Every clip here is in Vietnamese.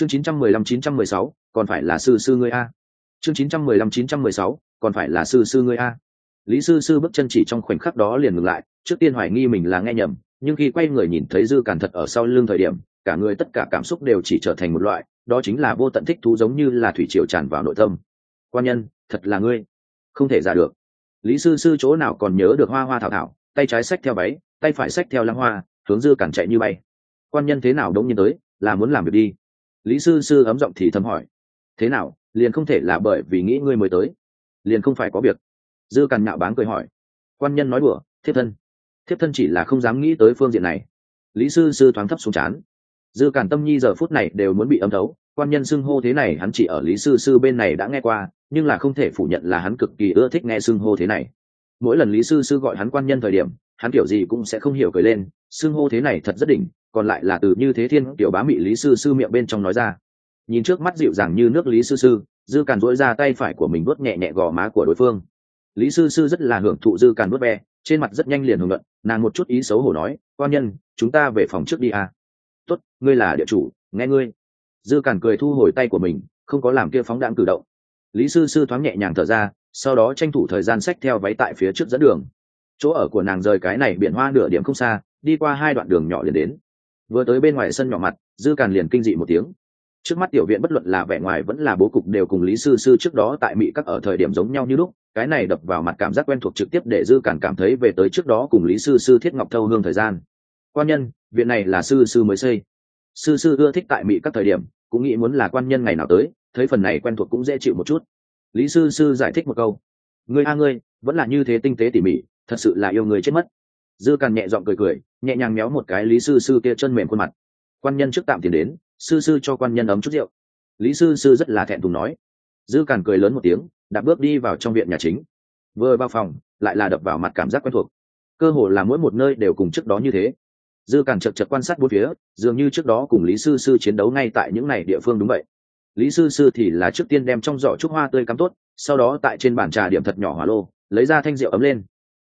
chương chín trăm mười lăm chín trăm mười sáu, còn phải là sư sư ngươi a. Chương chín trăm mười lăm chín trăm mười sáu, còn phải là sư sư ngươi a. Lý sư sư bước chân chỉ trong khoảnh khắc đó liền ngừng lại, trước tiên hoài nghi mình là nghe nhầm, nhưng khi quay người nhìn thấy dư càn thật ở sau lưng thời điểm, cả người tất cả cảm xúc đều chỉ trở thành một loại, đó chính là vô tận thích thú giống như là thủy triều tràn vào nội tâm. Quan nhân, thật là ngươi. Không thể giả được. Lý sư sư chỗ nào còn nhớ được hoa hoa thảo thảo, tay trái xách theo váy, tay phải xách theo lăng hoa, hướng dư cản chạy như bay. Quan nhân thế nào đống nhiên tới, là muốn làm việc đi lý sư sư ấm giọng thì thầm hỏi, thế nào, liền không thể là bởi vì nghĩ ngươi mới tới? Liền không phải có việc? Dư cằn nhạo báng cười hỏi, quan nhân nói đùa, thiếp thân. Thiếp thân chỉ là không dám nghĩ tới phương diện này. Lý sư sư thoáng thấp xuống chán. Dư cản tâm nhi giờ phút này đều muốn bị âm thấu, quan nhân xưng hô thế này hắn chỉ ở lý sư sư bên này đã nghe qua, nhưng là không thể phủ nhận là hắn cực kỳ ưa thích nghe xưng hô thế này. Mỗi lần lý sư sư gọi hắn quan nhân thời điểm, hắn kiểu gì cũng sẽ không hiểu cười lên, xưng hô thế này thật rất đỉnh còn lại là từ như thế thiên tiểu bá mị lý sư sư miệng bên trong nói ra. Nhìn trước mắt dịu dàng như nước lý sư sư, dư càn dỗi ra tay phải của mình vuốt nhẹ nhẹ gò má của đối phương. Lý sư sư rất là hưởng thụ dư càn vuốt ve, trên mặt rất nhanh liền hưởng luận, nàng một chút ý xấu hổ nói, quan nhân, chúng ta về phòng trước đi à. tốt, ngươi là địa chủ, nghe ngươi. Dư càn cười thu hồi tay của mình, không có làm kia phóng đạn cử động. Lý sư sư thoáng nhẹ nhàng thở ra, sau đó tranh thủ thời gian xách theo váy tại phía trước dẫn đường. Chỗ ở của nàng rời cái này biển hoa nửa điểm không xa, đi qua hai đoạn đường nhỏ liền đến vừa tới bên ngoài sân nhỏ mặt, dư càn liền kinh dị một tiếng. Trước mắt tiểu viện bất luận là vẻ ngoài vẫn là bố cục đều cùng lý sư sư trước đó tại mỹ các ở thời điểm giống nhau như lúc, cái này đập vào mặt cảm giác quen thuộc trực tiếp để dư càn cảm thấy về tới trước đó cùng lý sư sư thiết ngọc thâu hương thời gian. Quan nhân, viện này là sư sư mới xây. Sư sư ưa thích tại mỹ các thời điểm, cũng nghĩ muốn là quan nhân ngày nào tới, thấy phần này quen thuộc cũng dễ chịu một chút. Lý sư sư giải thích một câu. Ngươi a ngươi, vẫn là như thế tinh tế tỉ mỉ, thật sự là yêu người chết mất dư càn nhẹ giọng cười cười, nhẹ nhàng méo một cái lý sư sư kia chân mềm khuôn mặt. Quan nhân trước tạm tiền đến, sư sư cho quan nhân ấm chút rượu. Lý sư sư rất là thẹn thùng nói. Dư càn cười lớn một tiếng, đạp bước đi vào trong viện nhà chính. Vừa vào phòng, lại là đập vào mặt cảm giác quen thuộc. Cơ hồ là mỗi một nơi đều cùng trước đó như thế. Dư càn chật chật quan sát bốn phía, dường như trước đó cùng lý sư sư chiến đấu ngay tại những n à y địa phương đúng vậy. Lý sư sư thì là trước tiên đem trong giỏ trúc hoa tươi cắm tốt, sau đó tại trên bàn trà điểm thật nhỏ hỏa lô, lấy ra thanh rượu ấm lên.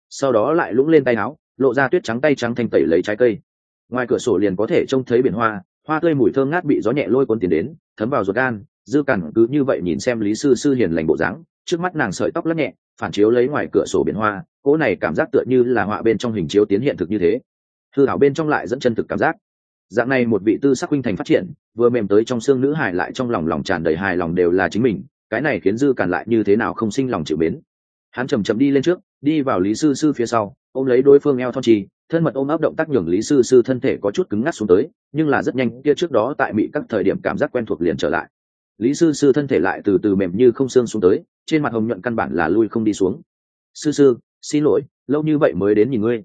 Sau đó lại lũng lên tay áo lộ ra tuyết trắng tay trắng thanh tẩy lấy trái cây. Ngoài cửa sổ liền có thể trông thấy biển hoa hoa tươi mùi thơm ngát bị gió nhẹ lôi cuốn tiền đến, thấm vào ruột gan, dư cằn cứ như vậy nhìn xem lý sư sư hiền lành bộ dáng, trước mắt nàng sợi tóc lắc nhẹ, phản chiếu lấy ngoài cửa sổ biển hoa, cỗ này cảm giác tựa như là họa bên trong hình chiếu tiến hiện thực như thế. Hư hảo bên trong lại dẫn chân thực cảm giác. Dạng này một vị tư sắc huynh thành phát triển, vừa mềm tới trong xương nữ hài lại trong lòng lòng tràn đầy hài lòng đều là chính mình, cái này khiến dư càn lại như thế nào không sinh lòng chịu mến. Hắn chầm chậm đi lên trước đi vào lý sư sư phía sau, ôm lấy đối phương eo thon chi thân mật ôm ấp động tác nhường lý sư sư thân thể có chút cứng ngắc xuống tới, nhưng là rất nhanh, kia trước đó tại mỹ các thời điểm cảm giác quen thuộc liền trở lại. Lý sư sư thân thể lại từ từ mềm như không xương xuống tới, trên mặt hồng nhuận căn bản là lui không đi xuống. Sư sư, xin lỗi, lâu như vậy mới đến nhìn ngươi.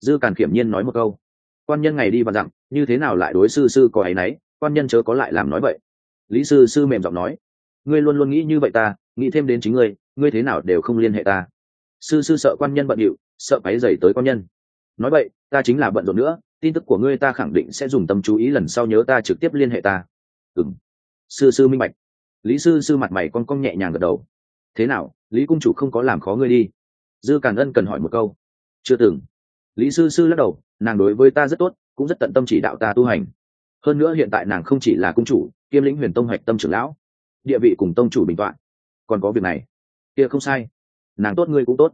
Dư càn kiểm nhiên nói một câu. Quan nhân ngày đi và dặm, như thế nào lại đối sư sư có áy náy, quan nhân chớ có lại làm nói vậy. Lý sư sư mềm giọng nói. Ngươi luôn luôn nghĩ như vậy ta, nghĩ thêm đến chính ngươi ngươi thế nào đều không liên hệ ta sư sư sợ quan nhân bận điệu, sợ váy dày tới quan nhân. Nói vậy, ta chính là bận rộn nữa, tin tức của ngươi ta khẳng định sẽ dùng tâm chú ý lần sau nhớ ta trực tiếp liên hệ ta. Ừng sư sư minh bạch. Lý sư sư mặt mày con cong nhẹ nhàng gật đầu. Thế nào, lý cung chủ không có làm khó ngươi đi? Dư càn ân cần hỏi một câu. Chưa từng. Lý sư sư lắc đầu, nàng đối với ta rất tốt, cũng rất tận tâm chỉ đạo ta tu hành. Hơn nữa hiện tại nàng không chỉ là cung chủ, kiêm lĩnh huyền tông hoạch tâm trưởng lão. Địa vị cùng tông chủ bình tọa còn có việc này. Kia không sai nàng tốt, ngươi cũng tốt.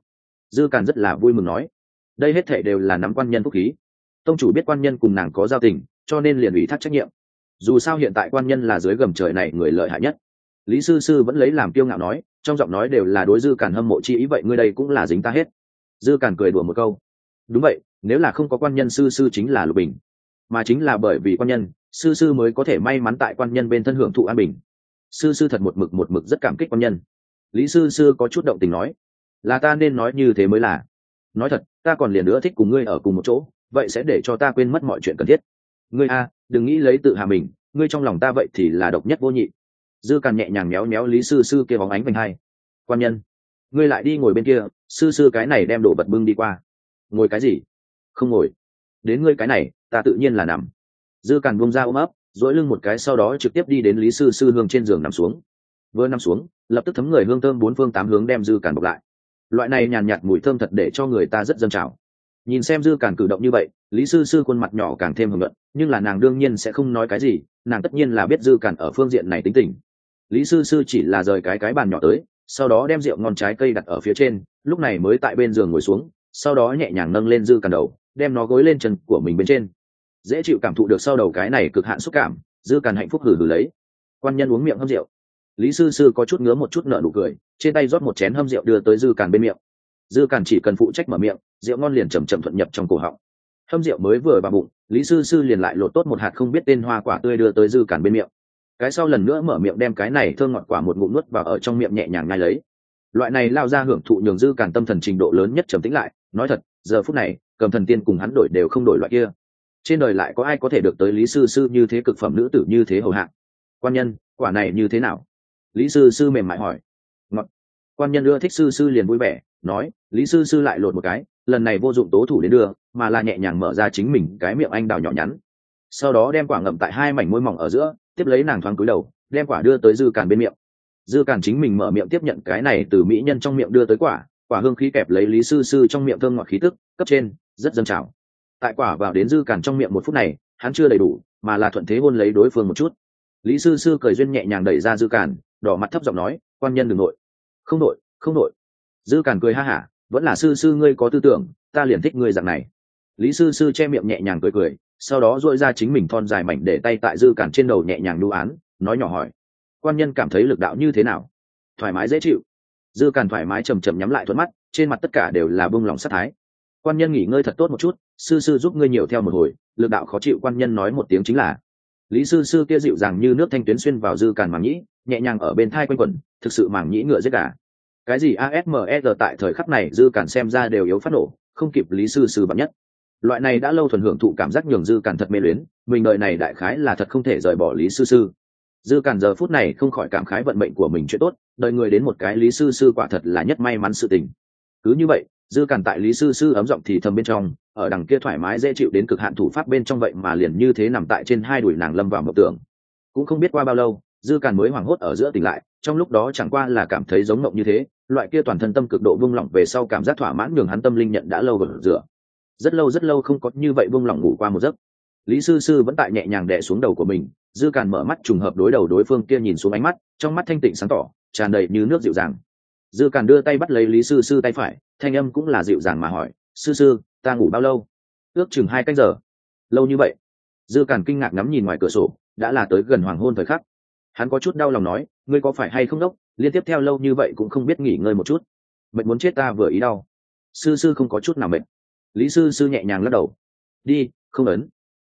Dư càn rất là vui mừng nói. Đây hết thể đều là nắm quan nhân phúc khí. Tông chủ biết quan nhân cùng nàng có giao tình, cho nên liền ủy thác trách nhiệm. Dù sao hiện tại quan nhân là dưới gầm trời này người lợi hại nhất. Lý sư sư vẫn lấy làm kiêu ngạo nói, trong giọng nói đều là đối dư càn hâm mộ chi ý, vậy ngươi đây cũng là dính ta hết. Dư càn cười đùa một câu. Đúng vậy, nếu là không có quan nhân sư sư chính là lục bình. Mà chính là bởi vì quan nhân, sư sư mới có thể may mắn tại quan nhân bên thân hưởng thụ an bình. Sư sư thật một mực một mực rất cảm kích quan nhân. Lý sư sư có chút động tình nói là ta nên nói như thế mới là. Nói thật, ta còn liền nữa thích cùng ngươi ở cùng một chỗ, vậy sẽ để cho ta quên mất mọi chuyện cần thiết. Ngươi a, đừng nghĩ lấy tự hạ mình, ngươi trong lòng ta vậy thì là độc nhất vô nhị. Dư càn nhẹ nhàng méo méo lý sư sư kia bóng ánh vành hai. Quan nhân, ngươi lại đi ngồi bên kia, sư sư cái này đem đồ vật bưng đi qua. Ngồi cái gì? Không ngồi. Đến ngươi cái này, ta tự nhiên là nằm. Dư càn bung ra ôm ấp dỗi lưng một cái sau đó trực tiếp đi đến lý sư sư hương trên giường nằm xuống. Vừa nằm xuống, lập tức thấm người hương thơm bốn phương tám hướng đem dư càn bọc lại loại này nhàn nhạt mùi thơm thật để cho người ta rất dâng trào. Nhìn xem dư càn cử động như vậy, lý sư sư khuôn mặt nhỏ càng thêm hưởng luận nhưng là nàng đương nhiên sẽ không nói cái gì, nàng tất nhiên là biết dư càn ở phương diện này tính tình. Lý sư sư chỉ là rời cái cái bàn nhỏ tới, sau đó đem rượu ngon trái cây đặt ở phía trên, lúc này mới tại bên giường ngồi xuống, sau đó nhẹ nhàng nâng lên dư càn đầu, đem nó gối lên chân của mình bên trên. Dễ chịu cảm thụ được sau đầu cái này cực hạn xúc cảm, dư càn hạnh phúc hử hử lấy. Quan nhân uống miệng hâm rượu lý sư sư có chút ngứa một chút nợ nụ cười, trên tay rót một chén hâm rượu đưa tới dư càn bên miệng. Dư càn chỉ cần phụ trách mở miệng, rượu ngon liền chầm chậm thuận nhập trong cổ họng. Hâm rượu mới vừa vào bụng, lý sư sư liền lại lột tốt một hạt không biết tên hoa quả tươi đưa tới dư càn bên miệng. Cái sau lần nữa mở miệng đem cái này thơ ngọt quả một ngụm nuốt vào ở trong miệng nhẹ nhàng ngay lấy. Loại này lao ra hưởng thụ nhường dư càn tâm thần trình độ lớn nhất trầm tĩnh lại, nói thật, giờ phút này, cầm thần tiên cùng hắn đổi đều không đổi loại kia. Trên đời lại có ai có thể được tới lý sư sư như thế cực phẩm nữ tử như thế hầu hạ? Quan nhân, quả này như thế nào? Lý sư sư mềm mại hỏi. Ngọt. Quan nhân ưa thích sư sư liền vui vẻ, nói, lý sư sư lại lột một cái, lần này vô dụng tố thủ đến đưa, mà là nhẹ nhàng mở ra chính mình cái miệng anh đào nhỏ nhắn. Sau đó đem quả ngậm tại hai mảnh môi mỏng ở giữa, tiếp lấy nàng thoáng cúi đầu, đem quả đưa tới dư càn bên miệng. Dư càn chính mình mở miệng tiếp nhận cái này từ mỹ nhân trong miệng đưa tới quả quả hương khí kẹp lấy lý sư sư trong miệng thơm ngọt khí tức, cấp trên, rất dâng trào. Tại quả vào đến dư càn trong miệng một phút này, hắn chưa đầy đủ, mà là thuận thế hôn lấy đối phương một chút. Lý sư sư cười duyên nhẹ nhàng đẩy ra dư càn đỏ mặt thấp giọng nói, quan nhân đ ừ n g nội. Không nội không nội. Dư càn cười ha hả, vẫn là sư sư ngươi có tư tưởng, ta liền thích ngươi dạng này. Lý sư sư che miệng nhẹ nhàng cười cười, sau đó dội ra chính mình thon dài mảnh để tay tại dư càn trên đầu nhẹ nhàng đu án, nói nhỏ hỏi, quan nhân cảm thấy lực đạo như thế nào? Thoải mái dễ chịu. Dư càn thoải mái chầm chầm nhắm lại thuận mắt, trên mặt tất cả đều là bông lòng sát thái. Quan nhân nghỉ ngơi thật tốt một chút, sư sư giúp ngươi nhiều theo một hồi, lực đạo khó chịu quan nhân nói một tiếng chính là. Lý sư sư kia dịu dàng như nước thanh tuyến xuyên vào dư càn mà nghĩ nhẹ nhàng ở bên thai quanh quẩn, thực sự màng nhĩ ngựa giết gà. Cái gì asmer tại thời khắc này dư càn xem ra đều yếu phát nổ, không kịp lý sư sư bắn nhất. Loại này đã lâu thuần hưởng thụ cảm giác nhường dư càn thật mê luyến, mình đợi này đại khái là thật không thể rời bỏ lý sư sư. Dư càn giờ phút này không khỏi cảm khái vận mệnh của mình chuyện tốt, đợi người đến một cái lý sư sư quả thật là nhất may mắn sự tình. Cứ như vậy, dư càn tại lý sư sư ấm giọng thì thầm bên trong, ở đằng kia thoải mái dễ chịu đến cực hạn thủ pháp bên trong vậy mà liền như thế nằm tại trên hai đùi nàng lâm vào mộng tưởng. Cũng không biết qua bao lâu dư càn mới hoảng hốt ở giữa tỉnh lại, trong lúc đó chẳng qua là cảm thấy giống mộng như thế, loại kia toàn thân tâm cực độ vung lỏng về sau cảm giác thỏa mãn nhường hắn tâm linh nhận đã lâu gần rửa. Rất lâu rất lâu không có như vậy vung lỏng ngủ qua một giấc. Lý sư sư vẫn tại nhẹ nhàng đẻ xuống đầu của mình, dư càn mở mắt trùng hợp đối đầu đối phương kia nhìn xuống ánh mắt, trong mắt thanh tịnh sáng tỏ, tràn đầy như nước dịu dàng. Dư càn đưa tay bắt lấy lý sư sư tay phải, thanh âm cũng là dịu dàng mà hỏi, sư sư, ta ngủ bao lâu? Ước chừng hai canh giờ. Lâu như vậy. Dư càn kinh ngạc ngắm nhìn ngoài cửa sổ, đã là tới gần hoàng hôn thời khắc hắn có chút đau lòng nói, ngươi có phải hay không đốc? Liên tiếp theo lâu như vậy cũng không biết nghỉ ngơi một chút. Mệnh muốn chết ta vừa ý đau. Sư sư không có chút nào mệt. Lý sư sư nhẹ nhàng lắc đầu. Đi, không ấn.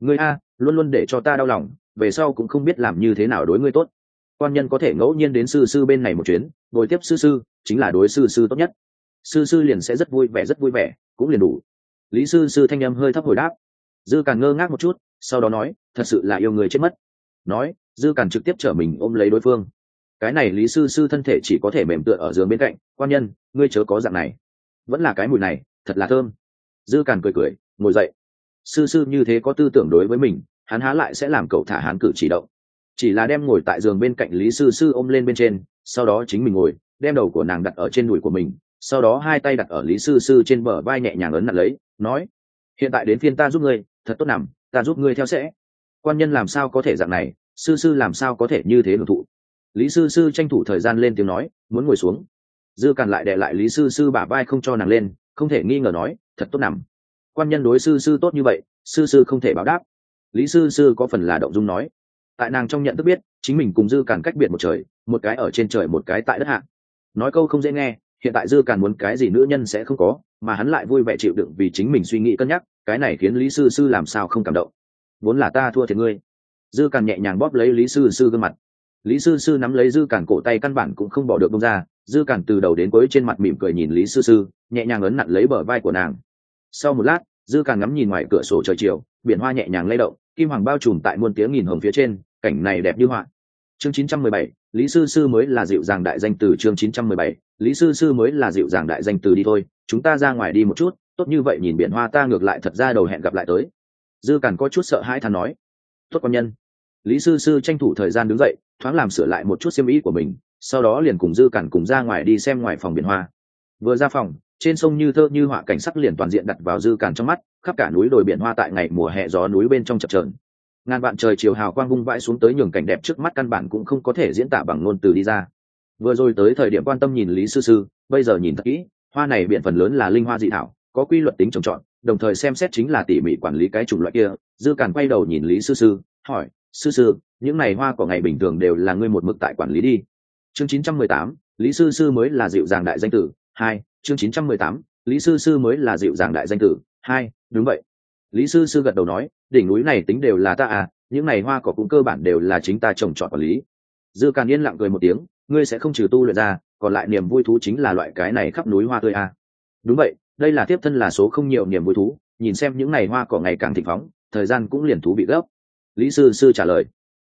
Ngươi a, luôn luôn để cho ta đau lòng, về sau cũng không biết làm như thế nào đối ngươi tốt. Quan nhân có thể ngẫu nhiên đến sư sư bên này một chuyến ngồi tiếp sư sư, chính là đối sư sư tốt nhất. Sư sư liền sẽ rất vui vẻ, rất vui vẻ, cũng liền đủ. Lý sư sư thanh âm hơi thấp hồi đáp. Dư càng ngơ ngác một chút, sau đó nói, thật sự là yêu người chết mất. Nói dư càn trực tiếp trở mình ôm lấy đối phương. Cái này lý sư sư thân thể chỉ có thể mềm tựa ở giường bên cạnh, quan nhân, ngươi chớ có dạng này. Vẫn là cái mùi này, thật là thơm. Dư càn cười cười, ngồi dậy. Sư sư như thế có tư tưởng đối với mình, hắn há lại sẽ làm cậu thả hắn cử chỉ động. Chỉ là đem ngồi tại giường bên cạnh lý sư sư ôm lên bên trên, sau đó chính mình ngồi, đem đầu của nàng đặt ở trên đùi của mình, sau đó hai tay đặt ở lý sư sư trên bờ vai nhẹ nhàng ấn nặn lấy, nói, hiện tại đến phiên ta giúp ngươi, thật tốt nằm, ta giúp ngươi theo sẽ. Quan nhân làm sao có thể dạng này? Sư sư làm sao có thể như thế hưởng thụ? Lý sư sư tranh thủ thời gian lên tiếng nói, muốn ngồi xuống. Dư càn lại đệ lại lý sư sư bả vai không cho nàng lên, không thể nghi ngờ nói, thật tốt nằm. Quan nhân đối sư sư tốt như vậy, sư sư không thể báo đáp. Lý sư sư có phần là động dung nói. Tại nàng trong nhận thức biết, chính mình cùng dư càn cách biệt một trời, một cái ở trên trời, một cái tại đất hạ. Nói câu không dễ nghe, hiện tại dư càn muốn cái gì nữ nhân sẽ không có, mà hắn lại vui vẻ chịu đựng vì chính mình suy nghĩ cân nhắc, cái này khiến lý sư sư làm sao không cảm động. Vốn là ta thua thiệt ngươi dư càn nhẹ nhàng bóp lấy lý sư sư gương mặt. Lý sư sư nắm lấy dư càn cổ tay căn bản cũng không bỏ được bông ra dư càn từ đầu đến cuối trên mặt mỉm cười nhìn lý sư sư nhẹ nhàng ấn nặn lấy bờ vai của nàng. Sau một lát dư càn ngắm nhìn ngoài cửa sổ trời chiều biển hoa nhẹ nhàng lay động kim hoàng bao trùm tại muôn tiếng nghìn hồng phía trên cảnh này đẹp như họa. Chương 917, lý sư sư mới là dịu dàng đại danh từ chương 917, lý sư sư mới là dịu dàng đại danh từ đi thôi chúng ta ra ngoài đi một chút tốt như vậy nhìn biển hoa ta ngược lại thật ra đầu hẹn gặp lại tới. Dư càn có chút sợ hãi than nói. Tốt quan nhân lý sư sư tranh thủ thời gian đứng dậy, thoáng làm sửa lại một chút xiêm ý của mình, sau đó liền cùng dư cản cùng ra ngoài đi xem ngoài phòng biển hoa. Vừa ra phòng, trên sông như thơ như họa cảnh sắc liền toàn diện đặt vào dư cản trong mắt, khắp cả núi đồi biển hoa tại ngày mùa hè gió núi bên trong chập trờn ngàn vạn trời chiều hào quang vung vãi xuống tới nhường cảnh đẹp trước mắt căn bản cũng không có thể diễn tả bằng ngôn từ đi ra. Vừa rồi tới thời điểm quan tâm nhìn lý sư sư, bây giờ nhìn thật kỹ, hoa này biện phần lớn là linh hoa dị thảo, có quy luật tính trồng trọt, đồng thời xem xét chính là tỉ mỉ quản lý cái chủng loại kia. Dư càn quay đầu nhìn lý sư sư, hỏi sư sư những này hoa của ngày bình thường đều là ngươi một mực tại quản lý đi. Chương 918, lý sư sư mới là dịu dàng đại danh tử. Hai chương 918, lý sư sư mới là dịu dàng đại danh tử. Hai đúng vậy. Lý sư sư gật đầu nói đỉnh núi này tính đều là ta à những này hoa cỏ cũng cơ bản đều là chính ta trồng trọt quản lý. Dư càn yên lặng cười một tiếng ngươi sẽ không trừ tu luyện ra còn lại niềm vui thú chính là loại cái này khắp núi hoa tươi à. đúng vậy đây là tiếp thân là số không nhiều niềm vui thú nhìn xem những ngày hoa cỏ ngày càng thịnh phóng thời gian cũng liền thú bị gấp lý sư sư trả lời.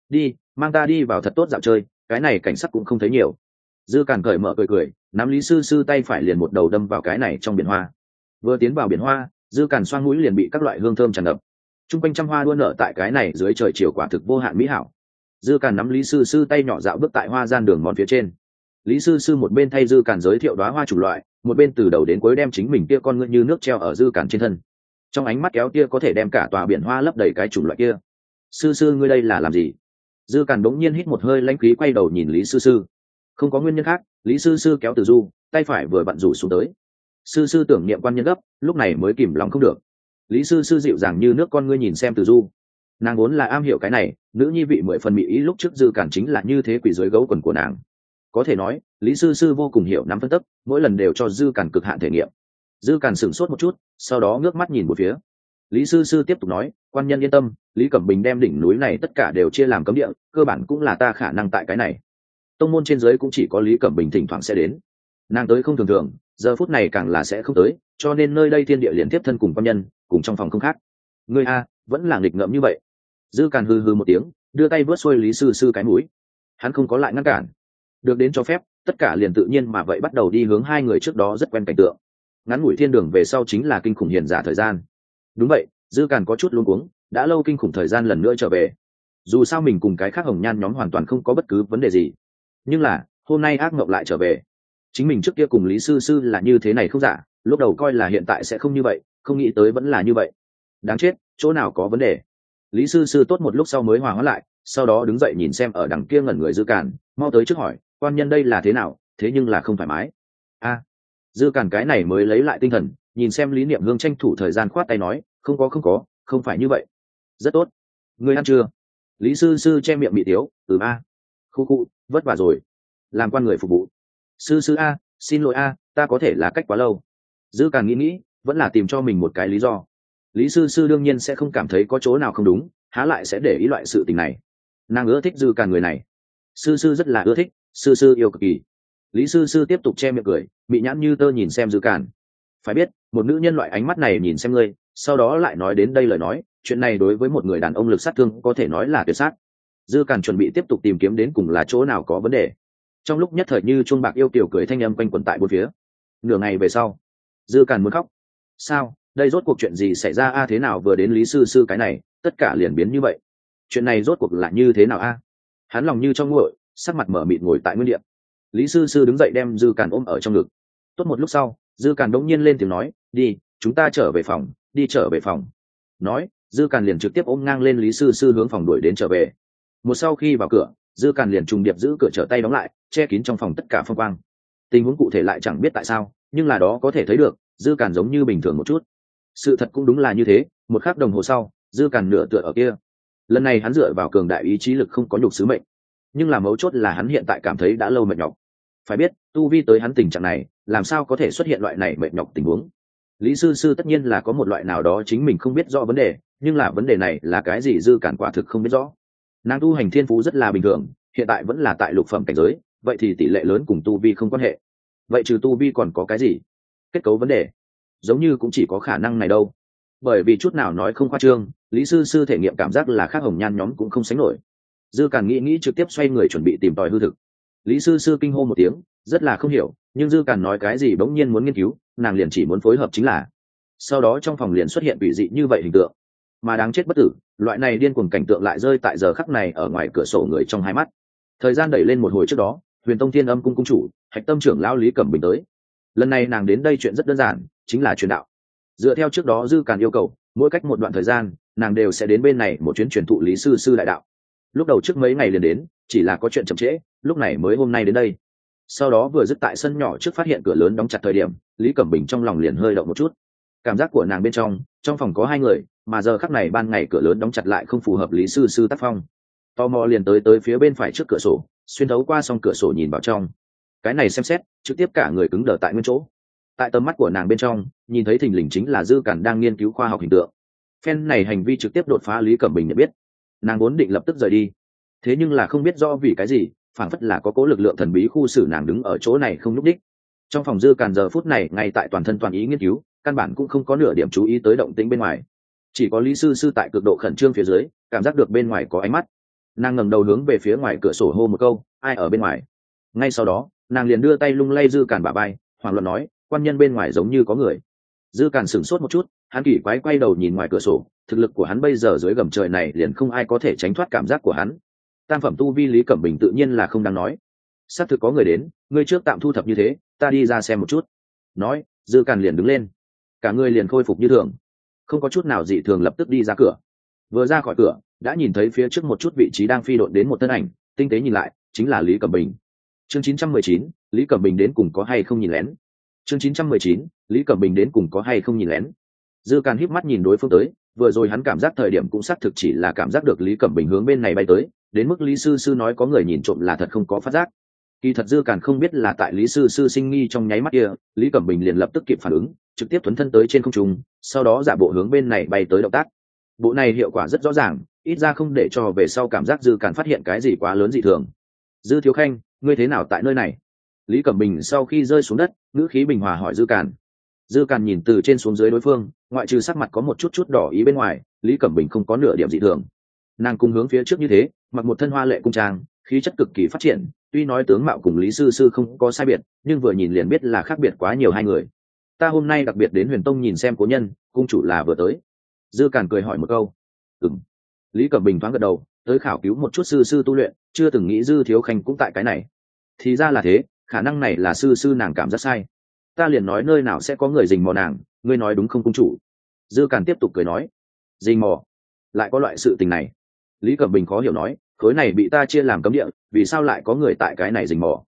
Đi, mang ta đi vào thật tốt dạo chơi, cái này cảnh sắc cũng không thấy nhiều. Dư càn cởi mở cười cười, nắm lý sư sư tay phải liền một đầu đâm vào cái này trong biển hoa. Vừa tiến vào biển hoa, dư càn xoan mũi liền bị các loại hương thơm tràn ngập. T r u n g quanh trăm hoa đua nở tại cái này dưới trời chiều quả thực vô hạn mỹ hảo. Dư càn nắm lý sư sư tay nhỏ dạo bước tại hoa gian đường mòn phía trên. Lý sư sư một bên thay dư càn giới thiệu đoá hoa c loại, một bên từ đầu đến cuối đem chính mình kia con ngựa như nước treo ở dư càn trên thân. Trong ánh mắt kéo kia có thể đem cả tòa biển hoa lấp đầy cái chủng loại kia sư sư, ngươi đây là làm gì? Dư càn đống nhiên hít một hơi lãnh khí quay đầu nhìn lý sư sư. Không có nguyên nhân khác, lý sư sư kéo từ du, tay phải vừa vặn rủ xuống tới. Sư sư tưởng niệm quan nhân gấp, lúc này mới kìm lòng không được. Lý sư sư dịu dàng như nước con ngươi nhìn xem từ du. Nàng vốn là am hiểu cái này, nữ nhi vị mười phần mỹ ý lúc trước dư cản chính là như thế quỷ dưới gấu quần của nàng. Có thể nói, lý sư sư vô cùng hiểu nắm phân tức, mỗi lần đều cho dư cản cực hạn thể nghiệm. Dư cản sửng sốt một chút, sau đó ngước mắt nhìn một phía lý sư sư tiếp tục nói, quan nhân yên tâm, lý cẩm bình đem đỉnh núi này tất cả đều chia làm cấm địa, cơ bản cũng là ta khả năng tại cái này. Tông môn trên giới cũng chỉ có lý cẩm bình thỉnh thoảng sẽ đến. Nàng tới không thường thường, giờ phút này càng là sẽ không tới, cho nên nơi đây thiên địa liền tiếp thân cùng quan nhân, cùng trong phòng không khác. Người a, vẫn là nghịch ngợm như vậy. Dư càn hư hư một tiếng, đưa tay vớt xuôi lý sư sư cái mũi. Hắn không có lại ngăn cản. Được đến cho phép, tất cả liền tự nhiên mà vậy bắt đầu đi hướng hai người trước đó rất quen cảnh tượng. Ngắn ngủi thiên đường về sau chính là kinh khủng hiền giả thời gian đúng vậy, dư càn có chút luôn cuống, đã lâu kinh khủng thời gian lần nữa trở về. Dù sao mình cùng cái khác hồng nhan nhóm hoàn toàn không có bất cứ vấn đề gì. Nhưng là, hôm nay ác mộng lại trở về. Chính mình trước kia cùng lý sư sư là như thế này không giả, lúc đầu coi là hiện tại sẽ không như vậy, không nghĩ tới vẫn là như vậy. Đáng chết, chỗ nào có vấn đề? Lý sư sư tốt một lúc sau mới hòa hóa lại, sau đó đứng dậy nhìn xem ở đằng kia ngẩn người dư cản mau tới trước hỏi, quan nhân đây là thế nào, thế nhưng là không thoải mái. A, dư cản cái này mới lấy lại tinh thần nhìn xem lý niệm hương tranh thủ thời gian khoát tay nói, không có không có, không phải như vậy. Rất tốt. Người ăn chưa? Lý sư sư che miệng bị tiếu từ a. Khu khu, vất vả rồi. Làm quan người phục vụ. Sư sư a, xin lỗi a, ta có thể là cách quá lâu. Dư càng nghĩ nghĩ, vẫn là tìm cho mình một cái lý do. Lý sư sư đương nhiên sẽ không cảm thấy có chỗ nào không đúng, há lại sẽ để ý loại sự tình này. Nàng ưa thích dư càng người này. Sư sư rất là ưa thích, sư sư yêu cực kỳ. Lý sư sư tiếp tục che miệng cười bị nhãn như tơ nhìn xem dư càn phải biết, một nữ nhân loại ánh mắt này nhìn xem ngươi, sau đó lại nói đến đây lời nói, chuyện này đối với một người đàn ông lực sát thương có thể nói là tuyệt sát. Dư càn chuẩn bị tiếp tục tìm kiếm đến cùng là chỗ nào có vấn đề. Trong lúc nhất thời như chuông bạc yêu kiểu cười thanh âm quanh quẩn tại bốn phía. Nửa ngày về sau, dư càn muốn khóc. Sao? Đây rốt cuộc chuyện gì xảy ra? A, thế nào vừa đến lý sư sư cái này? Tất cả liền biến như vậy. Chuyện này rốt cuộc là như thế nào a? Hắn lòng như trong nguội, sắc mặt mở mịt ngồi tại nguyên điện lý sư sư đứng dậy đem dư càn ôm ở trong ngực. Tốt một lúc sau dư càn đống nhiên lên tiếng nói, đi, chúng ta trở về phòng, đi trở về phòng. Nói, dư càn liền trực tiếp ôm ngang lên lý sư sư hướng phòng đuổi đến trở về. Một sau khi vào cửa, dư càn liền trùng điệp giữ cửa trở tay đóng lại, che kín trong phòng tất cả phong quang. Tình huống cụ thể lại chẳng biết tại sao, nhưng là đó có thể thấy được, dư càn giống như bình thường một chút. Sự thật cũng đúng là như thế, một khắc đồng hồ sau, dư càn nửa tựa ở kia. Lần này hắn dựa vào cường đại ý chí lực không có nhục sứ mệnh. Nhưng là mấu chốt là hắn hiện tại cảm thấy đã lâu mệt nhọc. Phải biết, tu vi tới hắn tình trạng này làm sao có thể xuất hiện loại này mệt nhọc tình huống? Lý sư sư tất nhiên là có một loại nào đó chính mình không biết rõ vấn đề, nhưng là vấn đề này là cái gì dư cản quả thực không biết rõ. Nàng tu hành thiên phú rất là bình thường, hiện tại vẫn là tại lục phẩm cảnh giới, vậy thì tỷ lệ lớn cùng tu vi không quan hệ. Vậy trừ tu vi còn có cái gì? Kết cấu vấn đề. Giống như cũng chỉ có khả năng này đâu. Bởi vì chút nào nói không khoa trương, lý sư sư thể nghiệm cảm giác là khác hồng nhan nhóm cũng không sánh nổi. Dư cản nghĩ nghĩ trực tiếp xoay người chuẩn bị tìm tòi hư thực. Lý sư sư kinh hô một tiếng rất là không hiểu, nhưng dư càn nói cái gì bỗng nhiên muốn nghiên cứu, nàng liền chỉ muốn phối hợp chính là. Sau đó trong phòng liền xuất hiện bị dị như vậy hình tượng. Mà đáng chết bất tử, loại này điên cuồng cảnh tượng lại rơi tại giờ khắc này ở ngoài cửa sổ người trong hai mắt. Thời gian đẩy lên một hồi trước đó, huyền tông thiên âm cung cung chủ, hạch tâm trưởng lao lý cẩm bình tới. Lần này nàng đến đây chuyện rất đơn giản, chính là truyền đạo. Dựa theo trước đó dư càn yêu cầu, mỗi cách một đoạn thời gian, nàng đều sẽ đến bên này một chuyến truyền thụ lý sư sư đại đạo. Lúc đầu trước mấy ngày liền đến, chỉ là có chuyện chậm trễ, lúc này mới hôm nay đến đây sau đó vừa dứt tại sân nhỏ trước phát hiện cửa lớn đóng chặt thời điểm, lý cẩm bình trong lòng liền hơi động một chút. Cảm giác của nàng bên trong trong phòng có hai người, mà giờ khắc này ban ngày cửa lớn đóng chặt lại không phù hợp lý sư sư tác phong. Tò mò liền tới tới phía bên phải trước cửa sổ, xuyên thấu qua xong cửa sổ nhìn vào trong. Cái này xem xét, trực tiếp cả người cứng đờ tại nguyên chỗ. Tại tầm mắt của nàng bên trong, nhìn thấy thình lình chính là dư cản đang nghiên cứu khoa học hình tượng. Phen này hành vi trực tiếp đột phá lý cẩm bình nhận biết. Nàng vốn định lập tức rời đi. Thế nhưng là không biết do vì cái gì phảng phất là có cố lực lượng thần bí khu xử nàng đứng ở chỗ này không nhúc đích. Trong phòng dư càn giờ phút này, ngay tại toàn thân toàn ý nghiên cứu, căn bản cũng không có nửa điểm chú ý tới động tĩnh bên ngoài. Chỉ có lý sư sư tại cực độ khẩn trương phía dưới, cảm giác được bên ngoài có ánh mắt. Nàng ngẩng đầu hướng về phía ngoài cửa sổ hô một câu, ai ở bên ngoài? Ngay sau đó, nàng liền đưa tay lung lay dư càn bà bay hoàng luận nói, quan nhân bên ngoài giống như có người. Dư càn sửng sốt một chút, hắn kỳ quái quay đầu nhìn ngoài cửa sổ, thực lực của hắn bây giờ dưới gầm trời này liền không ai có thể tránh thoát cảm giác của hắn tam phẩm tu vi lý cẩm bình tự nhiên là không đáng nói. Xác thực có người đến ngươi trước tạm thu thập như thế ta đi ra xem một chút. Nói dư càn liền đứng lên. Cả người liền khôi phục như thường. Không có chút nào dị thường lập tức đi ra cửa. Vừa ra khỏi cửa đã nhìn thấy phía trước một chút vị trí đang phi đội đến một thân ảnh tinh tế nhìn lại chính là lý cẩm bình. Chương 919, lý cẩm bình đến cùng có hay không nhìn lén? Chương 919, lý cẩm bình đến cùng có hay không nhìn lén? Dư càn híp mắt nhìn đối phương tới vừa rồi hắn cảm giác thời điểm cũng xác thực chỉ là cảm giác được lý cẩm bình hướng bên này bay tới đến mức lý sư sư nói có người nhìn trộm là thật không có phát giác. Kỳ thật dư càn không biết là tại lý sư sư sinh nghi trong nháy mắt kia, lý cẩm bình liền lập tức kịp phản ứng, trực tiếp thuấn thân tới trên không trung, sau đó giả bộ hướng bên này bay tới động tác. Bộ này hiệu quả rất rõ ràng, ít ra không để cho về sau cảm giác dư càn phát hiện cái gì quá lớn dị thường. Dư thiếu khanh, ngươi thế nào tại nơi này? Lý cẩm bình sau khi rơi xuống đất, ngữ khí bình hòa hỏi dư càn. Dư càn nhìn từ trên xuống dưới đối phương, ngoại trừ sắc mặt có một chút chút đỏ ý bên ngoài, lý cẩm bình không có nửa điểm dị thường nàng cùng hướng phía trước như thế, mặc một thân hoa lệ cung trang, khí chất cực kỳ phát triển, tuy nói tướng mạo cùng lý sư sư không có sai biệt, nhưng vừa nhìn liền biết là khác biệt quá nhiều hai người. Ta hôm nay đặc biệt đến huyền tông nhìn xem cố nhân, cung chủ là vừa tới. Dư càn cười hỏi một câu. Ừng lý cẩm bình thoáng gật đầu, tới khảo cứu một chút sư sư tu luyện, chưa từng nghĩ dư thiếu khanh cũng tại cái này. Thì ra là thế, khả năng này là sư sư nàng cảm giác sai. Ta liền nói nơi nào sẽ có người dình mò nàng, ngươi nói đúng không cung chủ? Dư càn tiếp tục cười nói. Dình mò? Lại có loại sự tình này lý cẩm bình khó hiểu nói, khối này bị ta chia làm cấm địa, vì sao lại có người tại cái này dình mò?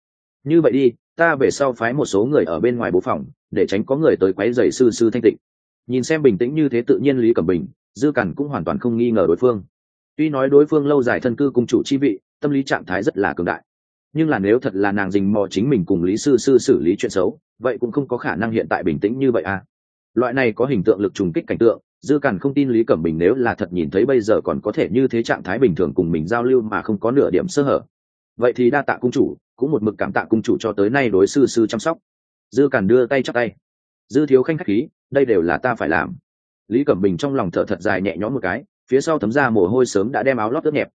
Như vậy đi, ta về sau phái một số người ở bên ngoài bố phòng, để tránh có người tới quấy rầy sư sư thanh tịnh. Nhìn xem bình tĩnh như thế tự nhiên lý cẩm bình, dư cằn cũng hoàn toàn không nghi ngờ đối phương. Tuy nói đối phương lâu dài thân cư cung chủ chi vị, tâm lý trạng thái rất là cường đại. Nhưng là nếu thật là nàng dình mò chính mình cùng lý sư sư xử lý chuyện xấu, vậy cũng không có khả năng hiện tại bình tĩnh như vậy à. Loại này có hình tượng lực trùng kích cảnh tượng dư cản không tin lý cẩm bình nếu là thật nhìn thấy bây giờ còn có thể như thế trạng thái bình thường cùng mình giao lưu mà không có nửa điểm sơ hở. Vậy thì đa tạ cung chủ, cũng một mực cảm tạ cung chủ cho tới nay đối sư sư chăm sóc. Dư cản đưa tay chắc tay. Dư thiếu khanh khách khí, đây đều là ta phải làm. Lý cẩm bình trong lòng thở thật dài nhẹ nhõm một cái, phía sau thấm ra mồ hôi sớm đã đem áo lót ướt nhẹp.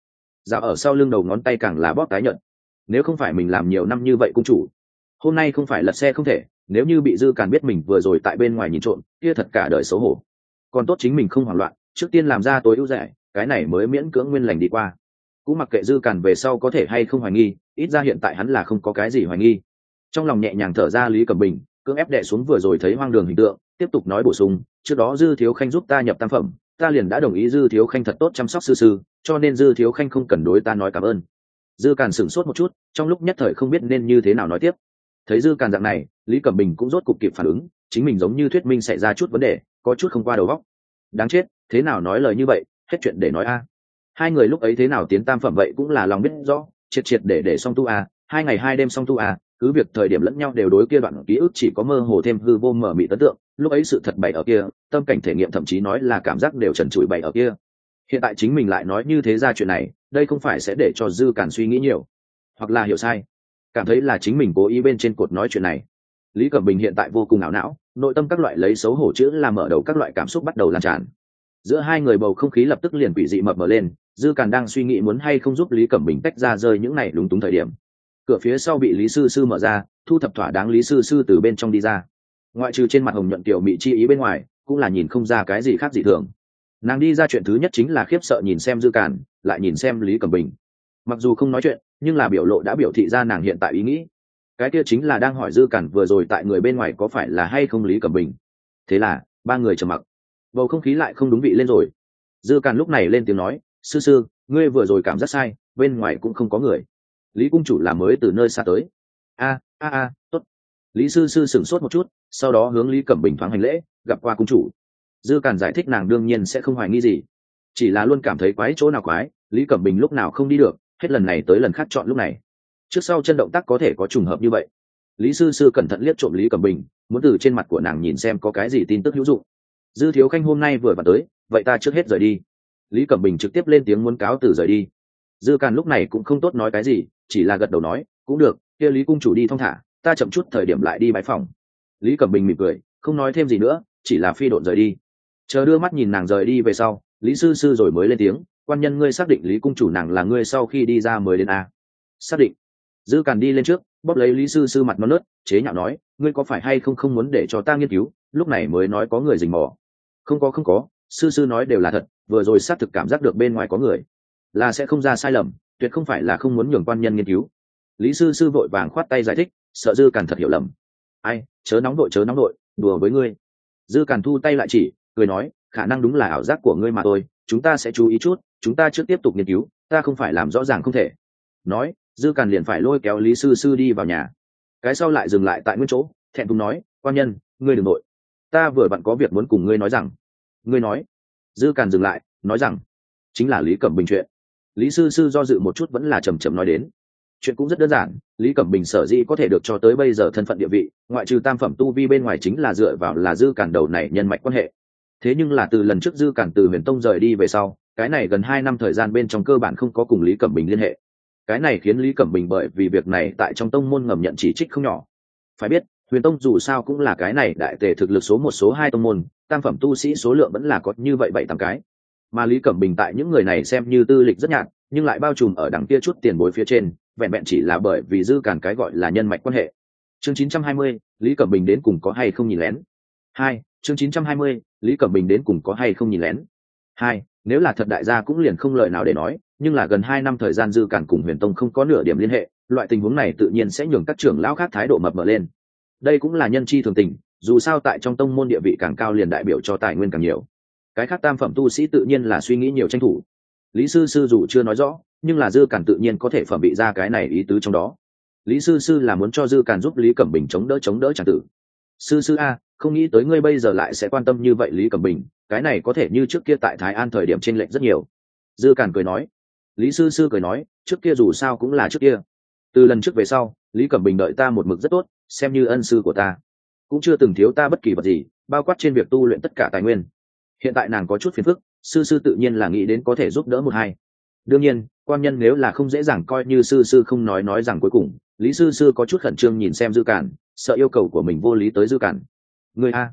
Dạo ở sau lưng đầu ngón tay càng là bóp tái nhợt. Nếu không phải mình làm nhiều năm như vậy cung chủ, hôm nay không phải lật xe không thể, nếu như bị dư càn biết mình vừa rồi tại bên ngoài nhìn trộm, kia thật cả đời xấu hổ còn tốt chính mình không hoảng loạn, trước tiên làm ra tối ưu rẻ, cái này mới miễn cưỡng nguyên lành đi qua. Cũng mặc kệ dư càn về sau có thể hay không hoài nghi, ít ra hiện tại hắn là không có cái gì hoài nghi. Trong lòng nhẹ nhàng thở ra lý cẩm bình, cưỡng ép đệ xuống vừa rồi thấy hoang đường hình tượng, tiếp tục nói bổ sung, trước đó dư thiếu khanh giúp ta nhập tam phẩm, ta liền đã đồng ý dư thiếu khanh thật tốt chăm sóc sư sư, cho nên dư thiếu khanh không cần đối ta nói cảm ơn. Dư càn sửng sốt một chút, trong lúc nhất thời không biết nên như thế nào nói tiếp. Thấy dư càn dạng này, lý cẩm bình cũng rốt cục kịp phản ứng chính mình giống như thuyết minh xảy ra chút vấn đề, có chút không qua đầu góc đáng chết, thế nào nói lời như vậy, hết chuyện để nói a. Hai người lúc ấy thế nào tiến tam phẩm vậy cũng là lòng biết rõ, triệt triệt để để song tu a, hai ngày hai đêm song tu a, cứ việc thời điểm lẫn nhau đều đối kia đoạn ký ức chỉ có mơ hồ thêm hư vô mở mị ấn tượng, lúc ấy sự thật bày ở kia, tâm cảnh thể nghiệm thậm chí nói là cảm giác đều trần trụi bày ở kia. Hiện tại chính mình lại nói như thế ra chuyện này, đây không phải sẽ để cho dư cản suy nghĩ nhiều, hoặc là hiểu sai. Cảm thấy là chính mình cố ý bên trên cột nói chuyện này lý cẩm bình hiện tại vô cùng ảo não, nội tâm các loại lấy xấu hổ chữ làm mở đầu các loại cảm xúc bắt đầu lan tràn. Giữa hai người bầu không khí lập tức liền quỷ dị mập mờ lên, dư càn đang suy nghĩ muốn hay không giúp lý cẩm bình tách ra rơi những này lúng túng thời điểm. Cửa phía sau bị lý sư sư mở ra, thu thập thỏa đáng lý sư sư từ bên trong đi ra. Ngoại trừ trên mặt hồng nhuận tiểu mị chi ý bên ngoài, cũng là nhìn không ra cái gì khác gì thường. Nàng đi ra chuyện thứ nhất chính là khiếp sợ nhìn xem dư càn, lại nhìn xem lý cẩm bình. Mặc dù không nói chuyện, nhưng là biểu lộ đã biểu thị ra nàng hiện tại ý nghĩ cái kia chính là đang hỏi dư cản vừa rồi tại người bên ngoài có phải là hay không lý cẩm bình. Thế là, ba người trầm mặc. Bầu không khí lại không đúng vị lên rồi. Dư cản lúc này lên tiếng nói, sư sư, ngươi vừa rồi cảm giác sai, bên ngoài cũng không có người. Lý cung chủ là mới từ nơi xa tới. A a a, tốt. Lý sư sư sửng sốt một chút, sau đó hướng lý cẩm bình thoáng hành lễ, gặp qua cung chủ. Dư cản giải thích nàng đương nhiên sẽ không hoài nghi gì. Chỉ là luôn cảm thấy quái chỗ nào quái, lý cẩm bình lúc nào không đi được, hết lần này tới lần khác chọn lúc này trước sau chân động tác có thể có trùng hợp như vậy. Lý sư sư cẩn thận liếc trộm lý cẩm bình, muốn từ trên mặt của nàng nhìn xem có cái gì tin tức hữu dụng. Dư thiếu khanh hôm nay vừa vào tới, vậy ta trước hết rời đi. Lý cẩm bình trực tiếp lên tiếng muốn cáo từ rời đi. Dư càn lúc này cũng không tốt nói cái gì, chỉ là gật đầu nói, cũng được, kia lý cung chủ đi thong thả, ta chậm chút thời điểm lại đi bãi phòng. Lý cẩm bình mỉm cười, không nói thêm gì nữa, chỉ là phi độn rời đi. Chờ đưa mắt nhìn nàng rời đi về sau, lý sư sư rồi mới lên tiếng, quan nhân ngươi xác định lý cung chủ nàng là ngươi sau khi đi ra mới đến a? Xác định dư càn đi lên trước, bóp lấy lý sư sư mặt nó nớt, chế nhạo nói, ngươi có phải hay không không muốn để cho ta nghiên cứu? Lúc này mới nói có người rình mò. Không có không có, sư sư nói đều là thật, vừa rồi xác thực cảm giác được bên ngoài có người, là sẽ không ra sai lầm, tuyệt không phải là không muốn nhường quan nhân nghiên cứu. Lý sư sư vội vàng khoát tay giải thích, sợ dư càn thật hiểu lầm. Ai, chớ nóng đội chớ nóng đội đùa với ngươi. Dư càn thu tay lại chỉ, cười nói, khả năng đúng là ảo giác của ngươi mà thôi, chúng ta sẽ chú ý chút, chúng ta trước tiếp tục nghiên cứu, ta không phải làm rõ ràng không thể. Nói dư càn liền phải lôi kéo lý sư sư đi vào nhà. Cái sau lại dừng lại tại nguyên chỗ, thẹn thùng nói, quan nhân, ngươi đ ừ n g nội. Ta vừa vặn có việc muốn cùng ngươi nói rằng. Ngươi nói. Dư càn dừng lại, nói rằng, chính là lý cẩm bình chuyện. Lý sư sư do dự một chút vẫn là trầm trầm nói đến. Chuyện cũng rất đơn giản, lý cẩm bình sở dĩ có thể được cho tới bây giờ thân phận địa vị, ngoại trừ tam phẩm tu vi bên ngoài chính là dựa vào là dư càn đầu này nhân mạch quan hệ. Thế nhưng là từ lần trước dư càn từ huyền tông rời đi về sau, cái này gần hai năm thời gian bên trong cơ bản không có cùng lý cẩm bình liên hệ cái này khiến lý cẩm bình bởi vì việc này tại trong tông môn ngầm nhận chỉ trích không nhỏ. Phải biết huyền tông dù sao cũng là cái này đại tề thực lực số một số hai tông môn tam phẩm tu sĩ số lượng vẫn là có như vậy bảy tám cái. Mà lý cẩm bình tại những người này xem như tư lịch rất nhạt nhưng lại bao trùm ở đằng kia chút tiền bối phía trên vẹn vẹn chỉ là bởi vì dư càn cái gọi là nhân mạch quan hệ. Chương 920, lý cẩm bình đến cùng có hay không nhìn lén? Hai chương 920, lý cẩm bình đến cùng có hay không nhìn lén? Hai nếu là thật đại gia cũng liền không lời nào để nói nhưng là gần hai năm thời gian dư cản cùng huyền tông không có nửa điểm liên hệ, loại tình huống này tự nhiên sẽ nhường các trưởng lão khác thái độ mập mờ lên. Đây cũng là nhân chi thường tình, dù sao tại trong tông môn địa vị càng cao liền đại biểu cho tài nguyên càng nhiều. Cái khác tam phẩm tu sĩ tự nhiên là suy nghĩ nhiều tranh thủ. Lý sư sư dù chưa nói rõ, nhưng là dư cản tự nhiên có thể phẩm bị ra cái này ý tứ trong đó. Lý sư sư là muốn cho dư cản giúp lý cẩm bình chống đỡ chống đỡ chẳng tử. Sư sư a, không nghĩ tới ngươi bây giờ lại sẽ quan tâm như vậy lý cẩm bình, cái này có thể như trước kia tại thái an thời điểm t r ê n lệch rất nhiều. Dư càn cười nói lý sư sư cười nói, trước kia dù sao cũng là trước kia. Từ lần trước về sau, lý cẩm bình đợi ta một mực rất tốt, xem như ân sư của ta. Cũng chưa từng thiếu ta bất kỳ vật gì, bao quát trên việc tu luyện tất cả tài nguyên. Hiện tại nàng có chút phiền phức, sư sư tự nhiên là nghĩ đến có thể giúp đỡ một hai. Đương nhiên, quan nhân nếu là không dễ dàng coi như sư sư không nói nói rằng cuối cùng, lý sư sư có chút khẩn trương nhìn xem dư cản, sợ yêu cầu của mình vô lý tới dư cản. Ngươi a.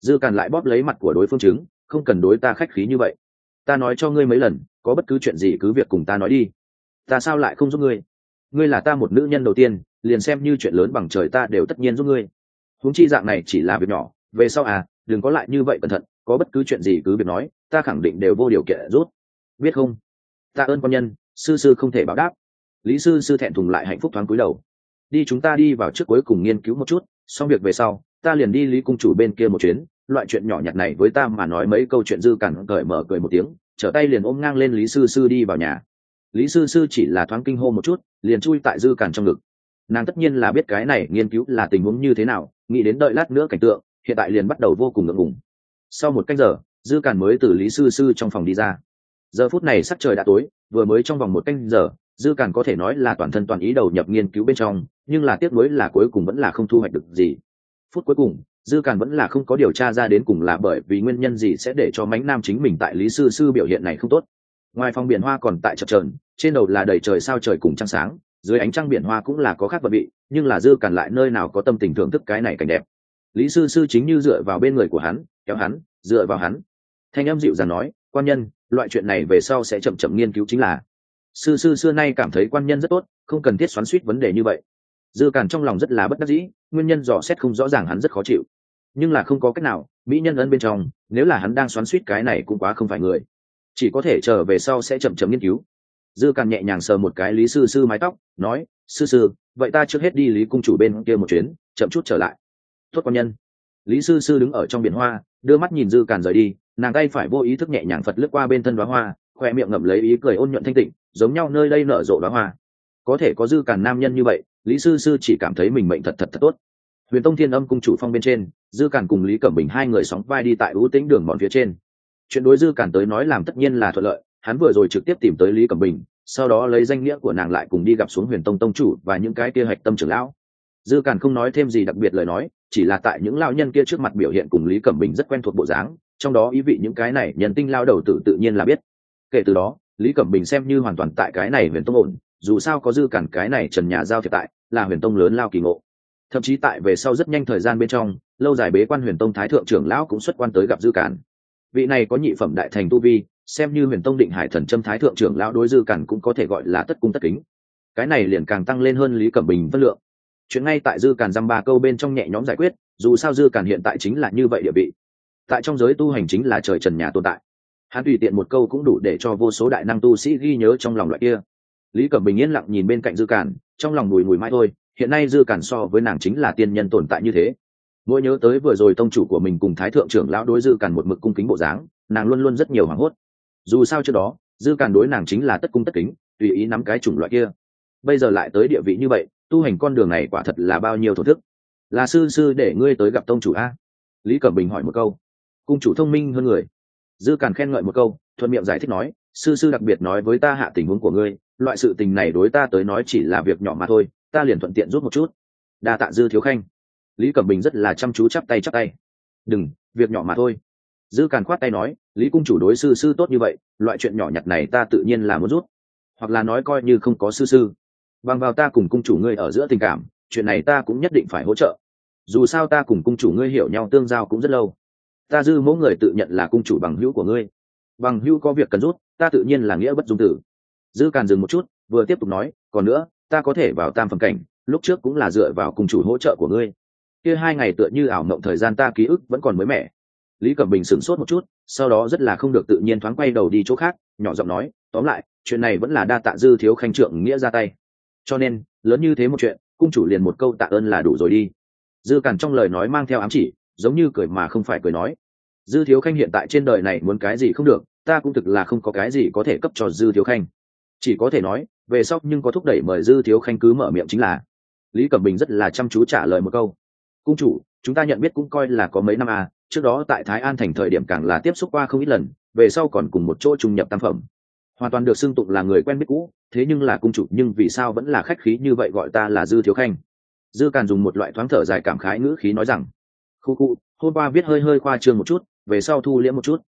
Dư càn lại bóp lấy mặt của đối phương chứng không cần đối ta khách khí như vậy ta nói cho ngươi mấy lần, có bất cứ chuyện gì cứ việc cùng ta nói đi. Ta sao lại không giúp ngươi? Ngươi là ta một nữ nhân đầu tiên, liền xem như chuyện lớn bằng trời ta đều tất nhiên giúp ngươi. Huống chi dạng này chỉ là việc nhỏ, về sau à đừng có lại như vậy cẩn thận, có bất cứ chuyện gì cứ việc nói, ta khẳng định đều vô điều kiện rút biết không? Ta ơn quan nhân, sư sư không thể báo đáp. Lý sư sư thẹn thùng lại hạnh phúc thoáng cúi đầu. Đi chúng ta đi vào trước cuối cùng nghiên cứu một chút, xong việc về sau, ta liền đi lý cung chủ bên kia một chuyến loại chuyện nhỏ nhặt này với ta mà nói mấy câu chuyện dư cằn cởi mở cười một tiếng, trở tay liền ôm ngang lên lý sư sư đi vào nhà. Lý sư sư chỉ là thoáng kinh hô một chút, liền chui tại dư cằn trong ngực. Nàng tất nhiên là biết cái này nghiên cứu là tình huống như thế nào, nghĩ đến đợi lát nữa cảnh tượng, hiện tại liền bắt đầu vô cùng ngượng ngùng. Sau một cách giờ, dư càn mới từ lý sư sư trong phòng đi ra. Giờ phút này sắc trời đã tối, vừa mới trong vòng một canh giờ, dư càn có thể nói là toàn thân toàn ý đầu nhập nghiên cứu bên trong, nhưng là tiếc nuối là cuối cùng vẫn là không thu hoạch được gì. Phút cuối cùng dư càn vẫn là không có điều tra ra đến cùng là bởi vì nguyên nhân gì sẽ để cho mánh nam chính mình tại lý sư sư biểu hiện này không tốt. Ngoài phòng biển hoa còn tại chập trờn trên đầu là đầy trời sao trời cùng trăng sáng, dưới ánh trăng biển hoa cũng là có khác vật vị, nhưng là dư càn lại nơi nào có tâm tình thưởng thức cái này cảnh đẹp. Lý sư sư chính như dựa vào bên người của hắn, kéo hắn, dựa vào hắn. Thanh âm dịu dàng nói, quan nhân, loại chuyện này về sau sẽ chậm chậm nghiên cứu chính là. Sư sư xưa nay cảm thấy quan nhân rất tốt, không cần thiết xoắn suýt vấn đề như vậy. Dư càn trong lòng rất là bất đắc dĩ, nguyên nhân dò xét không rõ ràng hắn rất khó chịu nhưng là không có cách nào, mỹ nhân ân bên trong, nếu là hắn đang xoắn suýt cái này cũng quá không phải người. Chỉ có thể trở về sau sẽ chậm chậm nghiên cứu. Dư càng nhẹ nhàng sờ một cái lý sư sư mái tóc, nói, sư sư, vậy ta trước hết đi lý cung chủ bên kia một chuyến, chậm chút trở lại. Tốt quan nhân. Lý sư sư đứng ở trong biển hoa, đưa mắt nhìn dư càn rời đi, nàng tay phải vô ý thức nhẹ nhàng phật lướt qua bên thân đoá hoa, khoe miệng ngậm lấy ý cười ôn nhuận thanh tịnh, giống nhau nơi đây nở rộ đoá hoa. Có thể có dư càn nam nhân như vậy, lý sư sư chỉ cảm thấy mình mệnh thật thật thật tốt huyền tông thiên âm cung chủ phong bên trên, dư cản cùng lý cẩm bình hai người sóng vai đi tại ưu tĩnh đường bọn phía trên. Chuyện đối dư cản tới nói làm tất nhiên là thuận lợi, hắn vừa rồi trực tiếp tìm tới lý cẩm bình, sau đó lấy danh nghĩa của nàng lại cùng đi gặp xuống huyền tông tông chủ và những cái kia hạch tâm trưởng lão. Dư cản không nói thêm gì đặc biệt lời nói, chỉ là tại những lao nhân kia trước mặt biểu hiện cùng lý cẩm bình rất quen thuộc bộ dáng, trong đó ý vị những cái này nhân tinh lao đầu tử tự nhiên là biết. Kể từ đó, lý cẩm bình xem như hoàn toàn tại cái này huyền tông ổn, dù sao có dư cản cái này trần nhà giao thiệp tại, là huyền tông lớn lao kỳ ngộ thậm chí tại về sau rất nhanh thời gian bên trong, lâu dài bế quan huyền tông thái thượng trưởng lão cũng xuất quan tới gặp dư cản. Vị này có nhị phẩm đại thành tu vi, xem như huyền tông định hải thần trâm thái thượng trưởng lão đối dư cản cũng có thể gọi là tất cung tất kính. Cái này liền càng tăng lên hơn lý cẩm bình vân lượng. Chuyện ngay tại dư cản dăm ba câu bên trong nhẹ nhóm giải quyết, dù sao dư cản hiện tại chính là như vậy địa vị. Tại trong giới tu hành chính là trời trần nhà tồn tại. Hắn tùy tiện một câu cũng đủ để cho vô số đại năng tu sĩ ghi nhớ trong lòng loại kia. Lý cẩm bình yên lặng nhìn bên cạnh dư cản, trong lòng mùi mùi mãi thôi hiện nay dư cản so với nàng chính là tiên nhân tồn tại như thế. Mỗi nhớ tới vừa rồi tông chủ của mình cùng thái thượng trưởng lão đối dư cản một mực cung kính bộ dáng, nàng luôn luôn rất nhiều hoảng hốt. Dù sao trước đó, dư cản đối nàng chính là tất cung tất kính, tùy ý nắm cái chủng loại kia. Bây giờ lại tới địa vị như vậy, tu hành con đường này quả thật là bao nhiêu thổ thức. Là sư sư để ngươi tới gặp tông chủ a? Lý cẩm bình hỏi một câu. Cung chủ thông minh hơn người. Dư càn khen ngợi một câu, thuận miệng giải thích nói, sư sư đặc biệt nói với ta hạ tình huống của ngươi, loại sự tình này đối ta tới nói chỉ là việc nhỏ mà thôi ta liền thuận tiện rút một chút. Đa tạ dư thiếu khanh. Lý cẩm bình rất là chăm chú chắp tay chắp tay. Đừng, việc nhỏ mà thôi. Dư càn khoát tay nói, lý cung chủ đối sư sư tốt như vậy, loại chuyện nhỏ nhặt này ta tự nhiên là muốn rút. Hoặc là nói coi như không có sư sư. Bằng vào ta cùng cung chủ ngươi ở giữa tình cảm, chuyện này ta cũng nhất định phải hỗ trợ. Dù sao ta cùng cung chủ ngươi hiểu nhau tương giao cũng rất lâu. Ta dư mỗi người tự nhận là cung chủ bằng hữu của ngươi. Bằng hữu có việc cần rút, ta tự nhiên là nghĩa bất dung tử. Dư càn dừng một chút, vừa tiếp tục nói, còn nữa ta có thể vào tam phẩm cảnh, lúc trước cũng là dựa vào cung chủ hỗ trợ của ngươi. Kia hai ngày tựa như ảo mộng thời gian ta ký ức vẫn còn mới mẻ. Lý cẩm bình sửng sốt một chút, sau đó rất là không được tự nhiên thoáng quay đầu đi chỗ khác, nhỏ giọng nói, tóm lại, chuyện này vẫn là đa tạ dư thiếu khanh trượng nghĩa ra tay. Cho nên, lớn như thế một chuyện, cung chủ liền một câu tạ ơn là đủ rồi đi. Dư càn trong lời nói mang theo ám chỉ, giống như cười mà không phải cười nói, dư thiếu khanh hiện tại trên đời này muốn cái gì không được, ta cũng thực là không có cái gì có thể cấp cho dư thiếu khanh chỉ có thể nói về sau nhưng có thúc đẩy mời dư thiếu khanh cứ mở miệng chính là lý cẩm bình rất là chăm chú trả lời một câu. Cung chủ chúng ta nhận biết cũng coi là có mấy năm à trước đó tại thái an thành thời điểm càng là tiếp xúc qua không ít lần về sau còn cùng một chỗ trùng nhập tam phẩm. Hoàn toàn được xưng tụng là người quen biết cũ thế nhưng là cung chủ nhưng vì sao vẫn là khách khí như vậy gọi ta là dư thiếu khanh? Dư càn dùng một loại thoáng thở dài cảm khái ngữ khí nói rằng khu khu hôm qua viết hơi hơi khoa trương một chút về sau thu liễm một chút.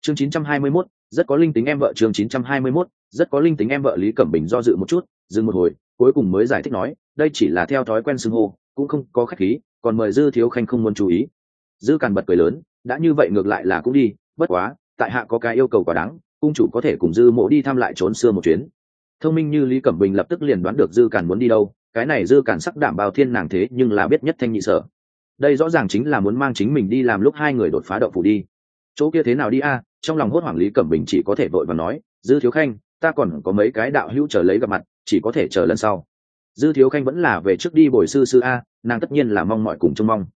Chương 921, rất có linh tính em vợ chương 921, rất có linh tính em vợ lý cẩm bình do dự một chút, dừng một hồi, cuối cùng mới giải thích nói, đây chỉ là theo thói quen xưng hô, cũng không có khách khí, còn mời dư thiếu khanh không muốn chú ý. Dư càn bật cười lớn, đã như vậy ngược lại là cũng đi, bất quá, tại hạ có cái yêu cầu quá đáng, cung chủ có thể cùng dư mộ đi thăm lại trốn xưa một chuyến. Thông minh như lý cẩm bình lập tức liền đoán được dư càn muốn đi đâu, cái này dư càn sắc đảm bao thiên nàng thế nhưng là biết nhất thanh nhị sở. Đây rõ ràng chính là muốn mang chính mình đi làm lúc hai người đột phá đậu phủ đi. Chỗ kia thế nào đi a? Trong lòng hốt hoảng lý cẩm bình chỉ có thể vội và nói, dư thiếu khanh ta còn có mấy cái đạo hữu chờ lấy gặp mặt, chỉ có thể chờ lần sau. Dư thiếu khanh vẫn là về trước đi bồi sư sư a, nàng tất nhiên là mong mọi cùng trông mong.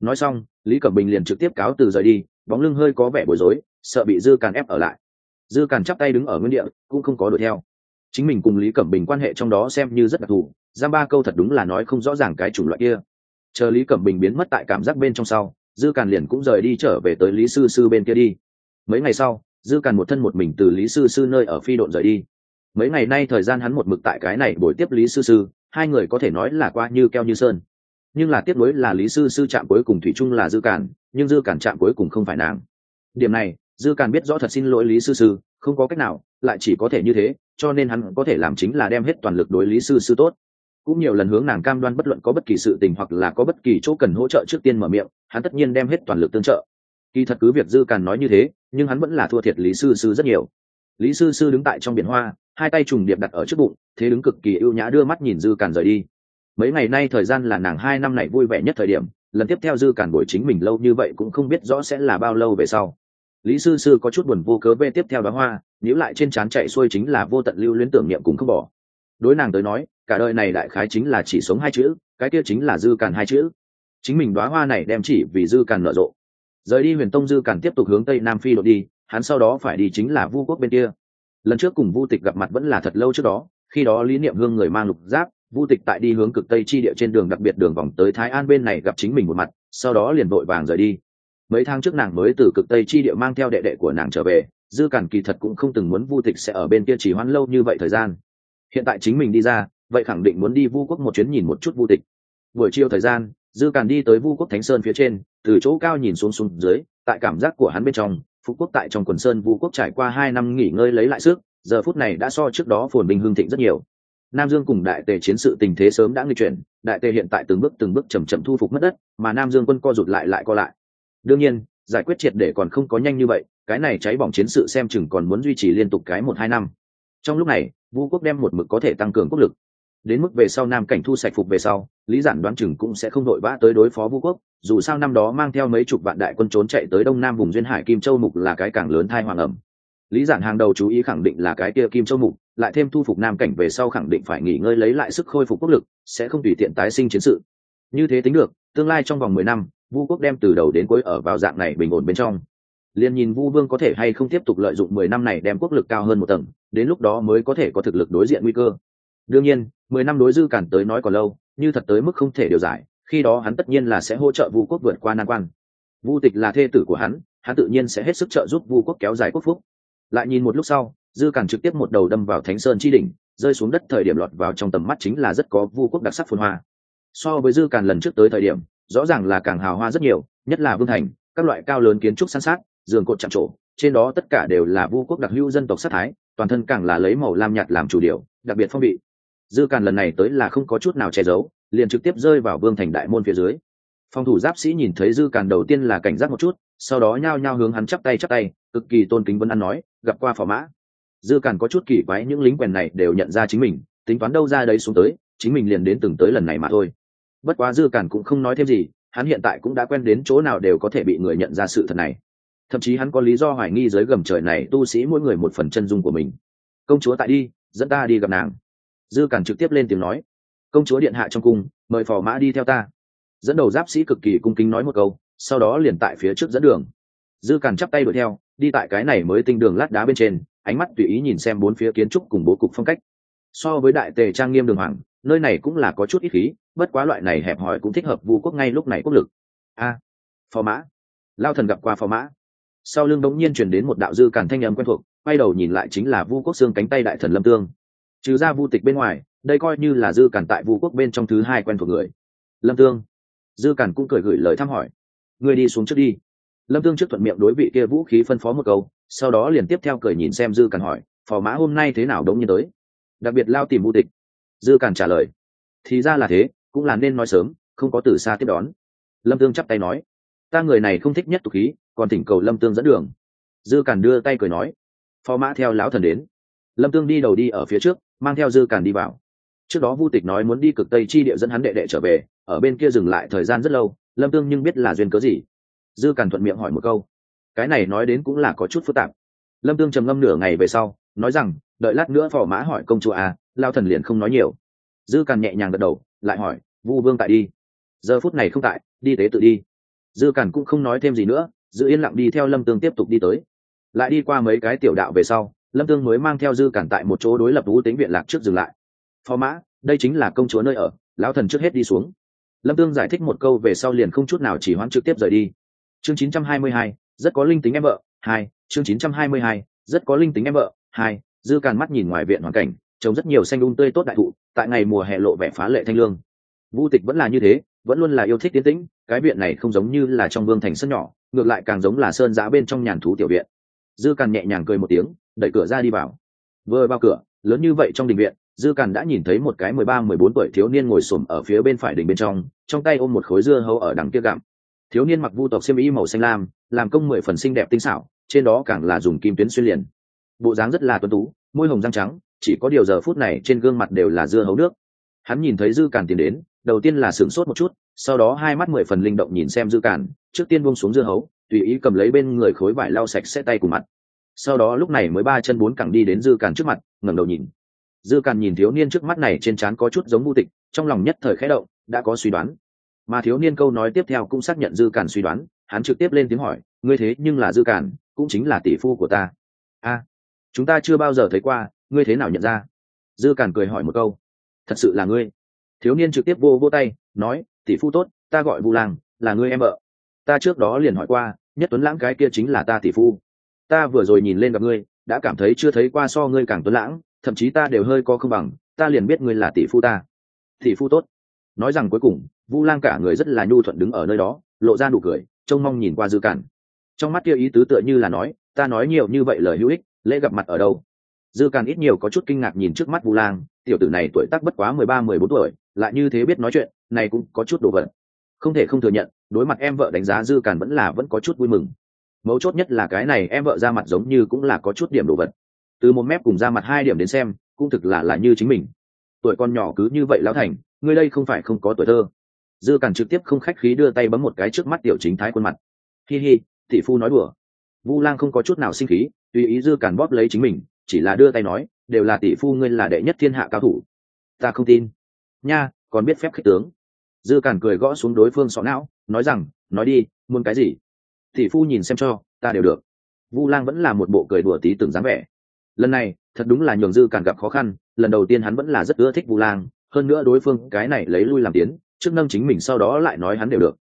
Nói xong, lý cẩm bình liền trực tiếp cáo từ rời đi, bóng lưng hơi có vẻ bối rối, sợ bị dư càn ép ở lại. Dư càn chắp tay đứng ở nguyên địa, cũng không có đuổi theo. Chính mình cùng lý cẩm bình quan hệ trong đó xem như rất đặc thù, giam ba câu thật đúng là nói không rõ ràng cái chủng loại kia. Chờ lý cẩm bình biến mất tại cảm giác bên trong sau, dư càn liền cũng rời đi trở về tới lý sư sư bên kia đi. Mấy ngày sau dư càn một thân một mình từ lý sư sư nơi ở phi độn rời đi. Mấy ngày nay thời gian hắn một mực tại cái này buổi tiếp lý sư sư, hai người có thể nói là qua như keo như sơn. Nhưng là tiếp nối là lý sư sư chạm cuối cùng thủy chung là dư càn, nhưng dư càn chạm cuối cùng không phải nàng. Điểm này, dư càn biết rõ thật xin lỗi lý sư sư, không có cách nào, lại chỉ có thể như thế, cho nên hắn có thể làm chính là đem hết toàn lực đối lý sư sư tốt. Cũng nhiều lần hướng nàng cam đoan bất luận có bất kỳ sự tình hoặc là có bất kỳ chỗ cần hỗ trợ trước tiên mở miệng, hắn tất nhiên đem hết toàn lực tương trợ kỳ thật cứ việc dư càn nói như thế, nhưng hắn vẫn là thua thiệt lý sư sư rất nhiều. Lý sư sư đứng tại trong biển hoa, hai tay trùng điệp đặt ở trước bụng, thế đứng cực kỳ ưu nhã đưa mắt nhìn dư càn rời đi. Mấy ngày nay thời gian là nàng hai năm này vui vẻ nhất thời điểm, lần tiếp theo dư càn buổi chính mình lâu như vậy cũng không biết rõ sẽ là bao lâu về sau. Lý sư sư có chút buồn vô cớ về tiếp theo đó hoa nếu lại trên trán chạy xuôi chính là vô tận lưu luyến tưởng niệm cũng không bỏ. Đối nàng tới nói, cả đời này đại khái chính là chỉ sống hai chữ, cái kia chính là dư càn hai chữ. Chính mình đoá hoa này đem chỉ vì dư càn nở rộ rời đi huyền tông dư càn tiếp tục hướng tây nam phi đội đi, hắn sau đó phải đi chính là vu quốc bên kia. Lần trước cùng vu tịch gặp mặt vẫn là thật lâu trước đó, khi đó lý niệm hương người mang lục giáp, vu tịch tại đi hướng cực tây chi địa trên đường đặc biệt đường vòng tới thái an bên này gặp chính mình một mặt, sau đó liền vội vàng rời đi. Mấy tháng trước nàng mới từ cực tây chi địa mang theo đệ đệ của nàng trở về, dư cản kỳ thật cũng không từng muốn vu tịch sẽ ở bên kia chỉ hoãn lâu như vậy thời gian. Hiện tại chính mình đi ra, vậy khẳng định muốn đi vu quốc một chuyến nhìn một chút vu tịch. Buổi chiều thời gian dư càn đi tới vu quốc thánh sơn phía trên, từ chỗ cao nhìn xuống xuống dưới, tại cảm giác của hắn bên trong, phú quốc tại trong quần sơn vu quốc trải qua hai năm nghỉ ngơi lấy lại sức, giờ phút này đã so trước đó phồn bình hương thịnh rất nhiều. Nam dương cùng đại tề chiến sự tình thế sớm đã nghi chuyển, đại tề hiện tại từng bước từng bước chầm chậm thu phục mất đất, mà nam dương quân co rụt lại lại co lại. Đương nhiên, giải quyết triệt để còn không có nhanh như vậy, cái này cháy bỏng chiến sự xem chừng còn muốn duy trì liên tục cái một hai năm. Trong lúc này, vu quốc đem một mực có thể tăng cường quốc lực đến mức về sau nam cảnh thu sạch phục về sau, lý giản đoán chừng cũng sẽ không đội vã tới đối phó vu quốc, dù sao năm đó mang theo mấy chục vạn đại quân trốn chạy tới đông nam vùng duyên hải kim châu mục là cái cảng lớn thai hoàng ẩm. Lý giản hàng đầu chú ý khẳng định là cái kia kim châu mục, lại thêm thu phục nam cảnh về sau khẳng định phải nghỉ ngơi lấy lại sức khôi phục quốc lực, sẽ không tùy tiện tái sinh chiến sự. Như thế tính được, tương lai trong vòng mười năm, vu quốc đem từ đầu đến cuối ở vào dạng này bình ổn bên trong. Liền nhìn vu vương có thể hay không tiếp tục lợi dụng mười năm này đem quốc lực cao hơn một tầng, đến lúc đó mới có thể có thực lực đối diện nguy cơ đương nhiên, mười năm đối dư cản tới nói còn lâu, như thật tới mức không thể điều giải, khi đó hắn tất nhiên là sẽ hỗ trợ vu quốc vượt qua nan quan vu tịch là thê tử của hắn hắn tự nhiên sẽ hết sức trợ giúp vu quốc kéo dài quốc phúc. Lại nhìn một lúc sau, dư cản trực tiếp một đầu đâm vào thánh sơn chi đỉnh, rơi xuống đất thời điểm lọt vào trong tầm mắt chính là rất có vu quốc đặc sắc phồn hoa. So với dư cản lần trước tới thời điểm, rõ ràng là càng hào hoa rất nhiều, nhất là vương thành, các loại cao lớn kiến trúc san sát, giường cột chạm trổ, trên đó tất cả đều là vu quốc đặc hữu dân tộc sát thái, toàn thân càng là lấy màu lam nhạt làm chủ điều, đặc biệt phong vị dư càn lần này tới là không có chút nào che giấu, liền trực tiếp rơi vào vương thành đại môn phía dưới. Phòng thủ giáp sĩ nhìn thấy dư càn đầu tiên là cảnh giác một chút, sau đó nhao nhao hướng hắn chắp tay chắp tay, cực kỳ tôn kính vân ăn nói, gặp qua phò mã. Dư càn có chút kỳ quái những lính quèn này đều nhận ra chính mình, tính toán đâu ra đấy xuống tới, chính mình liền đến từng tới lần này mà thôi. Bất quá dư càn cũng không nói thêm gì, hắn hiện tại cũng đã quen đến chỗ nào đều có thể bị người nhận ra sự thật này. Thậm chí hắn có lý do hoài nghi dưới gầm trời này tu sĩ mỗi người một phần chân dung của mình. Công chúa tại đi, dẫn ta đi gặp nàng dư càn trực tiếp lên tiếng nói, công chúa điện hạ trong cung, mời phò mã đi theo ta. Dẫn đầu giáp sĩ cực kỳ cung kính nói một câu, sau đó liền tại phía trước dẫn đường. Dư càn chắp tay đuổi theo, đi tại cái này mới tinh đường lát đá bên trên, ánh mắt tùy ý nhìn xem bốn phía kiến trúc cùng bố cục phong cách. So với đại tề trang nghiêm đường hoàng, nơi này cũng là có chút ít khí, bất quá loại này hẹp hòi cũng thích hợp vu quốc ngay lúc này quốc lực. A, phò mã. Lao thần gặp qua phò mã. Sau lưng đống nhiên chuyển đến một đạo dư càn thanh âm quen thuộc, quay đầu nhìn lại chính là vu quốc xương cánh tay đại thần lâm tương trừ ra vu tịch bên ngoài, đây coi như là dư cản tại vu quốc bên trong thứ hai quen thuộc người. Lâm tương. Dư cản cũng cười gửi lời thăm hỏi. Người đi xuống trước đi. Lâm tương trước thuận miệng đối vị kia vũ khí phân phó một câu, sau đó liền tiếp theo cười nhìn xem dư cản hỏi, phò mã hôm nay thế nào đống nhiên tới? Đặc biệt lao tìm vu tịch. Dư cản trả lời, thì ra là thế, cũng là nên nói sớm, không có từ xa tiếp đón. Lâm tương chắp tay nói, ta người này không thích nhất tục khí, còn thỉnh cầu lâm tương dẫn đường. Dư cản đưa tay cười nói, phò mã theo lão thần đến lâm tương đi đầu đi ở phía trước, mang theo dư càn đi vào. Trước đó vu tịch nói muốn đi cực tây chi địa dẫn hắn đệ đệ trở về, ở bên kia dừng lại thời gian rất lâu, lâm tương nhưng biết là duyên cớ gì. Dư càn thuận miệng hỏi một câu. Cái này nói đến cũng là có chút phức tạp. Lâm tương trầm ngâm nửa ngày về sau, nói rằng, đợi lát nữa phò mã hỏi công chúa à lao thần liền không nói nhiều. Dư càn nhẹ nhàng gật đầu, lại hỏi, vu vương tại đi? Giờ phút này không tại, đi tế tự đi. Dư càn cũng không nói thêm gì nữa, giữ yên lặng đi theo lâm tương tiếp tục đi tới. Lại đi qua mấy cái tiểu đạo về sau lâm tương mới mang theo dư cản tại một chỗ đối lập vũ tính viện lạc trước dừng lại. Phó mã đây chính là công chúa nơi ở lão thần trước hết đi xuống. Lâm tương giải thích một câu về sau liền không chút nào chỉ hoãn trực tiếp rời đi. Chương 922, rất có linh tính em vợ hai chương 922, rất có linh tính em vợ hai dư càn mắt nhìn ngoài viện hoàn cảnh trông rất nhiều xanh đun tươi tốt đại thụ tại ngày mùa hè lộ vẻ phá lệ thanh lương. Vu tịch vẫn là như thế vẫn luôn là yêu thích tiến tĩnh cái viện này không giống như là trong vương thành sân nhỏ ngược lại càng giống là sơn giã bên trong nhàn thú tiểu viện. Dư càn nhẹ nhàng cười một tiếng đẩy cửa ra đi vào. Vừa vào cửa, lớn như vậy trong đình viện, dư càn đã nhìn thấy một cái mười ba, mười bốn tuổi thiếu niên ngồi xổm ở phía bên phải đình bên trong trong tay ôm một khối dưa hấu ở đằng kia gặm. Thiếu niên mặc vu tộc xiêm y màu xanh lam, làm công mười phần xinh đẹp tinh xảo, trên đó càng là dùng kim tuyến xuyên liền. Bộ dáng rất là tuấn tú, môi hồng răng trắng, chỉ có điều giờ phút này trên gương mặt đều là dưa hấu nước. Hắn nhìn thấy dư càn tiến đến, đầu tiên là sửng sốt một chút, sau đó hai mắt mười phần linh động nhìn xem dư càn, trước tiên buông xuống dưa hấu, tùy ý cầm lấy bên người khối vải lau sạch sẽ tay cùng mặt sau đó lúc này mới ba chân bốn cẳng đi đến dư càn trước mặt, ngẩng đầu nhìn. Dư càn nhìn thiếu niên trước mắt này trên trán có chút giống vô tịch, trong lòng nhất thời khẽ động, đã có suy đoán. Mà thiếu niên câu nói tiếp theo cũng xác nhận dư càn suy đoán, hắn trực tiếp lên tiếng hỏi, ngươi thế nhưng là dư càn, cũng chính là tỷ phu của ta. A, chúng ta chưa bao giờ thấy qua, ngươi thế nào nhận ra? Dư càn cười hỏi một câu. Thật sự là ngươi. Thiếu niên trực tiếp vô vô tay, nói, tỷ phu tốt, ta gọi vu lang, là ngươi em vợ. Ta trước đó liền hỏi qua, nhất tuấn lãng cái kia chính là ta tỷ phu ta vừa rồi nhìn lên gặp ngươi, đã cảm thấy chưa thấy qua so ngươi càng tuấn lãng, thậm chí ta đều hơi có không bằng, ta liền biết ngươi là tỷ phu ta. Tỷ phu tốt. Nói rằng cuối cùng, vu lang cả người rất là nhu thuận đứng ở nơi đó, lộ ra nụ cười, trông mong nhìn qua dư cản. Trong mắt kia ý tứ tựa như là nói, ta nói nhiều như vậy lời hữu ích, lễ gặp mặt ở đâu? Dư càn ít nhiều có chút kinh ngạc nhìn trước mắt vu lang, tiểu tử này tuổi tác bất quá mười ba, mười bốn tuổi, lại như thế biết nói chuyện, này cũng có chút đồ vật. Không thể không thừa nhận, đối mặt em vợ đánh giá dư càn vẫn là vẫn có chút vui mừng mấu chốt nhất là cái này em vợ ra mặt giống như cũng là có chút điểm đồ vật. Từ một mép cùng ra mặt hai điểm đến xem, cũng thực là là như chính mình. Tuổi con nhỏ cứ như vậy lão thành ngươi đây không phải không có tuổi thơ. Dư càn trực tiếp không khách khí đưa tay bấm một cái trước mắt tiểu chính thái khuôn mặt. Hi hi thị phu nói đùa. Vu lang không có chút nào sinh khí, tùy ý dư càn bóp lấy chính mình, chỉ là đưa tay nói, đều là tỷ phu ngươi là đệ nhất thiên hạ cao thủ. Ta không tin. Nha, còn biết phép khích tướng. Dư càn cười gõ xuống đối phương sọ não, nói rằng, nói đi, muốn cái gì? Tỷ phu nhìn xem cho, ta đều được. Vu lang vẫn là một bộ cười đùa tí từng dáng vẻ. Lần này, thật đúng là nhường dư càn gặp khó khăn, lần đầu tiên hắn vẫn là rất ưa thích vu lang, hơn nữa đối phương cái này lấy lui làm tiến, trước nâng chính mình sau đó lại nói hắn đều được.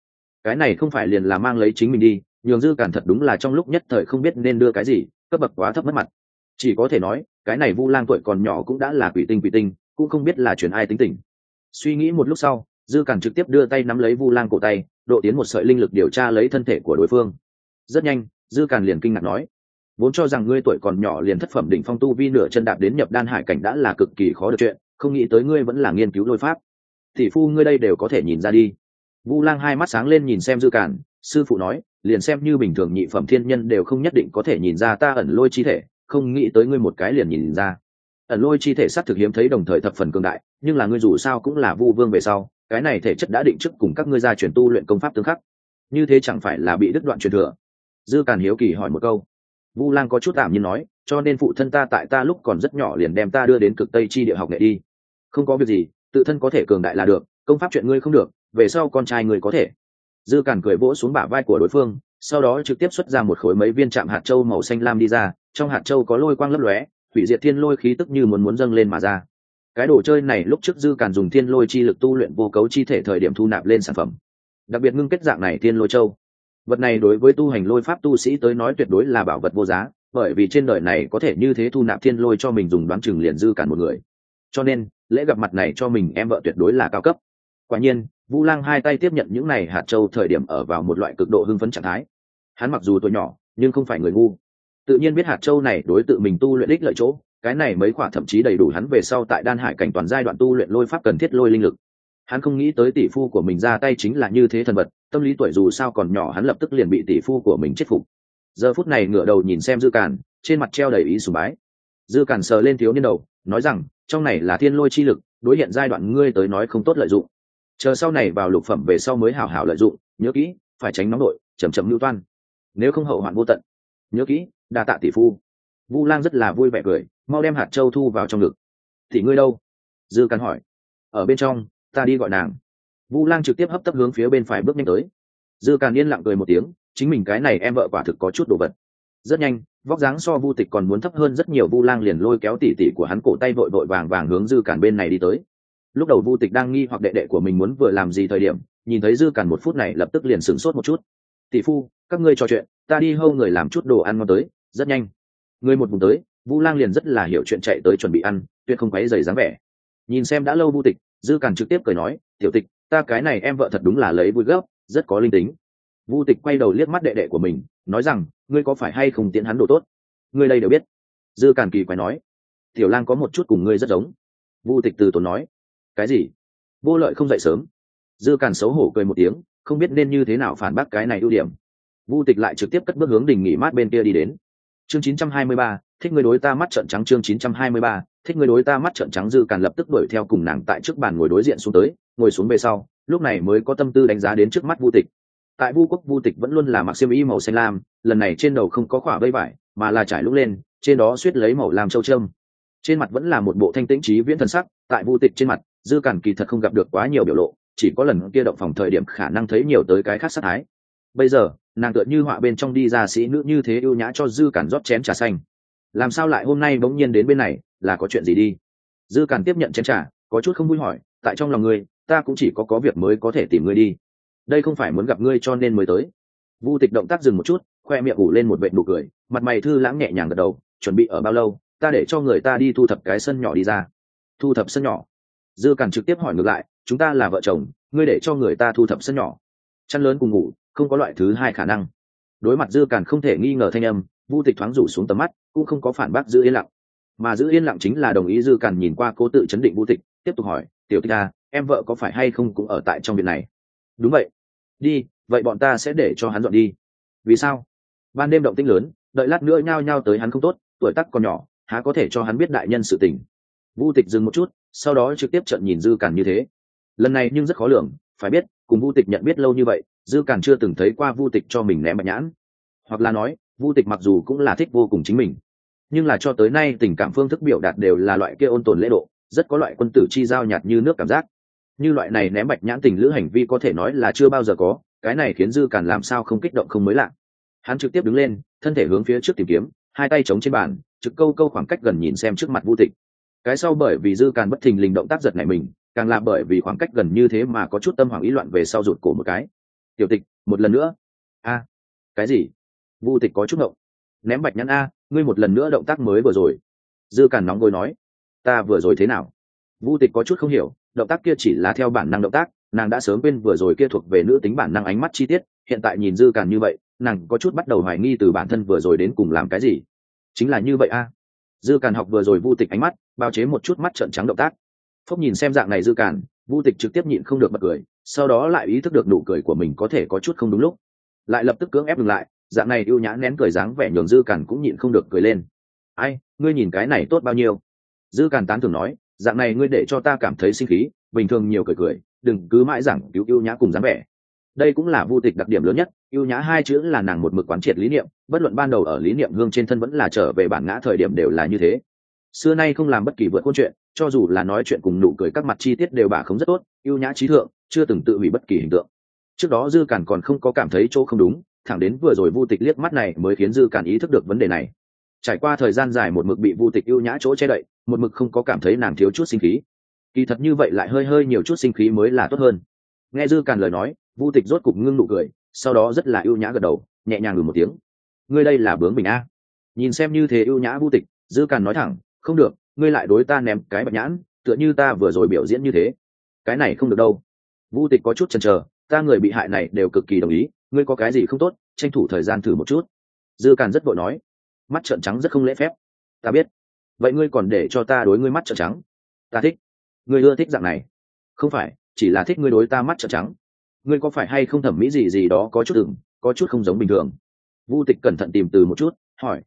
Cái này không phải liền là mang lấy chính mình đi, nhường dư Cản thật đúng là trong lúc nhất thời không biết nên đưa cái gì, cấp bậc quá thấp mất mặt. Chỉ có thể nói, cái này vu lang tuổi còn nhỏ cũng đã là quỷ tinh quỷ tinh, cũng không biết là chuyển ai tính tình. Suy nghĩ một lúc sau, dư Cản trực tiếp đưa tay nắm lấy vu lang cổ tay độ tiến một sợi linh lực điều tra lấy thân thể của đối phương. Rất nhanh, dư càn liền kinh ngạc nói, vốn cho rằng ngươi tuổi còn nhỏ liền thất phẩm đỉnh phong tu vi nửa chân đạp đến nhập đan hải cảnh đã là cực kỳ khó được chuyện, không nghĩ tới ngươi vẫn là nghiên cứu lôi pháp. Tỷ phu ngươi đây đều có thể nhìn ra đi. Vu lang hai mắt sáng lên nhìn xem dư càn, sư phụ nói, liền xem như bình thường nhị phẩm thiên nhân đều không nhất định có thể nhìn ra ta ẩn lôi chi thể, không nghĩ tới ngươi một cái liền nhìn ra. Ẩn lôi chi thể s á t thực hiếm thấy đồng thời thập phần cương đại, nhưng là ngươi dù sao cũng là vu vương về sau cái này thể chất đã định trước cùng các ngươi ra truyền tu luyện công pháp tương khắc. Như thế chẳng phải là bị đứt đoạn truyền thừa? Dư càn hiếu kỳ hỏi một câu. Vu lang có chút tạm nhiên nói, cho nên phụ thân ta tại ta lúc còn rất nhỏ liền đem ta đưa đến cực tây chi địa học nghệ đi. Không có việc gì, tự thân có thể cường đại là được, công pháp chuyện ngươi không được, về sau con trai ngươi có thể. Dư càn cười vỗ xuống bả vai của đối phương, sau đó trực tiếp xuất ra một khối mấy viên chạm hạt châu màu xanh lam đi ra, trong hạt châu có lôi quang lấp lóe, hủy diệt thiên lôi khí tức như muốn muốn dâng lên mà ra cái đồ chơi này lúc trước dư càn dùng thiên lôi chi lực tu luyện vô cấu chi thể thời điểm thu nạp lên sản phẩm. Đặc biệt ngưng kết dạng này thiên lôi châu. Vật này đối với tu hành lôi pháp tu sĩ tới nói tuyệt đối là bảo vật vô giá, bởi vì trên đời này có thể như thế thu nạp thiên lôi cho mình dùng đoán chừng liền dư càn một người. Cho nên, lễ gặp mặt này cho mình em vợ tuyệt đối là cao cấp. Quả nhiên vũ lang hai tay tiếp nhận những này hạt châu thời điểm ở vào một loại cực độ hưng phấn trạng thái. Hắn mặc dù tuổi nhỏ, nhưng không phải người ngu. Tự nhiên biết hạt châu này đối tự mình tu luyện ích lợi chỗ cái này mấy khoả thậm chí đầy đủ hắn về sau tại đan hải cảnh toàn giai đoạn tu luyện lôi pháp cần thiết lôi linh lực. Hắn không nghĩ tới tỷ phu của mình ra tay chính là như thế thần vật, tâm lý tuổi dù sao còn nhỏ hắn lập tức liền bị tỷ phu của mình chết phục. Giờ phút này ngửa đầu nhìn xem dư càn, trên mặt treo đầy ý sùng bái. Dư càn sờ lên thiếu niên đầu, nói rằng, trong này là thiên lôi chi lực, đối hiện giai đoạn ngươi tới nói không tốt lợi dụng. Chờ sau này vào lục phẩm về sau mới hảo hảo lợi dụng, nhớ kỹ, phải tránh nóng đội chầm chậm lưu toan. Nếu không hậu hoạn vô tận, nhớ kỹ, đa tạ tỷ phu vu lang rất là vui vẻ cười, mau đem hạt châu thu vào trong ngực. Thì ngươi đâu? Dư cắn hỏi. Ở bên trong, ta đi gọi nàng. Vu lang trực tiếp hấp tấp hướng phía bên phải bước nhanh tới. Dư càn yên lặng cười một tiếng, chính mình cái này em vợ quả thực có chút đồ vật. Rất nhanh, vóc dáng so vu tịch còn muốn thấp hơn rất nhiều, vu lang liền lôi kéo tỉ tỉ của hắn cổ tay vội vội vàng vàng hướng dư càn bên này đi tới. Lúc đầu vu tịch đang nghi hoặc đệ đệ của mình muốn vừa làm gì thời điểm, nhìn thấy dư càn một phút này lập tức liền sửng sốt một chút. Tỷ phu, các ngươi trò chuyện, ta đi hâu người làm chút đồ ăn ngon tới. Rất nhanh người một vùng tới, vu lang liền rất là hiểu chuyện chạy tới chuẩn bị ăn, tuyệt không quấy dày dáng vẻ. Nhìn xem đã lâu vu tịch, dư càn trực tiếp cười nói, tiểu tịch, ta cái này em vợ thật đúng là lấy vui gấp rất có linh tính. Vu tịch quay đầu liếc mắt đệ đệ của mình, nói rằng, ngươi có phải hay không tiện hắn đồ tốt? Ngươi đây đều biết. Dư càn kỳ quái nói. Tiểu lang có một chút cùng ngươi rất giống. Vu tịch từ tốn nói. Cái gì? Vô lợi không dậy sớm. Dư càn xấu hổ cười một tiếng, không biết nên như thế nào phản bác cái này ưu điểm. Vu tịch lại trực tiếp cất bước hướng đình nghỉ mát bên kia đi đến chương 923, thích người đối ta mắt trợn trắng chương 923, thích người đối ta mắt trợn trắng dư càn lập tức đuổi theo cùng nàng tại trước bàn ngồi đối diện xuống tới ngồi xuống về sau lúc này mới có tâm tư đánh giá đến trước mắt vu tịch. Tại vu quốc vu tịch vẫn luôn là mặc xiêm y màu xanh lam lần này trên đầu không có khỏa vây vải mà là trải lúc lên trên đó suýt lấy màu làm châu trâm trên mặt vẫn là một bộ thanh tĩnh trí viễn thần sắc tại vu tịch trên mặt dư càn kỳ thật không gặp được quá nhiều biểu lộ chỉ có lần kia động phòng thời điểm khả năng thấy nhiều tới cái khác sát thái bây giờ, nàng tựa như họa bên trong đi ra sĩ nữ như thế ưu nhã cho dư cản rót chén trà xanh. Làm sao lại hôm nay bỗng nhiên đến bên này, là có chuyện gì đi? Dư cản tiếp nhận chén trà, có chút không vui hỏi, tại trong lòng ngươi, ta cũng chỉ có có việc mới có thể tìm ngươi đi. Đây không phải muốn gặp ngươi cho nên mới tới. Vu tịch động tác dừng một chút, khoe miệng ủ lên một vệ nụ cười, mặt mày thư lãng nhẹ nhàng gật đầu, chuẩn bị ở bao lâu, ta để cho người ta đi thu thập cái sân nhỏ đi ra. Thu thập sân nhỏ? Dư cản trực tiếp hỏi ngược lại, chúng ta là vợ chồng, ngươi để cho người ta thu thập sân nhỏ. Chăn lớn cùng ngủ không có loại thứ hai khả năng. Đối mặt dư càn không thể nghi ngờ thanh âm, vu tịch thoáng rủ xuống tầm mắt, cũng không có phản bác giữ yên lặng. Mà giữ yên lặng chính là đồng ý dư càn nhìn qua cố tự chấn định vu tịch, tiếp tục hỏi, tiểu tịch à em vợ có phải hay không cũng ở tại trong viện này? Đúng vậy. Đi, vậy bọn ta sẽ để cho hắn dọn đi. Vì sao? Ban đêm động tĩnh lớn, đợi lát nữa nhao nhao tới hắn không tốt, tuổi tắc còn nhỏ, há có thể cho hắn biết đại nhân sự tình? Vu tịch dừng một chút, sau đó trực tiếp trận nhìn dư càn như thế. Lần này nhưng rất khó lường, phải biết cùng vu tịch nhận biết lâu như vậy, dư càn chưa từng thấy qua vu tịch cho mình ném bạch nhãn. Hoặc là nói, vu tịch mặc dù cũng là thích vô cùng chính mình, nhưng là cho tới nay tình cảm phương thức biểu đạt đều là loại kia ôn tồn lễ độ, rất có loại quân tử chi giao nhạt như nước cảm giác. Như loại này ném bạch nhãn tình lữ hành vi có thể nói là chưa bao giờ có, cái này khiến dư càn làm sao không kích động không mới lạ. Hắn trực tiếp đứng lên, thân thể hướng phía trước tìm kiếm, hai tay chống trên bàn, trực câu câu khoảng cách gần nhìn xem trước mặt vu tịch. Cái sau bởi vì dư càn bất thình lình động tác giật này mình càng là bởi vì khoảng cách gần như thế mà có chút tâm hoàng ý loạn về sau rụt cổ một cái. Tiểu tịch, một lần nữa. A, cái gì? Vu tịch có chút động ném bạch nhãn a, ngươi một lần nữa động tác mới vừa rồi. Dư càn nóng gối nói. Ta vừa rồi thế nào? Vu tịch có chút không hiểu, động tác kia chỉ là theo bản năng động tác, nàng đã sớm quên vừa rồi kia thuộc về nữ tính bản năng ánh mắt chi tiết, hiện tại nhìn dư càn như vậy, nàng có chút bắt đầu hoài nghi từ bản thân vừa rồi đến cùng làm cái gì. Chính là như vậy a. Dư càn học vừa rồi vu tịch ánh mắt bao chế một chút mắt trợn trắng động tác phúc nhìn xem dạng này dư cản, vu tịch trực tiếp nhịn không được bật cười sau đó lại ý thức được nụ cười của mình có thể có chút không đúng lúc. Lại lập tức cưỡng ép dừng lại dạng này ưu nhã nén cười dáng vẻ nhường dư càn cũng nhịn không được cười lên. Ai ngươi nhìn cái này tốt bao nhiêu? Dư càn tán thường nói dạng này ngươi để cho ta cảm thấy sinh khí bình thường nhiều cười cười đừng cứ mãi rằng cứu ưu nhã cùng dáng vẻ. Đây cũng là vô tịch đặc điểm lớn nhất ưu nhã hai chữ là nàng một mực quán triệt lý niệm bất luận ban đầu ở lý niệm hương trên thân vẫn là trở về bản ngã thời điểm đều là như thế xưa nay không làm bất kỳ vượt khuôn chuyện, cho dù là nói chuyện cùng nụ cười các mặt chi tiết đều bà không rất tốt, ưu nhã trí thượng, chưa từng tự hủy bất kỳ hình tượng. Trước đó dư cản còn không có cảm thấy chỗ không đúng, thẳng đến vừa rồi vu tịch liếc mắt này mới khiến dư cản ý thức được vấn đề này. Trải qua thời gian dài một mực bị vu tịch ưu nhã chỗ che đậy, một mực không có cảm thấy nàng thiếu chút sinh khí. Kỳ thật như vậy lại hơi hơi nhiều chút sinh khí mới là tốt hơn. Nghe dư càn lời nói, vu tịch rốt cục ngưng nụ cười, sau đó rất là ưu nhã gật đầu, nhẹ nhàng ngừ một tiếng. Ngươi đây là bướng bình a. Nhìn xem như thế ưu nhã vu tịch, dư càn nói thẳng không được ngươi lại đối ta ném cái bạch nhãn tựa như ta vừa rồi biểu diễn như thế. Cái này không được đâu. Vu tịch có chút chần chờ ta người bị hại này đều cực kỳ đồng ý ngươi có cái gì không tốt tranh thủ thời gian thử một chút. Dư càn rất vội nói mắt trợn trắng rất không lễ phép. Ta biết. Vậy ngươi còn để cho ta đối ngươi mắt trợn trắng? Ta thích. Ngươi ưa thích dạng này. Không phải chỉ là thích ngươi đối ta mắt trợn trắng. Ngươi có phải hay không thẩm mỹ gì gì đó có chút đừng, có chút không giống bình thường? Vu tịch cẩn thận tìm từ một chút hỏi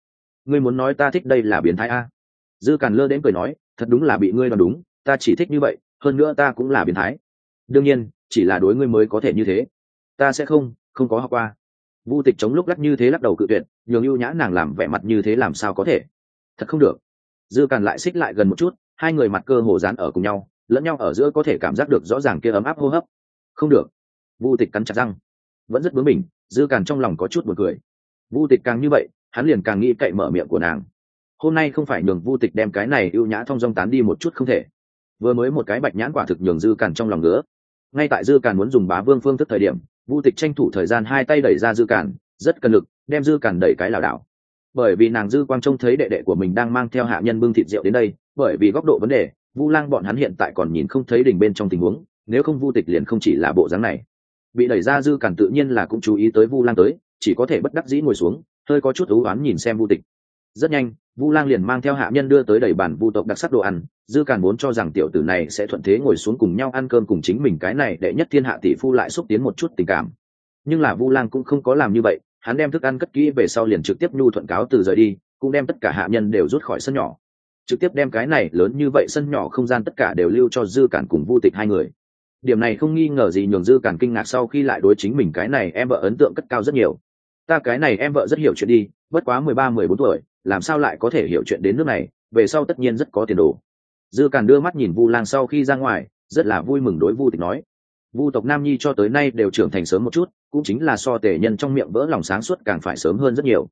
ngươi muốn nói ta thích đây là biến thái a? Dư càn lơ đến cười nói, thật đúng là bị ngươi đoán đúng, ta chỉ thích như vậy, hơn nữa ta cũng là biến thái. Đương nhiên, chỉ là đối ngươi mới có thể như thế. Ta sẽ không không có học qua. Vu tịch chống lúc lắc như thế lắc đầu cự tuyệt, nhường ưu nhã nàng làm vẻ mặt như thế làm sao có thể? Thật không được. Dư càn lại xích lại gần một chút, hai người mặt cơ hồ dán ở cùng nhau, lẫn nhau ở giữa có thể cảm giác được rõ ràng kia ấm áp hô hấp. Không được. Vu tịch cắn chặt răng. Vẫn rất bướng mình dư càn trong lòng có chút buồn cười. Vu tịch càng như vậy, hắn liền càng nghĩ cậy mở miệng của nàng hôm nay không phải nhường vu tịch đem cái này ưu nhã thong dong tán đi một chút không thể. Vừa mới một cái bạch nhãn quả thực nhường dư càn trong lòng nữa ngay tại dư càn muốn dùng bá vương phương thức thời điểm, vu tịch tranh thủ thời gian hai tay đẩy ra dư càn, rất cần lực, đem dư càn đẩy cái lảo đảo. Bởi vì nàng dư quang trông thấy đệ đệ của mình đang mang theo hạ nhân bưng thịt rượu đến đây, bởi vì góc độ vấn đề, vu lang bọn hắn hiện tại còn nhìn không thấy đỉnh bên trong tình huống, nếu không vu tịch liền không chỉ là bộ dáng này. Bị đẩy ra dư càn tự nhiên là cũng chú ý tới vu lang tới, chỉ có thể bất đắc dĩ ngồi xuống, hơi có chút ấu oán nhìn xem vu tịch. Rất nhanh vu lang liền mang theo hạ nhân đưa tới đầy bản vu tộc đặc sắc đồ ăn, dư càn vốn cho rằng tiểu tử này sẽ thuận thế ngồi xuống cùng nhau ăn cơm cùng chính mình cái này để nhất thiên hạ tỷ phu lại xúc tiến một chút tình cảm. Nhưng là vu lang cũng không có làm như vậy, hắn đem thức ăn cất kỹ về sau liền trực tiếp nhu thuận cáo từ rời đi, cũng đem tất cả hạ nhân đều rút khỏi sân nhỏ. Trực tiếp đem cái này lớn như vậy sân nhỏ không gian tất cả đều lưu cho dư cản cùng vu tịch hai người. Điểm này không nghi ngờ gì nhường dư cản kinh ngạc sau khi lại đối chính mình cái này em vợ ấn tượng cất cao rất nhiều. Ta cái này em vợ rất hiểu chuyện đi, bất quá mười ba, mười bốn tuổi làm sao lại có thể hiểu chuyện đến nước này về sau tất nhiên rất có tiền đồ. Dư càn đưa mắt nhìn vu lang sau khi ra ngoài rất là vui mừng đối vu tịch nói. Vu tộc nam nhi cho tới nay đều trưởng thành sớm một chút cũng chính là so tể nhân trong miệng vỡ lòng sáng suốt càng phải sớm hơn rất nhiều.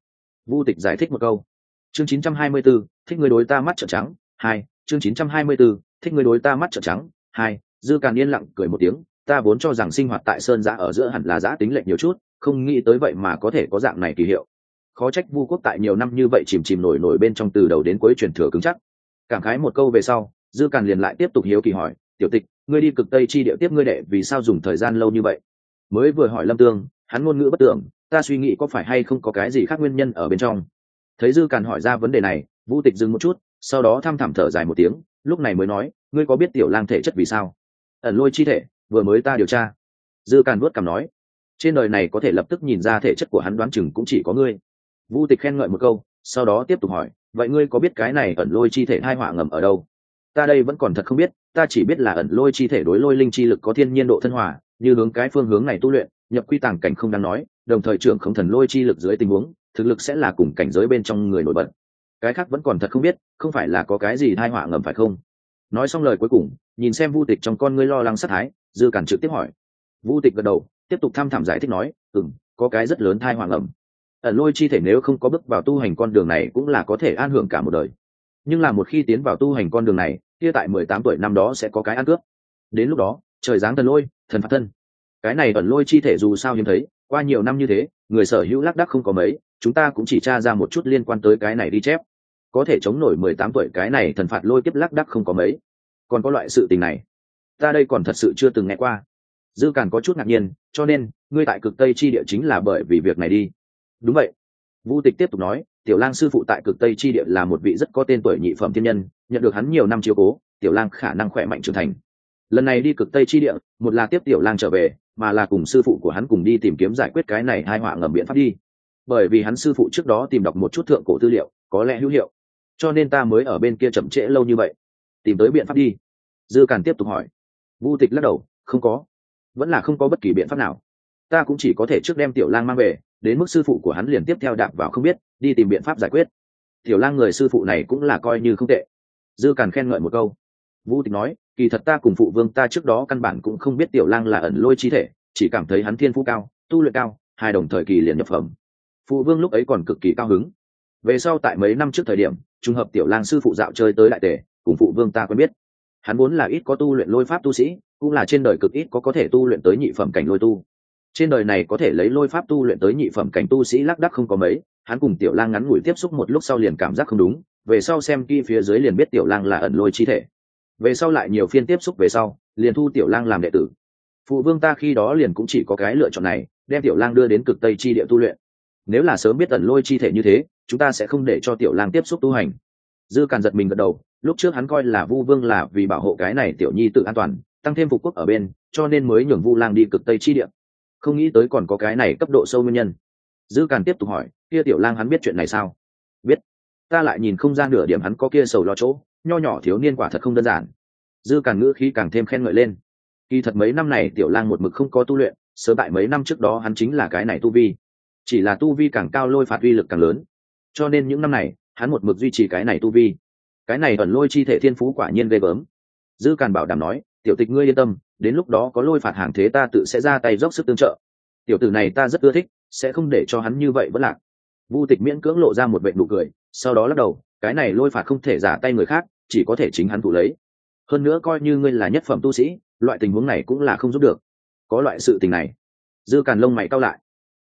Vu tịch giải thích một câu. Chương 924, thích người đối ta mắt trợn trắng hai chương 924, thích người đối ta mắt trợn trắng hai dư càn yên lặng cười một tiếng ta vốn cho rằng sinh hoạt tại sơn giã ở giữa hẳn là giã tính lệch nhiều chút không nghĩ tới vậy mà có thể có dạng này kỳ hiệu khó trách vu quốc tại nhiều năm như vậy chìm chìm nổi nổi bên trong từ đầu đến cuối truyền thừa cứng chắc. Cảm khái một câu về sau, dư càn liền lại tiếp tục hiếu kỳ hỏi, tiểu tịch, ngươi đi cực tây chi địa tiếp ngươi đệ, vì sao dùng thời gian lâu như vậy? Mới vừa hỏi lâm tương, hắn ngôn ngữ bất tưởng ta suy nghĩ có phải hay không có cái gì khác nguyên nhân ở bên trong? Thấy dư càn hỏi ra vấn đề này, vũ tịch dừng một chút, sau đó thăm thẳm thở dài một tiếng, lúc này mới nói, ngươi có biết tiểu lang thể chất vì sao? Ẩn lôi chi thể, vừa mới ta điều tra. Dư càn vuốt cằm nói, trên đời này có thể lập tức nhìn ra thể chất của hắn đoán chừng cũng chỉ có ngươi vũ tịch khen ngợi một câu, sau đó tiếp tục hỏi, vậy ngươi có biết cái này ẩn lôi chi thể hai họa ngầm ở đâu? Ta đây vẫn còn thật không biết, ta chỉ biết là ẩn lôi chi thể đối lôi linh chi lực có thiên nhiên độ thân hòa, như hướng cái phương hướng này tu luyện, nhập quy tàng cảnh không đáng nói, đồng thời trưởng không thần lôi chi lực dưới tình huống, thực lực sẽ là cùng cảnh giới bên trong người nổi bật. Cái khác vẫn còn thật không biết, không phải là có cái gì thai họa ngầm phải không? Nói xong lời cuối cùng, nhìn xem vu tịch trong con ngươi lo lắng sát thái, dư cản trực tiếp hỏi. Vu tịch gật đầu, tiếp tục thăm thẳm giải thích nói, ừm, có cái rất lớn thai họa ngầm ẩn lôi chi thể nếu không có bước vào tu hành con đường này cũng là có thể an hưởng cả một đời. Nhưng là một khi tiến vào tu hành con đường này, kia tại mười tám tuổi năm đó sẽ có cái ăn cướp. Đến lúc đó, trời giáng thần lôi, thần phạt thân. Cái này ẩn lôi chi thể dù sao hiếm thấy, qua nhiều năm như thế, người sở hữu lác đắc không có mấy, chúng ta cũng chỉ tra ra một chút liên quan tới cái này đi chép. Có thể chống nổi mười tám tuổi cái này thần phạt lôi kiếp lác đắc không có mấy. Còn có loại sự tình này, ta đây còn thật sự chưa từng nghe qua. Dư càn có chút ngạc nhiên, cho nên, ngươi tại cực tây chi địa chính là bởi vì việc này đi đúng vậy. Vũ tịch tiếp tục nói, tiểu lang sư phụ tại cực tây chi địa là một vị rất có tên tuổi nhị phẩm thiên nhân, nhận được hắn nhiều năm chiếu cố, tiểu lang khả năng khỏe mạnh trưởng thành. Lần này đi cực tây chi địa, một là tiếp tiểu lang trở về, mà là cùng sư phụ của hắn cùng đi tìm kiếm giải quyết cái này hai họa ngầm biện pháp đi. Bởi vì hắn sư phụ trước đó tìm đọc một chút thượng cổ tư liệu, có lẽ hữu hiệu. Cho nên ta mới ở bên kia chậm trễ lâu như vậy. Tìm tới biện pháp đi. Dư càn tiếp tục hỏi. Vu tịch lắc đầu, không có. Vẫn là không có bất kỳ biện pháp nào. Ta cũng chỉ có thể trước đem tiểu lang mang về đến mức sư phụ của hắn liền tiếp theo đạp vào không biết, đi tìm biện pháp giải quyết. Tiểu lang người sư phụ này cũng là coi như không tệ. Dư càn khen ngợi một câu. Vũ tịch nói, kỳ thật ta cùng phụ vương ta trước đó căn bản cũng không biết tiểu lang là ẩn lôi chi thể, chỉ cảm thấy hắn thiên phú cao, tu luyện cao, hai đồng thời kỳ liền nhập phẩm. Phụ vương lúc ấy còn cực kỳ cao hứng. Về sau tại mấy năm trước thời điểm, trùng hợp tiểu lang sư phụ dạo chơi tới đại tề, cùng phụ vương ta quen biết. Hắn vốn là ít có tu luyện lôi pháp tu sĩ, cũng là trên đời cực ít có có thể tu luyện tới nhị phẩm cảnh lôi tu trên đời này có thể lấy lôi pháp tu luyện tới nhị phẩm cảnh tu sĩ lác đắc không có mấy, hắn cùng tiểu lang ngắn ngủi tiếp xúc một lúc sau liền cảm giác không đúng, về sau xem kia phía dưới liền biết tiểu lang là ẩn lôi chi thể. Về sau lại nhiều phiên tiếp xúc về sau, liền thu tiểu lang làm đệ tử. Phụ vương ta khi đó liền cũng chỉ có cái lựa chọn này, đem tiểu lang đưa đến cực tây chi địa tu luyện. Nếu là sớm biết ẩn lôi chi thể như thế, chúng ta sẽ không để cho tiểu lang tiếp xúc tu hành. Dư càn giật mình gật đầu, lúc trước hắn coi là vu vương là vì bảo hộ cái này tiểu nhi tự an toàn, tăng thêm phục quốc ở bên, cho nên mới nhường vu lang đi cực tây chi địa không nghĩ tới còn có cái này cấp độ sâu nguyên nhân. Dư càn tiếp tục hỏi, kia tiểu lang hắn biết chuyện này sao? Biết. Ta lại nhìn không gian nửa điểm hắn có kia sầu lo chỗ, nho nhỏ thiếu niên quả thật không đơn giản. Dư càn ngữ khí càng thêm khen ngợi lên. Kỳ thật mấy năm này tiểu lang một mực không có tu luyện sớm tại mấy năm trước đó hắn chính là cái này tu vi. Chỉ là tu vi càng cao lôi phạt uy lực càng lớn. Cho nên những năm này, hắn một mực duy trì cái này tu vi. Cái này ẩn lôi chi thể thiên phú quả nhiên ghê gớm. Dư càn bảo đảm nói, tiểu tịch ngươi yên tâm đến lúc đó có lôi phạt hàng thế ta tự sẽ ra tay dốc sức tương trợ. Tiểu tử này ta rất ưa thích, sẽ không để cho hắn như vậy vẫn lạc. Vu tịch miễn cưỡng lộ ra một vệ nụ cười, sau đó lắc đầu, cái này lôi phạt không thể giả tay người khác, chỉ có thể chính hắn thủ lấy. Hơn nữa coi như ngươi là nhất phẩm tu sĩ, loại tình huống này cũng là không giúp được. Có loại sự tình này. Dư càn lông mày cao lại.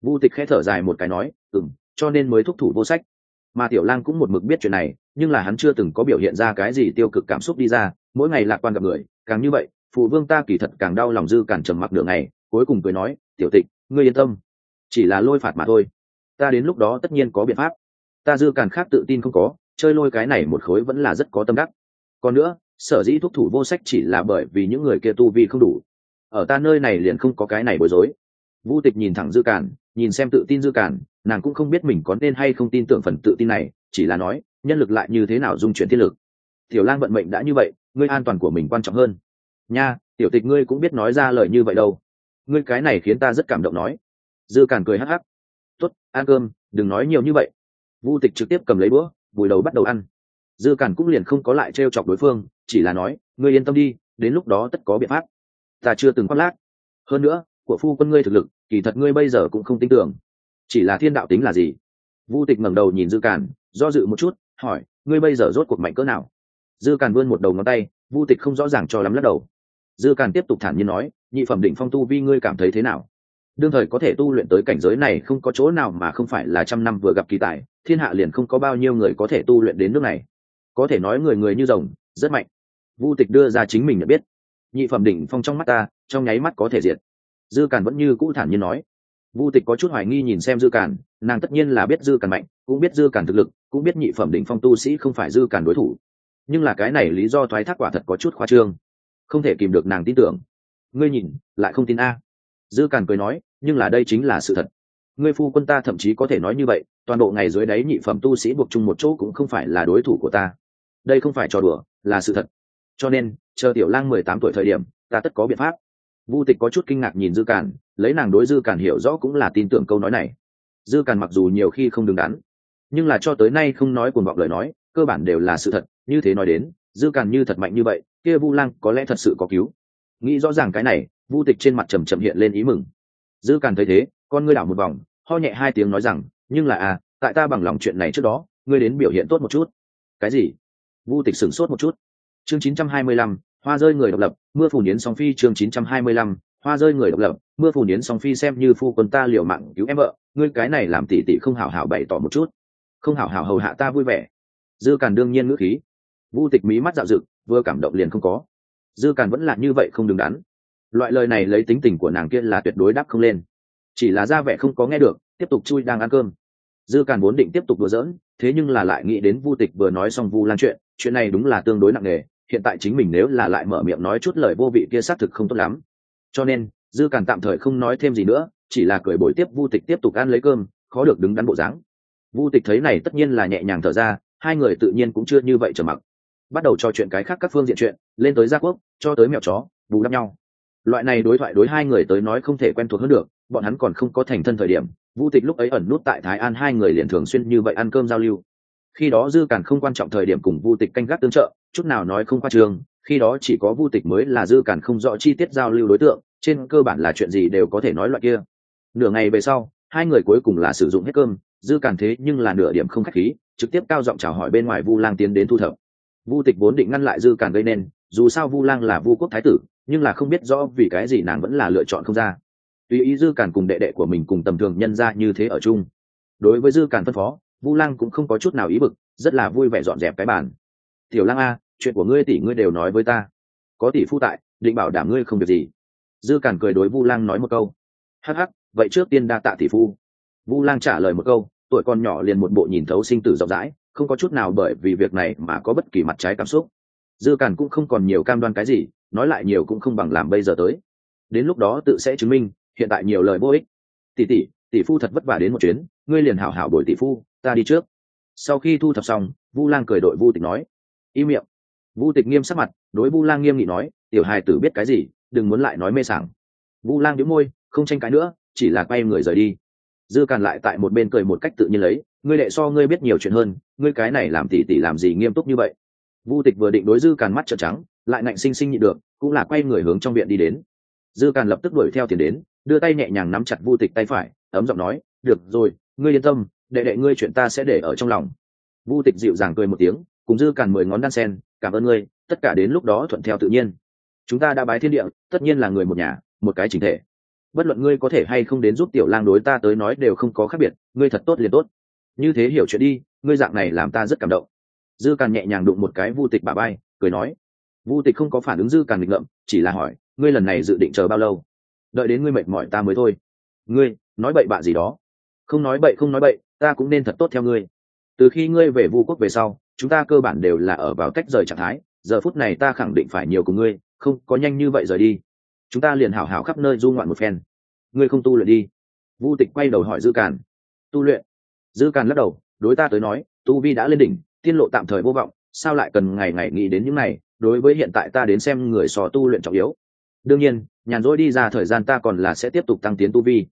Vu tịch khẽ thở dài một cái nói, ừm, cho nên mới thúc thủ vô sách. Mà tiểu lang cũng một mực biết chuyện này, nhưng là hắn chưa từng có biểu hiện ra cái gì tiêu cực cảm xúc đi ra, mỗi ngày lạc quan gặp người, càng như vậy phụ vương ta kỳ thật càng đau lòng dư càn trầm mặc đường này cuối cùng cười nói, tiểu tịch, ngươi yên tâm, chỉ là lôi phạt mà thôi. Ta đến lúc đó tất nhiên có biện pháp. Ta dư càn khác tự tin không có, chơi lôi cái này một khối vẫn là rất có tâm đắc. Còn nữa, sở dĩ thúc thủ vô sách chỉ là bởi vì những người kia tu vi không đủ. Ở ta nơi này liền không có cái này bối rối. Vu tịch nhìn thẳng dư càn nhìn xem tự tin dư càn nàng cũng không biết mình có nên hay không tin tưởng phần tự tin này, chỉ là nói, nhân lực lại như thế nào dung chuyển thiên lực? Tiểu lang vận mệnh đã như vậy, ngươi an toàn của mình quan trọng hơn nha, tiểu tịch ngươi cũng biết nói ra lời như vậy đâu. Ngươi cái này khiến ta rất cảm động nói. Dư càn cười hắc hắc. Tuất ăn cơm, đừng nói nhiều như vậy. Vu tịch trực tiếp cầm lấy bữa vùi đầu bắt đầu ăn. Dư càn cũng liền không có lại t chọc đối phương, chỉ là nói, ngươi yên tâm đi, đến lúc đó tất có biện pháp. Ta chưa từng khoác lác hơn nữa, của phu quân ngươi thực lực, kỳ thật ngươi bây giờ cũng không tin tưởng. Chỉ là thiên đạo tính là gì? Vu tịch ngẩng đầu nhìn dư càn do dự một chút, hỏi, ngươi bây giờ rốt cuộc mạnh cỡ nào? Dư càn vươn một đầu ngón tay, vu tịch không rõ ràng cho lắm lắc đầu dư càn tiếp tục thản nhiên nói, nhị phẩm đỉnh phong tu vi ngươi cảm thấy thế nào? Đương thời có thể tu luyện tới cảnh giới này không có chỗ nào mà không phải là trăm năm vừa gặp kỳ tài, thiên hạ liền không có bao nhiêu người có thể tu luyện đến nước này. Có thể nói người người như rồng, rất mạnh. Vu tịch đưa ra chính mình nhận biết. Nhị phẩm đỉnh phong trong mắt ta, trong nháy mắt có thể diệt. Dư càn vẫn như cũ thản nhiên nói. Vu tịch có chút hoài nghi nhìn xem dư càn, nàng tất nhiên là biết dư càn mạnh, cũng biết dư càn thực lực, cũng biết nhị phẩm đỉnh phong tu sĩ không phải dư càn đối thủ. Nhưng là cái này lý do thoái thác quả thật có chút khoa trương không thể kìm được nàng tin tưởng. Ngươi nhìn, lại không tin a. Dư càn cười nói, nhưng là đây chính là sự thật. Ngươi phu quân ta thậm chí có thể nói như vậy, toàn bộ ngày dưới đáy nhị phẩm tu sĩ buộc chung một chỗ cũng không phải là đối thủ của ta. Đây không phải trò đùa, là sự thật. Cho nên, chờ tiểu lang mười tám tuổi thời điểm, ta tất có biện pháp. Vu tịch có chút kinh ngạc nhìn dư càn, lấy nàng đối dư càn hiểu rõ cũng là tin tưởng câu nói này. Dư càn mặc dù nhiều khi không đứng đắn, nhưng là cho tới nay không nói cuồng vọng lời nói, cơ bản đều là sự thật, như thế nói đến dư càn như thật mạnh như vậy kia vu lang có lẽ thật sự có cứu. Nghĩ rõ ràng cái này vu tịch trên mặt trầm trầm hiện lên ý mừng. Dư càn thấy thế con ngươi đảo một vòng ho nhẹ hai tiếng nói rằng nhưng là à tại ta bằng lòng chuyện này trước đó ngươi đến biểu hiện tốt một chút. Cái gì? Vu tịch sửng sốt một chút. Chương 925, hoa rơi người độc lập mưa phù yến song phi chương 925, hoa rơi người độc lập mưa phù yến song phi xem như phu quân ta liều mạng cứu em vợ ngươi cái này làm tỉ tỉ không hảo hảo bày tỏ một chút. Không hảo hảo hầu hạ ta vui vẻ. Dư càn đương nhiên ngữ khí vu tịch mí mắt dạo dựng, vừa cảm động liền không có. Dư càn vẫn là như vậy không đứng đắn. Loại lời này lấy tính tình của nàng kia là tuyệt đối đáp không lên. Chỉ là ra vẻ không có nghe được, tiếp tục chui đang ăn cơm. Dư càn vốn định tiếp tục đùa giỡn, thế nhưng là lại nghĩ đến vu tịch vừa nói xong vu lan chuyện chuyện này đúng là tương đối nặng nề, hiện tại chính mình nếu là lại mở miệng nói chút lời vô vị kia xác thực không tốt lắm. Cho nên, dư càn tạm thời không nói thêm gì nữa, chỉ là cười bồi tiếp vu tịch tiếp tục ăn lấy cơm, khó được đứng đắn bộ dáng. Vu tịch thấy này tất nhiên là nhẹ nhàng thở ra, hai người tự nhiên cũng chưa như vậy trở mặc bắt đầu trò chuyện cái khác các phương diện chuyện, lên tới gia quốc, cho tới mèo chó, bù đắp nhau. Loại này đối thoại đối hai người tới nói không thể quen thuộc hơn được, bọn hắn còn không có thành thân thời điểm vu tịch lúc ấy ẩn nút tại thái an hai người liền thường xuyên như vậy ăn cơm giao lưu. Khi đó dư càn không quan trọng thời điểm cùng vu tịch canh gác tương trợ, chút nào nói không qua trường khi đó chỉ có vu tịch mới là dư càn không rõ chi tiết giao lưu đối tượng, trên cơ bản là chuyện gì đều có thể nói loại kia. Nửa ngày về sau, hai người cuối cùng là sử dụng hết cơm, dư càn thế nhưng là nửa điểm không khách khí, trực tiếp cao giọng chào hỏi bên ngoài vu lang tiến đến thu thập vu tịch vốn định ngăn lại dư càn gây nên, dù sao vu lang là vu quốc thái tử, nhưng là không biết rõ vì cái gì nàng vẫn là lựa chọn không ra. Tùy ý dư càn cùng đệ đệ của mình cùng tầm thường nhân ra như thế ở chung. Đối với dư càn phân phó, vu lang cũng không có chút nào ý bực, rất là vui vẻ dọn dẹp cái bàn. Tiểu lang a, chuyện của ngươi tỷ ngươi đều nói với ta. Có tỷ phu tại, định bảo đảm ngươi không việc gì. Dư càn cười đối vu lang nói một câu. Hắc hắc, vậy trước tiên đa tạ tỷ phu. Vu lang trả lời một câu, tuổi con nhỏ liền một bộ nhìn thấu sinh tử rộng rãi không có chút nào bởi vì việc này mà có bất kỳ mặt trái cảm xúc. Dư càn cũng không còn nhiều cam đoan cái gì, nói lại nhiều cũng không bằng làm bây giờ tới. Đến lúc đó tự sẽ chứng minh, hiện tại nhiều lời vô ích. Tỷ tỷ tỷ phu thật vất vả đến một chuyến, ngươi liền hảo hảo bồi tỷ phu, ta đi trước. Sau khi thu thập xong, vu lang cười đội vu tịch nói im miệng. Vu tịch nghiêm sắc mặt, đối vu lang nghiêm nghị nói, tiểu hài tử biết cái gì, đừng muốn lại nói mê sảng. Vu lang đĩu môi, không tranh cãi nữa, chỉ là quay người rời đi. Dư càn lại tại một bên cười một cách tự nhiên lấy ngươi đệ so ngươi biết nhiều chuyện hơn, ngươi cái này làm tỉ tỉ làm gì nghiêm túc như vậy? Vu tịch vừa định đối dư càn mắt trợn trắng, lại ngạnh sinh sinh nhị được, cũng là quay người hướng trong viện đi đến. Dư càn lập tức đuổi theo tiền đến, đưa tay nhẹ nhàng nắm chặt vu tịch tay phải, ấm giọng nói, được rồi, ngươi yên tâm, đệ đệ ngươi chuyện ta sẽ để ở trong lòng. Vu tịch dịu dàng cười một tiếng, cùng dư càn mười ngón đan sen, cảm ơn ngươi, tất cả đến lúc đó thuận theo tự nhiên. Chúng ta đã bái thiên địa, tất nhiên là người một nhà, một cái chính thể. Bất luận ngươi có thể hay không đến giúp tiểu lang đối ta tới nói đều không có khác biệt, ngươi thật tốt liền tốt như thế hiểu chuyện đi, ngươi dạng này làm ta rất cảm động. Dư càn nhẹ nhàng đụng một cái vu tịch bà bay cười nói, vu tịch không có phản ứng dư càn nghịch ngợm, chỉ là hỏi, ngươi lần này dự định chờ bao lâu? Đợi đến ngươi mệt mỏi ta mới thôi. Ngươi, nói bậy bạ gì đó? Không nói bậy, không nói bậy, ta cũng nên thật tốt theo ngươi. Từ khi ngươi về vu quốc về sau, chúng ta cơ bản đều là ở vào cách rời trạng thái, giờ phút này ta khẳng định phải nhiều cùng ngươi, không, có nhanh như vậy rời đi. Chúng ta liền hảo hảo khắp nơi du ngoạn một phen. Ngươi không tu luyện đi. Vu tịch quay đầu hỏi dư càn, tu luyện? Dư càn lắc đầu, đối ta tới nói, tu vi đã lên đỉnh, tiên lộ tạm thời vô vọng, sao lại cần ngày ngày nghĩ đến những này, đối với hiện tại ta đến xem người sò tu luyện trọng yếu. Đương nhiên, nhàn rỗi đi ra thời gian ta còn là sẽ tiếp tục tăng tiến tu vi.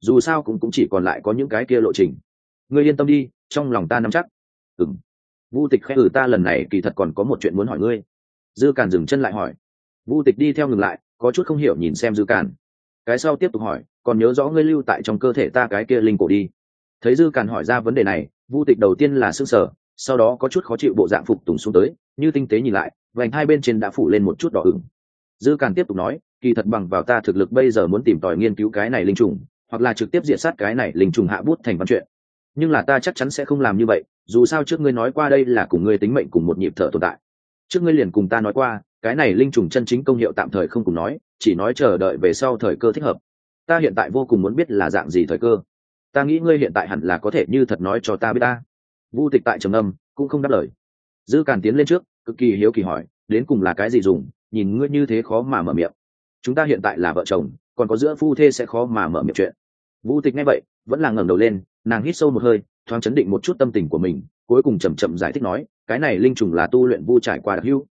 Dù sao cũng cũng chỉ còn lại có những cái kia lộ trình. Ngươi yên tâm đi, trong lòng ta nắm chắc. Ừng vu tịch khẽ ừ ta lần này kỳ thật còn có một chuyện muốn hỏi ngươi. Dư càn dừng chân lại hỏi. Vu tịch đi theo ngừng lại, có chút không hiểu nhìn xem dư càn cái sau tiếp tục hỏi, còn nhớ rõ ngươi lưu tại trong cơ thể ta cái kia linh cổ đi thấy dư càn hỏi ra vấn đề này, vu tịch đầu tiên là s ư n g sở sau đó có chút khó chịu bộ dạng phục tùng xuống tới, như tinh tế nhìn lại, vành hai bên trên đã phủ lên một chút đỏ ửng. Dư càn tiếp tục nói, kỳ thật bằng vào ta thực lực bây giờ muốn tìm tòi nghiên cứu cái này linh trùng, hoặc là trực tiếp diệt sát cái này linh trùng hạ bút thành văn chuyện. Nhưng là ta chắc chắn sẽ không làm như vậy, dù sao trước ngươi nói qua đây là cùng ngươi tính mệnh cùng một nhịp thở tồn tại. Trước ngươi liền cùng ta nói qua, cái này linh trùng chân chính công hiệu tạm thời không cùng nói, chỉ nói chờ đợi về sau thời cơ thích hợp. Ta hiện tại vô cùng muốn biết là dạng gì thời cơ ta nghĩ ngươi hiện tại hẳn là có thể như thật nói cho ta biết ta. Vu tịch tại trầm âm, cũng không đáp lời. Dư càn tiến lên trước, cực kỳ hiếu kỳ hỏi, đến cùng là cái gì dùng, nhìn ngươi như thế khó mà mở miệng. Chúng ta hiện tại là vợ chồng, còn có giữa phu thê sẽ khó mà mở miệng chuyện. Vu tịch nghe vậy, vẫn là ngẩng đầu lên, nàng hít sâu một hơi, thoáng chấn định một chút tâm tình của mình, cuối cùng chậm chậm giải thích nói, cái này linh trùng là tu luyện vu trải qua đặc hữu.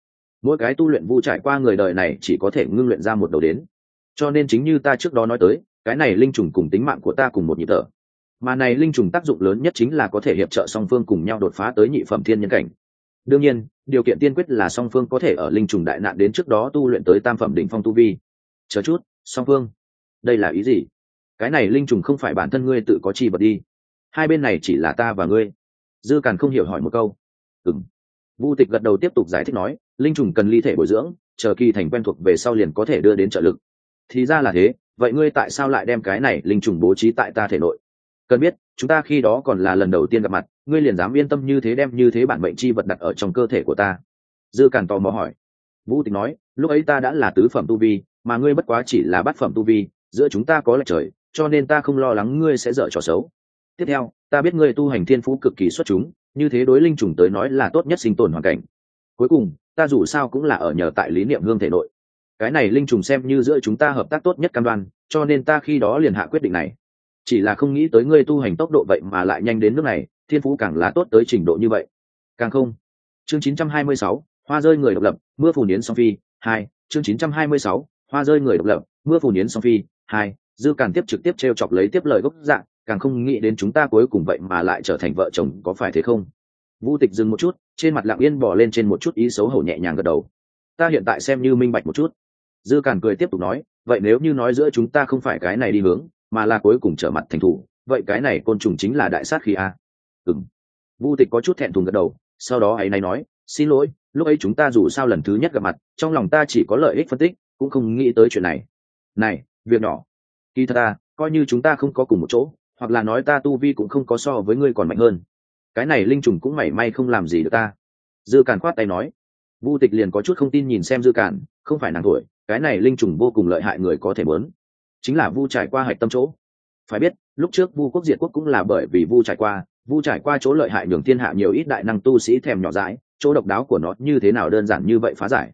Mỗi cái tu luyện vu trải qua người đời này chỉ có thể ngưng luyện ra một đầu đến. Cho nên chính như ta trước đó nói tới, cái này linh trùng cùng tính mạng của ta cùng một nhịp thở mà này linh trùng tác dụng lớn nhất chính là có thể hiệp trợ song phương cùng nhau đột phá tới nhị phẩm thiên nhân cảnh. Đương nhiên, điều kiện tiên quyết là song phương có thể ở linh trùng đại nạn đến trước đó tu luyện tới tam phẩm đỉnh phong tu vi. Chờ chút, song phương. Đây là ý gì? Cái này linh trùng không phải bản thân ngươi tự có chi vật đi. Hai bên này chỉ là ta và ngươi. Dư càn không hiểu hỏi một câu. Ừng vu tịch gật đầu tiếp tục giải thích nói, linh trùng cần ly thể bồi dưỡng, chờ kỳ thành quen thuộc về sau liền có thể đưa đến trợ lực. Thì ra là thế, vậy ngươi tại sao lại đem cái này linh trùng bố trí tại ta thể nội? Cần biết, chúng ta khi đó còn là lần đầu tiên gặp mặt, ngươi liền dám yên tâm như thế đem như thế bản mệnh chi vật đặt ở trong cơ thể của ta. Dư càn tò mò hỏi. Vũ tịch nói, lúc ấy ta đã là tứ phẩm tu vi, mà ngươi bất quá chỉ là bát phẩm tu vi, giữa chúng ta có lệch trời, cho nên ta không lo lắng ngươi sẽ dở trò xấu. Tiếp theo, ta biết ngươi tu hành thiên phú cực kỳ xuất chúng, như thế đối linh trùng tới nói là tốt nhất sinh tồn hoàn cảnh. Cuối cùng, ta dù sao cũng là ở nhờ tại lý niệm hương thể nội. Cái này linh trùng xem như giữa chúng ta hợp tác tốt nhất cam đoan, cho nên ta khi đó liền hạ quyết định này chỉ là không nghĩ tới ngươi tu hành tốc độ vậy mà lại nhanh đến nước này thiên phú càng lá tốt tới trình độ như vậy. Càng không. Chương 926, hoa rơi người độc lập mưa phù niến song phi hai. Chương 926, hoa rơi người độc lập mưa phù niến song phi hai. Dư càng tiếp trực tiếp t r e o chọc lấy tiếp lời gốc dạng càng không nghĩ đến chúng ta cuối cùng vậy mà lại trở thành vợ chồng có phải thế không? Vu tịch dừng một chút trên mặt lặng yên bỏ lên trên một chút ý xấu hổ nhẹ nhàng gật đầu. Ta hiện tại xem như minh bạch một chút. Dư càn cười tiếp tục nói vậy nếu như nói giữa chúng ta không phải cái này đi hướng mà là cuối cùng trở mặt thành thủ. Vậy cái này côn trùng chính là đại sát khí a. Ừng vu tịch có chút thẹn thùng gật đầu, sau đó ấy nay nói, xin lỗi, lúc ấy chúng ta dù sao lần thứ nhất gặp mặt, trong lòng ta chỉ có lợi ích phân tích, cũng không nghĩ tới chuyện này. Này, việc nhỏ. Kỳ thật ta, coi như chúng ta không có cùng một chỗ, hoặc là nói ta tu vi cũng không có so với ngươi còn mạnh hơn. Cái này linh trùng cũng mảy may không làm gì được ta. Dư càn khoát tay nói. Vu tịch liền có chút không tin nhìn xem dư càn, không phải nàng tuổi, cái này linh trùng vô cùng lợi hại người có thể muốn chính là vu trải qua hạch tâm chỗ. Phải biết, lúc trước vu quốc diệt quốc cũng là bởi vì vu trải qua, vu trải qua chỗ lợi hại nhường thiên hạ nhiều ít đại năng tu sĩ thèm nhỏ dãi, chỗ độc đáo của nó như thế nào đơn giản như vậy phá giải.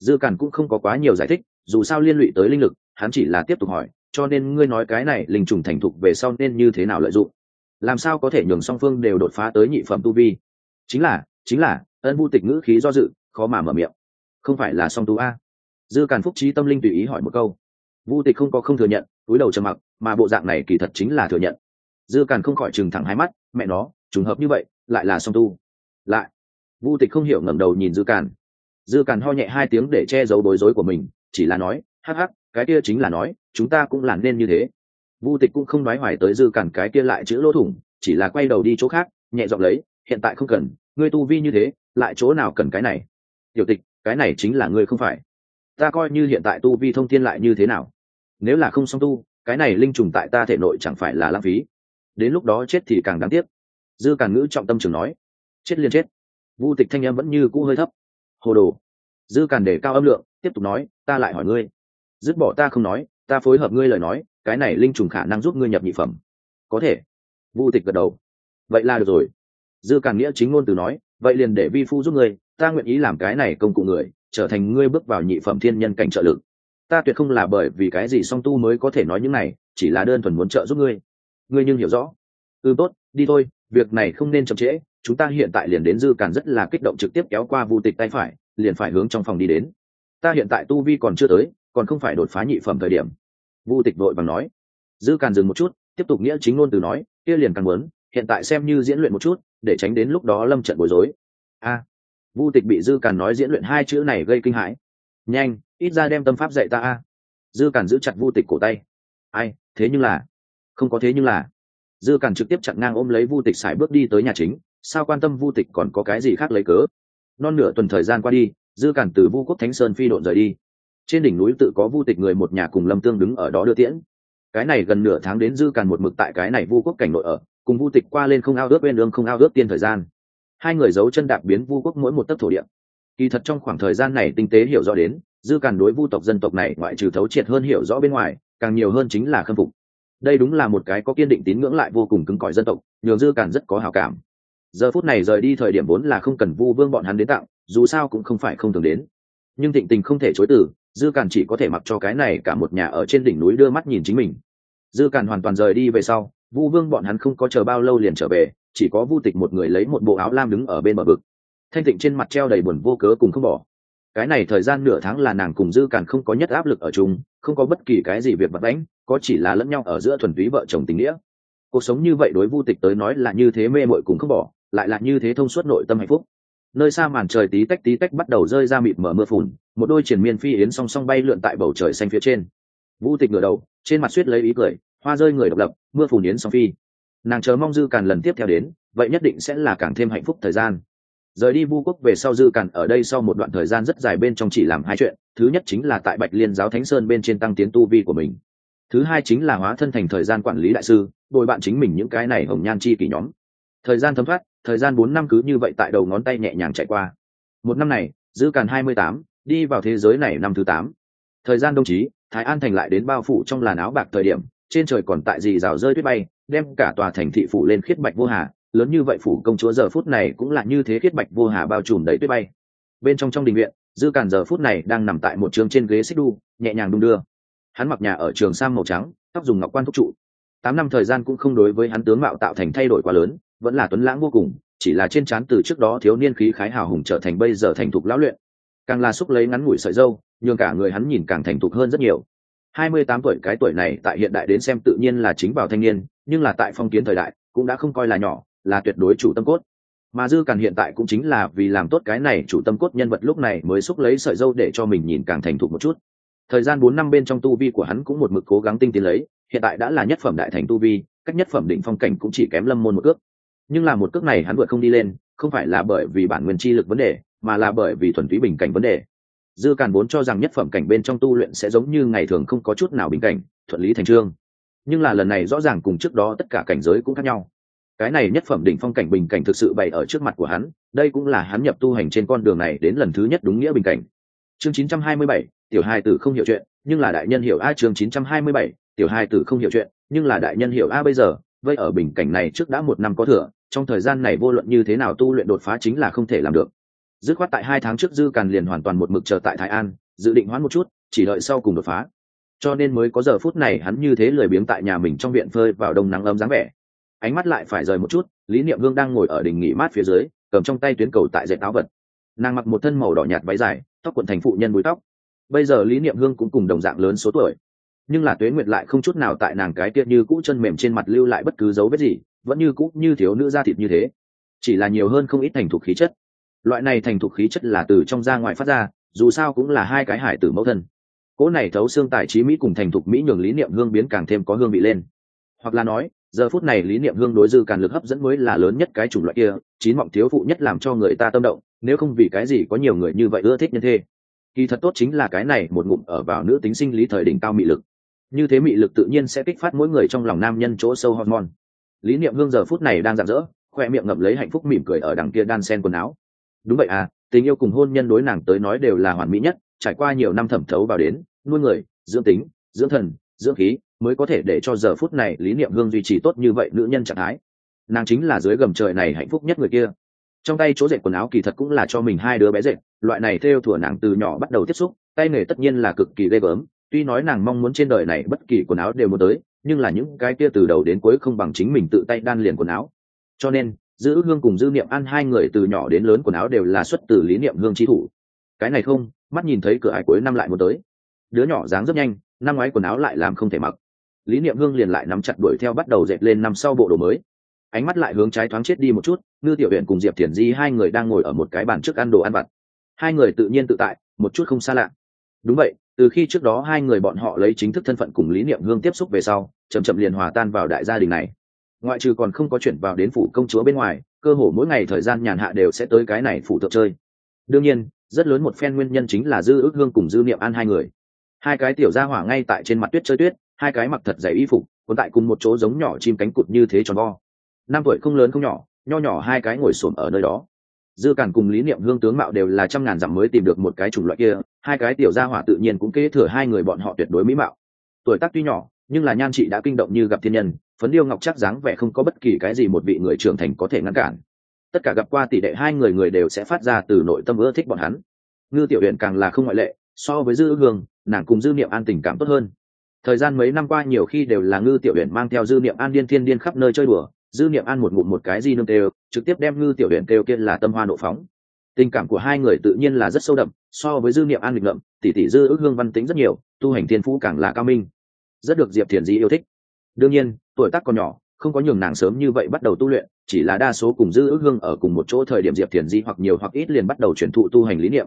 Dư càn cũng không có quá nhiều giải thích, dù sao liên lụy tới linh lực, hắn chỉ là tiếp tục hỏi, cho nên ngươi nói cái này linh trùng thành thục về sau nên như thế nào lợi dụng? Làm sao có thể nhường song phương đều đột phá tới nhị phẩm tu vi? Chính là chính là, ân vu tịch ngữ khí do dự, khó mà mở miệng. Không phải là song tu a. Dư càn phúc trí tâm linh tùy ý hỏi một câu vu tịch không có không thừa nhận, túi đầu trầm mặc, mà bộ dạng này kỳ thật chính là thừa nhận. Dư càn không khỏi chừng thẳng hai mắt, mẹ nó, trùng hợp như vậy, lại là song tu. Lại vu tịch không hiểu ngẩng đầu nhìn dư càn. Dư càn ho nhẹ hai tiếng để che giấu bối rối của mình, chỉ là nói, hắc hắc, cái kia chính là nói, chúng ta cũng làm nên như thế. Vu tịch cũng không nói hoài tới dư càn cái kia lại chữ lỗ thủng, chỉ là quay đầu đi chỗ khác, nhẹ giọng lấy, hiện tại không cần, ngươi tu vi như thế, lại chỗ nào cần cái này? Tiểu tịch, cái này chính là ngươi không phải. Ta coi như hiện tại tu vi thông thiên lại như thế nào? Nếu là không song tu, cái này linh trùng tại ta thể nội chẳng phải là lãng phí. Đến lúc đó chết thì càng đáng tiếc. Dư càn ngữ trọng tâm trường nói. Chết liền chết. Vu tịch thanh em vẫn như cũ hơi thấp. Hồ đồ. Dư càn để cao âm lượng, tiếp tục nói, ta lại hỏi ngươi. Dứt bỏ ta không nói, ta phối hợp ngươi lời nói, cái này linh trùng khả năng giúp ngươi nhập nhị phẩm. Có thể. Vu tịch gật đầu. Vậy là được rồi. Dư càn nghĩa chính ngôn từ nói, vậy liền để vi phu giúp ngươi, ta nguyện ý làm cái này công cụ người, trở thành ngươi bước vào nhị phẩm thiên nhân cảnh trợ lực ta tuyệt không là bởi vì cái gì song tu mới có thể nói những này, chỉ là đơn thuần muốn trợ giúp ngươi. Ngươi nhưng hiểu rõ. Ừ tốt, đi thôi, việc này không nên chậm trễ, chúng ta hiện tại liền đến dư càn rất là kích động trực tiếp kéo qua vu tịch tay phải, liền phải hướng trong phòng đi đến. Ta hiện tại tu vi còn chưa tới, còn không phải đột phá nhị phẩm thời điểm. Vu tịch vội bằng nói. Dư càn dừng một chút, tiếp tục nghĩa chính ngôn từ nói, kia liền càng muốn, hiện tại xem như diễn luyện một chút, để tránh đến lúc đó lâm trận bối rối. A. Vu tịch bị dư càn nói diễn luyện hai chữ này gây kinh hãi. Nhanh ít ra đem tâm pháp dạy ta a. Dư càn giữ chặt vu tịch cổ tay. Ai, thế nhưng là, không có thế nhưng là. Dư càn trực tiếp chặn ngang ôm lấy vu tịch xài bước đi tới nhà chính, sao quan tâm vu tịch còn có cái gì khác lấy cớ? Non nửa tuần thời gian qua đi, dư càn từ vu quốc thánh sơn phi độn rời đi. Trên đỉnh núi tự có vu tịch người một nhà cùng lâm tương đứng ở đó đưa tiễn. Cái này gần nửa tháng đến dư càn một mực tại cái này vu quốc cảnh nội ở, cùng vu tịch qua lên không ao ước bên đường không ao ước tiên thời gian. Hai người giấu chân đạp biến vu quốc mỗi một tấc thổ địa. Kỳ thật trong khoảng thời gian này tinh tế hiểu rõ đến dư càn đối vu tộc dân tộc này ngoại trừ thấu triệt hơn hiểu rõ bên ngoài, càng nhiều hơn chính là khâm phục. Đây đúng là một cái có kiên định tín ngưỡng lại vô cùng cứng cỏi dân tộc, nhường dư càn rất có hào cảm. Giờ phút này rời đi thời điểm vốn là không cần vu vương bọn hắn đến tặng, dù sao cũng không phải không thường đến. Nhưng thịnh tình không thể chối từ, dư càn chỉ có thể mặc cho cái này cả một nhà ở trên đỉnh núi đưa mắt nhìn chính mình. Dư càn hoàn toàn rời đi về sau, vu vương bọn hắn không có chờ bao lâu liền trở về, chỉ có vu tịch một người lấy một bộ áo lam đứng ở bên bờ vực. Thanh tịnh trên mặt treo đầy buồn vô cớ cùng không bỏ cái này thời gian nửa tháng là nàng cùng dư càn không có nhất áp lực ở chung, không có bất kỳ cái gì việc vật đánh có chỉ là lẫn nhau ở giữa thuần túy vợ chồng tình nghĩa. Cuộc sống như vậy đối vu tịch tới nói là như thế mê mội cùng không bỏ, lại là như thế thông suốt nội tâm hạnh phúc. Nơi xa màn trời tí tách tí tách bắt đầu rơi ra mịt mở mưa phùn, một đôi triển miên phi yến song song bay lượn tại bầu trời xanh phía trên. Vũ tịch ngửa đầu, trên mặt suýt lấy ý cười, hoa rơi người độc lập, mưa phùn yến song phi. Nàng chờ mong dư càn lần tiếp theo đến, vậy nhất định sẽ là càng thêm hạnh phúc thời gian rời đi vu quốc về sau dư càn ở đây sau một đoạn thời gian rất dài bên trong chỉ làm hai chuyện. Thứ nhất chính là tại bạch liên giáo thánh sơn bên trên tăng tiến tu vi của mình. Thứ hai chính là hóa thân thành thời gian quản lý đại sư, bồi bạn chính mình những cái này hồng nhan chi kỷ nhóm. Thời gian thấm thoát, thời gian bốn năm cứ như vậy tại đầu ngón tay nhẹ nhàng chạy qua. Một năm này, dư càn hai mươi tám, đi vào thế giới này năm thứ tám. Thời gian đồng chí, thái an thành lại đến bao phủ trong làn áo bạc thời điểm, trên trời còn tại gì rào rơi tuyết bay, đem cả tòa thành thị phủ lên khiết bạch vô hà lớn như vậy phủ công chúa giờ phút này cũng là như thế khiết bạch vô hà bao trùm đầy tuyết bay. Bên trong trong đình viện, dư càn giờ phút này đang nằm tại một trường trên ghế xích đu, nhẹ nhàng đung đưa. Hắn mặc nhà ở trường sam màu trắng, tóc dùng ngọc quan thúc trụ. Tám năm thời gian cũng không đối với hắn tướng mạo tạo thành thay đổi quá lớn, vẫn là tuấn lãng vô cùng, chỉ là trên trán từ trước đó thiếu niên khí khái hào hùng trở thành bây giờ thành thục lão luyện. Càng là xúc lấy ngắn ngủi sợi dâu, nhường cả người hắn nhìn càng thành thục hơn rất nhiều. Hai mươi tám tuổi cái tuổi này tại hiện đại đến xem tự nhiên là chính vào thanh niên, nhưng là tại phong kiến thời đại, cũng đã không coi là nhỏ là tuyệt đối chủ tâm cốt. Mà dư càn hiện tại cũng chính là vì làm tốt cái này chủ tâm cốt nhân vật lúc này mới xúc lấy sợi dâu để cho mình nhìn càng thành thục một chút. Thời gian bốn năm bên trong tu vi của hắn cũng một mực cố gắng tinh tiến lấy, hiện tại đã là nhất phẩm đại thành tu vi, cách nhất phẩm định phong cảnh cũng chỉ kém lâm môn một cước. Nhưng là một cước này hắn vượt không đi lên, không phải là bởi vì bản nguyên chi lực vấn đề, mà là bởi vì thuần túy bình cảnh vấn đề. Dư càn vốn cho rằng nhất phẩm cảnh bên trong tu luyện sẽ giống như ngày thường không có chút nào bình cảnh, thuận lý thành trương. Nhưng là lần này rõ ràng cùng trước đó tất cả cảnh giới cũng khác nhau cái này nhất phẩm đỉnh phong cảnh bình cảnh thực sự bày ở trước mặt của hắn đây cũng là hắn nhập tu hành trên con đường này đến lần thứ nhất đúng nghĩa bình cảnh. Chương 927, tiểu hai tử không hiểu chuyện nhưng là đại nhân hiểu a chương 927, tiểu hai tử không hiểu chuyện nhưng là đại nhân hiểu a bây giờ vây ở bình cảnh này trước đã một năm có thừa trong thời gian này vô luận như thế nào tu luyện đột phá chính là không thể làm được. Dứt khoát tại hai tháng trước dư càn liền hoàn toàn một mực chờ tại thái an dự định hoãn một chút chỉ đợi sau cùng đột phá. Cho nên mới có giờ phút này hắn như thế lười biếng tại nhà mình trong viện phơi vào đông nắng ấm dáng vẻ ánh mắt lại phải rời một chút, lý niệm hương đang ngồi ở đỉnh nghỉ mát phía dưới, cầm trong tay tuyến cầu tại dệt áo vật. Nàng mặc một thân màu đỏ nhạt váy dài, tóc quần thành phụ nhân búi tóc. Bây giờ lý niệm hương cũng cùng đồng dạng lớn số tuổi. Nhưng là tuế nguyệt lại không chút nào tại nàng cái tiết như cũ chân mềm trên mặt lưu lại bất cứ dấu vết gì, vẫn như cũ như thiếu nữ da thịt như thế. Chỉ là nhiều hơn không ít thành thục khí chất. Loại này thành thục khí chất là từ trong ra ngoài phát ra, dù sao cũng là hai cái hải tử mẫu thân. Cỗ này thấu xương tài trí mỹ cùng thành thục mỹ nhường lý niệm hương biến càng thêm có hương vị lên. Hoặc là nói giờ phút này lý niệm hương đối dư càn lực hấp dẫn mới là lớn nhất cái chủng loại kia, chín mọng thiếu phụ nhất làm cho người ta tâm động, nếu không vì cái gì có nhiều người như vậy ưa thích nhân thê. Kỳ thật tốt chính là cái này, một ngụm ở vào nữ tính sinh lý thời đỉnh cao mị lực. Như thế mị lực tự nhiên sẽ kích phát mỗi người trong lòng nam nhân chỗ sâu hormone. Lý niệm hương giờ phút này đang rạng rỡ, khoe miệng ngậm lấy hạnh phúc mỉm cười ở đằng kia đan sen quần áo. Đúng vậy à tình yêu cùng hôn nhân đối nàng tới nói đều là hoàn mỹ nhất, trải qua nhiều năm thẩm thấu vào đến, nuôi người, dưỡng tính, dưỡng thần, dưỡng khí mới có thể để cho giờ phút này lý niệm hương duy trì tốt như vậy nữ nhân trạng thái. Nàng chính là dưới gầm trời này hạnh phúc nhất người kia. Trong tay chỗ dệt quần áo kỳ thật cũng là cho mình hai đứa bé dệt, loại này theo thủa nàng từ nhỏ bắt đầu tiếp xúc, tay nghề tất nhiên là cực kỳ ghê gớm, tuy nói nàng mong muốn trên đời này bất kỳ quần áo đều muốn tới, nhưng là những cái kia từ đầu đến cuối không bằng chính mình tự tay đan liền quần áo. Cho nên, giữ hương cùng dư niệm ăn hai người từ nhỏ đến lớn quần áo đều là xuất từ lý niệm hương chi thủ. Cái này không, mắt nhìn thấy cửa ải cuối năm lại muốn tới. Đứa nhỏ dáng rất nhanh, năm ngoái quần áo lại làm không thể mặc lý niệm hương liền lại nắm chặt đuổi theo bắt đầu dệt lên năm sau bộ đồ mới. Ánh mắt lại hướng trái thoáng chết đi một chút, ngư tiểu huyện cùng diệp thiền di hai người đang ngồi ở một cái bàn trước ăn đồ ăn vặt. Hai người tự nhiên tự tại, một chút không xa lạ. Đúng vậy, từ khi trước đó hai người bọn họ lấy chính thức thân phận cùng lý niệm hương tiếp xúc về sau, chậm chậm liền hòa tan vào đại gia đình này. Ngoại trừ còn không có chuyển vào đến phủ công chúa bên ngoài, cơ hồ mỗi ngày thời gian nhàn hạ đều sẽ tới cái này phủ tượng chơi. Đương nhiên, rất lớn một phen nguyên nhân chính là dư ước hương cùng dư niệm an hai người. Hai cái tiểu gia hỏa ngay tại trên mặt tuyết chơi tuyết hai cái mặc thật dày y phục, còn tại cùng một chỗ giống nhỏ chim cánh cụt như thế tròn vo. Năm tuổi không lớn không nhỏ, nho nhỏ hai cái ngồi xổm ở nơi đó. Dư cản cùng lý niệm hương tướng mạo đều là trăm ngàn dặm mới tìm được một cái chủng loại kia, hai cái tiểu gia hỏa tự nhiên cũng kế thừa hai người bọn họ tuyệt đối mỹ mạo. Tuổi tác tuy nhỏ, nhưng là nhan chị đã kinh động như gặp thiên nhân, phấn điêu ngọc chắc dáng vẻ không có bất kỳ cái gì một vị người trưởng thành có thể ngăn cản. Tất cả gặp qua tỷ đệ hai người người đều sẽ phát ra từ nội tâm ưa thích bọn hắn. Ngư tiểu huyện càng là không ngoại lệ, so với dư hương, nàng cùng dư niệm an tình cảm tốt hơn thời gian mấy năm qua nhiều khi đều là ngư tiểu huyện mang theo dư niệm an điên thiên điên khắp nơi chơi đùa, dư niệm an một ngụm một cái di nương tê trực tiếp đem ngư tiểu huyện kêu kia là tâm hoa nộ phóng. Tình cảm của hai người tự nhiên là rất sâu đậm, so với dư niệm an lịch ngậm tỷ tỷ dư ước hương văn tính rất nhiều, tu hành thiên phú càng là cao minh. Rất được diệp thiền di yêu thích. Đương nhiên, tuổi tác còn nhỏ, không có nhường nàng sớm như vậy bắt đầu tu luyện, chỉ là đa số cùng dư ước hương ở cùng một chỗ thời điểm diệp thiền di hoặc nhiều hoặc ít liền bắt đầu chuyển thụ tu hành lý niệm.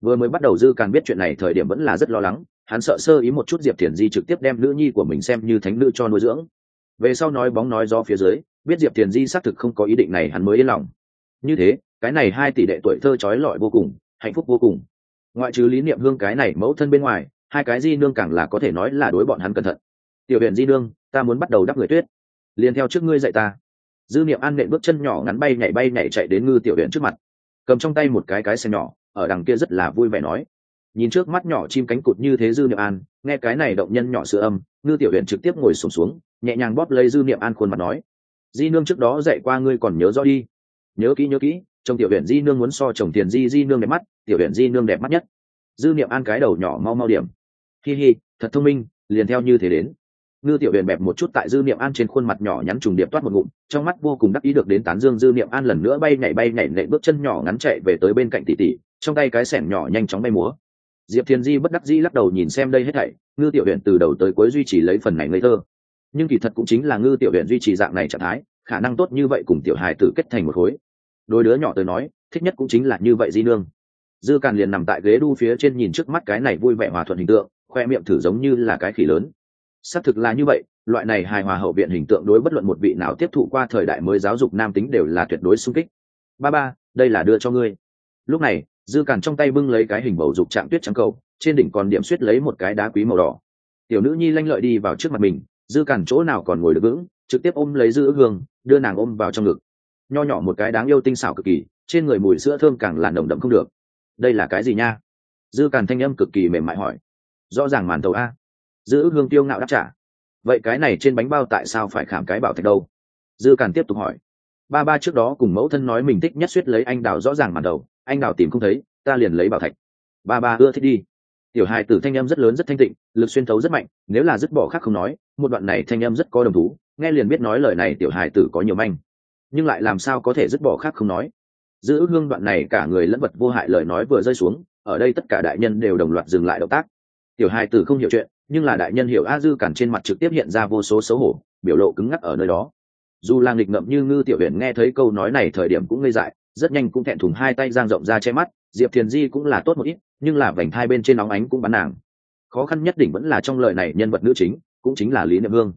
Vừa mới bắt đầu dư càng biết chuyện này thời điểm vẫn là rất lo lắng hắn sợ sơ ý một chút diệp thiền di trực tiếp đem nữ nhi của mình xem như thánh nữ cho nuôi dưỡng. Về sau nói bóng nói do phía dưới, biết diệp thiền di xác thực không có ý định này, hắn mới yên lòng. Như thế, cái này hai tỷ đệ tuổi thơ trói lọi vô cùng, hạnh phúc vô cùng. Ngoại trừ lý niệm hương cái này mẫu thân bên ngoài, hai cái di nương càng là có thể nói là đối bọn hắn cẩn thận. Tiểu huyện di nương, ta muốn bắt đầu đắp người tuyết. Liền theo trước ngươi dạy ta. Dư niệm an nện bước chân nhỏ ngắn bay nhảy bay nhảy chạy đến ngư tiểu huyện trước mặt. Cầm trong tay một cái cái xe nhỏ, ở đằng kia rất là vui vẻ nói nhìn trước mắt nhỏ chim cánh cụt như thế dư niệm an nghe cái này động nhân nhỏ sữa âm ngư tiểu huyện trực tiếp ngồi sùng xuống, xuống nhẹ nhàng bóp lấy dư niệm an khuôn mặt nói di nương trước đó dạy qua ngươi còn nhớ rõ đi. Nhớ kỹ nhớ kỹ chồng tiểu huyện di nương muốn so chồng tiền di di nương đẹp mắt tiểu huyện di nương đẹp mắt nhất. Dư niệm an cái đầu nhỏ mau mau điểm. Hi hi thật thông minh liền theo như thế đến. Ngư tiểu huyện bẹp một chút tại dư niệm an trên khuôn mặt nhỏ nhắn trùng điệp toát một ngụm trong mắt vô cùng đắc ý được đến tán dương dư niệm an lần nữa bay nhảy bay nhảy nệ bước chân nhỏ ngắn chạy về tới bên cạnh tỷ tỷ trong tay cái sẻng nhỏ nhanh chóng bay múa diệp thiên di bất đắc dĩ lắc đầu nhìn xem đây hết thảy, ngư tiểu huyện từ đầu tới cuối duy trì lấy phần này ngây thơ. Nhưng kỳ thật cũng chính là ngư tiểu huyện duy trì dạng này trạng thái, khả năng tốt như vậy cùng tiểu hài tử kết thành một khối. Đôi đứa nhỏ tới nói, thích nhất cũng chính là như vậy di nương. Dư càn liền nằm tại ghế đu phía trên nhìn trước mắt cái này vui vẻ hòa thuận hình tượng, khoe miệng thử giống như là cái khỉ lớn. Xác thực là như vậy, loại này hài hòa hậu viện hình tượng đối bất luận một vị nào tiếp thụ qua thời đại mới giáo dục nam tính đều là tuyệt đối sung kích. Ba ba, đây là đưa cho ngươi. Lúc này dư cản trong tay bưng lấy cái hình bầu dục chạm tuyết trắng cầu, trên đỉnh còn điểm suýt lấy một cái đá quý màu đỏ. Tiểu nữ nhi lanh lợi đi vào trước mặt mình, dư cản chỗ nào còn ngồi được vững, trực tiếp ôm lấy dư ước hương, đưa nàng ôm vào trong ngực. Nho nhỏ một cái đáng yêu tinh xảo cực kỳ, trên người mùi sữa thơm càng là nồng đậm không được. Đây là cái gì nha? Dư cản thanh âm cực kỳ mềm mại hỏi. Rõ ràng màn tàu a. Dư ước hương tiêu ngạo đáp trả. Vậy cái này trên bánh bao tại sao phải khảm cái bảo thạch đâu? Dư cản tiếp tục hỏi. Ba ba trước đó cùng mẫu thân nói mình thích nhất suýt lấy anh đào rõ ràng màn đầu anh đào tìm không thấy, ta liền lấy bảo thạch. Ba ba, ưa thích đi. Tiểu hài tử thanh em rất lớn, rất thanh tịnh, lực xuyên thấu rất mạnh, nếu là dứt bỏ khác không nói, một đoạn này thanh em rất có đồng thú, nghe liền biết nói lời này tiểu hài tử có nhiều manh. Nhưng lại làm sao có thể dứt bỏ khác không nói? Giữ ước hương đoạn này cả người lẫn vật vô hại lời nói vừa rơi xuống, ở đây tất cả đại nhân đều đồng loạt dừng lại động tác. Tiểu hài tử không hiểu chuyện, nhưng là đại nhân hiểu a dư cản trên mặt trực tiếp hiện ra vô số xấu hổ, biểu lộ cứng ngắc ở nơi đó. Dù lang nghịch ngậm như ngư tiểu huyền nghe thấy câu nói này thời điểm cũng ngây dại rất nhanh cũng thẹn thùng hai tay giang rộng ra che mắt diệp thiền di cũng là tốt một ít nhưng là vành thai bên trên nóng ánh cũng bắn nàng. Khó khăn nhất định vẫn là trong lời này nhân vật nữ chính cũng chính là lý niệm hương.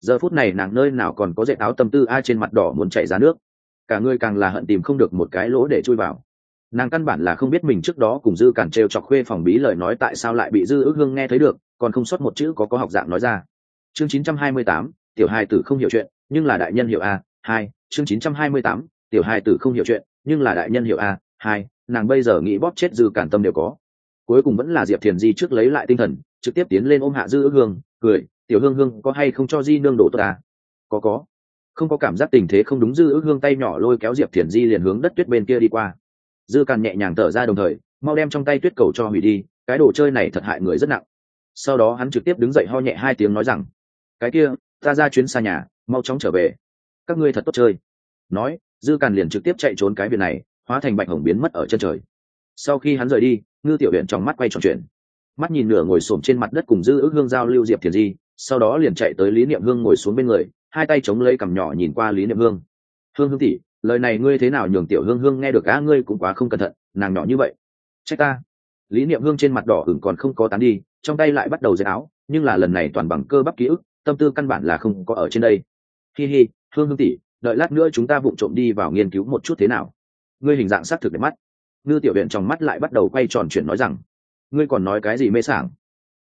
Giờ phút này nàng nơi nào còn có dạy áo tâm tư ai trên mặt đỏ muốn chạy ra nước. Cả người càng là hận tìm không được một cái lỗ để chui vào. Nàng căn bản là không biết mình trước đó cùng dư cản trêu chọc khuê phòng bí lời nói tại sao lại bị dư ước hương nghe thấy được còn không sót một chữ có có học dạng nói ra. Chương 928, tiểu hai tử không hiểu chuyện nhưng là đại nhân hiểu a hai chương 928, tiểu hai tử không hiểu chuyện nhưng là đại nhân hiểu a hai, nàng bây giờ nghĩ bóp chết dư cản tâm đều có. Cuối cùng vẫn là diệp thiền di trước lấy lại tinh thần, trực tiếp tiến lên ôm hạ dư ước hương, cười, tiểu hương hương, có hay không cho di nương đổ tốt à? có có. Không có cảm giác tình thế không đúng, dư ước hương tay nhỏ lôi kéo diệp thiền di liền hướng đất tuyết bên kia đi qua. Dư càn nhẹ nhàng thở ra đồng thời, mau đem trong tay tuyết cầu cho hủy đi, cái đồ chơi này thật hại người rất nặng. Sau đó hắn trực tiếp đứng dậy ho nhẹ hai tiếng nói rằng, cái kia, ta ra chuyến xa nhà, mau chóng trở về. Các ngươi thật tốt chơi. Nói dư càn liền trực tiếp chạy trốn cái biển này, hóa thành bạch hồng biến mất ở chân trời. Sau khi hắn rời đi, ngư tiểu huyện trong mắt quay tròn chuyện mắt nhìn nửa ngồi xổm trên mặt đất cùng dư ước hương giao lưu diệp thiền di, sau đó liền chạy tới lý niệm hương ngồi xuống bên người, hai tay chống lấy cằm nhỏ nhìn qua lý niệm hương. Hương hương tỷ, lời này ngươi thế nào nhường tiểu hương hương nghe được á, ngươi cũng quá không cẩn thận, nàng nhỏ như vậy. Trách ta. Lý niệm hương trên mặt đỏ hửng còn không có tán đi, trong tay lại bắt đầu dệt áo, nhưng là lần này toàn bằng cơ bắp ký ức, tâm tư căn bản là không có ở trên đây. Hi hi, hương hương tỷ đợi lát nữa chúng ta vụng trộm đi vào nghiên cứu một chút thế nào. Ngươi hình dạng xác thực để mắt. Ngư tiểu huyện trong mắt lại bắt đầu quay tròn chuyện nói rằng, ngươi còn nói cái gì mê sảng?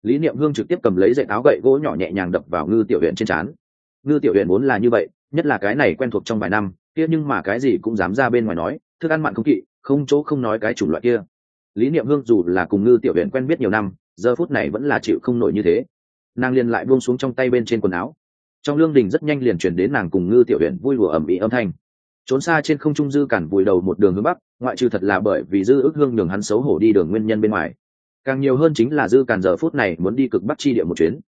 Lý niệm hương trực tiếp cầm lấy dạy áo gậy gỗ nhỏ nhẹ nhàng đập vào ngư tiểu huyện trên trán. Ngư tiểu huyện vốn là như vậy, nhất là cái này quen thuộc trong vài năm, kia nhưng mà cái gì cũng dám ra bên ngoài nói, thức ăn mặn không kỵ, không chỗ không nói cái chủng loại kia. Lý niệm hương dù là cùng ngư tiểu huyện quen biết nhiều năm, giờ phút này vẫn là chịu không nổi như thế. Nàng liền lại buông xuống trong tay bên trên quần áo trong lương đình rất nhanh liền chuyển đến nàng cùng ngư tiểu huyện vui đùa ẩm ĩ âm thanh. Trốn xa trên không trung dư cản vùi đầu một đường hướng bắc, ngoại trừ thật là bởi vì dư ước hương đường hắn xấu hổ đi đường nguyên nhân bên ngoài. Càng nhiều hơn chính là dư cản giờ phút này muốn đi cực bắc chi địa một chuyến.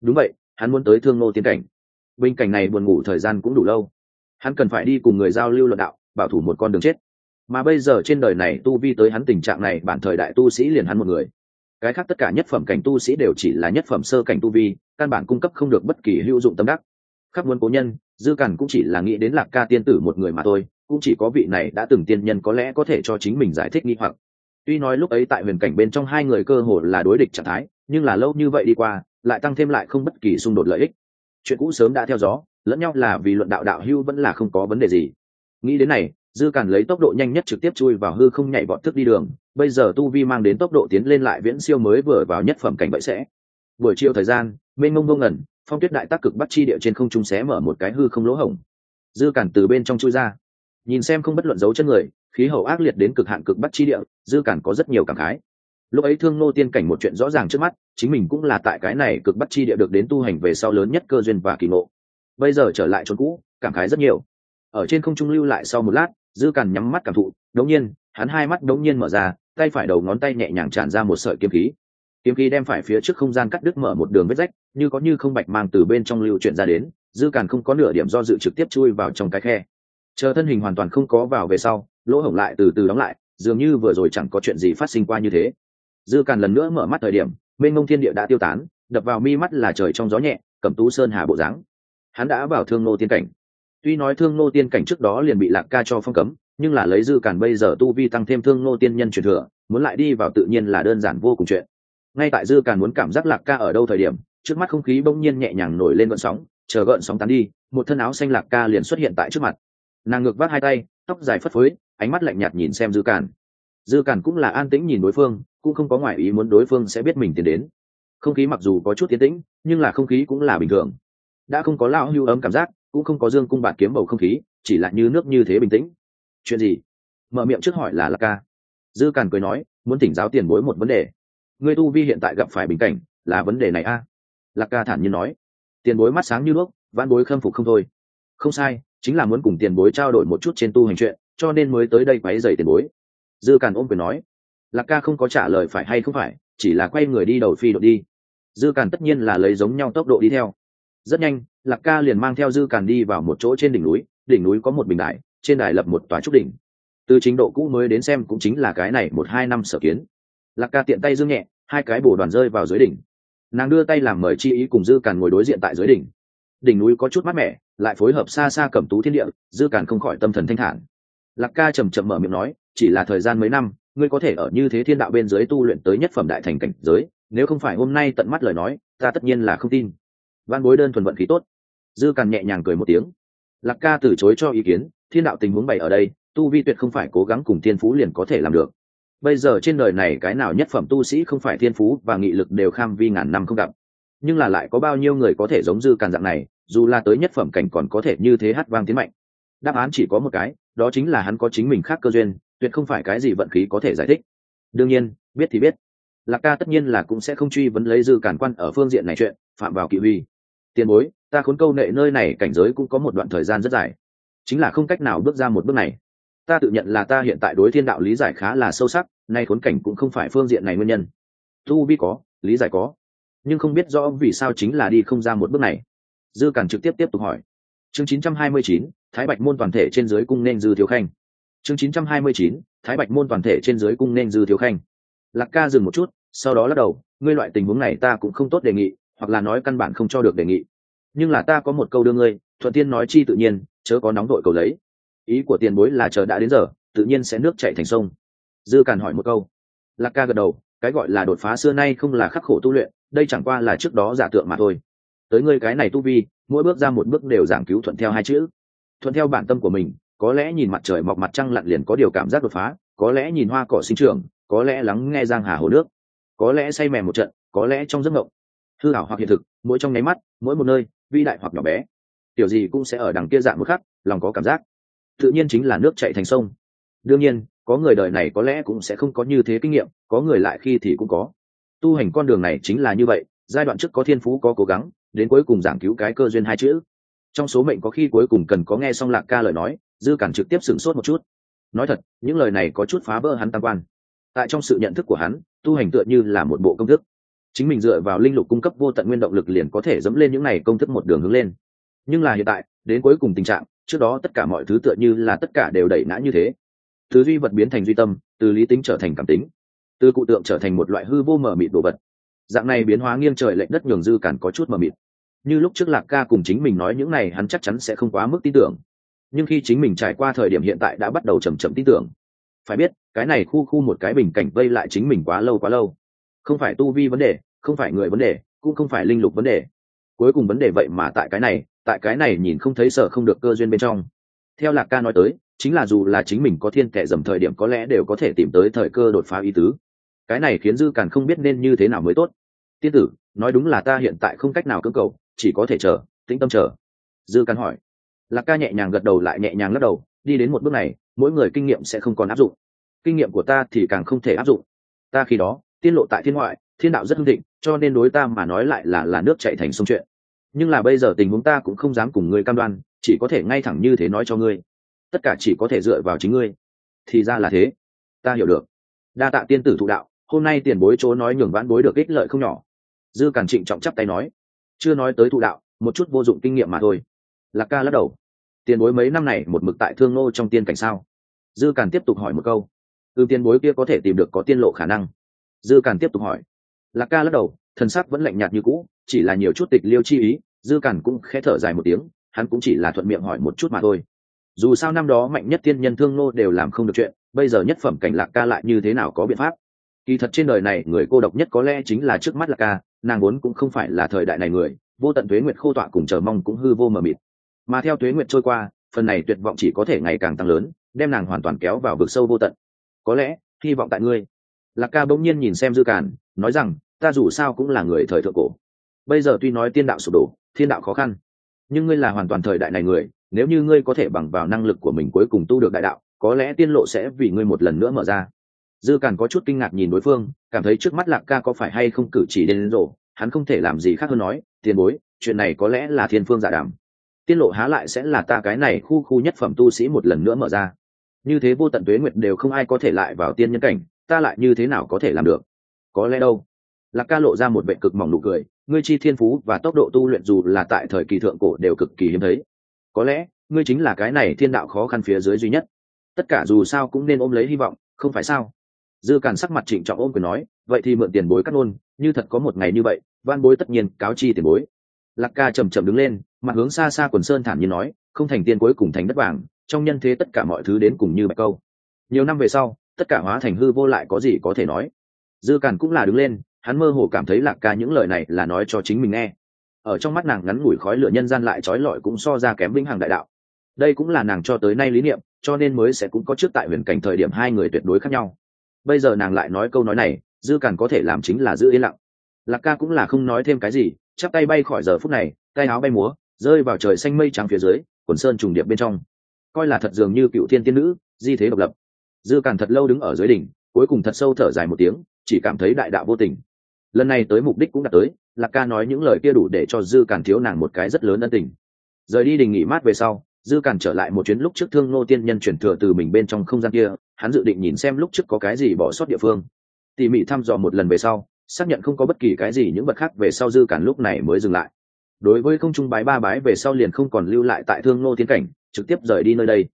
Đúng vậy, hắn muốn tới thương nô tiến cảnh. Bên cảnh này buồn ngủ thời gian cũng đủ lâu. Hắn cần phải đi cùng người giao lưu luận đạo, bảo thủ một con đường chết. Mà bây giờ trên đời này tu vi tới hắn tình trạng này, bản thời đại tu sĩ liền hắn một người cái khác tất cả nhất phẩm cảnh tu sĩ đều chỉ là nhất phẩm sơ cảnh tu vi, căn bản cung cấp không được bất kỳ hữu dụng tâm đắc. Khắp muốn cố nhân, dư cằn cũng chỉ là nghĩ đến lạc ca tiên tử một người mà thôi, cũng chỉ có vị này đã từng tiên nhân có lẽ có thể cho chính mình giải thích nghi hoặc. Tuy nói lúc ấy tại huyền cảnh bên trong hai người cơ hồ là đối địch trạng thái, nhưng là lâu như vậy đi qua, lại tăng thêm lại không bất kỳ xung đột lợi ích. Chuyện cũ sớm đã theo gió, lẫn nhau là vì luận đạo đạo hưu vẫn là không có vấn đề gì. Nghĩ đến này dư càn lấy tốc độ nhanh nhất trực tiếp chui vào hư không nhảy vọt thức đi đường, bây giờ tu vi mang đến tốc độ tiến lên lại viễn siêu mới vừa vào nhất phẩm cảnh bậy sẽ. Buổi chiều thời gian, mênh mông ngông ngẩn phong tuyết đại tác cực bắt chi địa trên không trung xé mở một cái hư không lỗ hổng. Dư cản từ bên trong chui ra, nhìn xem không bất luận dấu chân người, khí hậu ác liệt đến cực hạn cực bắt chi địa, dư cản có rất nhiều cảm khái. Lúc ấy thương nô tiên cảnh một chuyện rõ ràng trước mắt, chính mình cũng là tại cái này cực bắt chi địa được đến tu hành về sau lớn nhất cơ duyên và kỳ ngộ. Bây giờ trở lại chốn cũ, cảm khái rất nhiều. Ở trên không trung lưu lại sau một lát dư càn nhắm mắt cảm thụ đống nhiên, hắn hai mắt đống nhiên mở ra, tay phải đầu ngón tay nhẹ nhàng tràn ra một sợi kiếm khí. Kiếm khí đem phải phía trước không gian cắt đứt mở một đường vết rách, như có như không bạch mang từ bên trong lưu chuyển ra đến, dư càn không có nửa điểm do dự trực tiếp chui vào trong cái khe. Chờ thân hình hoàn toàn không có vào về sau, lỗ hổng lại từ từ đóng lại, dường như vừa rồi chẳng có chuyện gì phát sinh qua như thế. Dư càn lần nữa mở mắt thời điểm, mênh mông thiên địa đã tiêu tán, đập vào mi mắt là trời trong gió nhẹ cầm tú sơn hà bộ dáng. Hắn đã vào thương nô tiên cảnh tuy nói thương nô tiên cảnh trước đó liền bị lạc ca cho phong cấm, nhưng là lấy dư càn bây giờ tu vi tăng thêm thương nô tiên nhân truyền thừa, muốn lại đi vào tự nhiên là đơn giản vô cùng chuyện. Ngay tại dư càn muốn cảm giác lạc ca ở đâu thời điểm, trước mắt không khí bỗng nhiên nhẹ nhàng nổi lên gợn sóng, chờ gợn sóng tán đi, một thân áo xanh lạc ca liền xuất hiện tại trước mặt. Nàng ngược vác hai tay, tóc dài phất phới, ánh mắt lạnh nhạt nhìn xem dư càn dư càn cũng là an tĩnh nhìn đối phương, cũng không có ngoại ý muốn đối phương sẽ biết mình tiến đến. Không khí mặc dù có chút tiến tĩnh, nhưng là không khí cũng là bình thường. Đã không có lão hưu ấm cảm giác cũng không có dương cung bạt kiếm bầu không khí, chỉ là như nước như thế bình tĩnh. Chuyện gì? Mở miệng trước hỏi là lạc ca. Dư càn cười nói, muốn tỉnh giáo tiền bối một vấn đề. Người tu vi hiện tại gặp phải bình cảnh, là vấn đề này a? À? lạc ca thản nhiên nói. Tiền bối mắt sáng như đuốc văn bối khâm phục không thôi. Không sai, chính là muốn cùng tiền bối trao đổi một chút trên tu hành chuyện, cho nên mới tới đây quáy dày tiền bối. Dư càn ôm quyền nói. Lạc ca không có trả lời phải hay không phải, chỉ là quay người đi đầu phi đội đi. Dư càn tất nhiên là lấy giống nhau tốc độ đi theo. Rất nhanh lạc ca liền mang theo dư càn đi vào một chỗ trên đỉnh núi đỉnh núi có một bình đại trên đài lập một tòa trúc đỉnh. Từ chính độ cũ mới đến xem cũng chính là cái này một hai năm sở kiến. Lạc ca tiện tay dương nhẹ, hai cái bồ đoàn rơi vào dưới đỉnh. Nàng đưa tay làm mời chi ý cùng dư càn ngồi đối diện tại dưới đỉnh. Đỉnh núi có chút mát mẻ, lại phối hợp xa xa cẩm tú thiên địa, dư càn không khỏi tâm thần thanh thản. Lạc ca chầm chậm mở miệng nói, chỉ là thời gian mấy năm, ngươi có thể ở như thế thiên đạo bên dưới tu luyện tới nhất phẩm đại thành cảnh giới, nếu không phải hôm nay tận mắt lời nói, ta tất nhiên là không tin văn bối đơn thuần vận khí tốt. Dư càn nhẹ nhàng cười một tiếng. Lạc ca từ chối cho ý kiến, thiên đạo tình huống bày ở đây, tu vi tuyệt không phải cố gắng cùng thiên phú liền có thể làm được. Bây giờ trên đời này cái nào nhất phẩm tu sĩ không phải thiên phú và nghị lực đều kham vi ngàn năm không gặp. Nhưng là lại có bao nhiêu người có thể giống dư càn dạng này, dù là tới nhất phẩm cảnh còn có thể như thế hát vang tiến mạnh. Đáp án chỉ có một cái, đó chính là hắn có chính mình khác cơ duyên, tuyệt không phải cái gì vận khí có thể giải thích. Đương nhiên, biết thì biết. Lạc ca tất nhiên là cũng sẽ không truy vấn lấy dư cản quan ở phương diện này chuyện, phạm vào kỵ huy tiền bối ta khốn câu nệ nơi này cảnh giới cũng có một đoạn thời gian rất dài. Chính là không cách nào bước ra một bước này. Ta tự nhận là ta hiện tại đối thiên đạo lý giải khá là sâu sắc nay khốn cảnh cũng không phải phương diện này nguyên nhân. Tu vi có lý giải có. Nhưng không biết rõ vì sao chính là đi không ra một bước này. Dư cản trực tiếp tiếp tục hỏi. Chương 929, thái bạch môn toàn thể trên dưới cung nên dư thiếu khanh. Chương 929, thái bạch môn toàn thể trên dưới cung nên dư thiếu khanh. Lạc ca dừng một chút sau đó lắc đầu. Ngươi loại tình huống này ta cũng không tốt đề nghị hoặc là nói căn bản không cho được đề nghị. Nhưng là ta có một câu đưa ngươi, thuận tiên nói chi tự nhiên, chớ có nóng đội cầu lấy. Ý của tiền bối là chờ đã đến giờ, tự nhiên sẽ nước chạy thành sông. Dư càn hỏi một câu. Lạc ca gật đầu, cái gọi là đột phá xưa nay không là khắc khổ tu luyện, đây chẳng qua là trước đó giả tượng mà thôi. Tới ngươi cái này tu vi, mỗi bước ra một bước đều giảng cứu thuận theo hai chữ. Thuận theo bản tâm của mình, có lẽ nhìn mặt trời mọc mặt trăng lặn liền có điều cảm giác đột phá, có lẽ nhìn hoa cỏ sinh trưởng, có lẽ lắng nghe giang hà hồ nước, có lẽ say mè một trận, có lẽ trong giấc ngộng hư ảo hoặc hiện thực, mỗi trong nháy mắt, mỗi một nơi, vĩ đại hoặc nhỏ bé. Tiểu gì cũng sẽ ở đằng kia dạng một khắc, lòng có cảm giác. Tự nhiên chính là nước chạy thành sông. Đương nhiên, có người đời này có lẽ cũng sẽ không có như thế kinh nghiệm, có người lại khi thì cũng có. Tu hành con đường này chính là như vậy, giai đoạn trước có thiên phú, có cố gắng, đến cuối cùng giảng cứu cái cơ duyên hai chữ. Trong số mệnh có khi cuối cùng cần có nghe xong lạc ca lời nói, dư cản trực tiếp sửng sốt một chút. Nói thật, những lời này có chút phá vỡ hắn tam quan. Tại trong sự nhận thức của hắn, tu hành tựa như là một bộ công thức chính mình dựa vào linh lục cung cấp vô tận nguyên động lực liền có thể dẫm lên những này công thức một đường hướng lên. Nhưng là hiện tại, đến cuối cùng tình trạng, trước đó tất cả mọi thứ tựa như là tất cả đều đẩy ngã như thế. Từ duy vật biến thành duy tâm, từ lý tính trở thành cảm tính, từ cụ tượng trở thành một loại hư vô mờ mịt đồ vật. Dạng này biến hóa nghiêng trời lệch đất nhường dư cản có chút mờ mịt. Như lúc trước lạc ca cùng chính mình nói những này, hắn chắc chắn sẽ không quá mức tin tưởng. Nhưng khi chính mình trải qua thời điểm hiện tại đã bắt đầu chầm chậm tin tưởng. Phải biết, cái này khu khu một cái bình cảnh vây lại chính mình quá lâu quá lâu không phải tu vi vấn đề, không phải người vấn đề, cũng không phải linh lục vấn đề. Cuối cùng vấn đề vậy mà tại cái này, tại cái này nhìn không thấy sợ không được cơ duyên bên trong. Theo lạc ca nói tới, chính là dù là chính mình có thiên kệ dầm thời điểm có lẽ đều có thể tìm tới thời cơ đột phá ý tứ. Cái này khiến dư càn không biết nên như thế nào mới tốt. Tiên tử, nói đúng là ta hiện tại không cách nào cưỡng cầu, chỉ có thể chờ, tĩnh tâm chờ. Dư càn hỏi. Lạc ca nhẹ nhàng gật đầu lại nhẹ nhàng lắc đầu, đi đến một bước này, mỗi người kinh nghiệm sẽ không còn áp dụng. Kinh nghiệm của ta thì càng không thể áp dụng. Ta khi đó tiên lộ tại thiên ngoại, thiên đạo rất hưng thịnh, cho nên đối ta mà nói lại là là nước chạy thành sông chuyện. Nhưng là bây giờ tình huống ta cũng không dám cùng ngươi cam đoan, chỉ có thể ngay thẳng như thế nói cho ngươi. Tất cả chỉ có thể dựa vào chính ngươi. Thì ra là thế. Ta hiểu được. Đa tạ tiên tử thụ đạo, hôm nay tiền bối chỗ nói nhường vãn bối được ích lợi không nhỏ. Dư cản trịnh trọng chắp tay nói. Chưa nói tới thụ đạo, một chút vô dụng kinh nghiệm mà thôi. Lạc ca lắc đầu. Tiền bối mấy năm này một mực tại thương ngô trong tiên cảnh sao? Dư cản tiếp tục hỏi một câu. Ư tiền bối kia có thể tìm được có tiên lộ khả năng dư càn tiếp tục hỏi. Lạc ca lắc đầu, thần sắc vẫn lạnh nhạt như cũ, chỉ là nhiều chút tịch liêu chi ý, dư càn cũng khẽ thở dài một tiếng, hắn cũng chỉ là thuận miệng hỏi một chút mà thôi. Dù sao năm đó mạnh nhất tiên nhân thương nô đều làm không được chuyện, bây giờ nhất phẩm cảnh lạc ca lại như thế nào có biện pháp? Kỳ thật trên đời này, người cô độc nhất có lẽ chính là trước mắt lạc ca, nàng vốn cũng không phải là thời đại này người, vô tận tuế nguyệt khô tọa cùng chờ mong cũng hư vô mờ mịt. Mà theo tuế nguyệt trôi qua, phần này tuyệt vọng chỉ có thể ngày càng tăng lớn, đem nàng hoàn toàn kéo vào vực sâu vô tận. Có lẽ, hy vọng tại ngươi lạc ca bỗng nhiên nhìn xem dư càn, nói rằng, ta dù sao cũng là người thời thượng cổ. Bây giờ tuy nói tiên đạo sụp đổ, thiên đạo khó khăn, nhưng ngươi là hoàn toàn thời đại này người, nếu như ngươi có thể bằng vào năng lực của mình cuối cùng tu được đại đạo, có lẽ tiên lộ sẽ vì ngươi một lần nữa mở ra. Dư càn có chút kinh ngạc nhìn đối phương, cảm thấy trước mắt lạc ca có phải hay không cử chỉ đến rổ hắn không thể làm gì khác hơn nói, tiền bối, chuyện này có lẽ là thiên phương giả đàm. Tiên lộ há lại sẽ là ta cái này khu khu nhất phẩm tu sĩ một lần nữa mở ra. Như thế vô tận tuế nguyệt đều không ai có thể lại vào tiên nhân cảnh ta lại như thế nào có thể làm được? Có lẽ đâu? Lạc ca lộ ra một vệ cực mỏng nụ cười, ngươi chi thiên phú và tốc độ tu luyện dù là tại thời kỳ thượng cổ đều cực kỳ hiếm thấy. Có lẽ, ngươi chính là cái này thiên đạo khó khăn phía dưới duy nhất. Tất cả dù sao cũng nên ôm lấy hy vọng, không phải sao? Dư càn sắc mặt trịnh trọng ôm quyền nói, vậy thì mượn tiền bối cắt nôn như thật có một ngày như vậy, van bối tất nhiên cáo chi tiền bối. Lạc ca chầm chậm đứng lên, mặt hướng xa xa quần sơn thản nhiên nói, không thành tiên cuối cùng thành đất vàng, trong nhân thế tất cả mọi thứ đến cùng như bạch câu. Nhiều năm về sau tất cả hóa thành hư vô lại có gì có thể nói. Dư càn cũng là đứng lên, hắn mơ hồ cảm thấy lạc ca những lời này là nói cho chính mình nghe. Ở trong mắt nàng ngắn ngủi khói lửa nhân gian lại trói lọi cũng so ra kém vĩnh hằng đại đạo. Đây cũng là nàng cho tới nay lý niệm, cho nên mới sẽ cũng có trước tại huyền cảnh thời điểm hai người tuyệt đối khác nhau. Bây giờ nàng lại nói câu nói này, dư càn có thể làm chính là giữ yên lặng. Lạc ca cũng là không nói thêm cái gì, chắp tay bay khỏi giờ phút này, tay áo bay múa, rơi vào trời xanh mây trắng phía dưới, quần sơn trùng điệp bên trong. Coi là thật dường như cựu thiên tiên nữ, di thế độc lập dư càn thật lâu đứng ở dưới đỉnh, cuối cùng thật sâu thở dài một tiếng, chỉ cảm thấy đại đạo vô tình. Lần này tới mục đích cũng đã tới, lạc ca nói những lời kia đủ để cho dư càn thiếu nàng một cái rất lớn ân tình. Rời đi đình nghỉ mát về sau, dư càn trở lại một chuyến lúc trước thương ngô tiên nhân chuyển thừa từ mình bên trong không gian kia, hắn dự định nhìn xem lúc trước có cái gì bỏ sót địa phương. Tỉ mỉ thăm dò một lần về sau, xác nhận không có bất kỳ cái gì những vật khác về sau dư càn lúc này mới dừng lại. Đối với không trung bái ba bái về sau liền không còn lưu lại tại thương ngô tiến cảnh, trực tiếp rời đi nơi đây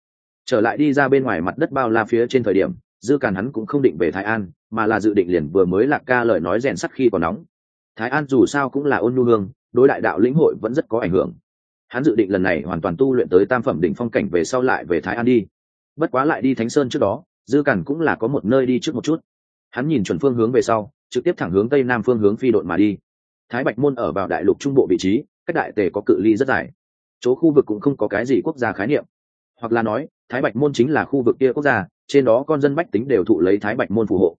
trở lại đi ra bên ngoài mặt đất bao la phía trên thời điểm, dư càn hắn cũng không định về thái an, mà là dự định liền vừa mới lạc ca lời nói rèn sắt khi còn nóng. Thái an dù sao cũng là ôn nhu hương, đối đại đạo lĩnh hội vẫn rất có ảnh hưởng. Hắn dự định lần này hoàn toàn tu luyện tới tam phẩm đỉnh phong cảnh về sau lại về thái an đi. Bất quá lại đi thánh sơn trước đó, dư càn cũng là có một nơi đi trước một chút. Hắn nhìn chuẩn phương hướng về sau, trực tiếp thẳng hướng tây nam phương hướng phi đội mà đi. Thái bạch môn ở vào đại lục trung bộ vị trí, cách đại tề có cự ly rất dài. Chỗ khu vực cũng không có cái gì quốc gia khái niệm. Hoặc là nói thái bạch môn chính là khu vực kia quốc gia trên đó con dân bách tính đều thụ lấy thái bạch môn phù hộ.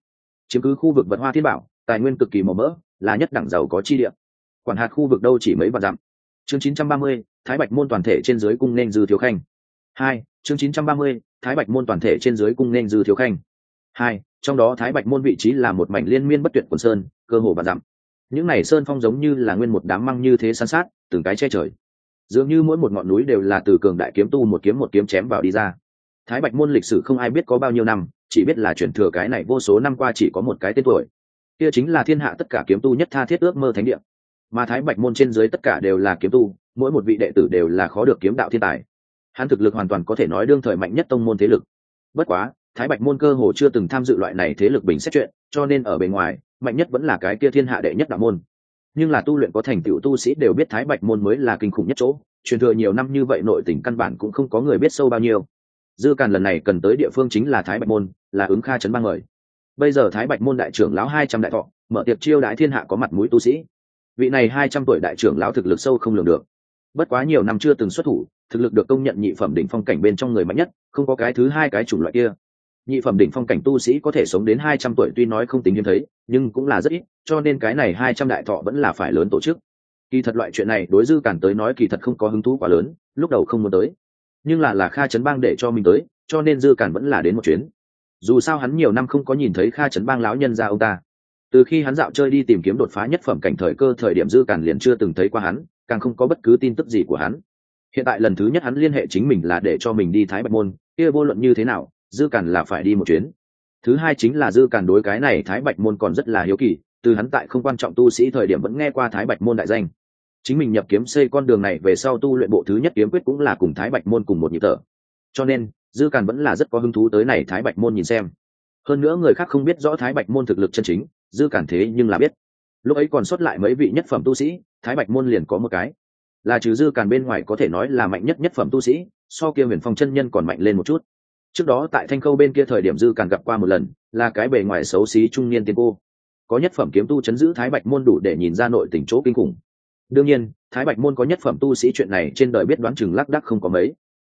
Chiếm cứ khu vực vật hoa thiên bảo tài nguyên cực kỳ màu mỡ là nhất đẳng giàu có chi địa. Quản hạt khu vực đâu chỉ mấy vạn dặm. Chương 930, thái bạch môn toàn thể trên dưới cung nên dư thiếu khanh. Hai chương 930, thái bạch môn toàn thể trên dưới cung nên dư thiếu khanh. Hai trong đó thái bạch môn vị trí là một mảnh liên miên bất tuyệt quần sơn cơ hồ và dặm. Những này sơn phong giống như là nguyên một đám măng như thế san sát từng cái che trời dường như mỗi một ngọn núi đều là từ cường đại kiếm tu một kiếm một kiếm chém vào đi ra. Thái bạch môn lịch sử không ai biết có bao nhiêu năm, chỉ biết là chuyển thừa cái này vô số năm qua chỉ có một cái tên tuổi. Kia chính là thiên hạ tất cả kiếm tu nhất tha thiết ước mơ thánh địa. Mà thái bạch môn trên dưới tất cả đều là kiếm tu, mỗi một vị đệ tử đều là khó được kiếm đạo thiên tài. Hắn thực lực hoàn toàn có thể nói đương thời mạnh nhất tông môn thế lực. Bất quá, thái bạch môn cơ hồ chưa từng tham dự loại này thế lực bình xét chuyện, cho nên ở bề ngoài, mạnh nhất vẫn là cái kia thiên hạ đệ nhất đạo môn nhưng là tu luyện có thành tựu tu sĩ đều biết thái bạch môn mới là kinh khủng nhất chỗ, truyền thừa nhiều năm như vậy nội tình căn bản cũng không có người biết sâu bao nhiêu. Dư càn lần này cần tới địa phương chính là thái bạch môn, là ứng kha trấn bang người bây giờ thái bạch môn đại trưởng lão hai trăm đại thọ, mở tiệc chiêu đại thiên hạ có mặt mũi tu sĩ. Vị này hai trăm tuổi đại trưởng lão thực lực sâu không lường được. Bất quá nhiều năm chưa từng xuất thủ, thực lực được công nhận nhị phẩm đỉnh phong cảnh bên trong người mạnh nhất, không có cái thứ hai cái chủng loại kia nhị phẩm đỉnh phong cảnh tu sĩ có thể sống đến hai trăm tuổi tuy nói không tính hiếm thấy, nhưng cũng là rất ít, cho nên cái này hai trăm đại thọ vẫn là phải lớn tổ chức. Kỳ thật loại chuyện này đối dư cản tới nói kỳ thật không có hứng thú quá lớn, lúc đầu không muốn tới. Nhưng là là kha chấn bang để cho mình tới, cho nên dư cản vẫn là đến một chuyến. Dù sao hắn nhiều năm không có nhìn thấy kha chấn bang lão nhân ra ông ta. Từ khi hắn dạo chơi đi tìm kiếm đột phá nhất phẩm cảnh thời cơ thời điểm dư cản liền chưa từng thấy qua hắn, càng không có bất cứ tin tức gì của hắn. Hiện tại lần thứ nhất hắn liên hệ chính mình là để cho mình đi thái bạch môn, kia vô luận như thế nào dư Càn là phải đi một chuyến. Thứ hai chính là dư Càn đối cái này thái bạch môn còn rất là hiếu kỳ, từ hắn tại không quan trọng tu sĩ thời điểm vẫn nghe qua thái bạch môn đại danh. Chính mình nhập kiếm xây con đường này về sau tu luyện bộ thứ nhất kiếm quyết cũng là cùng thái bạch môn cùng một nhịp thở. Cho nên, dư càn vẫn là rất có hứng thú tới này thái bạch môn nhìn xem. Hơn nữa người khác không biết rõ thái bạch môn thực lực chân chính, dư càn thế nhưng là biết. Lúc ấy còn xuất lại mấy vị nhất phẩm tu sĩ, thái bạch môn liền có một cái. Là trừ dư càn bên ngoài có thể nói là mạnh nhất nhất phẩm tu sĩ, so kia huyền phong chân nhân còn mạnh lên một chút trước đó tại thanh khâu bên kia thời điểm dư càn gặp qua một lần, là cái bề ngoài xấu xí trung niên tiên cô. Có nhất phẩm kiếm tu chấn giữ thái bạch môn đủ để nhìn ra nội tình chỗ kinh khủng. Đương nhiên, thái bạch môn có nhất phẩm tu sĩ chuyện này trên đời biết đoán chừng lác đắc không có mấy.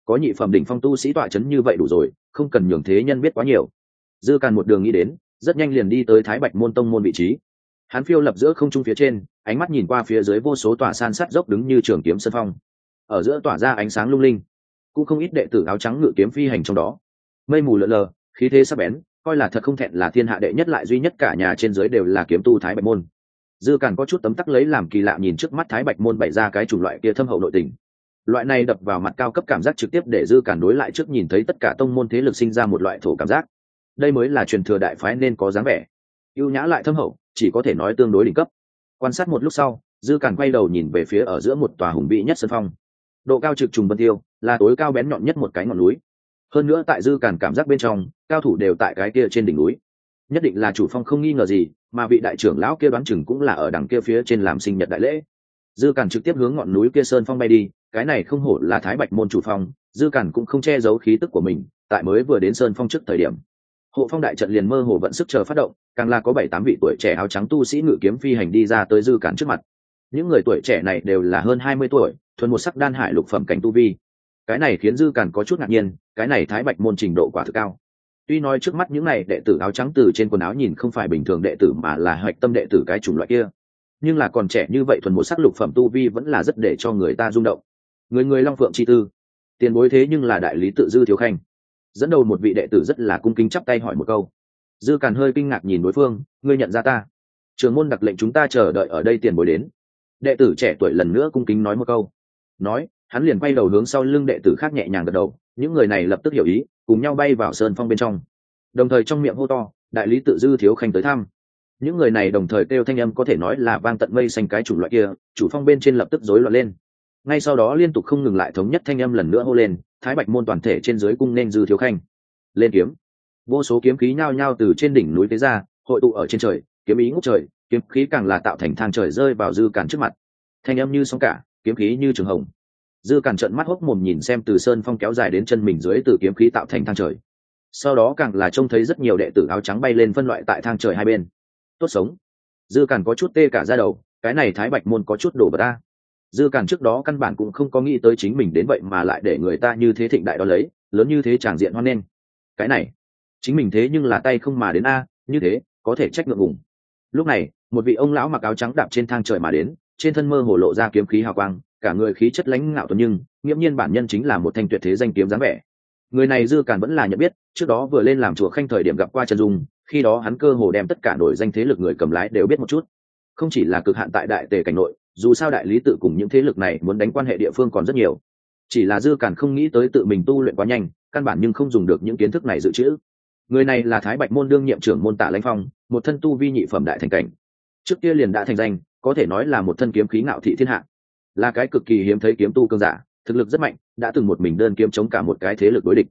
Có nhị phẩm đỉnh phong tu sĩ tọa chấn như vậy đủ rồi, không cần nhường thế nhân biết quá nhiều. Dư càn một đường nghĩ đến, rất nhanh liền đi tới thái bạch môn tông môn vị trí. Hắn phiêu lập giữa không trung phía trên, ánh mắt nhìn qua phía dưới vô số tòa san sắt dốc đứng như trường kiếm sân phong. Ở giữa tỏa ra ánh sáng lung linh cũng không ít đệ tử áo trắng ngự kiếm phi hành trong đó. Mây mù lợn lờ, khí thế sắp bén, coi là thật không thẹn là thiên hạ đệ nhất lại duy nhất cả nhà trên dưới đều là kiếm tu thái bạch môn. Dư càn có chút tấm tắc lấy làm kỳ lạ nhìn trước mắt thái bạch môn bày ra cái chủng loại kia thâm hậu nội tình. Loại này đập vào mặt cao cấp cảm giác trực tiếp để dư càn đối lại trước nhìn thấy tất cả tông môn thế lực sinh ra một loại thổ cảm giác. Đây mới là truyền thừa đại phái nên có dáng vẻ. Ưu nhã lại thâm hậu, chỉ có thể nói tương đối đỉnh cấp. Quan sát một lúc sau, dư càn quay đầu nhìn về phía ở giữa một tòa hùng vĩ nhất sân phong. Độ cao trực trùng vân tiêu là tối cao bén nhọn nhất một cái ngọn núi. Hơn nữa tại dư càn cảm giác bên trong, cao thủ đều tại cái kia trên đỉnh núi. Nhất định là chủ phong không nghi ngờ gì, mà vị đại trưởng lão kia đoán chừng cũng là ở đằng kia phía trên làm sinh nhật đại lễ. Dư càn trực tiếp hướng ngọn núi kia sơn phong bay đi, cái này không hổ là thái bạch môn chủ phong, dư càn cũng không che giấu khí tức của mình, tại mới vừa đến sơn phong trước thời điểm. Hộ phong đại trận liền mơ hồ vận sức chờ phát động, càng là có bảy tám vị tuổi trẻ áo trắng tu sĩ ngự kiếm phi hành đi ra tới dư càn trước mặt. Những người tuổi trẻ này đều là hơn hai mươi tuổi, thuần một sắc đan hải lục phẩm cảnh tu vi cái này khiến dư càn có chút ngạc nhiên, cái này thái bạch môn trình độ quả thực cao. Tuy nói trước mắt những này đệ tử áo trắng từ trên quần áo nhìn không phải bình thường đệ tử mà là hạch tâm đệ tử cái chủng loại kia, nhưng là còn trẻ như vậy thuần một sắc lục phẩm tu vi vẫn là rất để cho người ta rung động. Người người long phượng chi tư, tiền bối thế nhưng là đại lý tự dư thiếu khanh. Dẫn đầu một vị đệ tử rất là cung kính chắp tay hỏi một câu. Dư càn hơi kinh ngạc nhìn đối phương, ngươi nhận ra ta? Trường môn đặc lệnh chúng ta chờ đợi ở đây tiền bối đến. Đệ tử trẻ tuổi lần nữa cung kính nói một câu. Nói hắn liền quay đầu hướng sau lưng đệ tử khác nhẹ nhàng gật đầu, những người này lập tức hiểu ý, cùng nhau bay vào sơn phong bên trong. Đồng thời trong miệng hô to, đại lý tự dư thiếu khanh tới thăm. Những người này đồng thời kêu thanh âm có thể nói là vang tận mây xanh cái chủng loại kia, chủ phong bên trên lập tức rối loạn lên. Ngay sau đó liên tục không ngừng lại thống nhất thanh âm lần nữa hô lên, thái bạch môn toàn thể trên dưới cung nên dư thiếu khanh. Lên kiếm. Vô số kiếm khí nhao nhao từ trên đỉnh núi tế ra, hội tụ ở trên trời, kiếm ý ngút trời, kiếm khí càng là tạo thành thang trời rơi vào dư cản trước mặt. Thanh âm như sóng cả, kiếm khí như trường hồng dư càn trận mắt hốc mồm nhìn xem từ sơn phong kéo dài đến chân mình dưới từ kiếm khí tạo thành thang trời. Sau đó càng là trông thấy rất nhiều đệ tử áo trắng bay lên phân loại tại thang trời hai bên. Tốt sống. Dư càn có chút tê cả ra đầu, cái này thái bạch môn có chút đổ bật ta dư càn trước đó căn bản cũng không có nghĩ tới chính mình đến vậy mà lại để người ta như thế thịnh đại đó lấy, lớn như thế tràng diện hoan nghênh. Cái này, chính mình thế nhưng là tay không mà đến a, như thế, có thể trách ngượng ngùng. Lúc này, một vị ông lão mặc áo trắng đạp trên thang trời mà đến, trên thân mơ hồ lộ ra kiếm khí hào quang cả người khí chất lãnh ngạo tuấn nhưng, nghiễm nhiên bản nhân chính là một thanh tuyệt thế danh kiếm dáng vẻ. Người này dư càn vẫn là nhận biết, trước đó vừa lên làm chùa khanh thời điểm gặp qua trần dung, khi đó hắn cơ hồ đem tất cả nổi danh thế lực người cầm lái đều biết một chút. Không chỉ là cực hạn tại đại tề cảnh nội, dù sao đại lý tự cùng những thế lực này muốn đánh quan hệ địa phương còn rất nhiều. Chỉ là dư càn không nghĩ tới tự mình tu luyện quá nhanh, căn bản nhưng không dùng được những kiến thức này dự trữ. Người này là thái bạch môn đương nhiệm trưởng môn tạ lãnh phong, một thân tu vi nhị phẩm đại thành cảnh. Trước kia liền đã thành danh, có thể nói là một thân kiếm khí ngạo thị thiên hạ là cái cực kỳ hiếm thấy kiếm tu cương giả thực lực rất mạnh đã từng một mình đơn kiếm chống cả một cái thế lực đối địch.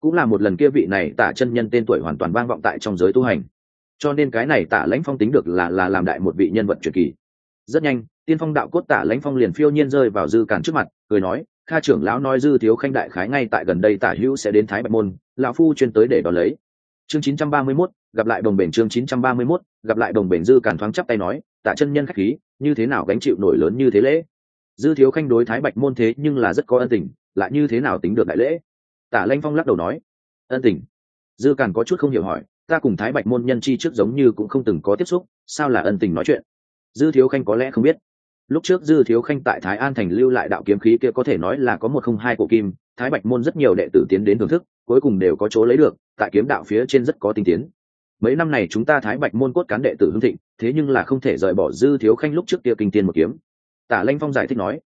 Cũng là một lần kia vị này tả chân nhân tên tuổi hoàn toàn vang vọng tại trong giới tu hành. Cho nên cái này tả lãnh phong tính được là là làm đại một vị nhân vật truyền kỳ. Rất nhanh tiên phong đạo cốt tả lãnh phong liền phiêu nhiên rơi vào dư càn trước mặt cười nói kha trưởng lão nói dư thiếu khanh đại khái ngay tại gần đây tả hữu sẽ đến thái bạch môn lão phu chuyên tới để đón lấy. Chương 931, gặp lại đồng bền chương 931, gặp lại đồng bền dư càn thoáng chắp tay nói tạ chân nhân khách khí như thế nào gánh chịu nổi lớn như thế lễ? Dư thiếu khanh đối thái bạch môn thế nhưng là rất có ân tình, lại như thế nào tính được đại lễ? Tả lanh phong lắc đầu nói, ân tình. Dư càn có chút không hiểu hỏi, ta cùng thái bạch môn nhân chi trước giống như cũng không từng có tiếp xúc, sao là ân tình nói chuyện? Dư thiếu khanh có lẽ không biết. Lúc trước dư thiếu khanh tại thái an thành lưu lại đạo kiếm khí kia có thể nói là có một không hai cổ kim, thái bạch môn rất nhiều đệ tử tiến đến thưởng thức, cuối cùng đều có chỗ lấy được, tại kiếm đạo phía trên rất có tinh tiến. Mấy năm này chúng ta thái bạch môn cốt cán đệ tử hưng thịnh, thế nhưng là không thể rời bỏ dư thiếu khanh lúc trước kia kinh tiên một kiếm tả lanh phong giải thích nói,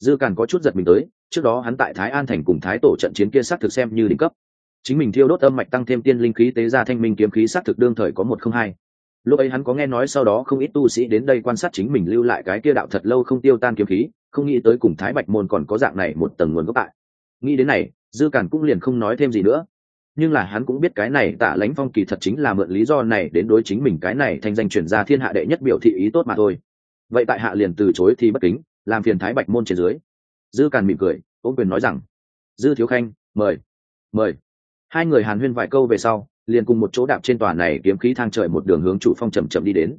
dư càn có chút giật mình tới, trước đó hắn tại thái an thành cùng thái tổ trận chiến kia s á t thực xem như đỉnh cấp. Chính mình thiêu đốt âm mạch tăng thêm tiên linh khí tế ra thanh minh kiếm khí s á t thực đương thời có một không hai. Lúc ấy hắn có nghe nói sau đó không ít tu sĩ đến đây quan sát chính mình lưu lại cái kia đạo thật lâu không tiêu tan kiếm khí, không nghĩ tới cùng thái bạch môn còn có dạng này một tầng nguồn gốc tại. Nghĩ đến này, dư càn cũng liền không nói thêm gì nữa. Nhưng là hắn cũng biết cái này tạ lãnh phong kỳ thật chính là mượn lý do này đến đối chính mình cái này thành danh chuyển ra thiên hạ đệ nhất biểu thị ý tốt mà thôi vậy tại hạ liền từ chối thì bất kính, làm phiền thái bạch môn trên dưới. Dư càn mỉm cười ôm quyền nói rằng, dư thiếu khanh, mời mời. Hai người hàn huyên vài câu về sau, liền cùng một chỗ đạp trên tòa này kiếm khí thang trời một đường hướng chủ phong chậm chậm đi đến.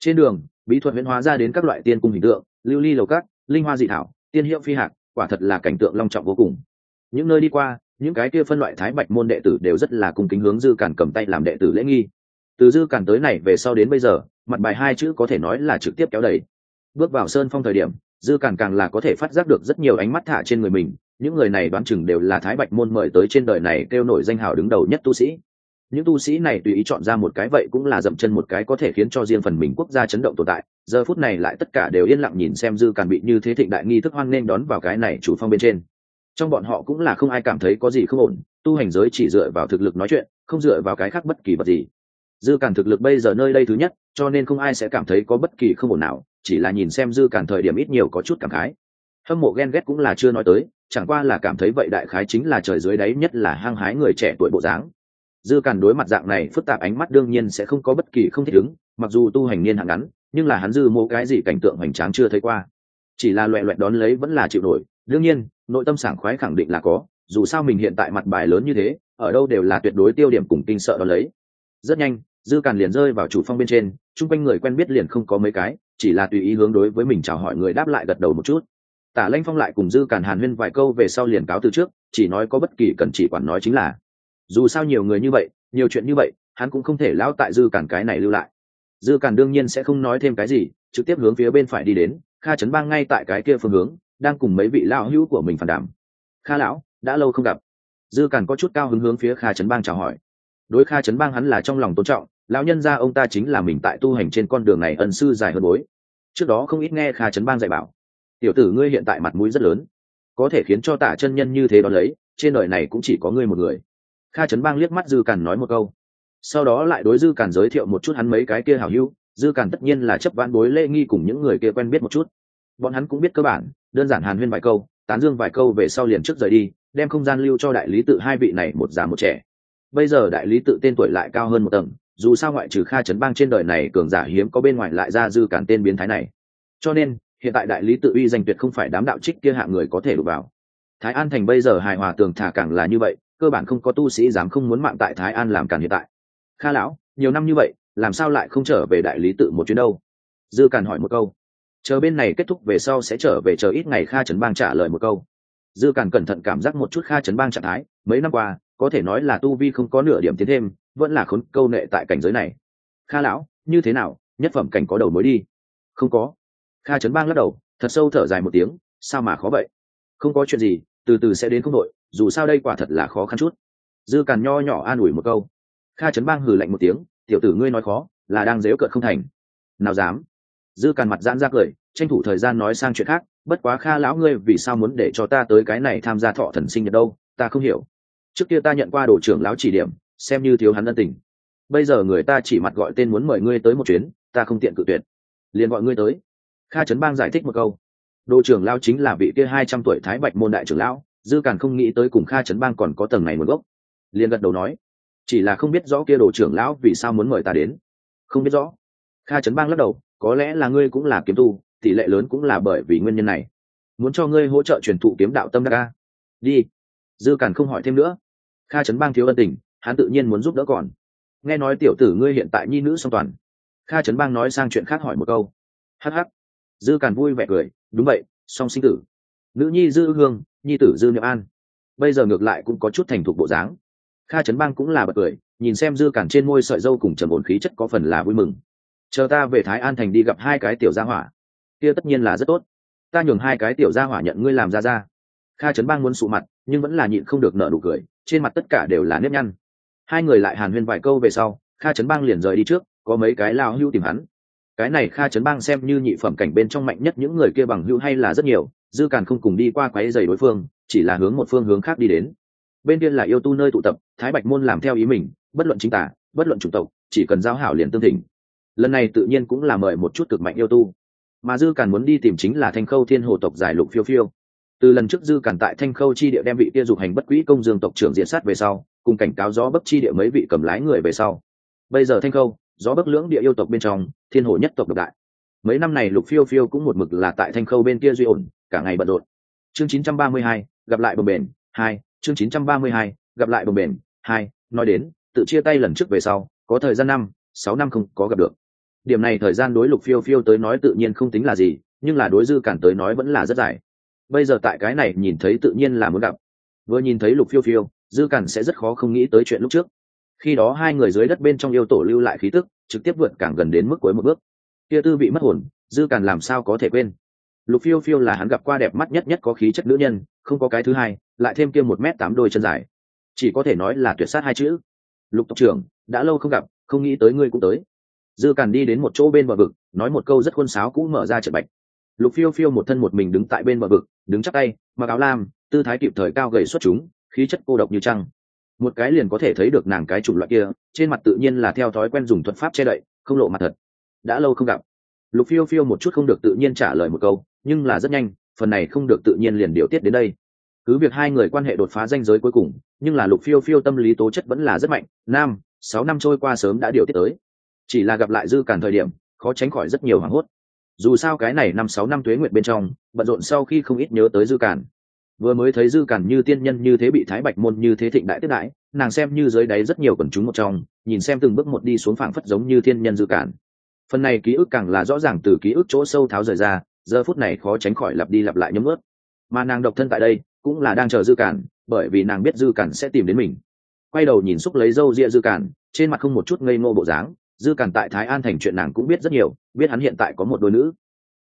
Trên đường, bí thuật huyễn hóa ra đến các loại tiên cung hình tượng, lưu ly lầu cát, linh hoa dị thảo, tiên hiệu phi hạt quả thật là cảnh tượng long trọng vô cùng. Những nơi đi qua, những cái kia phân loại thái bạch môn đệ tử đều rất là cung kính hướng dư cản cầm tay làm đệ tử lễ nghi. Từ dư cản tới này về sau đến bây giờ mặt bài hai chữ có thể nói là trực tiếp kéo đầy. Bước vào sơn phong thời điểm, dư càng càng là có thể phát giác được rất nhiều ánh mắt thả trên người mình, những người này đoán chừng đều là thái bạch môn mời tới trên đời này kêu nổi danh hào đứng đầu nhất tu sĩ. Những tu sĩ này tùy ý chọn ra một cái vậy cũng là dậm chân một cái có thể khiến cho riêng phần mình quốc gia chấn động tồn tại. Giờ phút này lại tất cả đều yên lặng nhìn xem dư càn bị như thế thịnh đại nghi thức hoan nên đón vào cái này chủ phong bên trên. Trong bọn họ cũng là không ai cảm thấy có gì không ổn, tu hành giới chỉ dựa vào thực lực nói chuyện, không dựa vào cái khác bất kỳ vật gì dư cản thực lực bây giờ nơi đây thứ nhất, cho nên không ai sẽ cảm thấy có bất kỳ không ổn nào, chỉ là nhìn xem dư cản thời điểm ít nhiều có chút cảm khái. Hâm mộ ghen ghét cũng là chưa nói tới, chẳng qua là cảm thấy vậy đại khái chính là trời dưới đáy nhất là hăng hái người trẻ tuổi bộ dáng. Dư cản đối mặt dạng này phức tạp ánh mắt đương nhiên sẽ không có bất kỳ không thích ứng, mặc dù tu hành niên hạn ngắn, nhưng là hắn dư mô cái gì cảnh tượng hoành tráng chưa thấy qua. Chỉ là loẹ loẹt đón lấy vẫn là chịu nổi, đương nhiên, nội tâm sảng khoái khẳng định là có, dù sao mình hiện tại mặt bài lớn như thế, ở đâu đều là tuyệt đối tiêu điểm cùng kinh sợ đó lấy. Rất nhanh dư càn liền rơi vào chủ phong bên trên, chung quanh người quen biết liền không có mấy cái, chỉ là tùy ý hướng đối với mình chào hỏi người đáp lại gật đầu một chút. Tả lanh phong lại cùng dư càn hàn huyên vài câu về sau liền cáo từ trước, chỉ nói có bất kỳ cần chỉ quản nói chính là. Dù sao nhiều người như vậy, nhiều chuyện như vậy, hắn cũng không thể lão tại dư càn cái này lưu lại. Dư càn đương nhiên sẽ không nói thêm cái gì, trực tiếp hướng phía bên phải đi đến, kha trấn bang ngay tại cái kia phương hướng, đang cùng mấy vị lão hữu của mình phản đảm kha lão, đã lâu không gặp. Dư càn có chút cao hứng hướng phía kha trấn bang chào hỏi. Đối kha trấn bang hắn là trong lòng tôn trọng lão nhân gia ông ta chính là mình tại tu hành trên con đường này ân sư dài hơn bối. Trước đó không ít nghe kha trấn bang dạy bảo. Tiểu tử ngươi hiện tại mặt mũi rất lớn. Có thể khiến cho tả chân nhân như thế đó lấy, trên đời này cũng chỉ có ngươi một người. Kha trấn bang liếc mắt dư càn nói một câu. Sau đó lại đối dư càn giới thiệu một chút hắn mấy cái kia hảo hữu. Dư càn tất nhiên là chấp vãn bối lễ nghi cùng những người kia quen biết một chút. Bọn hắn cũng biết cơ bản, đơn giản hàn huyên vài câu, tán dương vài câu về sau liền trước rời đi, đem không gian lưu cho đại lý tự hai vị này một già một trẻ. Bây giờ đại lý tự tên tuổi lại cao hơn một tầng dù sao ngoại trừ kha trấn bang trên đời này cường giả hiếm có bên ngoài lại ra dư cản tên biến thái này. Cho nên, hiện tại đại lý tự uy danh tuyệt không phải đám đạo trích kia hạ người có thể đụng vào. Thái an thành bây giờ hài hòa tường thả càng là như vậy, cơ bản không có tu sĩ dám không muốn mạng tại thái an làm càng hiện tại. Kha lão, nhiều năm như vậy, làm sao lại không trở về đại lý tự một chuyến đâu? Dư càn hỏi một câu. Chờ bên này kết thúc về sau sẽ trở về chờ ít ngày kha trấn bang trả lời một câu. Dư càn cẩn thận cảm giác một chút kha trấn bang trạng thái, mấy năm qua, có thể nói là tu vi không có nửa điểm tiến thêm vẫn là khốn câu nệ tại cảnh giới này. Kha lão, như thế nào? Nhất phẩm cảnh có đầu mối đi. Không có. Kha trấn bang lắc đầu, thật sâu thở dài một tiếng, sao mà khó vậy? Không có chuyện gì, từ từ sẽ đến không đội, dù sao đây quả thật là khó khăn chút. Dư càn nho nhỏ an ủi một câu. Kha trấn bang hừ lạnh một tiếng, tiểu tử ngươi nói khó, là đang dếu cợt không thành. Nào dám? Dư càn mặt giãn ra cười, tranh thủ thời gian nói sang chuyện khác, bất quá kha lão ngươi vì sao muốn để cho ta tới cái này tham gia thọ thần sinh nhật đâu, ta không hiểu. Trước kia ta nhận qua đồ trưởng lão chỉ điểm xem như thiếu hắn ân tình. Bây giờ người ta chỉ mặt gọi tên muốn mời ngươi tới một chuyến, ta không tiện cự tuyệt. Liền gọi ngươi tới. Kha trấn bang giải thích một câu. Đô trưởng lão chính là vị kia hai trăm tuổi thái bạch môn đại trưởng lão, dư càn không nghĩ tới cùng kha trấn bang còn có tầng này một gốc. Liền gật đầu nói, chỉ là không biết rõ kia đồ trưởng lão vì sao muốn mời ta đến. Không biết rõ. Kha trấn bang lắc đầu, có lẽ là ngươi cũng là kiếm tu, tỷ lệ lớn cũng là bởi vì nguyên nhân này. Muốn cho ngươi hỗ trợ truyền thụ kiếm đạo tâm đắc ca đi. Dư càn không hỏi thêm nữa. Kha trấn bang thiếu ân tình hắn tự nhiên muốn giúp đỡ còn. Nghe nói tiểu tử ngươi hiện tại nhi nữ song toàn. Kha trấn bang nói sang chuyện khác hỏi một câu. Hh dư càn vui vẻ cười. Đúng vậy, song sinh tử. Nữ nhi dư hương, nhi tử dư niệm an. Bây giờ ngược lại cũng có chút thành thục bộ dáng. Kha trấn bang cũng là bật cười, nhìn xem dư cản trên môi sợi dâu cùng trầm ổn khí chất có phần là vui mừng. Chờ ta về thái an thành đi gặp hai cái tiểu gia hỏa. Kia tất nhiên là rất tốt. Ta nhường hai cái tiểu gia hỏa nhận ngươi làm ra ra. Kha trấn bang muốn sụ mặt, nhưng vẫn là nhịn không được nợ nụ cười, trên mặt tất cả đều là nếp nhăn hai người lại hàn huyên vài câu về sau, kha trấn bang liền rời đi trước, có mấy cái lao hưu tìm hắn. Cái này kha trấn bang xem như nhị phẩm cảnh bên trong mạnh nhất những người kia bằng hưu hay là rất nhiều, dư càn không cùng đi qua quáy dày đối phương, chỉ là hướng một phương hướng khác đi đến. Bên kia là yêu tu nơi tụ tập, thái bạch môn làm theo ý mình, bất luận chính tả, bất luận chủng tộc, chỉ cần giao hảo liền tương thỉnh. Lần này tự nhiên cũng là mời một chút cực mạnh yêu tu. Mà dư càn muốn đi tìm chính là thanh khâu thiên hồ tộc giải lục phiêu phiêu. Từ lần trước dư càn tại thanh khâu chi địa đem vị kia dục hành bất quỹ công dương tộc trưởng diện sát về sau cùng cảnh cáo gió bấc chi địa mấy vị cầm lái người về sau. Bây giờ thanh khâu gió bấc lưỡng địa yêu tộc bên trong thiên hồ nhất tộc độc đại. Mấy năm này lục phiêu phiêu cũng một mực là tại thanh khâu bên kia duy ổn cả ngày bận rộn. Chương 932, gặp lại bờ bền hai chương 932, gặp lại bờ bền hai nói đến tự chia tay lần trước về sau có thời gian năm sáu năm không có gặp được. Điểm này thời gian đối lục phiêu phiêu tới nói tự nhiên không tính là gì nhưng là đối dư cản tới nói vẫn là rất dài. Bây giờ tại cái này nhìn thấy tự nhiên là muốn gặp. Vừa nhìn thấy lục phiêu phiêu dư cản sẽ rất khó không nghĩ tới chuyện lúc trước. Khi đó hai người dưới đất bên trong yêu tổ lưu lại khí tức, trực tiếp vượt càng gần đến mức cuối một bước. Kia tư bị mất hồn, dư cản làm sao có thể quên? Lục phiêu phiêu là hắn gặp qua đẹp mắt nhất nhất có khí chất nữ nhân, không có cái thứ hai, lại thêm kia một m tám đôi chân dài. Chỉ có thể nói là tuyệt sát hai chữ. Lục tộc trưởng, đã lâu không gặp, không nghĩ tới ngươi cũng tới. Dư càn đi đến một chỗ bên bờ vực, nói một câu rất khuôn sáo cũng mở ra trận bạch. Lục phiêu phiêu một thân một mình đứng tại bên bờ vực, đứng chắc tay, mặc áo lam, tư thái kịp thời cao gầy xuất chúng khí chất cô độc như trăng. Một cái liền có thể thấy được nàng cái chủng loại kia, trên mặt tự nhiên là theo thói quen dùng thuật pháp che đậy, không lộ mặt thật. Đã lâu không gặp. Lục phiêu phiêu một chút không được tự nhiên trả lời một câu, nhưng là rất nhanh, phần này không được tự nhiên liền điều tiết đến đây. Cứ việc hai người quan hệ đột phá danh giới cuối cùng, nhưng là lục phiêu phiêu tâm lý tố chất vẫn là rất mạnh nam sáu năm trôi qua sớm đã điều tiết tới. Chỉ là gặp lại dư càn thời điểm, khó tránh khỏi rất nhiều hoảng hốt. Dù sao cái này năm, sáu năm tuế nguyện bên trong, bận rộn sau khi không ít nhớ tới dư càn vừa mới thấy dư cản như tiên nhân như thế bị thái bạch môn như thế thịnh đại tiếp đại nàng xem như dưới đáy rất nhiều quần chúng một trong, nhìn xem từng bước một đi xuống phảng phất giống như thiên nhân dư cản. Phần này ký ức càng là rõ ràng từ ký ức chỗ sâu tháo rời ra, giờ phút này khó tránh khỏi lặp đi lặp lại nhấm ướt. Mà nàng độc thân tại đây, cũng là đang chờ dư cản, bởi vì nàng biết dư cản sẽ tìm đến mình. Quay đầu nhìn xúc lấy dâu ria dư cản, trên mặt không một chút ngây ngô bộ dáng, dư cản tại thái an thành chuyện nàng cũng biết rất nhiều, biết hắn hiện tại có một đôi nữ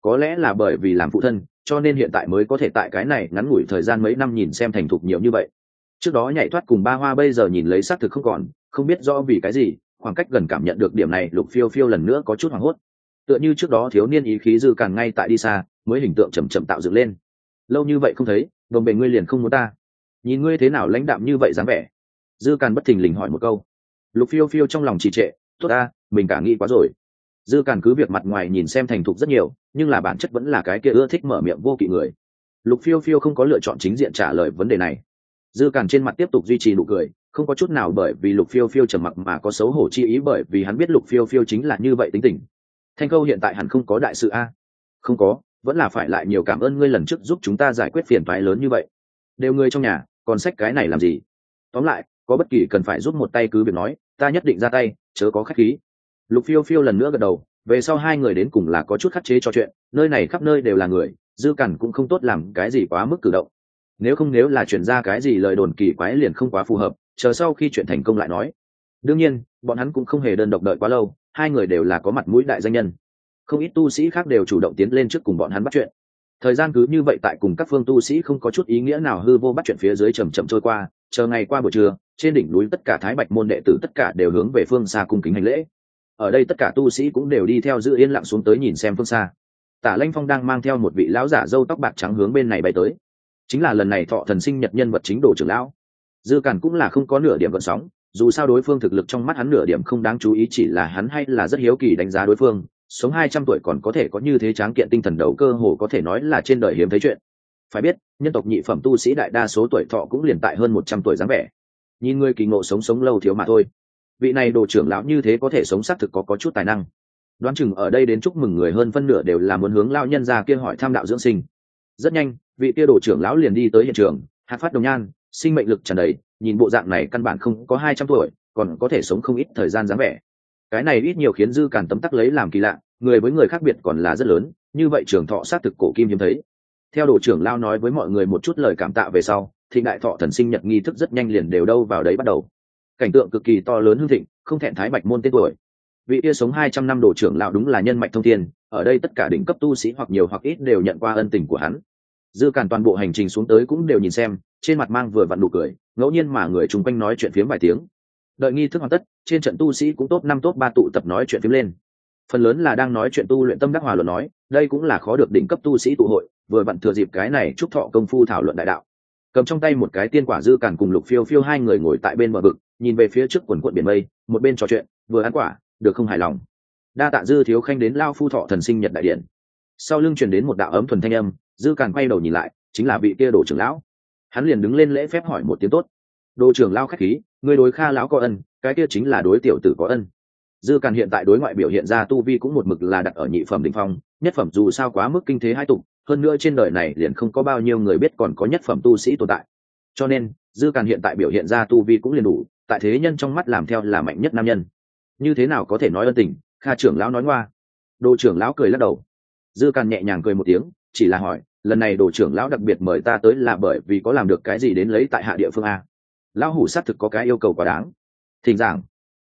có lẽ là bởi vì làm phụ thân, cho nên hiện tại mới có thể tại cái này ngắn ngủi thời gian mấy năm nhìn xem thành thục nhiều như vậy. Trước đó nhảy thoát cùng ba hoa bây giờ nhìn lấy xác thực không còn, không biết rõ vì cái gì, khoảng cách gần cảm nhận được điểm này, lục phiêu phiêu lần nữa có chút hoảng hốt. Tựa như trước đó thiếu niên ý khí dư càng ngay tại đi xa, mới hình tượng chầm chậm tạo dựng lên. Lâu như vậy không thấy, đồng bề ngươi liền không muốn ta. Nhìn ngươi thế nào lãnh đạm như vậy dáng vẻ. Dư càn bất thình lình hỏi một câu. Lục phiêu phiêu trong lòng trì trệ, tốt ta, mình cả nghĩ quá rồi dư càn cứ việc mặt ngoài nhìn xem thành thục rất nhiều, nhưng là bản chất vẫn là cái kia ưa thích mở miệng vô kỵ người. Lục phiêu phiêu không có lựa chọn chính diện trả lời vấn đề này. Dư càn trên mặt tiếp tục duy trì nụ cười, không có chút nào bởi vì lục phiêu phiêu trầm mặc mà có xấu hổ chi ý bởi vì hắn biết lục phiêu phiêu chính là như vậy tính tình. Thanh câu hiện tại hẳn không có đại sự a? Không có, vẫn là phải lại nhiều cảm ơn ngươi lần trước giúp chúng ta giải quyết phiền toái lớn như vậy. Đều ngươi trong nhà, còn sách cái này làm gì? Tóm lại, có bất kỳ cần phải giúp một tay cứ việc nói, ta nhất định ra tay, chớ có khách khí lục phiêu phiêu lần nữa gật đầu, về sau hai người đến cùng là có chút khắc chế cho chuyện, nơi này khắp nơi đều là người, dư cằn cũng không tốt làm cái gì quá mức cử động. Nếu không nếu là chuyển ra cái gì lời đồn kỳ quái liền không quá phù hợp, chờ sau khi chuyện thành công lại nói. Đương nhiên, bọn hắn cũng không hề đơn độc đợi quá lâu, hai người đều là có mặt mũi đại danh nhân. Không ít tu sĩ khác đều chủ động tiến lên trước cùng bọn hắn bắt chuyện. Thời gian cứ như vậy tại cùng các phương tu sĩ không có chút ý nghĩa nào hư vô bắt chuyện phía dưới chầm chậm trôi qua, chờ ngày qua buổi trưa, trên đỉnh núi tất cả thái bạch môn đệ tử tất cả đều hướng về phương xa cung kính hành lễ ở đây tất cả tu sĩ cũng đều đi theo giữ yên lặng xuống tới nhìn xem phương xa. Tả lanh phong đang mang theo một vị lão giả dâu tóc bạc trắng hướng bên này bay tới. Chính là lần này thọ thần sinh nhật nhân vật chính đồ trưởng lão. Dư cản cũng là không có nửa điểm gợn sóng, dù sao đối phương thực lực trong mắt hắn nửa điểm không đáng chú ý, chỉ là hắn hay là rất hiếu kỳ đánh giá đối phương, sống hai trăm tuổi còn có thể có như thế tráng kiện tinh thần đầu cơ hồ có thể nói là trên đời hiếm thấy chuyện. Phải biết, nhân tộc nhị phẩm tu sĩ đại đa số tuổi thọ cũng liền tại hơn một trăm tuổi dáng vẻ. Nhìn người kỳ ngộ sống sống lâu thiếu mà thôi vị này đồ trưởng lão như thế có thể sống xác thực có có chút tài năng. Đoán chừng ở đây đến chúc mừng người hơn phân nửa đều là muốn hướng lao nhân ra kia hỏi tham đạo dưỡng sinh. Rất nhanh, vị kia đồ trưởng lão liền đi tới hiện trường, hạt phát đồng nhan, sinh mệnh lực tràn đầy, nhìn bộ dạng này căn bản không có hai trăm tuổi, còn có thể sống không ít thời gian dáng vẻ. Cái này ít nhiều khiến dư càn tấm tắc lấy làm kỳ lạ, người với người khác biệt còn là rất lớn, như vậy trường thọ xác thực cổ kim hiếm thấy. Theo đồ trưởng lao nói với mọi người một chút lời cảm tạ về sau thì đại thọ thần sinh nhật nghi thức rất nhanh liền đều đâu vào đấy bắt đầu cảnh tượng cực kỳ to lớn hưng thịnh, không thẹn thái bạch môn tên tuổi. Vị kia sống hai trăm năm đồ trưởng lão đúng là nhân mạch thông thiên, ở đây tất cả đỉnh cấp tu sĩ hoặc nhiều hoặc ít đều nhận qua ân tình của hắn. Dư càn toàn bộ hành trình xuống tới cũng đều nhìn xem, trên mặt mang vừa vặn nụ cười, ngẫu nhiên mà người chung quanh nói chuyện phiếm vài tiếng. Đợi nghi thức hoàn tất, trên trận tu sĩ cũng tốt năm tốt ba tụ tập nói chuyện phiếm lên. Phần lớn là đang nói chuyện tu luyện tâm đắc hòa luận nói, đây cũng là khó được đỉnh cấp tu sĩ tụ hội, vừa vặn thừa dịp cái này chúc thọ công phu thảo luận đại đạo cầm trong tay một cái tiên quả dư càn cùng lục phiêu phiêu hai người ngồi tại bên bờ vực, nhìn về phía trước quần quận biển mây, một bên trò chuyện, vừa ăn quả, được không hài lòng. Đa tạ dư thiếu khanh đến lao phu thọ thần sinh nhật đại điện. Sau lưng truyền đến một đạo ấm thuần thanh âm, dư càn quay đầu nhìn lại, chính là vị kia đồ trưởng lão. Hắn liền đứng lên lễ phép hỏi một tiếng tốt. Đồ trưởng lao khách khí, người đối kha lão có ân, cái kia chính là đối tiểu tử có ân. Dư càn hiện tại đối ngoại biểu hiện ra tu vi cũng một mực là đặt ở nhị phẩm đ ỉ n h phong, nhất phẩm dù sao quá mức kinh thế hai tục hơn nữa trên đời này liền không có bao nhiêu người biết còn có nhất phẩm tu sĩ tồn tại. Cho nên dư càn hiện tại biểu hiện ra tu vi cũng liền đủ tại thế nhân trong mắt làm theo là mạnh nhất nam nhân. Như thế nào có thể nói ân tình? Kha trưởng lão nói ngoa. Đồ trưởng lão cười lắc đầu. Dư càn nhẹ nhàng cười một tiếng chỉ là hỏi lần này đồ trưởng lão đặc biệt mời ta tới là bởi vì có làm được cái gì đến lấy tại hạ địa phương a? Lão hủ xác thực có cái yêu cầu quá đáng. Thỉnh giảng.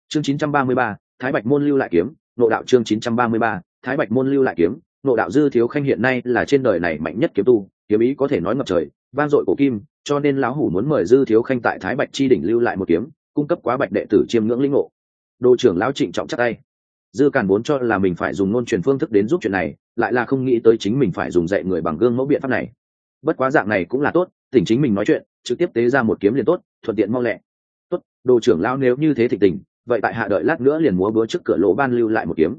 Chương 933, thái bạch môn lưu lại kiếm nộ đạo chương 933, thái bạch môn lưu lại kiếm nộ đạo dư thiếu khanh hiện nay là trên đời này mạnh nhất kiếm tu, kiếm ý có thể nói ngập trời, vang dội cổ kim, cho nên lão hủ muốn mời dư thiếu khanh tại thái bạch chi đỉnh lưu lại một kiếm, cung cấp quá bạch đệ tử chiêm ngưỡng linh ngộ. Đô trưởng lão trịnh trọng chắc tay. Dư càn vốn cho là mình phải dùng ngôn truyền phương thức đến giúp chuyện này, lại là không nghĩ tới chính mình phải dùng dạy người bằng gương mẫu biện pháp này. Bất quá dạng này cũng là tốt, tỉnh chính mình nói chuyện, trực tiếp tế ra một kiếm liền tốt, thuận tiện mau lẹ. Tốt, đồ trưởng lão nếu như thế thịnh tình vậy tại hạ đợi lát nữa liền múa búa trước cửa lỗ ban lưu lại một kiếm.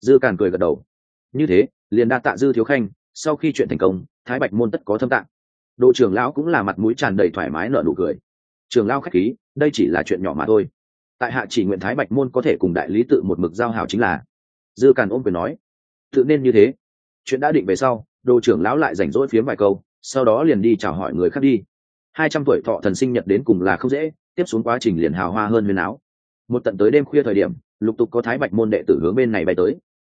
Dư càn cười gật đầu. Như thế liền đa tạ dư thiếu khanh, sau khi chuyện thành công, thái bạch môn tất có thâm tạng. Đội trưởng lão cũng là mặt mũi tràn đầy thoải mái nở nụ cười. Trường lão khách khí, đây chỉ là chuyện nhỏ mà thôi. Tại hạ chỉ nguyện thái bạch môn có thể cùng đại lý tự một mực giao hảo chính là. Dư càn ôm quyền nói. Tự nên như thế. Chuyện đã định về sau, đồ trưởng lão lại rảnh rỗi phiếm vài câu, sau đó liền đi chào hỏi người khác đi. Hai trăm tuổi thọ thần sinh nhật đến cùng là không dễ, tiếp xuống quá trình liền hào hoa hơn huyền áo. Một tận tới đêm khuya thời điểm, lục tục có thái bạch môn đệ tử hướng bên này bay tới.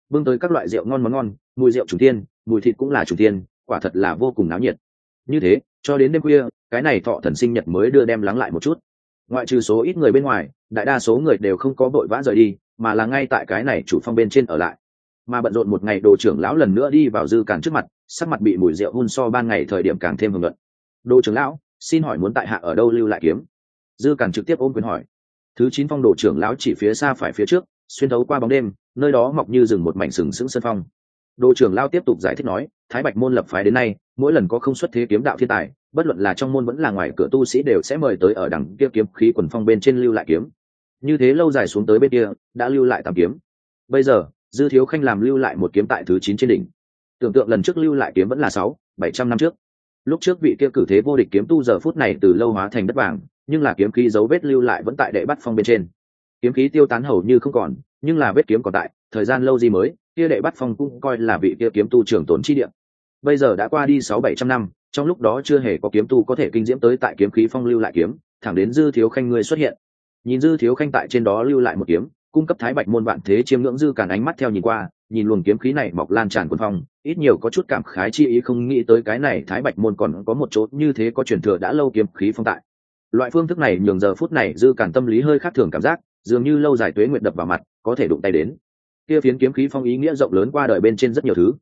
Bưng tới các loại rượu ngon món ngon mùi rượu trùng tiên mùi thịt cũng là trùng tiên quả thật là vô cùng náo nhiệt. Như thế, cho đến đêm khuya, cái này thọ thần sinh nhật mới đưa đem lắng lại một chút. Ngoại trừ số ít người bên ngoài, đại đa số người đều không có vội vã rời đi, mà là ngay tại cái này chủ phong bên trên ở lại. Mà bận rộn một ngày, đồ trưởng lão lần nữa đi vào dư càn trước mặt, sắc mặt bị mùi rượu hun so ban ngày thời điểm càng thêm hưởng luận đồ trưởng lão, xin hỏi muốn tại hạ ở đâu lưu lại kiếm? Dư càn trực tiếp ôm quyền hỏi. Thứ chín phong đồ trưởng lão chỉ phía xa phải phía trước, xuyên thấu qua bóng đêm, nơi đó mọc như rừng một mảnh sừng sững sân phong đồ trưởng lao tiếp tục giải thích nói, thái bạch môn lập phái đến nay, mỗi lần có không xuất thế kiếm đạo thiên tài, bất luận là trong môn vẫn là ngoài cửa tu sĩ đều sẽ mời tới ở đằng kia kiếm khí quần phong bên trên lưu lại kiếm. Như thế lâu dài xuống tới bên kia, đã lưu lại tám kiếm. Bây giờ, dư thiếu khanh làm lưu lại một kiếm tại thứ chín trên đỉnh. Tưởng tượng lần trước lưu lại kiếm vẫn là sáu, bảy trăm năm trước. Lúc trước vị kia cử thế vô địch kiếm tu giờ phút này từ lâu hóa thành đất vàng, nhưng là kiếm khí dấu vết lưu lại vẫn tại đệ bắt phong bên trên. Kiếm khí tiêu tán hầu như không còn, nhưng là vết kiếm còn tại, thời gian lâu gì mới kia đệ bắt phong cũng coi là vị kia kiếm tu trưởng tốn chi địa. bây giờ đã qua đi sáu bảy trăm năm, trong lúc đó chưa hề có kiếm tu có thể kinh diễm tới tại kiếm khí phong lưu lại kiếm, thẳng đến dư thiếu khanh ngươi xuất hiện. Nhìn dư thiếu khanh tại trên đó lưu lại một kiếm, cung cấp thái bạch môn vạn thế chiêm ngưỡng dư càn ánh mắt theo nhìn qua, nhìn luồng kiếm khí này mọc lan tràn quân phong, ít nhiều có chút cảm khái chi ý không nghĩ tới cái này thái bạch môn còn có một chỗ như thế có truyền thừa đã lâu kiếm khí phong tại. Loại phương thức này nhường giờ phút này dư càn tâm lý hơi khác thường cảm giác, dường như lâu dài tuế nguyện đập vào mặt, có thể đụng tay đến kia phiến kiếm khí phong ý nghĩa rộng lớn qua đời bên trên rất nhiều thứ.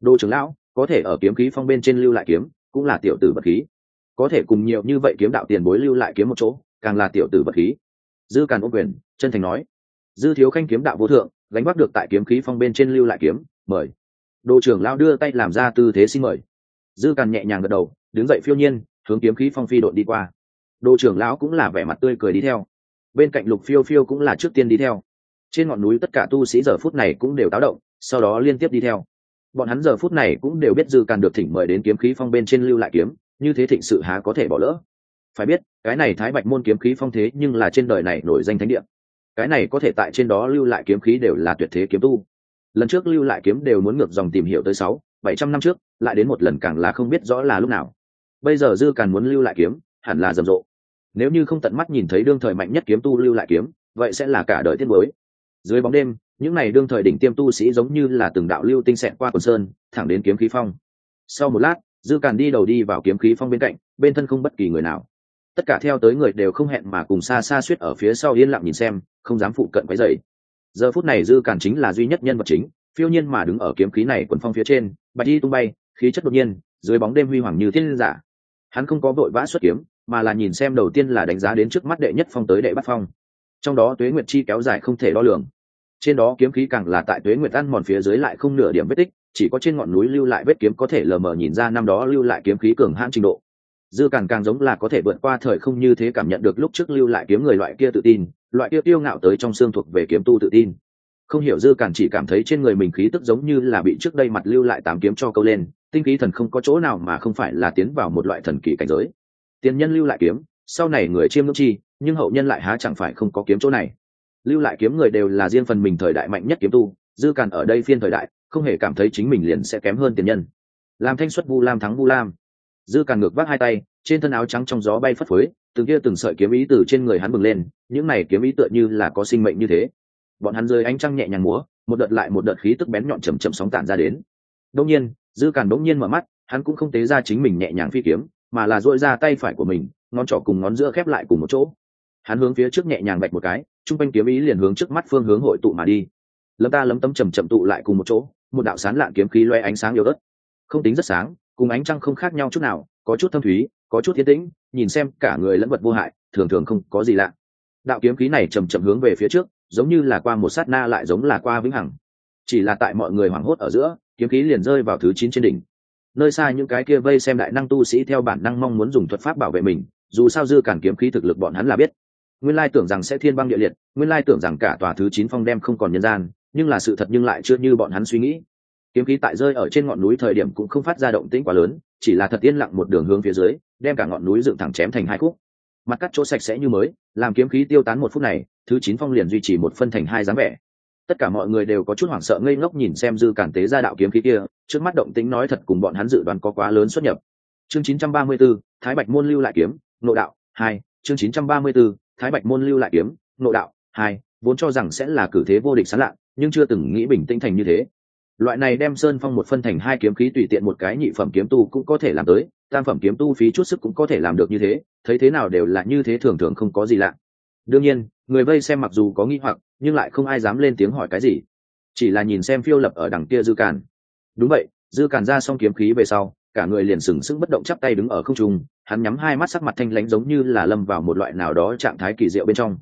Đô trưởng lão, có thể ở kiếm khí phong bên trên lưu lại kiếm, cũng là tiểu tử vật khí. Có thể cùng nhiều như vậy kiếm đạo tiền bối lưu lại kiếm một chỗ, càng là tiểu tử vật khí. Dư càn ôm quyền, chân thành nói. Dư thiếu khanh kiếm đạo vô thượng, gánh bắt được tại kiếm khí phong bên trên lưu lại kiếm, mời. Đô trưởng lão đưa tay làm ra tư thế xin mời. Dư càn nhẹ nhàng gật đầu, đứng dậy phiêu nhiên, hướng kiếm khí phong phi đội đi qua. Đô trưởng lão cũng là vẻ mặt tươi cười đi theo. Bên cạnh lục phiêu phiêu cũng là trước tiên đi theo trên ngọn núi tất cả tu sĩ giờ phút này cũng đều táo động, sau đó liên tiếp đi theo. Bọn hắn giờ phút này cũng đều biết dư càn được thỉnh mời đến kiếm khí phong bên trên lưu lại kiếm, như thế thịnh sự há có thể bỏ lỡ. Phải biết, cái này thái bạch môn kiếm khí phong thế nhưng là trên đời này nổi danh thánh địa. Cái này có thể tại trên đó lưu lại kiếm khí đều là tuyệt thế kiếm tu. Lần trước lưu lại kiếm đều muốn ngược dòng tìm hiểu tới sáu, bảy trăm năm trước, lại đến một lần càng là không biết rõ là lúc nào. Bây giờ dư càn muốn lưu lại kiếm, hẳn là rầm rộ. Nếu như không tận mắt nhìn thấy đương thời mạnh nhất kiếm tu lưu lại kiếm, vậy sẽ là cả đời tiết mới dưới bóng đêm, những n à y đương thời đỉnh tiêm tu sĩ giống như là từng đạo lưu tinh xẹn qua quần sơn, thẳng đến kiếm khí phong. Sau một lát, dư càn đi đầu đi vào kiếm khí phong bên cạnh, bên thân không bất kỳ người nào. Tất cả theo tới người đều không hẹn mà cùng xa xa suýt ở phía sau yên lặng nhìn xem, không dám phụ cận quấy dày giờ phút này dư càn chính là duy nhất nhân vật chính, phiêu nhiên mà đứng ở kiếm khí này quần phong phía trên, bạch đi tung bay, khí chất đột nhiên, dưới bóng đêm huy hoàng như thiên giả. Hắn không có vội vã xuất kiếm, mà là nhìn xem đầu tiên là đánh giá đến trước mắt đệ nhất phong tới đệ bắt phong trong đó tuế nguyệt chi kéo dài không thể đo lường. Trên đó kiếm khí càng là tại tuế nguyệt ăn mòn phía dưới lại không nửa điểm vết tích, chỉ có trên ngọn núi lưu lại vết kiếm có thể lờ mờ nhìn ra năm đó lưu lại kiếm khí cường hãn trình độ. Dư càng càng giống là có thể vượt qua thời không như thế cảm nhận được lúc trước lưu lại kiếm người loại kia tự tin, loại kia tiêu ngạo tới trong xương thuộc về kiếm tu tự tin. Không hiểu dư càng chỉ cảm thấy trên người mình khí tức giống như là bị trước đây mặt lưu lại tám kiếm cho câu lên, tinh khí thần không có chỗ nào mà không phải là tiến vào một loại thần kỳ cảnh giới. Tiền nhân lưu lại kiếm sau này người chiêm ngưỡng chi, nhưng hậu nhân lại há chẳng phải không có kiếm chỗ này. Lưu lại kiếm người đều là riêng phần mình thời đại mạnh nhất kiếm tu, dư càn ở đây phiên thời đại, không hề cảm thấy chính mình liền sẽ kém hơn tiền nhân. Làm thanh xuất vu lam thắng vu lam. Dư càn ngược vác hai tay, trên thân áo trắng trong gió bay phất phới, từng kia từng sợi kiếm ý từ trên người hắn bừng lên, những này kiếm ý tựa như là có sinh mệnh như thế. Bọn hắn rơi ánh trăng nhẹ nhàng múa, một đợt lại một đợt khí tức bén nhọn chầm chậm sóng tản ra đến. Đông nhiên, dư càn đống nhiên mở mắt, hắn cũng không tế ra chính mình nhẹ nhàng phi kiếm, mà là dội ra tay phải của mình ngón trỏ cùng ngón giữa khép lại cùng một chỗ. Hắn hướng phía trước nhẹ nhàng bạch một cái t r u n g quanh kiếm ý liền hướng trước mắt phương hướng hội tụ mà đi. Lấm ta lấm tấm chầm chậm tụ lại cùng một chỗ, một đạo sán lạ kiếm khí loe ánh sáng yếu ớt. Không tính rất sáng, cùng ánh trăng không khác nhau chút nào, có chút thâm thúy, có chút thiên tĩnh, nhìn xem cả người lẫn vật vô hại, thường thường không có gì lạ. Đạo kiếm khí này chầm chậm hướng về phía trước, giống như là qua một sát na lại giống là qua vĩnh hằng. Chỉ là tại mọi người hoảng hốt ở giữa, kiếm khí liền rơi vào thứ chín trên đỉnh. Nơi xa những cái kia vây xem đại năng tu sĩ theo bản năng mong muốn dùng thuật pháp bảo vệ mình dù sao dư cản kiếm khí thực lực bọn hắn là biết. Nguyên lai tưởng rằng sẽ thiên băng địa liệt nguyên lai tưởng rằng cả tòa thứ chín phong đem không còn nhân gian nhưng là sự thật nhưng lại chưa như bọn hắn suy nghĩ. Kiếm khí tại rơi ở trên ngọn núi thời điểm cũng không phát ra động tĩnh quá lớn chỉ là thật yên lặng một đường hướng phía dưới đem cả ngọn núi dựng thẳng chém thành hai khúc. Mặt cắt chỗ sạch sẽ như mới làm kiếm khí tiêu tán một phút này thứ chín phong liền duy trì một phân thành hai dáng vẻ. Tất cả mọi người đều có chút hoảng sợ ngây ngốc nhìn xem dư cản tế ra đạo kiếm khí kia trước mắt động tĩnh nói thật cùng bọn hắn dự đoán có quá lớn xuất nhập. Chương 934, thái bạch môn lưu lại kiếm nội đạo hai chương 934, thái bạch môn lưu lại kiếm. Nội đạo hai vốn cho rằng sẽ là cử thế vô địch sán lạ nhưng chưa từng nghĩ bình tĩnh thành như thế. Loại này đem sơn phong một phân thành hai kiếm khí tùy tiện một cái nhị phẩm kiếm tu cũng có thể làm tới tam phẩm kiếm tu phí chút sức cũng có thể làm được như thế thấy thế nào đều là như thế thường thường không có gì lạ. Đương nhiên người vây xem mặc dù có nghi hoặc nhưng lại không ai dám lên tiếng hỏi cái gì. Chỉ là nhìn xem phiêu lập ở đằng kia dư càn. Đúng vậy dư càn ra xong kiếm khí về sau cả người liền sừng sững bất động chắp tay đứng ở không trung, hắn nhắm hai mắt sắc mặt thanh lãnh giống như là lâm vào một loại nào đó trạng thái kỳ diệu bên trong.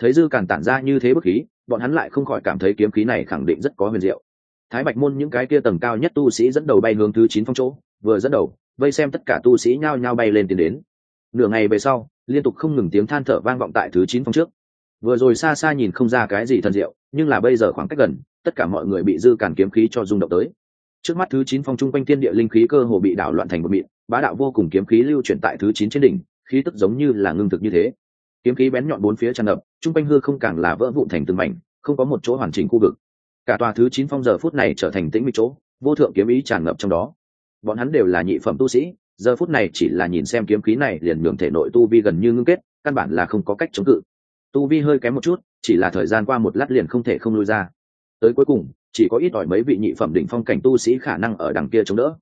Thấy dư càn tản ra như thế bức khí, bọn hắn lại không khỏi cảm thấy kiếm khí này khẳng định rất có huyền diệu. Thái bạch môn những cái kia tầng cao nhất tu sĩ dẫn đầu bay hướng thứ chín phong chỗ, vừa dẫn đầu, vây xem tất cả tu sĩ nhao nhao bay lên tiến đến. Nửa ngày về sau, liên tục không ngừng tiếng than thở vang vọng tại thứ chín phong trước. Vừa rồi xa xa nhìn không ra cái gì thần diệu, nhưng là bây giờ khoảng cách gần, tất cả mọi người bị dư cản kiếm khí cho rung động tới trước mắt thứ chín phong trung quanh thiên địa linh khí cơ hồ bị đảo loạn thành một mịn, bá đạo vô cùng kiếm khí lưu chuyển tại thứ chín trên đỉnh, khí tức giống như là ngưng thực như thế. Kiếm khí bén nhọn bốn phía tràn ngập, trung quanh hư không càng là vỡ vụn thành từng mảnh, không có một chỗ hoàn chỉnh khu vực. Cả tòa thứ chín phong giờ phút này trở thành tĩnh mịch chỗ, vô thượng kiếm ý tràn ngập trong đó. Bọn hắn đều là nhị phẩm tu sĩ, giờ phút này chỉ là nhìn xem kiếm khí này liền nhường thể nội tu vi gần như ngưng kết, căn bản là không có cách chống cự. Tu vi hơi kém một chút, chỉ là thời gian qua một lát liền không thể không lui ra. Tới cuối cùng chỉ có ít ỏi mấy vị nhị phẩm đỉnh phong cảnh tu sĩ khả năng ở đằng kia chống đỡ.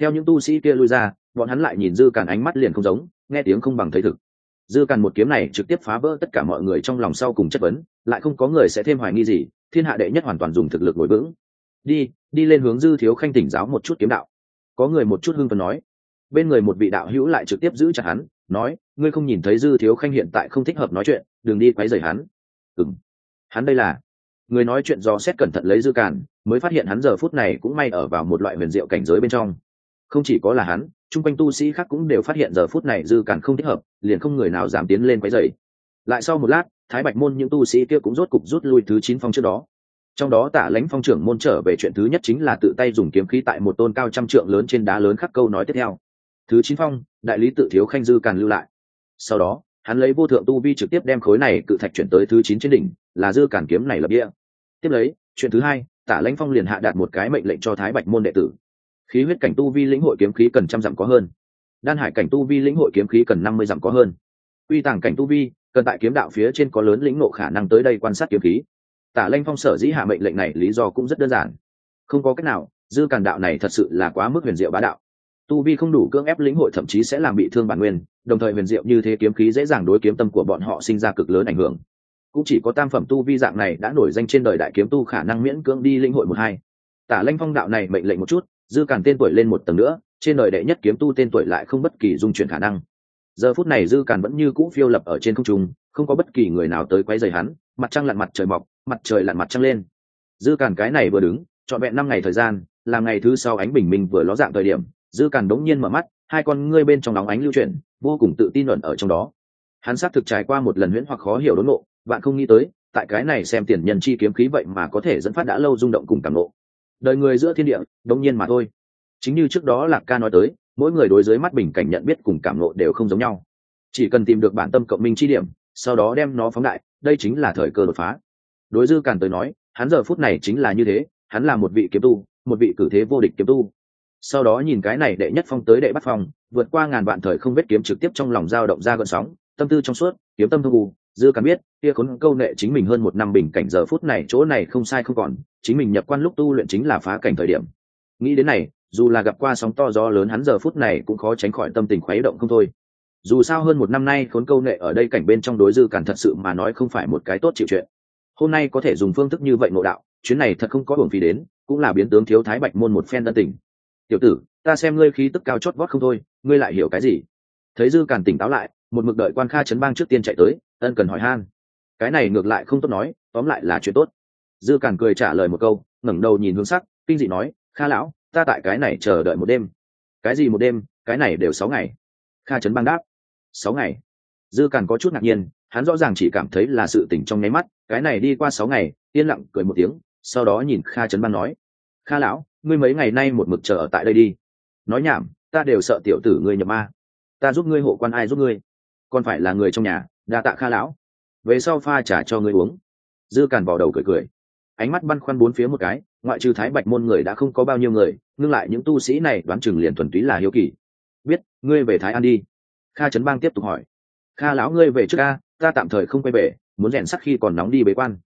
Theo những tu sĩ kia lui ra, bọn hắn lại nhìn dư càn ánh mắt liền không giống, nghe tiếng không bằng thấy thực. Dư càn một kiếm này trực tiếp phá vỡ tất cả mọi người trong lòng sau cùng chất vấn, lại không có người sẽ thêm hoài nghi gì, thiên hạ đệ nhất hoàn toàn dùng thực lực ngồi vững. Đi đi lên hướng dư thiếu khanh tỉnh giáo một chút kiếm đạo. Có người một chút hưng phần nói. Bên người một vị đạo hữu lại trực tiếp giữ chặt hắn, nói, ngươi không nhìn thấy dư thiếu khanh hiện tại không thích hợp nói chuyện, đừng đi quấy rầy hắn. Ừng hắn đây là người nói chuyện do xét cẩn thận lấy dư cản, mới phát hiện hắn giờ phút này cũng may ở vào một loại huyền diệu cảnh giới bên trong. Không chỉ có là hắn chung quanh tu sĩ khác cũng đều phát hiện giờ phút này dư cản không thích hợp liền không người nào dám tiến lên quấy rầy. Lại sau một lát thái bạch môn những tu sĩ kia cũng rốt cục rút lui thứ chín phong trước đó. Trong đó tả lãnh phong trưởng môn trở về chuyện thứ nhất chính là tự tay dùng kiếm khí tại một tôn cao trăm trượng lớn trên đá lớn khắc câu nói tiếp theo. Thứ chín phong đại lý tự thiếu khanh dư càn lưu lại. Sau đó hắn lấy vô thượng tu vi trực tiếp đem khối này cự thạch chuyển tới thứ chín trên đỉnh là dư cản kiếm này lập địa. Tiếp lấy, chuyện thứ hai, tả lãnh phong liền hạ đạt một cái mệnh lệnh cho thái bạch môn đệ tử. Khí huyết cảnh tu vi lĩnh hội kiếm khí cần trăm dặm có hơn. Đan hải cảnh tu vi lĩnh hội kiếm khí cần năm mươi dặm có hơn. Uy tàng cảnh tu vi, cần tại kiếm đạo phía trên có lớn lĩnh nộ khả năng tới đây quan sát kiếm khí. Tả lanh phong sở dĩ hạ mệnh lệnh này lý do cũng rất đơn giản. Không có cách nào, dư càn đạo này thật sự là quá mức huyền diệu bá đạo. Tu vi không đủ cưỡng ép lĩnh hội thậm chí sẽ làm bị thương bản nguyên, đồng thời huyền diệu như thế kiếm khí dễ dàng đối kiếm tâm của bọn họ sinh ra cực lớn ảnh hưởng cũng chỉ có tam phẩm tu vi dạng này đã nổi danh trên đời đại kiếm tu khả năng miễn cưỡng đi lĩnh hội một hai. Tả lanh phong đạo này mệnh lệnh một chút, dư càn tên tuổi lên một tầng nữa, trên đời đệ nhất kiếm tu tên tuổi lại không bất kỳ dung chuyển khả năng. Giờ phút này dư càn vẫn như cũ phiêu lập ở trên không trung, không có bất kỳ người nào tới quấy rầy hắn, mặt trăng lặn mặt trời mọc, mặt trời lặn mặt trăng lên. Dư càn cái này vừa đứng, trọn vẹn năm ngày thời gian, là ngày thứ sau ánh bình minh vừa ló dạng thời điểm, dư càn đống nhiên mở mắt, hai con ngươi bên trong nóng ánh lưu chuyển, vô cùng tự tin luận ở trong đó. Hắn xác thực trải qua một lần huyễn hoặc khó hiểu đốn nộ bạn không nghĩ tới, tại cái này xem tiền nhân chi kiếm khí vậy mà có thể dẫn phát đã lâu rung động cùng cảm ngộ đời người giữa thiên địa đống nhiên mà thôi. Chính như trước đó lạc ca nói tới, mỗi người đối dưới mắt bình cảnh nhận biết cùng cảm ngộ đều không giống nhau. Chỉ cần tìm được bản tâm cộng minh chi điểm, sau đó đem nó phóng đại, đây chính là thời cơ đột phá. Đối dư càn tới nói, hắn giờ phút này chính là như thế, hắn là một vị kiếm tu, một vị cử thế vô địch kiếm tu. Sau đó nhìn cái này đệ nhất phong tới đệ bắt phong, vượt qua ngàn vạn thời không vết kiếm trực tiếp trong lòng dao động ra gợn sóng, tâm tư trong suốt, kiếm tâm thu u dư cắn biết, kia khốn câu nệ chính mình hơn một năm bình cảnh giờ phút này, chỗ này không sai không còn, chính mình nhập quan lúc tu luyện chính là phá cảnh thời điểm. Nghĩ đến này, dù là gặp qua sóng to gió lớn, hắn giờ phút này cũng khó tránh khỏi tâm tình khuấy động không thôi. Dù sao hơn một năm nay, khốn câu nệ ở đây cảnh bên trong đối dư cản thật sự mà nói không phải một cái tốt chịu chuyện. Hôm nay có thể dùng phương thức như vậy ngộ đạo, chuyến này thật không có hưởng phí đến, cũng là biến tướng thiếu thái bạch môn một phen tân tình tiểu tử, ta xem ngươi khí tức cao chót vót không thôi, ngươi lại hiểu cái gì? Thấy dư cản tỉnh táo lại, một mực đợi quan kha chấn bang trước tiên chạy tới ân cần hỏi han. Cái này ngược lại không tốt nói, tóm lại là chuyện tốt. Dư càn cười trả lời một câu, ngẩng đầu nhìn hướng sắc, kinh dị nói, kha lão, ta tại cái này chờ đợi một đêm. Cái gì một đêm? Cái này đều sáu ngày. Kha Trấn bang đáp, sáu ngày. Dư càn có chút ngạc nhiên, hắn rõ ràng chỉ cảm thấy là sự tỉnh trong nháy mắt, cái này đi qua sáu ngày, yên lặng cười một tiếng, sau đó nhìn kha trấn Bang nói, kha lão, ngươi mấy ngày nay một mực chờ ở tại đây đi. Nói nhảm, ta đều sợ tiểu tử ngươi nhập ma. Ta giúp ngươi hộ quan ai giúp ngươi? Còn phải là người trong nhà đa tạ kha lão. Về sau pha trả cho ngươi uống. Dư càn vào đầu cười cười. Ánh mắt băn khoăn bốn phía một cái, ngoại trừ thái bạch môn người đã không có bao nhiêu người ngưng lại những tu sĩ này đoán chừng liền thuần túy là hiếu kỳ. Biết, ngươi về thái an đi. Kha trấn bang tiếp tục hỏi. Kha lão, ngươi về trước ca ta tạm thời không quay về, muốn rèn sắc khi còn nóng đi bế quan.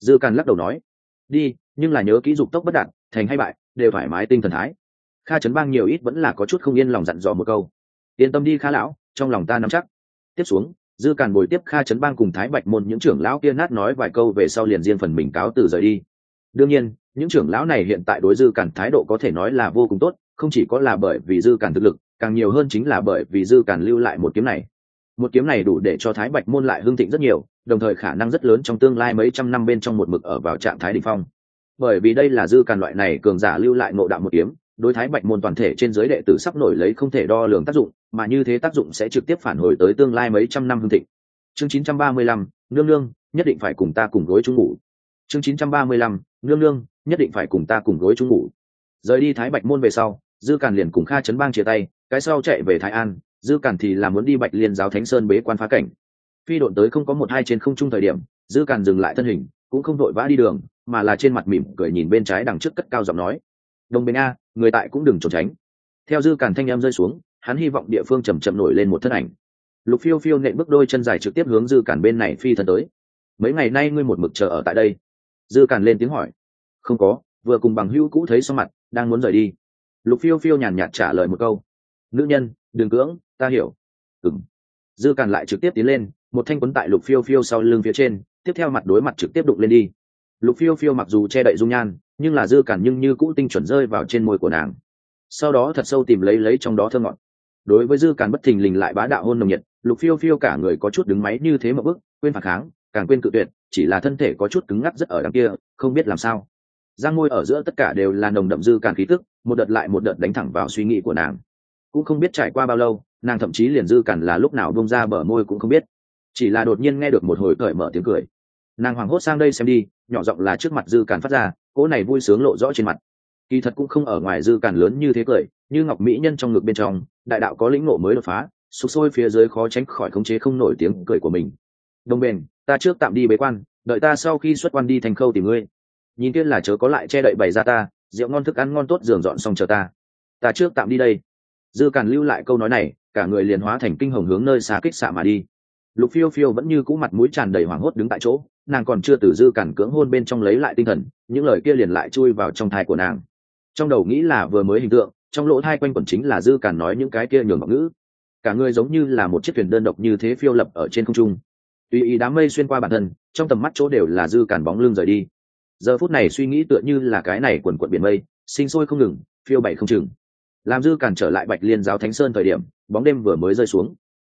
Dư càn lắc đầu nói. Đi, nhưng là nhớ kỹ dục tốc bất đạt, thành hay bại, đều thoải mái tinh thần thái. Kha trấn bang nhiều ít vẫn là có chút không yên lòng dặn dò một câu. Yên tâm đi, kha lão, trong lòng ta nắm chắc. Tiếp xuống dư càn bồi tiếp kha trấn bang cùng thái bạch môn, những trưởng lão kia nát nói vài câu về sau liền riêng phần mình cáo từ rời đi. Đương nhiên, những trưởng lão này hiện tại đối dư càn thái độ có thể nói là vô cùng tốt, không chỉ có là bởi vì dư càn thực lực, càng nhiều hơn chính là bởi vì dư càn lưu lại một kiếm này. Một kiếm này đủ để cho thái bạch môn lại hưng thịnh rất nhiều, đồng thời khả năng rất lớn trong tương lai mấy trăm năm bên trong một mực ở vào trạng thái đ ỉ n h phong. Bởi vì đây là dư càn loại này cường giả lưu lại ngộ đạo một kiếm đối thái bạch môn toàn thể trên giới đệ tử sắp nổi lấy không thể đo lường tác dụng mà như thế tác dụng sẽ trực tiếp phản hồi tới tương lai mấy trăm năm hương thịnh. Chương 935, nương nương nhất định phải cùng ta cùng gối chung ngủ. Chương 935, nương nương nhất định phải cùng ta cùng gối chung ngủ. Rời đi thái bạch môn về sau dư càn liền cùng kha chấn bang chia tay cái sau chạy về thái an dư càn thì là muốn đi bạch liên giáo thánh sơn bế quan phá cảnh. Phi độn tới không có một hai trên không trung thời điểm dư càn dừng lại thân hình cũng không vội vã đi đường mà là trên mặt mỉm cười nhìn bên trái đằng trước cất cao giọng nói đồng bên a, người tại cũng đừng trốn tránh. Theo dư càn thanh em rơi xuống, hắn hy vọng địa phương chầm chậm nổi lên một thân ảnh. Lục phiêu phiêu nện bước đôi chân dài trực tiếp hướng dư càn bên này phi thân tới. Mấy ngày nay ngươi một mực chờ ở tại đây? Dư càn lên tiếng hỏi. Không có, vừa cùng bằng hữu cũ thấy xong mặt, đang muốn rời đi. Lục phiêu phiêu nhàn nhạt trả lời một câu. Nữ nhân, đừng cưỡng, ta hiểu. Ừng dư càn lại trực tiếp tiến lên, một thanh quấn tại lục phiêu phiêu sau lưng phía trên, tiếp theo mặt đối mặt trực tiếp đụng lên đi. Lục phiêu phiêu mặc dù che đậy dung nhan nhưng là dư cản nhưng như cũ tinh chuẩn rơi vào trên môi của nàng. Sau đó thật sâu tìm lấy lấy trong đó thơ ngọt. Đối với dư cản bất thình lình lại bá đạo hôn nồng nhiệt, lục phiêu phiêu cả người có chút đứng máy như thế mà bức quên phản kháng, càng quên cự tuyệt, chỉ là thân thể có chút cứng ngắc rất ở đằng kia, không biết làm sao. Giang môi ở giữa tất cả đều là nồng đậm dư cản khí tức, một đợt lại một đợt đánh thẳng vào suy nghĩ của nàng. Cũng không biết trải qua bao lâu, nàng thậm chí liền dư cản là lúc nào bông ra bờ môi cũng không biết. Chỉ là đột nhiên nghe được một hồi cởi mở tiếng cười. Nàng hoảng hốt sang đây xem đi, nhỏ giọng là trước mặt dư cản phát ra cỗ này vui sướng lộ rõ trên mặt. Kỳ thật cũng không ở ngoài dư càn lớn như thế cười, như ngọc mỹ nhân trong ngực bên trong, đại đạo có lĩnh ngộ mới đột phá, sụp sôi phía dưới khó tránh khỏi khống chế không nổi tiếng cười của mình. Đồng bền, ta trước tạm đi bế quan, đợi ta sau khi xuất quan đi thành khâu tìm ngươi. Nhìn kia là chớ có lại che đậy bày ra ta, rượu ngon thức ăn ngon tốt giường dọn xong chờ ta. Ta trước tạm đi đây. Dư càn lưu lại câu nói này, cả người liền hóa thành kinh hồng hướng nơi xa kích xạ mà đi. Lục phiêu phiêu vẫn như cũ mặt mũi tràn đầy hoảng hốt đứng tại chỗ nàng còn chưa từ dư cản cưỡng hôn bên trong lấy lại tinh thần, những lời kia liền lại chui vào trong thai của nàng. Trong đầu nghĩ là vừa mới hình tượng, trong lỗ thai quanh quẩn chính là dư cản nói những cái kia nhường ngọc ngữ. Cả người giống như là một chiếc thuyền đơn độc như thế phiêu lập ở trên không trung. Tùy ý đám mây xuyên qua bản thân, trong tầm mắt chỗ đều là dư cản bóng lưng rời đi. Giờ phút này suy nghĩ tựa như là cái này quần quận biển mây, sinh sôi không ngừng, phiêu bảy không chừng. Làm dư cản trở lại bạch liên giáo thánh sơn thời điểm, bóng đêm vừa mới rơi xuống.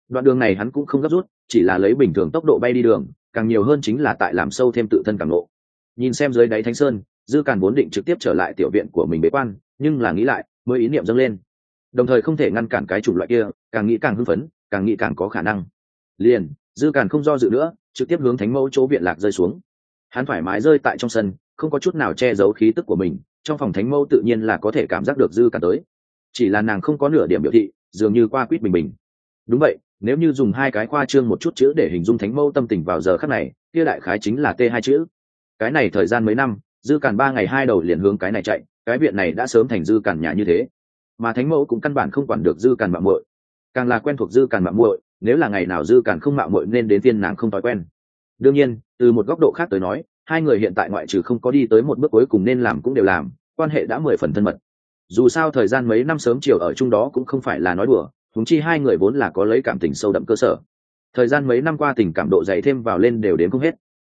Đoạn đường này hắn cũng không gấp rút, chỉ là lấy bình thường tốc độ bay đi đường càng nhiều hơn chính là tại làm sâu thêm tự thân càng lộ nhìn xem dưới đáy thánh sơn, dư càn vốn định trực tiếp trở lại tiểu viện của mình bế quan, nhưng là nghĩ lại, mới ý niệm dâng lên. Đồng thời không thể ngăn cản cái chủng loại kia, càng nghĩ càng hưng phấn, càng nghĩ càng có khả năng. Liền, dư càn không do dự nữa, trực tiếp hướng thánh mẫu chỗ viện lạc rơi xuống. Hắn thoải mái rơi tại trong sân, không có chút nào che giấu khí tức của mình, trong phòng thánh mẫu tự nhiên là có thể cảm giác được dư càn tới. Chỉ là nàng không có nửa điểm biểu thị, dường như qua quýt bình bình. Đúng vậy nếu như dùng hai cái khoa trương một chút chữ để hình dung thánh mẫu tâm tình vào giờ khắc này, kia đại khái chính là t hai chữ. Cái này thời gian mấy năm, dư càn ba ngày hai đầu liền hướng cái này chạy, cái viện này đã sớm thành dư càn nhà như thế. Mà thánh mẫu cũng căn bản không quản được dư càn mạng muội. Càng là quen thuộc dư càn mạng muội, nếu là ngày nào dư càn không mạo muội nên đến tiên nàng không thói quen. Đương nhiên, từ một góc độ khác tới nói, hai người hiện tại ngoại trừ không có đi tới một bước cuối cùng nên làm cũng đều làm, quan hệ đã mười phần thân mật. Dù sao thời gian mấy năm sớm chiều ở chung đó cũng không phải là nói đùa húng chi hai người vốn là có lấy cảm tình sâu đậm cơ sở. Thời gian mấy năm qua tình cảm độ dày thêm vào lên đều đến không hết.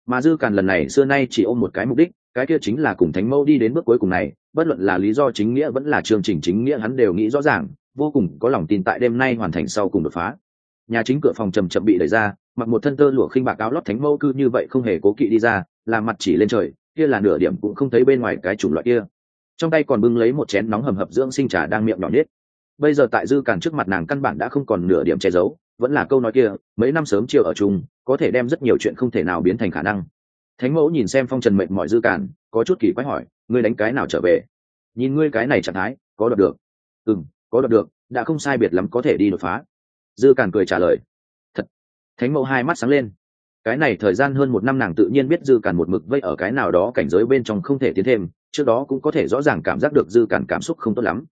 Mà dư càn lần này xưa nay chỉ ôm một cái mục đích, cái kia chính là cùng thánh mẫu đi đến bước cuối cùng này, bất luận là lý do chính nghĩa vẫn là chương trình chính nghĩa hắn đều nghĩ rõ ràng, vô cùng có lòng tin tại đêm nay hoàn thành sau cùng đột phá. Nhà chính cửa phòng trầm chậm bị đẩy ra, mặc một thân tơ lụa khinh bạc áo lót thánh mẫu cư như vậy không hề cố kỵ đi ra làm mặt chỉ lên trời, kia là nửa điểm cũng không thấy bên ngoài cái chủng loại kia. Trong tay còn bưng lấy một chén nóng hầm hập dưỡng sinh trà đang miệng nhỏ nết bây giờ tại dư càn trước mặt nàng căn bản đã không còn nửa điểm che giấu, vẫn là câu nói kia, mấy năm sớm chiều ở chung, có thể đem rất nhiều chuyện không thể nào biến thành khả năng. Thánh mẫu nhìn xem phong trần mệnh mọi dư càn, có chút kỳ quái hỏi, ngươi đánh cái nào trở về? Nhìn ngươi cái này trạng thái, có đọc được. Ừ m có đọc được, đã không sai biệt lắm có thể đi đột phá. Dư càn cười trả lời. Thật. Thánh mẫu hai mắt sáng lên. Cái này thời gian hơn một năm nàng tự nhiên biết dư càn một mực vây ở cái nào đó cảnh giới bên trong không thể tiến thêm, trước đó cũng có thể rõ ràng cảm giác được dư càn cảm xúc không tốt lắm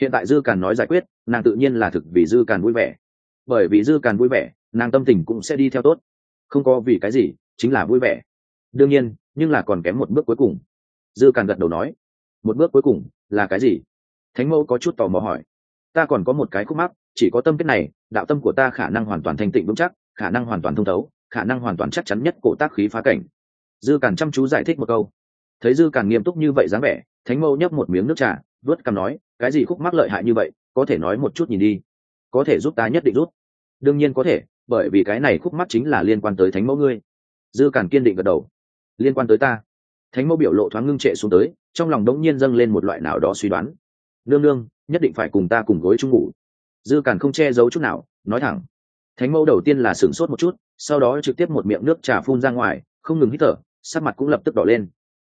hiện tại dư càn nói giải quyết, nàng tự nhiên là thực vì dư càn vui vẻ. Bởi vì dư càn vui vẻ, nàng tâm tình cũng sẽ đi theo tốt. Không có vì cái gì, chính là vui vẻ. Đương nhiên, nhưng là còn kém một bước cuối cùng. Dư càn gật đầu nói, một bước cuối cùng là cái gì? Thánh mẫu có chút tò mò hỏi. Ta còn có một cái khúc mắc, chỉ có tâm kết này, đạo tâm của ta khả năng hoàn toàn thanh tịnh vững chắc, khả năng hoàn toàn thông thấu, khả năng hoàn toàn chắc chắn nhất cổ tác khí phá cảnh. Dư càn chăm chú giải thích một câu. Thấy dư càn nghiêm túc như vậy dáng vẻ, thánh mẫu nhấp một miếng nước trà vớt cằm nói cái gì khúc mắc lợi hại như vậy, có thể nói một chút nhìn đi. Có thể giúp ta nhất định rút đương nhiên có thể, bởi vì cái này khúc mắc chính là liên quan tới thánh mẫu ngươi. Dư càn kiên định gật đầu. Liên quan tới ta. Thánh mẫu biểu lộ thoáng ngưng trệ xuống tới, trong lòng đống nhiên dâng lên một loại nào đó suy đoán. Nương nương, nhất định phải cùng ta cùng gối chung ngủ. Dư càn không che giấu chút nào, nói thẳng. Thánh mẫu đầu tiên là sửng sốt một chút, sau đó trực tiếp một miệng nước trà phun ra ngoài, không ngừng hít thở, sắc mặt cũng lập tức đỏ lên.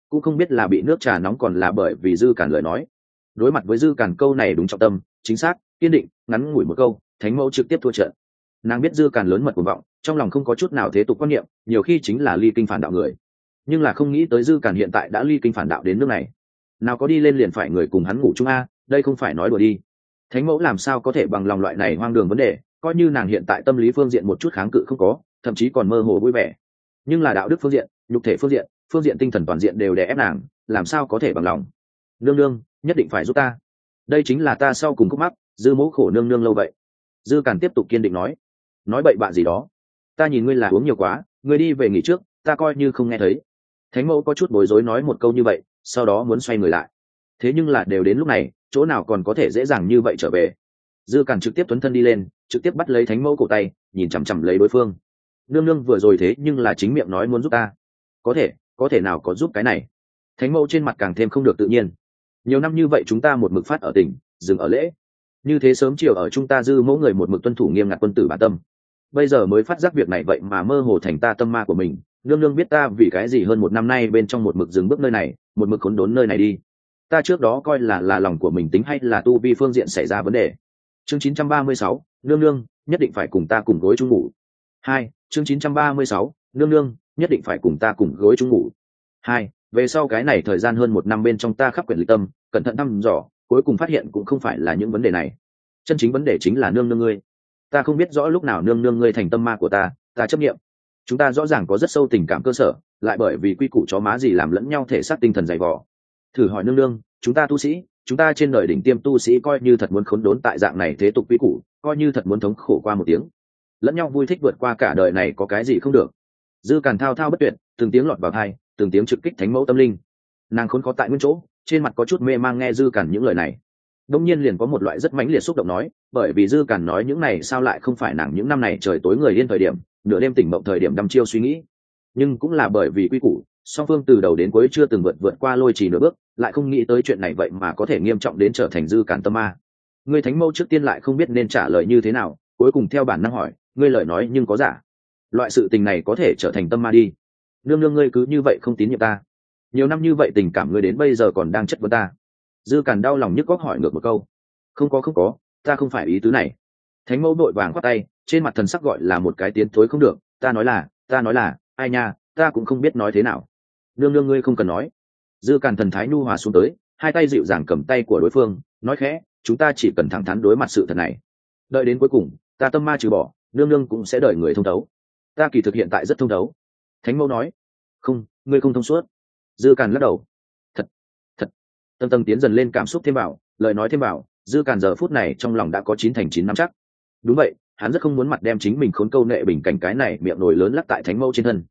Cũng không biết là bị nước trà nóng còn là bởi vì dư càn lời nói đối mặt với dư càn câu này đúng trọng tâm, chính xác, kiên định, ngắn ngủi một câu, thánh mẫu trực tiếp thua trận. Nàng biết dư càn lớn mật cuồng vọng, trong lòng không có chút nào thế tục quan niệm, nhiều khi chính là ly kinh phản đạo người. Nhưng là không nghĩ tới dư càn hiện tại đã ly kinh phản đạo đến nước này. Nào có đi lên liền phải người cùng hắn ngủ chung a, đây không phải nói đùa đi. Thánh mẫu làm sao có thể bằng lòng loại này hoang đường vấn đề, coi như nàng hiện tại tâm lý phương diện một chút kháng cự không có, thậm chí còn mơ hồ vui vẻ. Nhưng là đạo đức phương diện, nhục thể phương diện phương diện tinh thần toàn diện đều đè ép nàng, làm sao có thể bằng lòng? Nương nương nhất định phải giúp ta. Đây chính là ta sau cùng khúc mắc, dư mẫu khổ nương nương lâu vậy. Dư càn tiếp tục kiên định nói. Nói bậy bạ gì đó? Ta nhìn ngươi là uống nhiều quá, ngươi đi về nghỉ trước, ta coi như không nghe thấy. Thánh mẫu có chút bối rối nói một câu như vậy, sau đó muốn xoay người lại. Thế nhưng là đều đến lúc này, chỗ nào còn có thể dễ dàng như vậy trở về? Dư càn trực tiếp tuấn thân đi lên, trực tiếp bắt lấy thánh mẫu cổ tay, nhìn chằm chằm lấy đối phương. Nương nương vừa rồi thế nhưng là chính miệng nói muốn giúp ta. Có thể có thể nào có giúp cái này? Thánh mẫu trên mặt càng thêm không được tự nhiên nhiều năm như vậy chúng ta một mực phát ở tỉnh dừng ở lễ. Như thế sớm chiều ở chúng ta dư mỗi người một mực tuân thủ nghiêm ngặt quân tử bản tâm. Bây giờ mới phát giác việc này vậy mà mơ hồ thành ta tâm ma của mình nương nương biết ta vì cái gì hơn một năm nay bên trong một mực dừng bước nơi này một mực khốn đốn nơi này đi. Ta trước đó coi là là lòng của mình tính hay là tu vi phương diện xảy ra vấn đề. Chương 936, nương nương nhất định phải cùng ta cùng gối chung ngủ. Hai chương 936, nương nương nhất định phải cùng ta cùng gối chung ngủ. Hai về sau cái này thời gian hơn một năm bên trong ta khắp quyển lịch tâm, cẩn thận thăm dò, cuối cùng phát hiện cũng không phải là những vấn đề này. Chân chính vấn đề chính là nương nương ngươi. Ta không biết rõ lúc nào nương nương ngươi thành tâm ma của ta ta chấp nghiệm chúng ta rõ ràng có rất sâu tình cảm cơ sở, lại bởi vì quy củ chó má gì làm lẫn nhau thể xác tinh thần dày vỏ thử hỏi nương nương, chúng ta tu sĩ, chúng ta trên đời đỉnh tiêm tu sĩ coi như thật muốn khốn đốn tại dạng này thế tục quy củ, coi như thật muốn thống khổ qua một tiếng. Lẫn nhau vui thích vượt qua cả đời này có cái gì không được. Dư càn thao thao bất tuyệt, từng tiếng lọt vào thai từng tiếng trực kích thánh mẫu tâm linh. Nàng khốn khó tại nguyên chỗ, trên mặt có chút mê mang nghe dư cản những lời này. Đông nhiên liền có một loại rất mãnh liệt xúc động nói, bởi vì dư cản nói những này sao lại không phải nàng những năm này trời tối người liên thời điểm, nửa đêm tỉnh mộng thời điểm đăm chiêu suy nghĩ. Nhưng cũng là bởi vì quy củ, song phương từ đầu đến cuối chưa từng vượt vượt qua lôi trì nửa bước, lại không nghĩ tới chuyện này vậy mà có thể nghiêm trọng đến trở thành dư cản tâm ma. Người thánh mẫu trước tiên lại không biết nên trả lời như thế nào, cuối cùng theo bản năng hỏi, ngươi lời nói nhưng có giả? Loại sự tình này có thể trở thành tâm ma đi nương nương ngươi cứ như vậy không tín nhiệm ta. Nhiều năm như vậy tình cảm ngươi đến bây giờ còn đang chất vấn ta. Dư càn đau lòng nhức góc hỏi ngược một câu. Không có không có, ta không phải ý tứ này. Thánh mẫu đội vàng khoác tay, trên mặt thần sắc gọi là một cái tiến thối không được, ta nói là, ta nói là, ai nha, ta cũng không biết nói thế nào. Nương nương ngươi không cần nói. Dư càn thần thái nhu hòa xuống tới, hai tay dịu dàng cầm tay của đối phương, nói khẽ, chúng ta chỉ cần thẳng thắn đối mặt sự thật này. Đợi đến cuối cùng, ta tâm ma trừ bỏ, nương nương cũng sẽ đợi người thông thấu. Ta kỳ thực hiện tại rất thông thấu thánh mẫu nói, không, ngươi không thông suốt. Dư càn lắc đầu, thật thật. Tâm tâm tiến dần lên cảm xúc thêm bảo lời nói thêm bảo dư càn giờ phút này trong lòng đã có chín thành chín năm chắc. Đúng vậy, hắn rất không muốn mặt đem chính mình khốn câu nệ bình cảnh cái này miệng nổi lớn lắc tại thánh mẫu trên thân.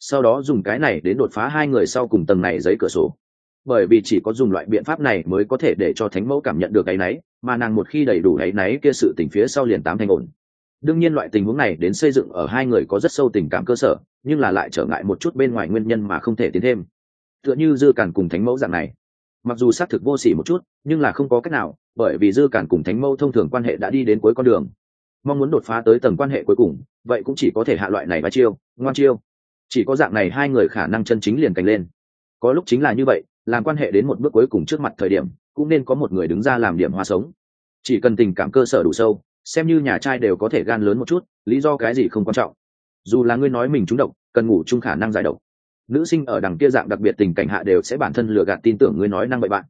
Sau đó dùng cái này đến đột phá hai người sau cùng tầng này giấy cửa sổ. Bởi vì chỉ có dùng loại biện pháp này mới có thể để cho thánh mẫu cảm nhận được cái náy, mà nàng một khi đầy đủ cái náy kia sự tình phía sau liền tám thành ổn đương nhiên loại tình huống này đến xây dựng ở hai người có rất sâu tình cảm cơ sở, nhưng là lại trở ngại một chút bên ngoài nguyên nhân mà không thể tiến thêm. Tựa như dư càn cùng thánh mẫu dạng này. Mặc dù xác thực vô s ỉ một chút, nhưng là không có cách nào, bởi vì dư càn cùng thánh mẫu thông thường quan hệ đã đi đến cuối con đường. Mong muốn đột phá tới tầng quan hệ cuối cùng, vậy cũng chỉ có thể hạ loại này và chiêu, ngoan chiêu. Chỉ có dạng này hai người khả năng chân chính liền cành lên. Có lúc chính là như vậy, làm quan hệ đến một bước cuối cùng trước mặt thời điểm, cũng nên có một người đứng ra làm điểm hoa sống. Chỉ cần tình cảm cơ sở đủ sâu xem như nhà trai đều có thể gan lớn một chút, lý do cái gì không quan trọng. Dù là ngươi nói mình trúng độc, cần ngủ chung khả năng giải độc. Nữ sinh ở đằng kia dạng đặc biệt tình cảnh hạ đều sẽ bản thân lừa gạt tin tưởng ngươi nói năng bậy bạn.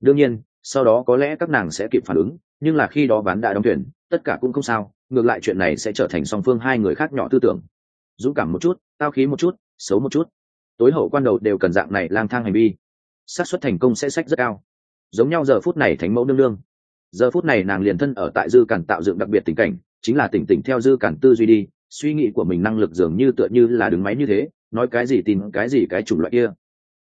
Đương nhiên, sau đó có lẽ các nàng sẽ kịp phản ứng, nhưng là khi đó ván đã đóng thuyền, tất cả cũng không sao, ngược lại chuyện này sẽ trở thành song phương hai người khác nhỏ tư tưởng. Dũng cảm một chút, tao khí một chút, xấu một chút. Tối hậu quan đầu đều cần dạng này lang thang hành vi. Xác suất thành công sẽ sách rất cao. Giống nhau giờ phút này thánh mẫu nương nương giờ phút này nàng liền thân ở tại dư cản tạo dựng đặc biệt tình cảnh, chính là tỉnh tỉnh theo dư cản tư duy đi, suy nghĩ của mình năng lực dường như tựa như là đứng máy như thế, nói cái gì tin cái gì cái chủng loại kia.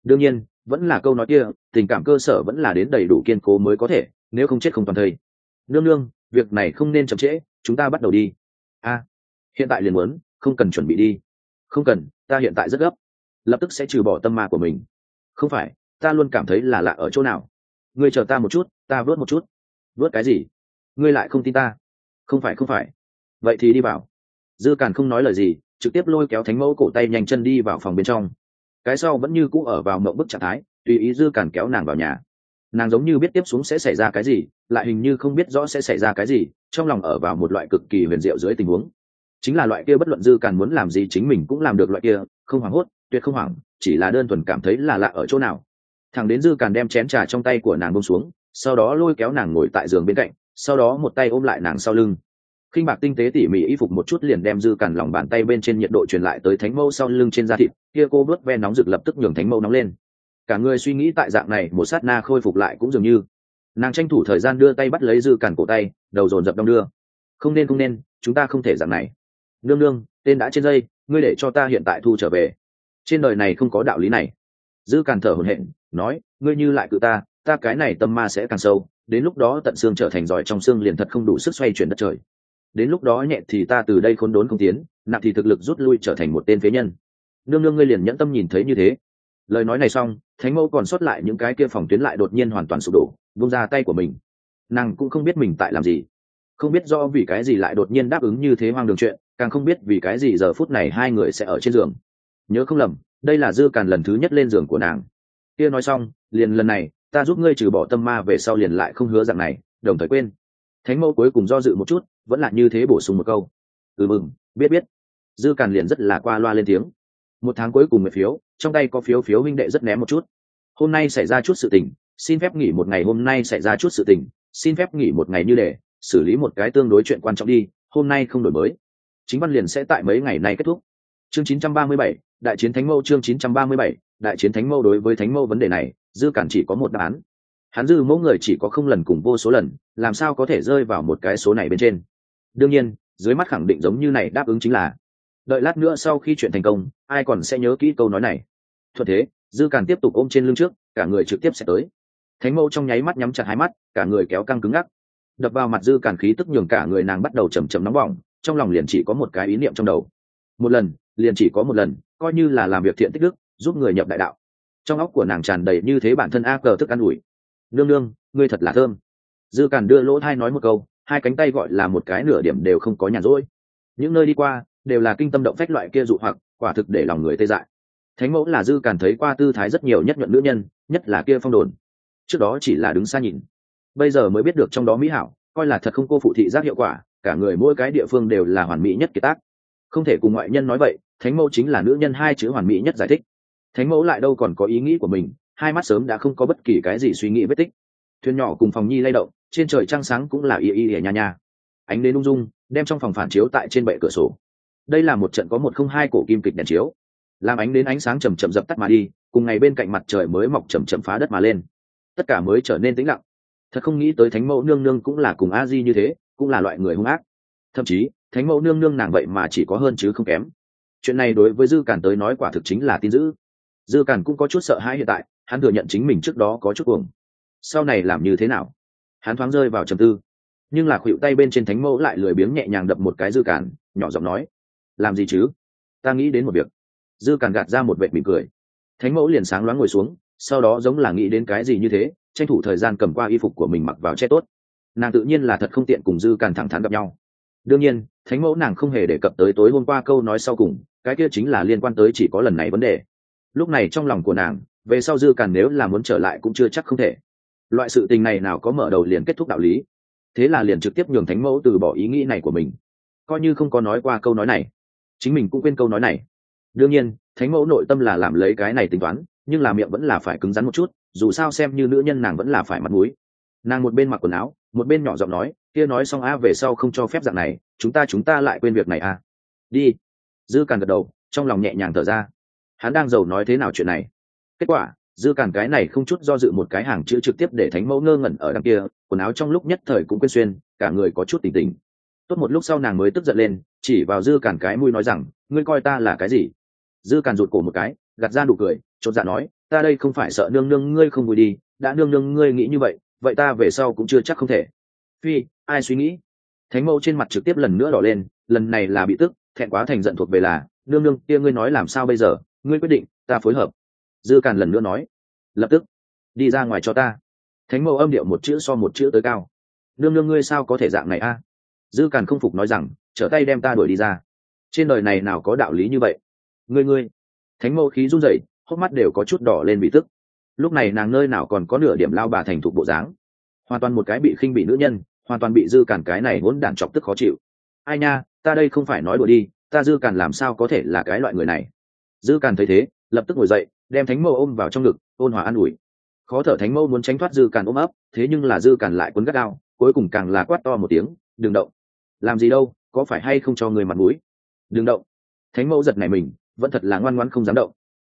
Đương nhiên, vẫn là câu nói kia, tình cảm cơ sở vẫn là đến đầy đủ kiên cố mới có thể, nếu không chết không toàn thây. Nương nương, việc này không nên chậm trễ, chúng ta bắt đầu đi. A, hiện tại liền muốn, không cần chuẩn bị đi. Không cần, ta hiện tại rất gấp. Lập tức sẽ trừ bỏ tâm ma của mình. Không phải, ta luôn cảm thấy là lạ ở chỗ nào. Ngươi chờ ta một chút, ta vớt một chút vớt cái gì? Ngươi lại không tin ta? Không phải không phải. Vậy thì đi vào. Dư càn không nói lời gì, trực tiếp lôi kéo thánh mẫu cổ tay nhanh chân đi vào phòng bên trong. Cái sau vẫn như cũ ở vào mộng bức trạng thái, tùy ý dư càn kéo nàng vào nhà. Nàng giống như biết tiếp xuống sẽ xảy ra cái gì, lại hình như không biết rõ sẽ xảy ra cái gì, trong lòng ở vào một loại cực kỳ huyền diệu dưới tình huống. Chính là loại kia bất luận dư càn muốn làm gì chính mình cũng làm được loại kia, không hoảng hốt, tuyệt không hoảng, chỉ là đơn thuần cảm thấy là lạ ở chỗ nào. Thằng đến dư càn đem chén trà trong tay của nàng bông xuống sau đó lôi kéo nàng ngồi tại giường bên cạnh, sau đó một tay ôm lại nàng sau lưng. Khinh bạc tinh tế tỉ mỉ y phục một chút liền đem dư cản lòng bàn tay bên trên nhiệt độ truyền lại tới thánh mâu sau lưng trên da thịt, kia cô bước ve nóng rực lập tức nhường thánh mâu nóng lên. Cả người suy nghĩ tại dạng này, một sát na khôi phục lại cũng dường như. Nàng tranh thủ thời gian đưa tay bắt lấy dư cản cổ tay, đầu dồn dập đong đưa. Không nên không nên, chúng ta không thể dạng này. Nương nương, tên đã trên dây, ngươi để cho ta hiện tại thu trở về. Trên đời này không có đạo lý này. Dư cản thở hổn hển, nói, ngươi như lại cự ta ta cái này tâm ma sẽ càng sâu, đến lúc đó tận xương trở thành giỏi trong xương liền thật không đủ sức xoay chuyển đất trời. Đến lúc đó nhẹ thì ta từ đây khốn đốn không tiến, nặng thì thực lực rút lui trở thành một tên phế nhân. Nương nương ngươi liền nhẫn tâm nhìn thấy như thế. Lời nói này xong, thánh mẫu còn sót lại những cái kia phòng tuyến lại đột nhiên hoàn toàn sụp đổ vung ra tay của mình. Nàng cũng không biết mình tại làm gì. Không biết do vì cái gì lại đột nhiên đáp ứng như thế hoang đường chuyện, càng không biết vì cái gì giờ phút này hai người sẽ ở trên giường. Nhớ không lầm, đây là dư càn lần thứ nhất lên giường của nàng. Kia nói xong, liền lần này ta giúp ngươi trừ bỏ tâm ma về sau liền lại không hứa rằng này đồng thời quên. Thánh mẫu cuối cùng do dự một chút vẫn là như thế bổ sung một câu. Ừ mừng biết biết. Dư càn liền rất là qua loa lên tiếng. Một tháng cuối cùng mười phiếu trong tay có phiếu phiếu huynh đệ rất ném một chút. Hôm nay xảy ra chút sự tình xin phép nghỉ một ngày hôm nay xảy ra chút sự tình xin phép nghỉ một ngày như để xử lý một cái tương đối chuyện quan trọng đi hôm nay không đổi mới. Chính văn liền sẽ tại mấy ngày này kết thúc. Chương 937, đại chiến thánh mâu chương 937, đại chiến thánh mâu đối với thánh mâu vấn đề này dư cản chỉ có một đáp án. Hắn dư mỗi người chỉ có không lần cùng vô số lần, làm sao có thể rơi vào một cái số này bên trên? Đương nhiên, dưới mắt khẳng định giống như này đáp ứng chính là, đợi lát nữa sau khi chuyện thành công, ai còn sẽ nhớ kỹ câu nói này? Thuận thế, dư càn tiếp tục ôm trên lưng trước, cả người trực tiếp sẽ tới. Thánh mâu trong nháy mắt nhắm chặt hai mắt, cả người kéo căng cứng ngắc. Đập vào mặt dư càn khí tức nhường cả người nàng bắt đầu chầm chầm nóng bỏng, trong lòng liền chỉ có một cái ý niệm trong đầu. Một lần, liền chỉ có một lần, coi như là làm việc thiện tích đức, giúp người nhập đại đạo trong óc của nàng tràn đầy như thế bản thân a cờ thức ăn ủi. Nương nương, ngươi thật là thơm. Dư càn đưa lỗ thai nói một câu, hai cánh tay gọi là một cái nửa điểm đều không có nhàn rỗi. Những nơi đi qua đều là kinh tâm động phách loại kia dụ hoặc, quả thực để lòng người tê dại. Thánh mẫu là dư càn thấy qua tư thái rất nhiều nhất nhuận nữ nhân, nhất là kia phong đồn. Trước đó chỉ là đứng xa nhìn. Bây giờ mới biết được trong đó mỹ hảo, coi là thật không cô phụ thị giác hiệu quả, cả người mỗi cái địa phương đều là hoàn mỹ nhất kiệt tác. Không thể cùng ngoại nhân nói vậy, thánh mẫu chính là nữ nhân hai chữ hoàn mỹ nhất giải thích thánh mẫu lại đâu còn có ý nghĩ của mình, hai mắt sớm đã không có bất kỳ cái gì suy nghĩ vết tích. Thuyền nhỏ cùng phòng nhi lay động, trên trời trăng sáng cũng là y y ỉa nha nha. Ánh đến ung dung, đem trong phòng phản chiếu tại trên bệ cửa sổ. Đây là một trận có một không hai cổ kim kịch đèn chiếu. Làm ánh đến ánh sáng chầm chậm dập tắt mà đi, cùng ngày bên cạnh mặt trời mới mọc chầm chậm phá đất mà lên. Tất cả mới trở nên tĩnh lặng. Thật không nghĩ tới thánh mẫu nương nương cũng là cùng a di như thế, cũng là loại người hung ác. Thậm chí, thánh mẫu nương nương nàng vậy mà chỉ có hơn chứ không kém. Chuyện này đối với dư cản tới nói quả thực chính là tin dữ dư cản cũng có chút sợ hãi hiện tại, hắn thừa nhận chính mình trước đó có chút cuồng. Sau này làm như thế nào? Hắn thoáng rơi vào trầm tư. Nhưng là khuỵu tay bên trên thánh mẫu lại lười biếng nhẹ nhàng đập một cái dư cản nhỏ giọng nói, làm gì chứ? Ta nghĩ đến một việc. Dư cản gạt ra một vệ mỉm cười. Thánh mẫu liền sáng loáng ngồi xuống, sau đó giống là nghĩ đến cái gì như thế, tranh thủ thời gian cầm qua y phục của mình mặc vào che tốt. Nàng tự nhiên là thật không tiện cùng dư càn thẳng thắn gặp nhau. Đương nhiên, thánh mẫu nàng không hề đề cập tới tối hôm qua câu nói sau cùng, cái kia chính là liên quan tới chỉ có lần này vấn đề lúc này trong lòng của nàng, về sau dư càn nếu là muốn trở lại cũng chưa chắc không thể. Loại sự tình này nào có mở đầu liền kết thúc đạo lý. Thế là liền trực tiếp nhường thánh mẫu từ bỏ ý nghĩ này của mình. Coi như không có nói qua câu nói này, chính mình cũng quên câu nói này. Đương nhiên, thánh mẫu nội tâm là làm lấy cái này tính toán, nhưng là miệng vẫn là phải cứng rắn một chút, dù sao xem như nữ nhân nàng vẫn là phải mặt mũi. Nàng một bên mặc quần áo, một bên nhỏ giọng nói, kia nói xong a, về sau không cho phép dạng này, chúng ta chúng ta lại quên việc này a. Đi. Dư càn gật đầu, trong lòng nhẹ nhàng thở ra hắn đang giàu nói thế nào chuyện này? Kết quả, dư cản cái này không chút do dự một cái hàng chữ trực tiếp để thánh mẫu ngơ ngẩn ở đằng kia, quần áo trong lúc nhất thời cũng quên xuyên, cả người có chút tỉnh tỉnh. Tốt một lúc sau nàng mới tức giận lên, chỉ vào dư cản cái mũi nói rằng, ngươi coi ta là cái gì? Dư cản rụt cổ một cái, gạt ra nụ cười, chột dạ nói, ta đây không phải sợ nương nương ngươi không vui đi, đã nương nương ngươi nghĩ như vậy vậy ta về sau cũng chưa chắc không thể. Phi, ai suy nghĩ? Thánh mẫu trên mặt trực tiếp lần nữa đỏ lên, lần này là bị tức, thẹn quá thành giận thuộc về là, nương nương, kia ngươi nói làm sao bây giờ? Ngươi quyết định, ta phối hợp. Dư càn lần nữa nói. Lập tức, đi ra ngoài cho ta. Thánh mẫu âm điệu một chữ so một chữ tới cao. Nương nương ngươi sao có thể dạng này a? Dư càn không phục nói rằng, trở tay đem ta đuổi đi ra. Trên đời này nào có đạo lý như vậy? Ngươi ngươi. Thánh mẫu khí run rẩy, hốc mắt đều có chút đỏ lên bị tức. Lúc này nàng nơi nào còn có nửa điểm lao bà thành thục bộ dáng. Hoàn toàn một cái bị khinh bị nữ nhân, hoàn toàn bị dư càn cái này vốn đản chọc tức khó chịu. Ai nha, ta đây không phải nói đùa đi, ta dư càn làm sao có thể là cái loại người này? Dư càn thấy thế lập tức ngồi dậy đem thánh mẫu ôm vào trong ngực ôn hòa an ủi. Khó thở thánh mẫu muốn tránh thoát dư càn ôm ấp thế nhưng là dư càn lại quấn gắt đao cuối cùng càng là quát to một tiếng đừng động. Làm gì đâu có phải hay không cho người mặt mũi? Đừng động. Thánh mẫu giật này mình vẫn thật là ngoan ngoãn không dám động.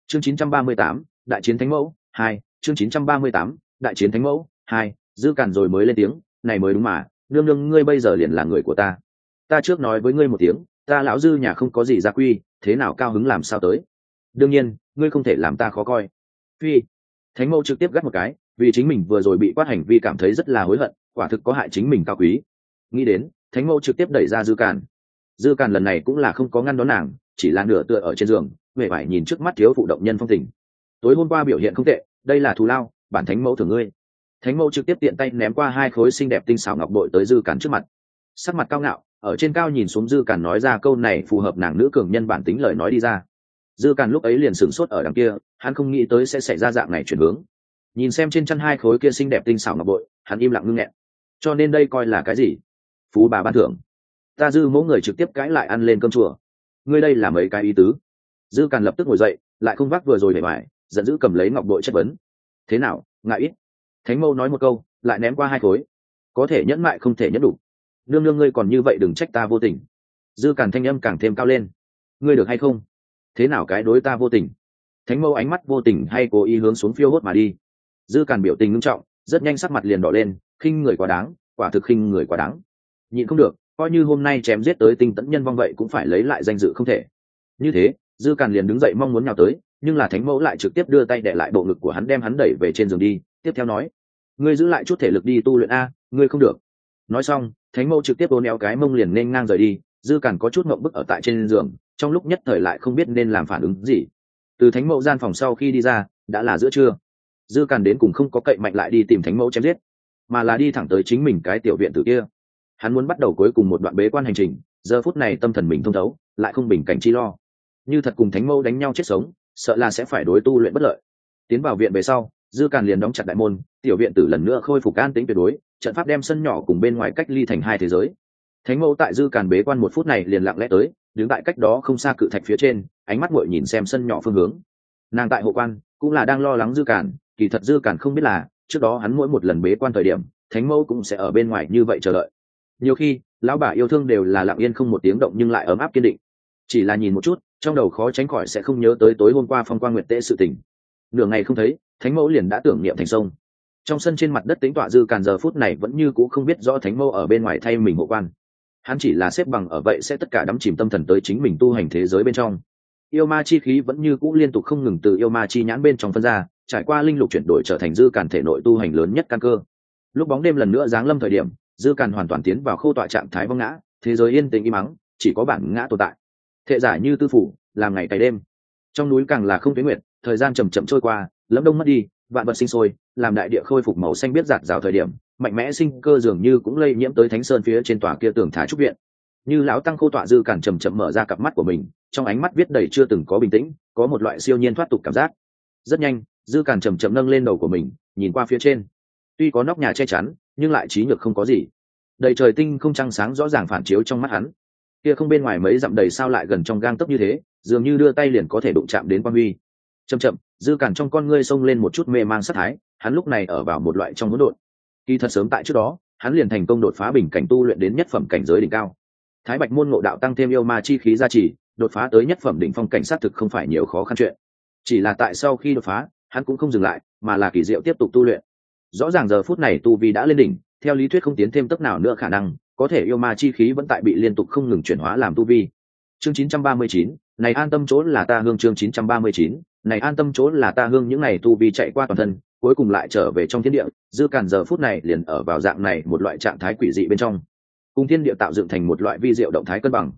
Chương 938, đại chiến thánh mẫu hai chương 938, đại chiến thánh mẫu hai dư càn rồi mới lên tiếng này mới đúng mà nương nương ngươi bây giờ liền là người của ta. Ta trước nói với ngươi một tiếng ta lão dư nhà không có gì gia quy thế nào cao hứng làm sao tới? Đương nhiên, ngươi không thể làm ta khó coi. Phi, thánh mẫu trực tiếp gắt một cái, vì chính mình vừa rồi bị quát hành vi cảm thấy rất là hối hận, quả thực có hại chính mình cao quý. Nghĩ đến, thánh mẫu trực tiếp đẩy ra dư càn. Dư càn lần này cũng là không có ngăn đón nàng, chỉ là nửa tựa ở trên giường huệ vải nhìn trước mắt thiếu phụ động nhân phong tình. Tối hôm qua biểu hiện không tệ, đây là thù lao, bản thánh mẫu thưởng ngươi. Thánh mẫu trực tiếp tiện tay ném qua hai khối xinh đẹp tinh xảo ngọc bội tới dư càn trước mặt. Sắc mặt cao ngạo, ở trên cao nhìn xuống dư càn nói ra câu này phù hợp nàng nữ cường nhân bản tính lời nói đi ra dư càn lúc ấy liền sửng sốt ở đằng kia, hắn không nghĩ tới sẽ xảy ra dạng này chuyển hướng. Nhìn xem trên chân hai khối kia xinh đẹp tinh xảo ngọc bội, hắn im lặng ngưng nghẹn. Cho nên đây coi là cái gì? Phú bà ban thưởng. Ta dư mẫu người trực tiếp cãi lại ăn lên cơm chùa. Ngươi đây là mấy cái ý tứ? Dư càn lập tức ngồi dậy, lại không vác vừa rồi để mải giận dữ cầm lấy ngọc bội chất vấn. Thế nào, ngại ít? Thánh mâu nói một câu, lại ném qua hai khối. Có thể nhẫn mại không thể nhẫn đủ. Nương nương ngươi còn như vậy đừng trách ta vô tình. Dư càn thanh âm càng thêm cao lên. Ngươi được hay không? Thế nào cái đối ta vô tình? Thánh mẫu ánh mắt vô tình hay cố ý hướng xuống phiêu hốt mà đi. Dư càn biểu tình ngưng trọng, rất nhanh sắc mặt liền đỏ lên, khinh người quá đáng, quả thực khinh người quá đáng. Nhịn không được, coi như hôm nay chém giết tới tinh tẫn nhân vong vậy cũng phải lấy lại danh dự không thể. Như thế, dư càn liền đứng dậy mong muốn nhào tới, nhưng là thánh mẫu lại trực tiếp đưa tay đệ lại bộ ngực của hắn đem hắn đẩy về trên giường đi, tiếp theo nói, ngươi giữ lại chút thể lực đi tu luyện a, ngươi không được. Nói xong, thánh mẫu trực tiếp ôn éo cái mông liền nên ngang rời đi dư càn có chút mộng bức ở tại trên giường, trong lúc nhất thời lại không biết nên làm phản ứng gì. Từ thánh mẫu gian phòng sau khi đi ra, đã là giữa trưa. Dư càn đến cùng không có cậy mạnh lại đi tìm thánh mẫu chém giết, mà là đi thẳng tới chính mình cái tiểu viện tử kia. Hắn muốn bắt đầu cuối cùng một đoạn bế quan hành trình, giờ phút này tâm thần mình thông thấu, lại không bình cảnh chi lo. Như thật cùng thánh mẫu đánh nhau chết sống, sợ là sẽ phải đối tu luyện bất lợi. Tiến vào viện về sau, dư càn liền đóng chặt đại môn, tiểu viện tử lần nữa khôi phục an tĩnh tuyệt đối, trận pháp đem sân nhỏ cùng bên ngoài cách ly thành hai thế giới thánh mẫu tại dư càn bế quan một phút này liền lặng lẽ tới, đứng tại cách đó không xa cự thạch phía trên, ánh mắt ngội nhìn xem sân nhỏ phương hướng. Nàng tại hộ quan, cũng là đang lo lắng dư càn, kỳ thật dư càn không biết là, trước đó hắn mỗi một lần bế quan thời điểm, thánh mẫu cũng sẽ ở bên ngoài như vậy chờ đợi. Nhiều khi, lão bà yêu thương đều là lặng yên không một tiếng động nhưng lại ấm áp kiên định. Chỉ là nhìn một chút, trong đầu khó tránh khỏi sẽ không nhớ tới tối hôm qua phong quan nguyệt tễ sự tình. Nửa ngày không thấy, thánh mẫu liền đã tưởng niệm thành sông. Trong sân trên mặt đất tính tọa dư càn giờ phút này vẫn như c ũ không biết rõ thánh mẫu ở bên ngoài thay mình hộ quan hắn chỉ là xếp bằng ở vậy sẽ tất cả đắm chìm tâm thần tới chính mình tu hành thế giới bên trong. Yêu ma chi khí vẫn như cũ liên tục không ngừng từ yêu ma chi nhãn bên trong phân ra trải qua linh lục chuyển đổi trở thành dư càn thể nội tu hành lớn nhất căn cơ. Lúc bóng đêm lần nữa giáng lâm thời điểm dư càn hoàn toàn tiến vào khâu tọa trạng thái vong ngã thế giới yên tĩnh im mắng chỉ có bản ngã tồn tại. Thệ giả như tư phủ làm ngày cày đêm. Trong núi càng là không tuyến nguyệt, thời gian chầm chậm trôi qua lẫm đông mất đi vạn vật sinh sôi làm đại địa khôi phục màu xanh biết giạt rào thời điểm mạnh mẽ sinh cơ dường như cũng lây nhiễm tới thánh sơn phía trên tòa kia tường thả trúc viện. Như lão tăng khô tọa dư càn chầm chậm mở ra cặp mắt của mình, trong ánh mắt viết đầy chưa từng có bình tĩnh, có một loại siêu nhiên thoát tục cảm giác. Rất nhanh, dư càn chầm chậm nâng lên đầu của mình, nhìn qua phía trên. Tuy có nóc nhà che chắn, nhưng lại trí nhược không có gì. Đầy trời tinh không trăng sáng rõ ràng phản chiếu trong mắt hắn. Kia không bên ngoài mấy dặm đầy sao lại gần trong gang tấc như thế, dường như đưa tay liền có thể đụng chạm đến quan huy. Chậm chậm, dư cản trong con ngươi xông lên một chút mê mang sát thái, hắn lúc này ở vào một loại trong hỗn độn kỳ thật sớm tại trước đó hắn liền thành công đột phá bình cảnh tu luyện đến nhất phẩm cảnh giới đỉnh cao. Thái bạch môn ngộ đạo tăng thêm yêu ma chi khí gia trì đột phá tới nhất phẩm đỉnh phong cảnh sát thực không phải nhiều khó khăn chuyện. Chỉ là tại sau khi đột phá hắn cũng không dừng lại mà là kỳ diệu tiếp tục tu luyện. Rõ ràng giờ phút này tu vi đã lên đỉnh theo lý thuyết không tiến thêm tốc nào nữa khả năng có thể yêu ma chi khí vẫn tại bị liên tục không ngừng chuyển hóa làm tu vi. Chương 939, này an tâm chỗ là ta hương chương 939, này an tâm chỗ là ta hương những này tu vi chạy qua toàn thân, cuối cùng lại trở về trong thiên địa, dư càn giờ phút này liền ở vào dạng này một loại trạng thái quỷ dị bên trong. Cùng thiên địa tạo dựng thành một loại vi diệu động thái cân bằng.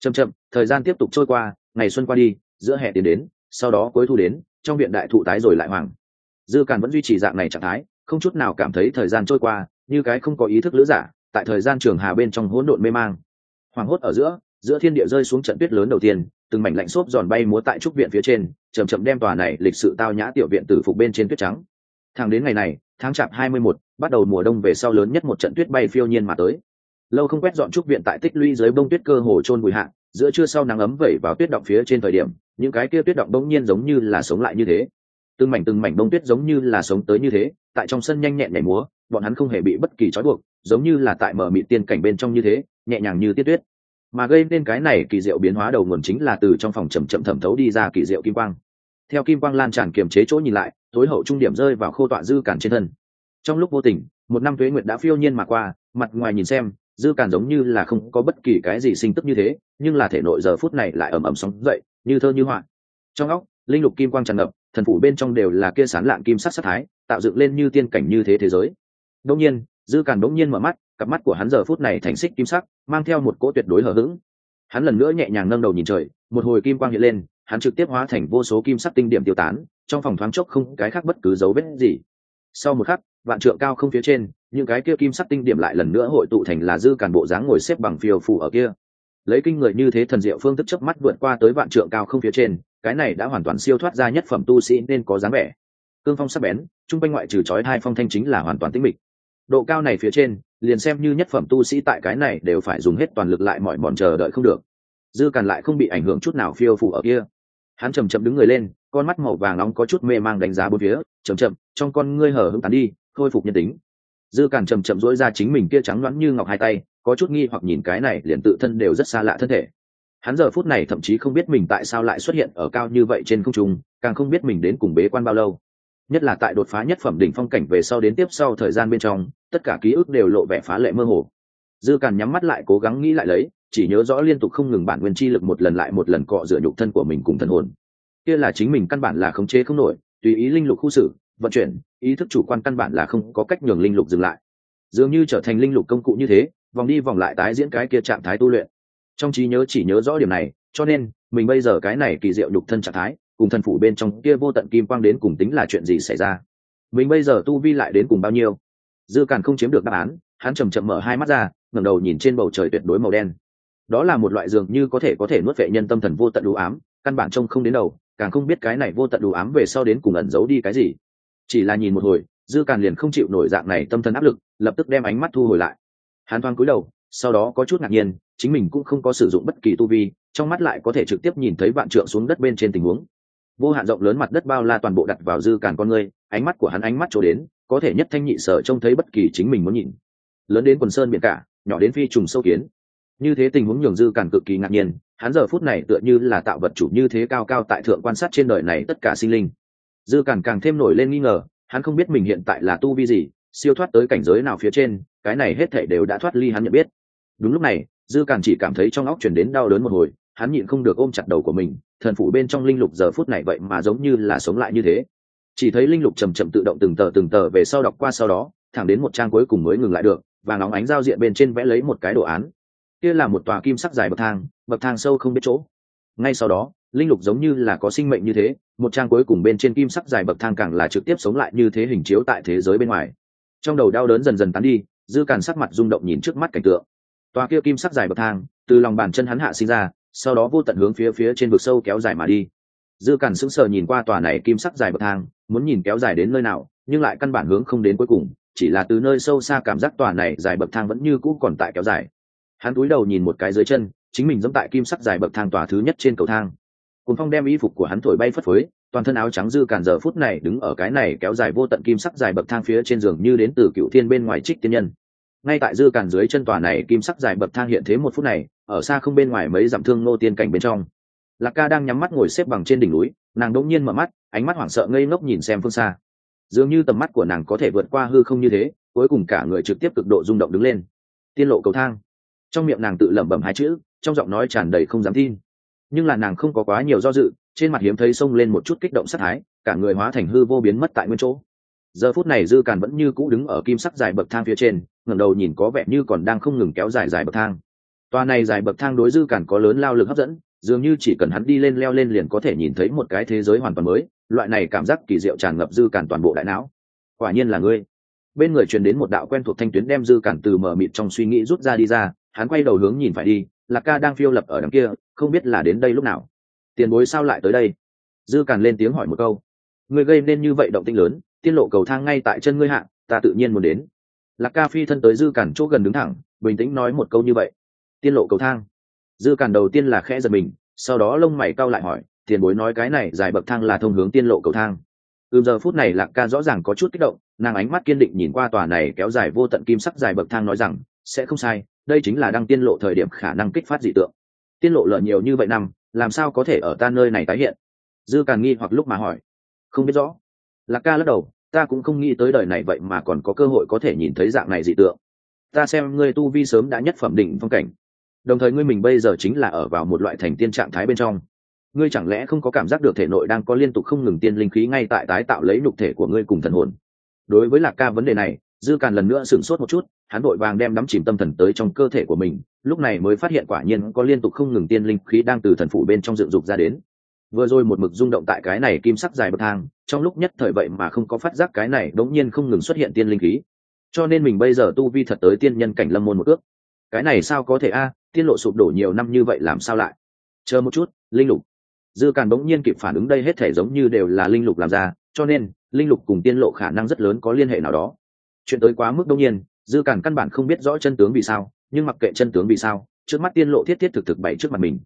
Chậm chậm, thời gian tiếp tục trôi qua, ngày xuân qua đi, giữa hè tiến đến, sau đó cuối thu đến, trong viện đại thụ tái rồi lại hoàng dư càn vẫn duy trì dạng này trạng thái, không chút nào cảm thấy thời gian trôi qua, như cái không có ý thức lữ giả, tại thời gian trường hà bên trong hỗn độn mê mang. Hoàng hốt ở giữa giữa thiên địa rơi xuống trận tuyết lớn đầu tiên từng mảnh lạnh xốp giòn bay múa tại trúc viện phía trên chầm chậm đem tòa này lịch sự tao nhã tiểu viện tử phục bên trên tuyết trắng. Thẳng đến ngày này tháng chạp hai mươi một bắt đầu mùa đông về sau lớn nhất một trận tuyết bay phiêu nhiên mà tới. Lâu không quét dọn trúc viện tại tích lũy dưới bông tuyết cơ hồ trôn bụi hạ, giữa trưa sau nắng ấm vẩy vào tuyết động phía trên thời điểm những cái kia tuyết động bỗng nhiên giống như là sống lại như thế. Từng mảnh từng mảnh bông tuyết giống như là sống tới như thế tại trong sân nhanh nhẹn nhảy múa bọn hắn không hề bị bất kỳ trói buộc giống như là tại mở mị tiên cảnh bên trong như thế nhẹ nhàng như tiết tuyết mà gây nên cái này kỳ diệu biến hóa đầu nguồn chính là từ trong phòng chậm chậm thẩm thấu đi ra kỳ diệu kim quang. Theo kim quang lan tràn kiềm chế chỗ nhìn lại, tối hậu trung điểm rơi vào khô tọa dư cản trên thân. Trong lúc vô tình, một năm tuế nguyệt đã phiêu nhiên mà qua, mặt ngoài nhìn xem, dư cản giống như là không có bất kỳ cái gì sinh tức như thế, nhưng là thể nội giờ phút này lại ầm ầm sóng dậy, như thơ như họa. Trong óc, linh lục kim quang tràn ngập, thần phủ bên trong đều là kia sán lạng kim sắc sắc thái, tạo dựng lên như tiên cảnh như thế thế giới. Đông nhiên, dư cản đống nhiên mở mắt cặp mắt của hắn giờ phút này thành xích kim sắc, mang theo một cỗ tuyệt đối hờ hững. Hắn lần nữa nhẹ nhàng nâng đầu nhìn trời, một hồi kim quang hiện lên, hắn trực tiếp hóa thành vô số kim sắc tinh điểm tiêu tán, trong phòng thoáng chốc không cái khác bất cứ dấu vết gì. Sau một khắc, vạn trượng cao không phía trên, những cái kia kim sắc tinh điểm lại lần nữa hội tụ thành là dư cản bộ dáng ngồi xếp bằng phiêu phù ở kia. Lấy kinh người như thế thần diệu phương thức chớp mắt vượt qua tới vạn trượng cao không phía trên, cái này đã hoàn toàn siêu thoát ra nhất phẩm tu sĩ nên có dáng vẻ. Cương phong sắc bén, trung quanh ngoại trừ chói hai phong thanh chính là hoàn toàn tĩnh mịch. Độ cao này phía trên liền xem như nhất phẩm tu sĩ tại cái này đều phải dùng hết toàn lực lại mọi mòn chờ đợi không được. Dư càn lại không bị ảnh hưởng chút nào phiêu phủ ở kia. Hắn chầm chậm đứng người lên, con mắt màu vàng nóng có chút mê mang đánh giá bốn phía chầm chậm, trong con ngươi hở hững tán đi, khôi phục nhân tính. Dư càn chầm chậm dỗi ra chính mình kia trắng loãng như ngọc hai tay, có chút nghi hoặc nhìn cái này liền tự thân đều rất xa lạ thân thể. Hắn giờ phút này thậm chí không biết mình tại sao lại xuất hiện ở cao như vậy trên không trung, càng không biết mình đến cùng bế quan bao lâu nhất là tại đột phá nhất phẩm đỉnh phong cảnh về sau đến tiếp sau thời gian bên trong, tất cả ký ức đều lộ vẻ phá lệ mơ hồ. Dư càn nhắm mắt lại, cố gắng nghĩ lại lấy, chỉ nhớ rõ liên tục không ngừng bản nguyên chi lực một lần lại một lần cọ rửa nhục thân của mình cùng thân hồn. Kia là chính mình căn bản là khống chế không nổi, tùy ý linh lục khu xử, vận chuyển, ý thức chủ quan căn bản là không có cách nhường linh lục dừng lại. Dường như trở thành linh lục công cụ như thế, vòng đi vòng lại tái diễn cái kia trạng thái tu luyện. Trong trí nhớ chỉ nhớ rõ điểm này, cho nên, mình bây giờ cái này kỳ diệu nhục thân trạng thái cùng thần phủ bên trong kia vô tận kim quang đến cùng tính là chuyện gì xảy ra? Mình bây giờ tu vi lại đến cùng bao nhiêu? Dư càn không chiếm được đáp án, hắn chầm chậm mở hai mắt ra, ngẩng đầu nhìn trên bầu trời tuyệt đối màu đen. Đó là một loại dường như có thể có thể nuốt vệ nhân tâm thần vô tận đủ ám, căn bản trông không đến đầu, càng không biết cái này vô tận đủ ám về sau đến cùng ẩn giấu đi cái gì. Chỉ là nhìn một hồi, dư càn liền không chịu nổi dạng này tâm thần áp lực, lập tức đem ánh mắt thu hồi lại. Hắn thoáng cúi đầu, sau đó có chút ngạc nhiên, chính mình cũng không có sử dụng bất kỳ tu vi, trong mắt lại có thể trực tiếp nhìn thấy vạn trượng xuống đất bên trên tình huống vô hạn rộng lớn mặt đất bao la toàn bộ đặt vào dư càn con người ánh mắt của hắn ánh mắt chỗ đến, có thể nhất thanh nhị sở trông thấy bất kỳ chính mình muốn nhìn. Lớn đến quần sơn biển cả, nhỏ đến phi trùng sâu kiến. Như thế tình huống nhường dư càn cực kỳ ngạc nhiên, hắn giờ phút này tựa như là tạo vật chủ như thế cao cao tại thượng quan sát trên đời này tất cả sinh linh. Dư càn càng thêm nổi lên nghi ngờ, hắn không biết mình hiện tại là tu vi gì, siêu thoát tới cảnh giới nào phía trên, cái này hết thể đều đã thoát ly hắn nhận biết. Đúng lúc này, dư càn chỉ cảm thấy trong óc chuyển đến đau đớn một hồi, hắn nhịn không được ôm chặt đầu của mình thần phủ bên trong linh lục giờ phút này vậy mà giống như là sống lại như thế. Chỉ thấy linh lục chầm chậm tự động từng tờ từng tờ về sau đọc qua sau đó, thẳng đến một trang cuối cùng mới ngừng lại được, và nóng ánh giao diện bên trên vẽ lấy một cái đồ án. Kia là một tòa kim sắc dài bậc thang bậc thang sâu không biết chỗ. Ngay sau đó, linh lục giống như là có sinh mệnh như thế, một trang cuối cùng bên trên kim sắc dài bậc thang càng là trực tiếp sống lại như thế hình chiếu tại thế giới bên ngoài. Trong đầu đau đớn dần dần tán đi, dư càn sắc mặt rung động nhìn trước mắt cảnh tượng. Tòa kia kim sắc dài bậc thang, từ lòng bàn chân hắn hạ sinh ra sau đó vô tận hướng phía phía trên vực sâu kéo dài mà đi. Dư càn sững sờ nhìn qua tòa này kim sắc dài bậc thang, muốn nhìn kéo dài đến nơi nào, nhưng lại căn bản hướng không đến cuối cùng, chỉ là từ nơi sâu xa cảm giác tòa này dài bậc thang vẫn như cũ còn tại kéo dài. Hắn cúi đầu nhìn một cái dưới chân, chính mình dẫm tại kim sắc dài bậc thang tòa thứ nhất trên cầu thang. Cùng phong đem y phục của hắn thổi bay phất phới, toàn thân áo trắng dư càn giờ phút này đứng ở cái này kéo dài vô tận kim sắc dài bậc thang phía trên giường như đến từ cựu thiên bên ngoài trích tiên nhân. Ngay tại dư càn dưới chân tòa này kim sắc dài bậc thang hiện thế một phút này ở xa không bên ngoài mấy dặm thương nô tiên cảnh bên trong. Lạc ca đang nhắm mắt ngồi xếp bằng trên đỉnh núi, nàng đỗng nhiên mở mắt, ánh mắt hoảng sợ ngây ngốc nhìn xem phương xa. Dường như tầm mắt của nàng có thể vượt qua hư không như thế, cuối cùng cả người trực tiếp cực độ rung động đứng lên. Tiên lộ cầu thang. Trong miệng nàng tự lẩm bẩm hai chữ, trong giọng nói tràn đầy không dám tin. Nhưng là nàng không có quá nhiều do dự, trên mặt hiếm thấy xông lên một chút kích động sát thái, cả người hóa thành hư vô biến mất tại nguyên chỗ. Giờ phút này dư càn vẫn như cũ đứng ở kim sắc dài bậc thang phía trên, ngẩng đầu nhìn có vẻ như còn đang không ngừng kéo dài dài bậc thang toa này dài bậc thang đối dư cản có lớn lao lực hấp dẫn, dường như chỉ cần hắn đi lên leo lên liền có thể nhìn thấy một cái thế giới hoàn toàn mới, loại này cảm giác kỳ diệu tràn ngập dư cản toàn bộ đại não. Quả nhiên là ngươi. Bên người truyền đến một đạo quen thuộc thanh tuyến đem dư cản từ mở mịt trong suy nghĩ rút ra đi ra, hắn quay đầu hướng nhìn phải đi, lạc ca đang phiêu lập ở đằng kia, không biết là đến đây lúc nào. Tiền bối sao lại tới đây? Dư cản lên tiếng hỏi một câu. Ngươi gây nên như vậy động tinh lớn, tiết lộ cầu thang ngay tại chân ngươi hạ, ta tự nhiên muốn đến. Lạc ca phi thân tới dư cản chỗ gần đứng thẳng, bình tĩnh nói một câu như vậy tiên lộ cầu thang. Dư càn đầu tiên là khẽ giật mình, sau đó lông mày cau lại hỏi, tiền bối nói cái này dài bậc thang là thông hướng tiên lộ cầu thang. Ừm giờ phút này lạc ca rõ ràng có chút kích động, nàng ánh mắt kiên định nhìn qua tòa này kéo dài vô tận kim sắc dài bậc thang nói rằng, sẽ không sai, đây chính là đăng tiên lộ thời điểm khả năng kích phát dị tượng. Tiên lộ lợn nhiều như vậy năm, làm sao có thể ở ta nơi này tái hiện? Dư càn nghi hoặc lúc mà hỏi. Không biết rõ. Lạc ca lắc đầu, ta cũng không nghĩ tới đời này vậy mà còn có cơ hội có thể nhìn thấy dạng này dị tượng. Ta xem ngươi tu vi sớm đã nhất phẩm đỉnh phong cảnh đồng thời ngươi mình bây giờ chính là ở vào một loại thành tiên trạng thái bên trong. Ngươi chẳng lẽ không có cảm giác được thể nội đang có liên tục không ngừng tiên linh khí ngay tại tái tạo lấy nhục thể của ngươi cùng thần hồn? Đối với lạc ca vấn đề này, dư càn lần nữa sửng sốt một chút, hắn vội vàng đem đắm chìm tâm thần tới trong cơ thể của mình, lúc này mới phát hiện quả nhiên có liên tục không ngừng tiên linh khí đang từ thần phủ bên trong dựng dục ra đến. Vừa rồi một mực rung động tại cái này kim sắc dài bậc thang, trong lúc nhất thời vậy mà không có phát giác cái này đống nhiên không ngừng xuất hiện tiên linh khí. Cho nên mình bây giờ tu vi thật tới tiên nhân cảnh lâm môn một ước. Cái này sao có thể a? Tiên lộ sụp đổ nhiều năm như vậy làm sao lại? Chờ một chút, linh lục. Dư càn bỗng nhiên kịp phản ứng đây hết thể giống như đều là linh lục làm ra, cho nên, linh lục cùng tiên lộ khả năng rất lớn có liên hệ nào đó. Chuyện tới quá mức đông nhiên, dư càn căn bản không biết rõ chân tướng vì sao, nhưng mặc kệ chân tướng vì sao, trước mắt tiên lộ thiết thiết thực thực bày trước mặt mình.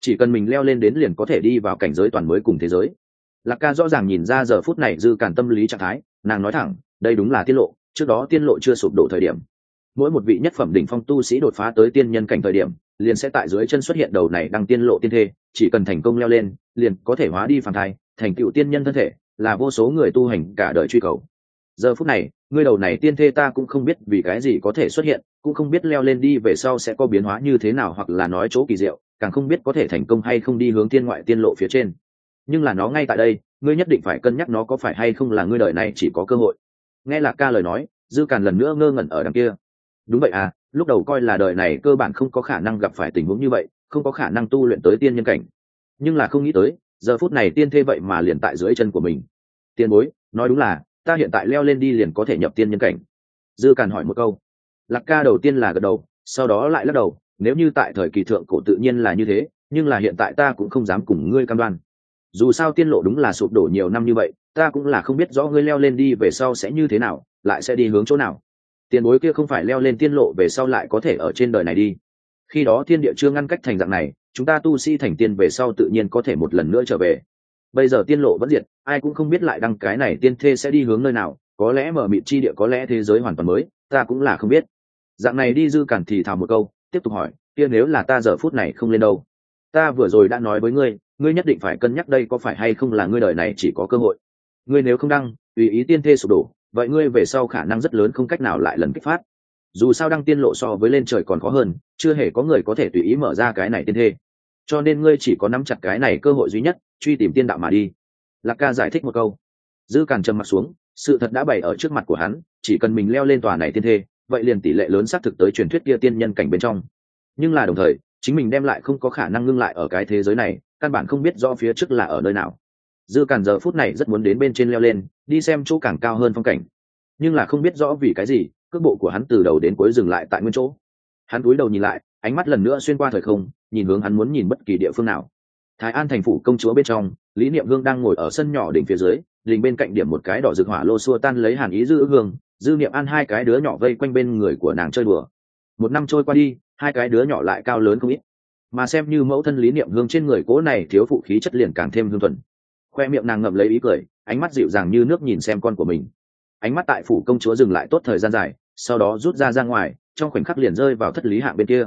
Chỉ cần mình leo lên đến liền có thể đi vào cảnh giới toàn mới cùng thế giới. Lạc ca rõ ràng nhìn ra giờ phút này dư càn tâm lý trạng thái, nàng nói thẳng, đây đúng là tiên lộ, trước đó tiên lộ chưa sụp đổ thời điểm mỗi một vị nhất phẩm đỉnh phong tu sĩ đột phá tới tiên nhân cảnh thời điểm, liền sẽ tại dưới chân xuất hiện đầu này đang tiên lộ tiên thê, chỉ cần thành công leo lên, liền có thể hóa đi phản thai, thành tựu tiên nhân thân thể, là vô số người tu hành cả đời truy cầu. Giờ phút này ngươi đầu này tiên thê ta cũng không biết vì cái gì có thể xuất hiện, cũng không biết leo lên đi về sau sẽ có biến hóa như thế nào hoặc là nói chỗ kỳ diệu, càng không biết có thể thành công hay không đi hướng tiên ngoại tiên lộ phía trên. Nhưng là nó ngay tại đây, ngươi nhất định phải cân nhắc nó có phải hay không là ngươi đời này chỉ có cơ hội. Nghe lạc ca lời nói, dư càn lần nữa ngơ ngẩn ở đằng kia đúng vậy à lúc đầu coi là đời này cơ bản không có khả năng gặp phải tình huống như vậy, không có khả năng tu luyện tới tiên nhân cảnh. Nhưng là không nghĩ tới, giờ phút này tiên thê vậy mà liền tại dưới chân của mình. Tiên bối, nói đúng là, ta hiện tại leo lên đi liền có thể nhập tiên nhân cảnh. Dư càn hỏi một câu. Lạc ca đầu tiên là gật đầu, sau đó lại lắc đầu, nếu như tại thời kỳ thượng cổ tự nhiên là như thế, nhưng là hiện tại ta cũng không dám cùng ngươi cam đoan. Dù sao tiên lộ đúng là sụp đổ nhiều năm như vậy, ta cũng là không biết rõ ngươi leo lên đi về sau sẽ như thế nào, lại sẽ đi hướng chỗ nào tiền bối kia không phải leo lên tiên lộ về sau lại có thể ở trên đời này đi. Khi đó thiên địa chưa ngăn cách thành dạng này, chúng ta tu sĩ thành tiên về sau tự nhiên có thể một lần nữa trở về. Bây giờ tiên lộ vẫn diệt, ai cũng không biết lại đăng cái này tiên thê sẽ đi hướng nơi nào, có lẽ mở mịt chi địa, có lẽ thế giới hoàn toàn mới, ta cũng là không biết. Dạng này đi dư cản thì thào một câu, tiếp tục hỏi, kia nếu là ta giờ phút này không lên đâu? Ta vừa rồi đã nói với ngươi ngươi nhất định phải cân nhắc đây có phải hay không là ngươi đời này chỉ có cơ hội. Ngươi nếu không đăng, tùy ý tiên thê sụp đổ vậy ngươi về sau khả năng rất lớn không cách nào lại lần kích phát. Dù sao đăng tiên lộ so với lên trời còn khó hơn, chưa hề có người có thể tùy ý mở ra cái này tiên thê. Cho nên ngươi chỉ có nắm chặt cái này cơ hội duy nhất, truy tìm tiên đạo mà đi. Lạc ca giải thích một câu. Dư càn trầm mặt xuống, sự thật đã bày ở trước mặt của hắn, chỉ cần mình leo lên tòa này tiên thê, vậy liền tỷ lệ lớn xác thực tới truyền thuyết kia tiên nhân cảnh bên trong. Nhưng là đồng thời, chính mình đem lại không có khả năng ngưng lại ở cái thế giới này, căn bản không biết do phía trước là ở nơi nào dư càn giờ phút này rất muốn đến bên trên leo lên, đi xem chỗ càng cao hơn phong cảnh. Nhưng là không biết rõ vì cái gì, cước bộ của hắn từ đầu đến cuối dừng lại tại nguyên chỗ. Hắn cúi đầu nhìn lại, ánh mắt lần nữa xuyên qua thời không, nhìn hướng hắn muốn nhìn bất kỳ địa phương nào. Thái an thành phủ công chúa bên trong, lý niệm hương đang ngồi ở sân nhỏ đỉnh phía dưới đỉnh bên cạnh điểm một cái đỏ rực hỏa lô xua tan lấy hàn ý dư hương, dư niệm an hai cái đứa nhỏ vây quanh bên người của nàng chơi đùa. Một năm trôi qua đi, hai cái đứa nhỏ lại cao lớn không ít. Mà xem như mẫu thân lý niệm hương trên người cố này thiếu phụ khí chất liền càng thêm hương thuần khoe miệng nàng ngậm lấy ý cười, ánh mắt dịu dàng như nước nhìn xem con của mình. Ánh mắt tại phủ công chúa dừng lại tốt thời gian dài, sau đó rút ra ra ngoài, trong khoảnh khắc liền rơi vào thất lý hạng bên kia.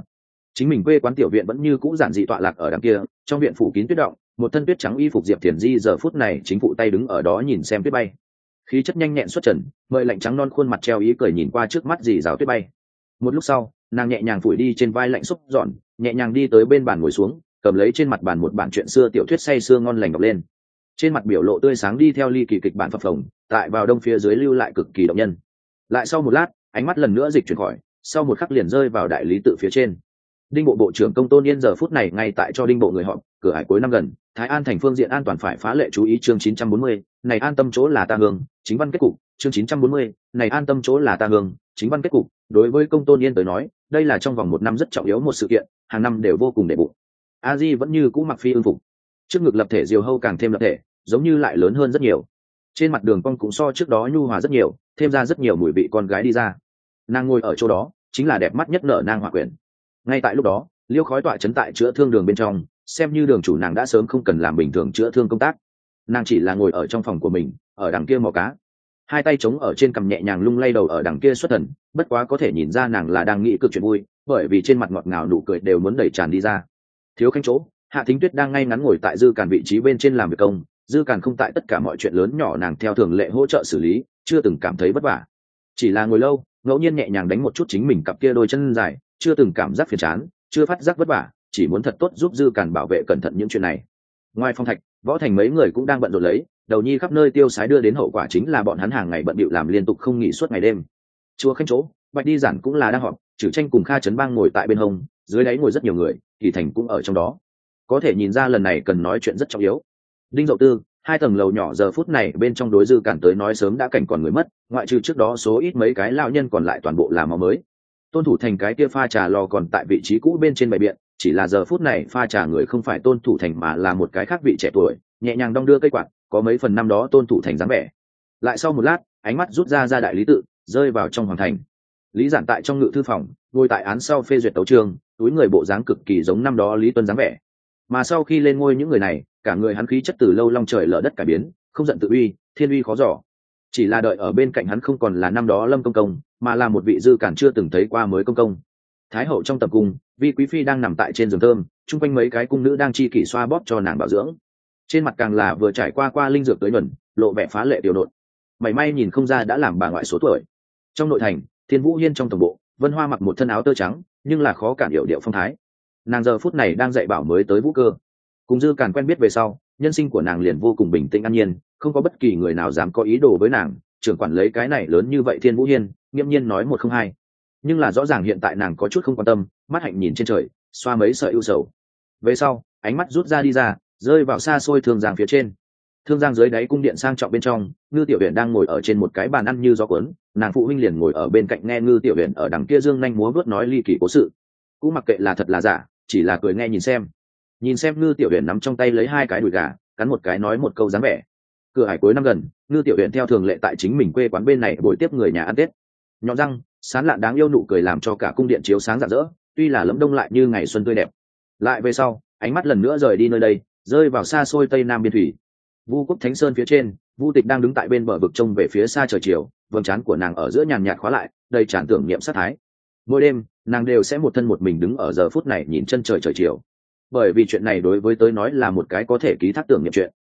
Chính mình quê quán tiểu viện vẫn như cũ giản dị tọa lạc ở đằng kia, trong viện phủ kín tuyết động, một thân tuyết trắng y phục diệp thiền di giờ phút này chính phụ tay đứng ở đó nhìn xem tuyết bay. Khí chất nhanh nhẹn xuất trần, mời lạnh trắng non khuôn mặt treo ý cười nhìn qua trước mắt dì rào tuyết bay. Một lúc sau, nàng nhẹ nhàng phủi đi trên vai lạnh xúc dọn, nhẹ nhàng đi tới bên bàn ngồi xuống, cầm lấy trên mặt bàn một bản chuyện xưa tiểu thuyết say sưa ngon lành đọc lên trên mặt biểu lộ tươi sáng đi theo ly kỳ kịch bản phập phồng tại vào đông phía dưới lưu lại cực kỳ động nhân. Lại sau một lát ánh mắt lần nữa dịch chuyển khỏi sau một khắc liền rơi vào đại lý tự phía trên. Đinh bộ bộ trưởng công tôn yên giờ phút này ngay tại cho đinh bộ người họp cửa hải cuối năm gần thái an thành phương diện an toàn phải phá lệ chú ý chương 940, này an tâm chỗ là ta hương chính văn kết cục chương 940, này an tâm chỗ là ta hương chính văn kết cục. Đối với công tôn yên tới nói đây là trong vòng một năm rất trọng yếu một sự kiện hàng năm đều vô cùng đệ bụng. A di vẫn như cũ mặc phi ưng phục trước ngực lập thể diều hâu càng thêm lập thể, giống như lại lớn hơn rất nhiều. Trên mặt đường con cũng so trước đó nhu hòa rất nhiều, thêm ra rất nhiều mùi vị con gái đi ra. Nàng ngồi ở chỗ đó, chính là đẹp mắt nhất nở nang hòa quyển. Ngay tại lúc đó, liêu khói tọa chấn tại chữa thương đường bên trong, xem như đường chủ nàng đã sớm không cần làm bình thường chữa thương công tác. Nàng chỉ là ngồi ở trong phòng của mình, ở đằng kia mò cá. Hai tay chống ở trên cằm nhẹ nhàng lung lay đầu ở đằng kia xuất thần, bất quá có thể nhìn ra nàng là đang nghĩ cực chuyện vui, bởi vì trên mặt ngọt ngào nụ cười đều muốn đẩy tràn đi ra. Thiếu khanh chỗ hạ thính tuyết đang ngay ngắn ngồi tại dư càn vị trí bên trên làm việc công, dư càn không tại tất cả mọi chuyện lớn nhỏ nàng theo thường lệ hỗ trợ xử lý, chưa từng cảm thấy vất vả. Chỉ là ngồi lâu, ngẫu nhiên nhẹ nhàng đánh một chút chính mình cặp kia đôi chân dài, chưa từng cảm giác phiền chán, chưa phát giác vất vả, chỉ muốn thật tốt giúp dư càn bảo vệ cẩn thận những chuyện này. Ngoài phong thạch, võ thành mấy người cũng đang bận rộn lấy, đầu nhi khắp nơi tiêu sái đưa đến hậu quả chính là bọn hắn hàng ngày bận bịu làm liên tục không nghỉ suốt ngày đêm. Chúa khanh chỗ, bạch đi giản cũng là đang họp trừ tranh cùng kha trấn bang ngồi tại bên hông, dưới đáy ngồi rất nhiều người, kỳ thành cũng ở trong đó có thể nhìn ra lần này cần nói chuyện rất trọng yếu. Đinh dậu tư, hai tầng lầu nhỏ giờ phút này bên trong đối dư cản tới nói sớm đã cảnh còn người mất, ngoại trừ trước đó số ít mấy cái lao nhân còn lại toàn bộ là máu mới. Tôn thủ thành cái kia pha trà lò còn tại vị trí cũ bên trên bệ biện, chỉ là giờ phút này pha trà người không phải tôn thủ thành mà là một cái khác vị trẻ tuổi, nhẹ nhàng đong đưa cây quạt, có mấy phần năm đó tôn thủ thành dáng vẻ. Lại sau một lát, ánh mắt rút ra ra đại lý tự, rơi vào trong hoàng thành. Lý giản tại trong ngự thư phòng, ngồi tại án sau phê duyệt tấu trường túi người bộ dáng cực kỳ giống năm đó lý tuân dáng vẻ mà sau khi lên ngôi những người này, cả người hắn khí chất từ lâu long trời lở đất cải biến, không giận tự uy, thiên uy khó giỏ chỉ là đợi ở bên cạnh hắn không còn là năm đó lâm công công, mà là một vị dư cản chưa từng thấy qua mới công công. Thái hậu trong tập cung, vi quý phi đang nằm tại trên giường thơm, chung quanh mấy cái cung nữ đang chi kỷ xoa bóp cho nàng bảo dưỡng. Trên mặt càng là vừa trải qua qua linh dược tới nhuần, lộ vẻ phá lệ tiểu đột mảy may nhìn không ra đã làm bà ngoại số tuổi. Trong nội thành, thiên vũ hiên trong tổng bộ, vân hoa mặc một thân áo tơ trắng, nhưng là khó cản hiệu điệu phong thái nàng giờ phút này đang dạy bảo mới tới vũ cơ. Cùng dư càn quen biết về sau, nhân sinh của nàng liền vô cùng bình tĩnh an nhiên, không có bất kỳ người nào dám có ý đồ với nàng, trưởng quản lấy cái này lớn như vậy thiên vũ hiên, nghiêm nhiên nói một không hai. Nhưng là rõ ràng hiện tại nàng có chút không quan tâm, mắt hạnh nhìn trên trời, xoa mấy sợi ưu sầu. Về sau, ánh mắt rút ra đi ra, rơi vào xa xôi thương giang phía trên. Thương giang dưới đáy cung điện sang trọng bên trong, ngư tiểu huyện đang ngồi ở trên một cái bàn ăn như gió cuốn, nàng phụ huynh liền ngồi ở bên cạnh nghe ngư tiểu huyện ở đằng kia dương nhanh múa vớt nói ly kỳ cố sự. Cũng mặc kệ là thật là giả chỉ là cười nghe nhìn xem. Nhìn xem ngư tiểu huyện nắm trong tay lấy hai cái đùi gà, cắn một cái nói một câu dáng vẻ. Cửa hải cuối năm gần, ngư tiểu huyện theo thường lệ tại chính mình quê quán bên này buổi tiếp người nhà ăn tết. Nhọn răng, sán lạn đáng yêu nụ cười làm cho cả cung điện chiếu sáng rạng rỡ, tuy là lấm đông lại như ngày xuân tươi đẹp. Lại về sau, ánh mắt lần nữa rời đi nơi đây, rơi vào xa xôi tây nam biên thủy. Vu quốc thánh sơn phía trên, vu tịch đang đứng tại bên bờ vực trông về phía xa trời chiều, vầng trán của nàng ở giữa nhàn nhạt khóa lại, đầy tràn tưởng niệm sát thái mỗi đêm, nàng đều sẽ một thân một mình đứng ở giờ phút này nhìn chân trời trời chiều. Bởi vì chuyện này đối với tới nói là một cái có thể ký thác tưởng niệm chuyện.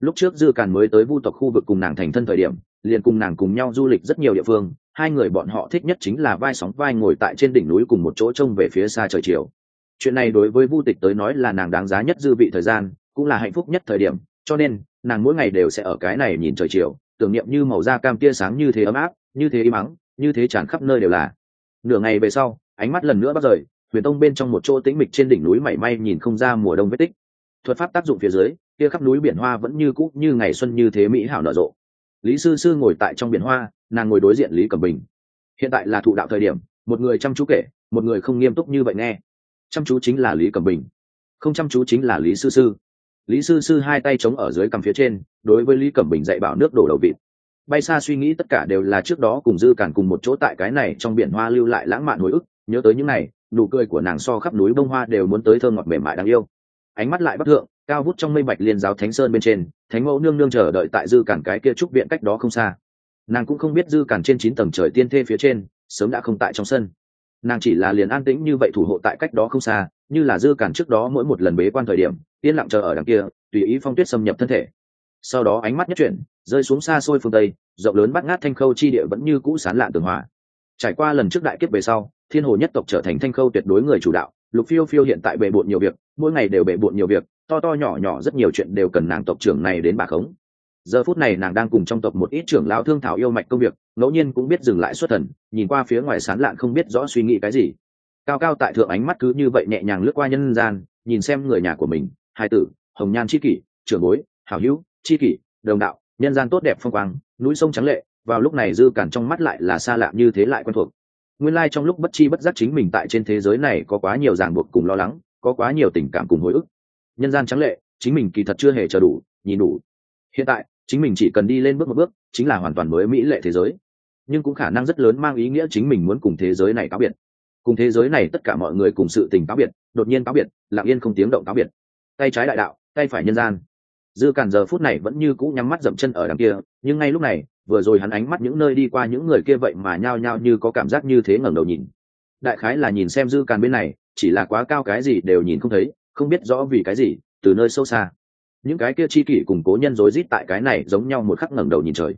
Lúc trước dư càn mới tới vu tộc khu vực cùng nàng thành thân thời điểm, liền cùng nàng cùng nhau du lịch rất nhiều địa phương, hai người bọn họ thích nhất chính là vai sóng vai ngồi tại trên đỉnh núi cùng một chỗ trông về phía xa trời chiều. Chuyện này đối với vu tịch tới nói là nàng đáng giá nhất dư vị thời gian, cũng là hạnh phúc nhất thời điểm, cho nên, nàng mỗi ngày đều sẽ ở cái này nhìn trời chiều, tưởng niệm như màu da cam tia sáng như thế ấm áp, như thế im ắng, như thế tràn khắp nơi đều là nửa ngày về sau, ánh mắt lần nữa bắt rời, huyền tông bên trong một chỗ tĩnh mịch trên đỉnh núi mảy may nhìn không ra mùa đông vết tích. Thuật pháp tác dụng phía dưới, kia khắp núi biển hoa vẫn như cũ như ngày xuân như thế mỹ hảo nở rộ. Lý sư sư ngồi tại trong biển hoa, nàng ngồi đối diện lý cẩm bình. Hiện tại là thụ đạo thời điểm, một người chăm chú kể, một người không nghiêm túc như vậy nghe. Chăm chú chính là lý cẩm bình, không chăm chú chính là lý sư sư. Lý sư sư hai tay chống ở dưới cằm phía trên, đối với lý cẩm bình dạy bảo nước đổ đầu vịt bay xa suy nghĩ tất cả đều là trước đó cùng dư cản cùng một chỗ tại cái này trong biển hoa lưu lại lãng mạn hồi ức, nhớ tới những này nụ cười của nàng so khắp núi bông hoa đều muốn tới thơ ngọt mềm mại đáng yêu. Ánh mắt lại bắc thượng, cao vút trong mây bạch liên giáo thánh sơn bên trên, thánh mẫu nương nương chờ đợi tại dư cản cái kia trúc viện cách đó không xa. Nàng cũng không biết dư cản trên chín tầng trời tiên thê phía trên, sớm đã không tại trong sân. Nàng chỉ là liền an tĩnh như vậy thủ hộ tại cách đó không xa, như là dư cản trước đó mỗi một lần bế quan thời điểm, yên lặng chờ ở đằng kia, tùy ý phong tuyết xâm nhập thân thể. Sau đó ánh mắt nhất chuyển rơi xuống xa xôi phương tây, rộng lớn bắt ngát thanh khâu chi địa vẫn như cũ sán lạn tường hòa. Trải qua lần trước đại kiếp về sau, thiên hồ nhất tộc trở thành thanh khâu tuyệt đối người chủ đạo, lục phiêu phiêu hiện tại bề bộn nhiều việc, mỗi ngày đều bề bộn nhiều việc, to to nhỏ nhỏ rất nhiều chuyện đều cần nàng tộc trưởng này đến bà khống. Giờ phút này nàng đang cùng trong tộc một ít trưởng lão thương thảo yêu mạch công việc, ngẫu nhiên cũng biết dừng lại xuất thần, nhìn qua phía ngoài sán lạn không biết rõ suy nghĩ cái gì. Cao cao tại thượng ánh mắt cứ như vậy nhẹ nhàng lướt qua nhân gian, nhìn xem người nhà của mình, hai tử, hồng nhan chi kỷ, trưởng bối, hảo hữu, chi kỷ, đồng đạo nhân gian tốt đẹp phong quang, núi sông trắng lệ, vào lúc này dư cản trong mắt lại là xa lạ như thế lại quen thuộc. Nguyên lai trong lúc bất chi bất giác chính mình tại trên thế giới này có quá nhiều ràng buộc cùng lo lắng, có quá nhiều tình cảm cùng hồi ức. Nhân gian trắng lệ, chính mình kỳ thật chưa hề chờ đủ, nhìn đủ. Hiện tại, chính mình chỉ cần đi lên bước một bước, chính là hoàn toàn mới mỹ lệ thế giới. Nhưng cũng khả năng rất lớn mang ý nghĩa chính mình muốn cùng thế giới này cáo biệt. Cùng thế giới này tất cả mọi người cùng sự tình cáo biệt, đột nhiên cáo biệt, lặng yên không tiếng động cáo biệt. Tay trái đại đạo, tay phải nhân gian dư càn giờ phút này vẫn như cũ nhắm mắt dậm chân ở đằng kia, nhưng ngay lúc này, vừa rồi hắn ánh mắt những nơi đi qua những người kia vậy mà nhao nhao như có cảm giác như thế ngẩng đầu nhìn. Đại khái là nhìn xem dư càn bên này, chỉ là quá cao cái gì đều nhìn không thấy, không biết rõ vì cái gì, từ nơi sâu xa. Những cái kia chi kỷ cùng cố nhân rối rít tại cái này giống nhau một khắc ngẩng đầu nhìn trời.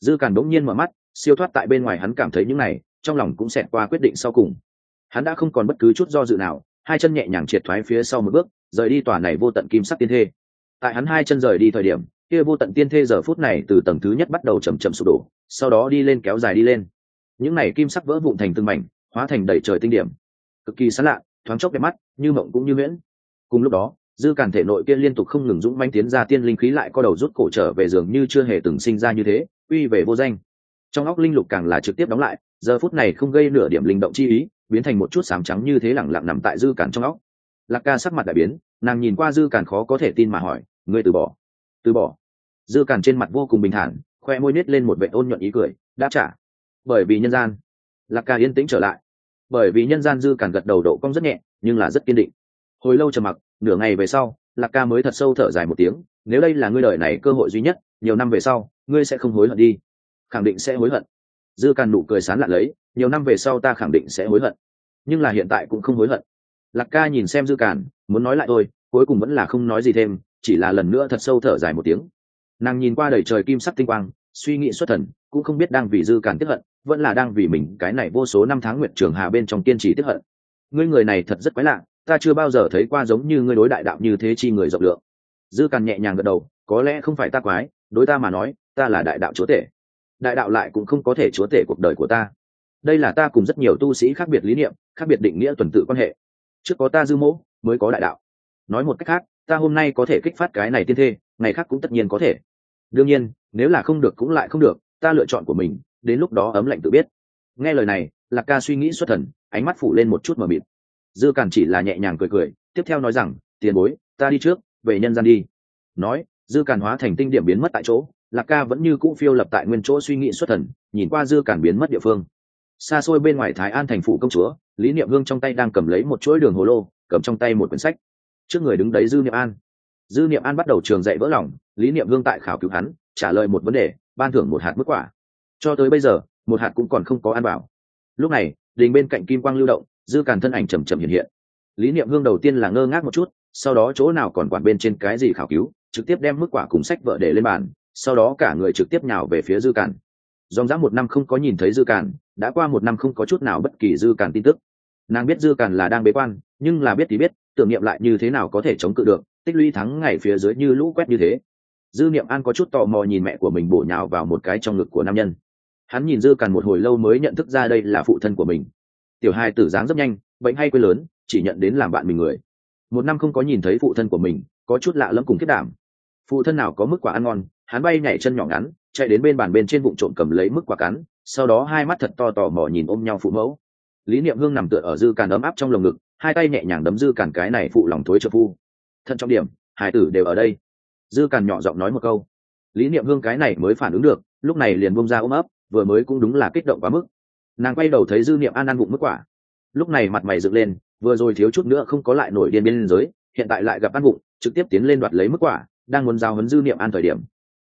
Dư càn bỗng nhiên mở mắt, siêu thoát tại bên ngoài hắn cảm thấy những này, trong lòng cũng xẹt qua quyết định sau cùng. Hắn đã không còn bất cứ chút do dự nào, hai chân nhẹ nhàng triệt thoái phía sau một bước, rời đi tòa này vô tận kim sắc tiên thê tại hắn hai chân rời đi thời điểm, kia vô tận tiên thê giờ phút này từ tầng thứ nhất bắt đầu chầm chậm sụp đổ, sau đó đi lên kéo dài đi lên. Những này kim sắc vỡ vụn thành từng mảnh, hóa thành đầy trời tinh điểm. Cực kỳ xa lạ, thoáng chốc đẹp mắt, như mộng cũng như miễn cùng lúc đó, dư cản thể nội kia liên tục không ngừng dũng manh tiến ra tiên linh khí lại co đầu rút cổ trở về giường như chưa hề từng sinh ra như thế, uy về vô danh. Trong óc linh lục càng là trực tiếp đóng lại, giờ phút này không gây nửa điểm linh động chi ý, biến thành một chút sám trắng như thế lẳng lặng nằm tại dư cản trong óc. Lạc ca sắc mặt đại biến, nàng nhìn qua dư cản khó có thể tin mà hỏi ngươi từ bỏ. Từ bỏ. Dư cản trên mặt vô cùng bình thản, khoe môi nít lên một vệ ôn nhuận ý cười, đáp trả. Bởi vì nhân gian, lạc ca yên tĩnh trở lại. Bởi vì nhân gian dư cản gật đầu độ cong rất nhẹ, nhưng là rất kiên định. Hồi lâu trầm mặc, nửa ngày về sau, lạc ca mới thật sâu thở dài một tiếng, nếu đây là ngươi đời này cơ hội duy nhất, nhiều năm về sau, ngươi sẽ không hối hận đi. Khẳng định sẽ hối hận. Dư càn nụ cười sán lạ lấy, nhiều năm về sau ta khẳng định sẽ hối hận. Nhưng là hiện tại cũng không hối hận. Lạc ca nhìn xem dư càn muốn nói lại thôi, cuối cùng vẫn là không nói gì thêm chỉ là lần nữa thật sâu thở dài một tiếng. Nàng nhìn qua đầy trời kim sắc tinh quang, suy nghĩ xuất thần, cũng không biết đang vì dư càn tiếp hận, vẫn là đang vì mình cái này vô số năm tháng nguyện trường hà bên trong kiên trì tiếp hận. Ngươi người này thật rất quái lạ, ta chưa bao giờ thấy qua giống như ngươi đối đại đạo như thế chi người rộng lượng. Dư càn nhẹ nhàng gật đầu, có lẽ không phải ta quái, đối ta mà nói, ta là đại đạo chúa tể. Đại đạo lại cũng không có thể chúa tể cuộc đời của ta. Đây là ta cùng rất nhiều tu sĩ khác biệt lý niệm, khác biệt định nghĩa tuần tự quan hệ. Trước có ta dư mẫu, mới có đại đạo nói một cách khác, ta hôm nay có thể kích phát cái này tiên thê, ngày khác cũng tất nhiên có thể. Đương nhiên, nếu là không được cũng lại không được, ta lựa chọn của mình, đến lúc đó ấm lạnh tự biết. Nghe lời này, lạc ca suy nghĩ xuất thần, ánh mắt phủ lên một chút mờ mịt. Dư càn chỉ là nhẹ nhàng cười cười, tiếp theo nói rằng, tiền bối, ta đi trước, về nhân gian đi. Nói, dư càn hóa thành tinh điểm biến mất tại chỗ, lạc ca vẫn như cũ phiêu lập tại nguyên chỗ suy nghĩ xuất thần, nhìn qua dư càn biến mất địa phương. Xa xôi bên ngoài thái an thành phủ công chúa, lý niệm hương trong tay đang cầm lấy một chuỗi đường hồ lô, cầm trong tay một quyển sách trước người đứng đấy dư niệm an. Dư niệm an bắt đầu trường dạy vỡ lòng, lý niệm hương tại khảo cứu hắn, trả lời một vấn đề, ban thưởng một hạt mức quả. Cho tới bây giờ, một hạt cũng còn không có an bảo lúc này, đình bên cạnh kim quang lưu động, dư càn thân ảnh trầm trầm hiện hiện. Lý niệm hương đầu tiên là ngơ ngác một chút, sau đó chỗ nào còn quản bên trên cái gì khảo cứu, trực tiếp đem mức quả cùng sách vợ để lên bàn, sau đó cả người trực tiếp nhào về phía dư càn. Dòng dã một năm không có nhìn thấy dư càn, đã qua một năm không có chút nào bất kỳ dư càn tin tức. Nàng biết dư càn là đang bế quan, nhưng là biết thì biết tưởng niệm lại như thế nào có thể chống cự được, tích lũy thắng ngày phía dưới như lũ quét như thế. Dư niệm an có chút tò mò nhìn mẹ của mình bổ nhào vào một cái trong ngực của nam nhân. Hắn nhìn dư càn một hồi lâu mới nhận thức ra đây là phụ thân của mình. Tiểu hai tử dáng rất nhanh, bệnh hay quên lớn, chỉ nhận đến làm bạn mình người. Một năm không có nhìn thấy phụ thân của mình, có chút lạ lẫm cùng kết đảm. Phụ thân nào có mức quả ăn ngon, hắn bay nhảy chân nhỏ ngắn, chạy đến bên bàn bên trên bụng trộm cầm lấy mức quả cắn, sau đó hai mắt thật to tò mò nhìn ôm nhau phụ mẫu. Lý niệm hương nằm tựa ở dư càn ấm áp trong lồng ngực hai tay nhẹ nhàng đấm dư càn cái này phụ lòng thối trợ phu. Thận trọng điểm, hải tử đều ở đây. Dư càn nhỏ giọng nói một câu. Lý niệm hương cái này mới phản ứng được, lúc này liền bông ra ôm ấp, vừa mới cũng đúng là kích động quá mức. Nàng quay đầu thấy dư niệm an ăn bụng mức quả. Lúc này mặt mày dựng lên, vừa rồi thiếu chút nữa không có lại nổi điên biên giới, hiện tại lại gặp ăn bụng, trực tiếp tiến lên đoạt lấy mức quả, đang muốn giao hấn dư niệm an thời điểm.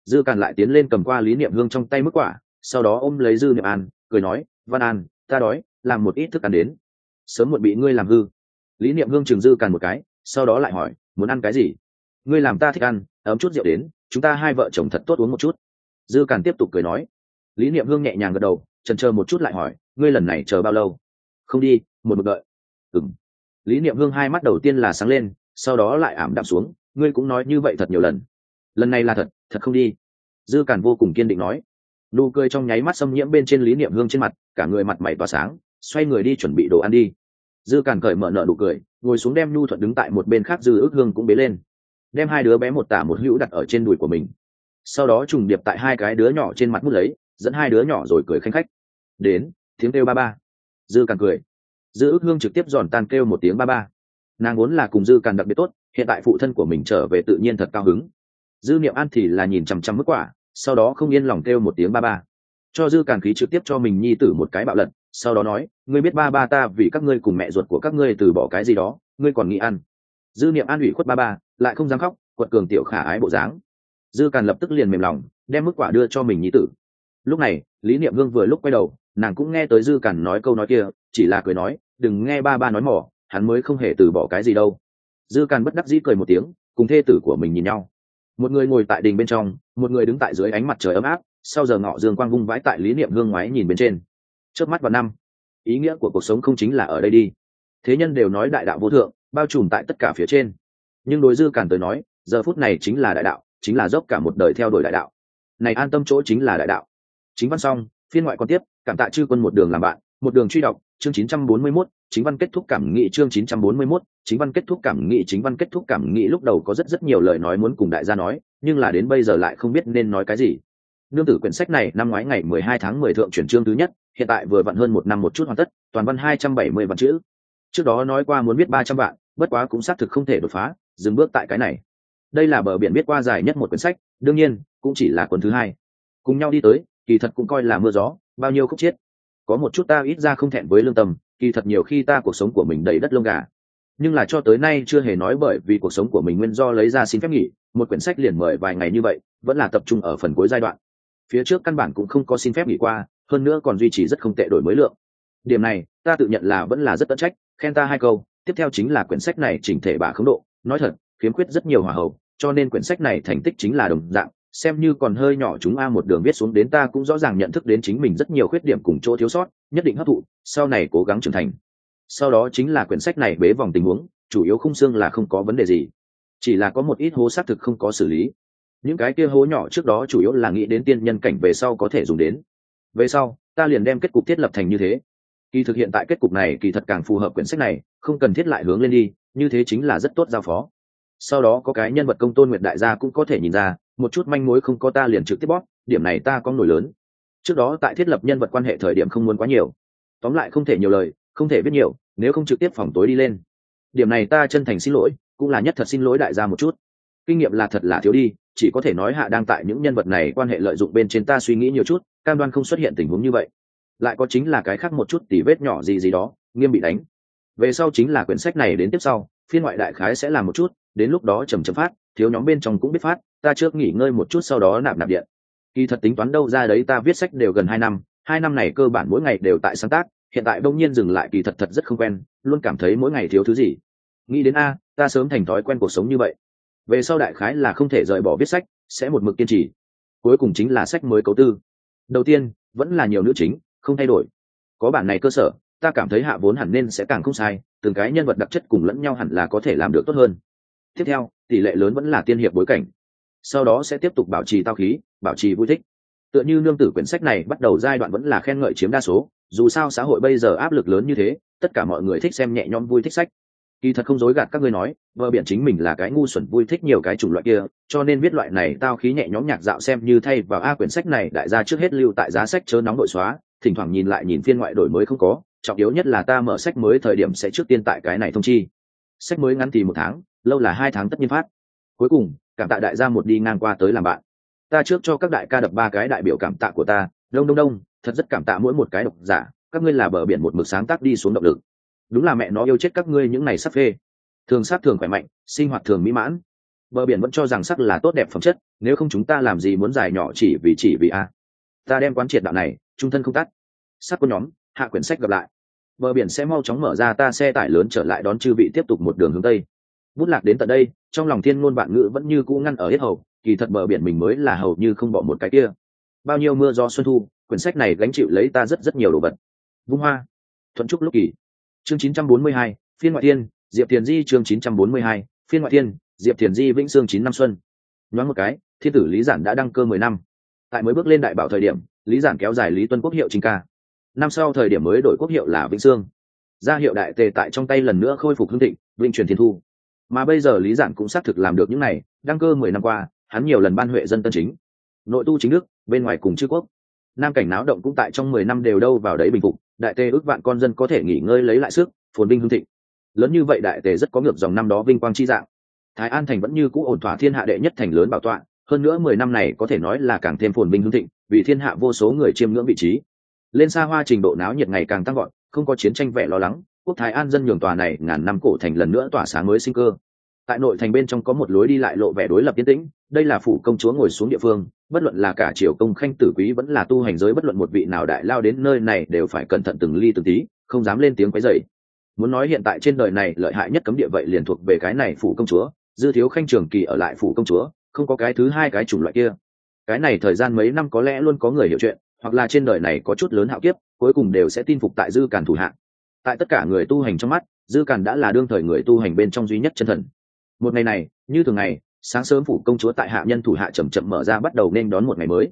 Dư càn lại tiến lên cầm qua lý niệm hương trong tay mức quả, sau đó ôm lấy dư niệm an, cười nói, văn an, ta đói, làm một ít thức ăn đến. Sớm muộn bị ngươi làm hư lý niệm hương trường dư càn một cái, sau đó lại hỏi, muốn ăn cái gì? Ngươi làm ta thích ăn, ấm chút rượu đến, chúng ta hai vợ chồng thật tốt uống một chút. Dư càn tiếp tục cười nói. Lý niệm hương nhẹ nhàng gật đầu trần chờ một chút lại hỏi, ngươi lần này chờ bao lâu? Không đi, một mực đợi. Ừng lý niệm hương hai mắt đầu tiên là sáng lên, sau đó lại ảm đạm xuống, ngươi cũng nói như vậy thật nhiều lần. Lần này là thật thật không đi. Dư càn vô cùng kiên định nói. Nụ cười trong nháy mắt xâm nhiễm bên trên lý niệm hương trên mặt, cả người mặt mày tỏa sáng, xoay người đi chuẩn bị đồ ăn đi dư càn cởi mở nợ nụ cười, ngồi xuống đem nhu thuận đứng tại một bên khác dư ước hương cũng bế lên. Đem hai đứa bé một tả một hữu đặt ở trên đùi của mình. Sau đó trùng điệp tại hai cái đứa nhỏ trên mặt mút lấy, dẫn hai đứa nhỏ rồi cười khanh khách. Đến, tiếng kêu ba ba. Dư càn cười. Dư ước hương trực tiếp giòn tan kêu một tiếng ba ba. Nàng vốn là cùng dư càn đặc biệt tốt, hiện tại phụ thân của mình trở về tự nhiên thật cao hứng. Dư niệm an thì là nhìn chằm chằm mức quả, sau đó không yên lòng kêu một tiếng ba ba. Cho dư càn khí trực tiếp cho mình nhi tử một cái bạo lật sau đó nói, ngươi biết ba ba ta vì các ngươi cùng mẹ ruột của các ngươi từ bỏ cái gì đó, ngươi còn nghĩ ăn. Dư niệm an ủy khuất ba ba, lại không dám khóc, quật cường tiểu khả ái bộ dáng. Dư càn lập tức liền mềm lòng, đem mức quả đưa cho mình nhí tử. Lúc này, lý niệm hương vừa lúc quay đầu, nàng cũng nghe tới dư càn nói câu nói kia, chỉ là cười nói, đừng nghe ba ba nói mỏ, hắn mới không hề từ bỏ cái gì đâu. Dư càn bất đắc dĩ cười một tiếng, cùng thê tử của mình nhìn nhau. Một người ngồi tại đình bên trong, một người đứng tại dưới ánh mặt trời ấm áp, sau giờ ngọ dương quang vung vãi tại lý niệm hương ngoái nhìn bên trên trước mắt vào năm ý nghĩa của cuộc sống không chính là ở đây đi. Thế nhân đều nói đại đạo vô thượng bao trùm tại tất cả phía trên. Nhưng đối dư càn tới nói giờ phút này chính là đại đạo chính là dốc cả một đời theo đuổi đại đạo. Này an tâm chỗ chính là đại đạo. Chính văn xong phiên ngoại còn tiếp cảm tạ chư quân một đường làm bạn một đường truy đọc chương 941, chính văn kết thúc cảm nghị chương 941, chính văn kết thúc cảm nghị chính văn kết thúc cảm nghị lúc đầu có rất rất nhiều lời nói muốn cùng đại gia nói nhưng là đến bây giờ lại không biết nên nói cái gì. Nương tử quyển sách này năm ngoái ngày 12 tháng 10 thượng chuyển chương thứ nhất hiện tại vừa vặn hơn một năm một chút hoàn tất, toàn văn 270 vạn chữ. Trước đó nói qua muốn viết 300 vạn, bất quá cũng xác thực không thể đột phá, dừng bước tại cái này. Đây là bờ biển biết qua dài nhất một quyển sách, đương nhiên, cũng chỉ là cuốn thứ hai. Cùng nhau đi tới, kỳ thật cũng coi là mưa gió, bao nhiêu khúc chết. Có một chút ta ít ra không thẹn với lương tâm, kỳ thật nhiều khi ta cuộc sống của mình đầy đất lông gà. Nhưng là cho tới nay chưa hề nói bởi vì cuộc sống của mình nguyên do lấy ra xin phép nghỉ, một quyển sách liền mời vài ngày như vậy, vẫn là tập trung ở phần cuối giai đoạn. Phía trước căn bản cũng không có xin phép nghỉ qua hơn nữa còn duy trì rất không tệ đổi mới lượng. Điểm này, ta tự nhận là vẫn là rất tận trách, khen ta hai câu, tiếp theo chính là quyển sách này chỉnh thể bà khống độ. Nói thật, khiếm khuyết rất nhiều hỏa hậu cho nên quyển sách này thành tích chính là đồng dạng, xem như còn hơi nhỏ chúng a một đường viết xuống đến ta cũng rõ ràng nhận thức đến chính mình rất nhiều khuyết điểm cùng chỗ thiếu sót, nhất định hấp thụ, sau này cố gắng trưởng thành. Sau đó chính là quyển sách này bế vòng tình huống, chủ yếu khung xương là không có vấn đề gì, chỉ là có một ít hố xác thực không có xử lý. Những cái kia hố nhỏ trước đó chủ yếu là nghĩ đến tiên nhân cảnh về sau có thể dùng đến về sau, ta liền đem kết cục thiết lập thành như thế. Kỳ thực hiện tại kết cục này kỳ thật càng phù hợp quyển sách này, không cần thiết lại hướng lên đi, như thế chính là rất tốt giao phó. Sau đó có cái nhân vật công tôn nguyệt đại gia cũng có thể nhìn ra, một chút manh mối không có ta liền trực tiếp bóp, điểm này ta có nổi lớn. Trước đó tại thiết lập nhân vật quan hệ thời điểm không muốn quá nhiều. Tóm lại không thể nhiều lời, không thể biết nhiều, nếu không trực tiếp phòng tối đi lên. Điểm này ta chân thành xin lỗi, cũng là nhất thật xin lỗi đại gia một chút. Kinh nghiệm là thật là thiếu đi chỉ có thể nói hạ đang tại những nhân vật này quan hệ lợi dụng bên trên ta suy nghĩ nhiều chút, cam đoan không xuất hiện tình huống như vậy. Lại có chính là cái khác một chút tỉ vết nhỏ gì gì đó, nghiêm bị đánh. Về sau chính là quyển sách này đến tiếp sau, phiên ngoại đại khái sẽ làm một chút, đến lúc đó chầm chầm phát, thiếu nhóm bên trong cũng biết phát, ta trước nghỉ ngơi một chút sau đó nạp nạp điện. Kỳ thật tính toán đâu ra đấy ta viết sách đều gần hai năm hai năm này cơ bản mỗi ngày đều tại sáng tác, hiện tại bỗng nhiên dừng lại kỳ thật thật rất không quen, luôn cảm thấy mỗi ngày thiếu thứ gì. Nghĩ đến a, ta sớm thành thói quen cuộc sống như vậy về sau đại khái là không thể rời bỏ viết sách, sẽ một mực kiên trì. Cuối cùng chính là sách mới cấu tư. Đầu tiên, vẫn là nhiều nữ chính, không thay đổi. Có bản này cơ sở, ta cảm thấy hạ vốn hẳn nên sẽ càng không sai, từng cái nhân vật đặc chất cùng lẫn nhau hẳn là có thể làm được tốt hơn. Tiếp theo, tỷ lệ lớn vẫn là tiên hiệp bối cảnh. Sau đó sẽ tiếp tục bảo trì tao khí, bảo trì vui thích. Tựa như nương tử quyển sách này bắt đầu giai đoạn vẫn là khen ngợi chiếm đa số, dù sao xã hội bây giờ áp lực lớn như thế, tất cả mọi người thích xem nhẹ nhõm vui thích sách kỳ thật không dối gạt các ngươi nói, vợ biển chính mình là cái ngu xuẩn vui thích nhiều cái chủng loại kia, cho nên biết loại này tao khí nhẹ nhõm nhạc dạo xem như thay vào a quyển sách này đại gia trước hết lưu tại giá sách chớ nóng nội xóa, thỉnh thoảng nhìn lại nhìn phiên ngoại đổi mới không có, trọng yếu nhất là ta mở sách mới thời điểm sẽ trước tiên tại cái này thông chi. Sách mới ngắn thì một tháng, lâu là hai tháng tất nhiên phát. Cuối cùng, cảm tạ đại gia một đi ngang qua tới làm bạn. Ta trước cho các đại ca đập ba cái đại biểu cảm tạ của ta, đông đông đông, thật rất cảm tạ mỗi một cái độc giả, các ngươi là bờ biển một mực sáng tác đi xuống động lực đúng là mẹ nó yêu chết các ngươi những ngày sắp phê. Thường sát thường khỏe mạnh, sinh hoạt thường mỹ mãn. Bờ biển vẫn cho rằng sắc là tốt đẹp phẩm chất, nếu không chúng ta làm gì muốn dài nhỏ chỉ vì chỉ vì a. Ta đem quán triệt đạo này, trung thân không tắt. Sắc của nhóm, hạ quyển sách gặp lại. Bờ biển sẽ mau chóng mở ra, ta xe tải lớn trở lại đón chư vị tiếp tục một đường hướng tây. Bút lạc đến tận đây, trong lòng thiên ngôn vạn ngữ vẫn như cũ ngăn ở hết hầu, kỳ thật bờ biển mình mới là hầu như không bỏ một cái kia. Bao nhiêu mưa do xuân thu, quyển sách này gánh chịu lấy ta rất rất nhiều đồ vật. Vung hoa. Thuận trúc lúc kỳ chương 942, phiên ngoại thiên diệp thiền di chương 942, phiên ngoại thiên diệp thiền di vĩnh sương chín năm xuân. Nhoáng một cái thiên tử lý giản đã đăng cơ mười năm. Tại mới bước lên đại bảo thời điểm lý giản kéo dài lý tuân quốc hiệu chính ca. Năm sau thời điểm mới đổi quốc hiệu là vĩnh sương. Gia hiệu đại tề tại trong tay lần nữa khôi phục hương thịnh vĩnh truyền thiên thu. Mà bây giờ lý giản cũng xác thực làm được những này đăng cơ mười năm qua hắn nhiều lần ban huệ dân tân chính. Nội tu chính đức bên ngoài cùng chư quốc. Nam cảnh náo động cũng tại trong mười năm đều đâu vào đấy bình phục đại tề ước vạn con dân có thể nghỉ ngơi lấy lại sức, phồn binh hương thịnh. Lớn như vậy đại tề rất có ngược dòng năm đó vinh quang chi dạng. Thái an thành vẫn như cũ ổn thỏa thiên hạ đệ nhất thành lớn bảo tọa, hơn nữa mười năm này có thể nói là càng thêm phồn binh hương thịnh, vì thiên hạ vô số người chiêm ngưỡng vị trí. Lên xa hoa trình độ náo nhiệt ngày càng tăng gọn không có chiến tranh vẻ lo lắng, quốc thái an dân nhường tòa này ngàn năm cổ thành lần nữa tỏa sáng mới sinh cơ tại nội thành bên trong có một lối đi lại lộ vẻ đối lập tiến tĩnh, đây là phủ công chúa ngồi xuống địa phương, bất luận là cả triều công khanh tử quý vẫn là tu hành giới bất luận một vị nào đại lao đến nơi này đều phải cẩn thận từng ly từng tí, không dám lên tiếng quấy dày muốn nói hiện tại trên đời này lợi hại nhất cấm địa vậy liền thuộc về cái này phủ công chúa, dư thiếu khanh trường kỳ ở lại phủ công chúa, không có cái thứ hai cái chủng loại kia. Cái này thời gian mấy năm có lẽ luôn có người hiểu chuyện, hoặc là trên đời này có chút lớn hạo kiếp, cuối cùng đều sẽ tin phục tại dư càn thủ hạng tại tất cả người tu hành trong mắt, dư càn đã là đương thời người tu hành bên trong duy nhất chân thần một ngày này, như thường ngày, sáng sớm phủ công chúa tại hạ nhân thủ hạ chậm chậm mở ra bắt đầu nên đón một ngày mới.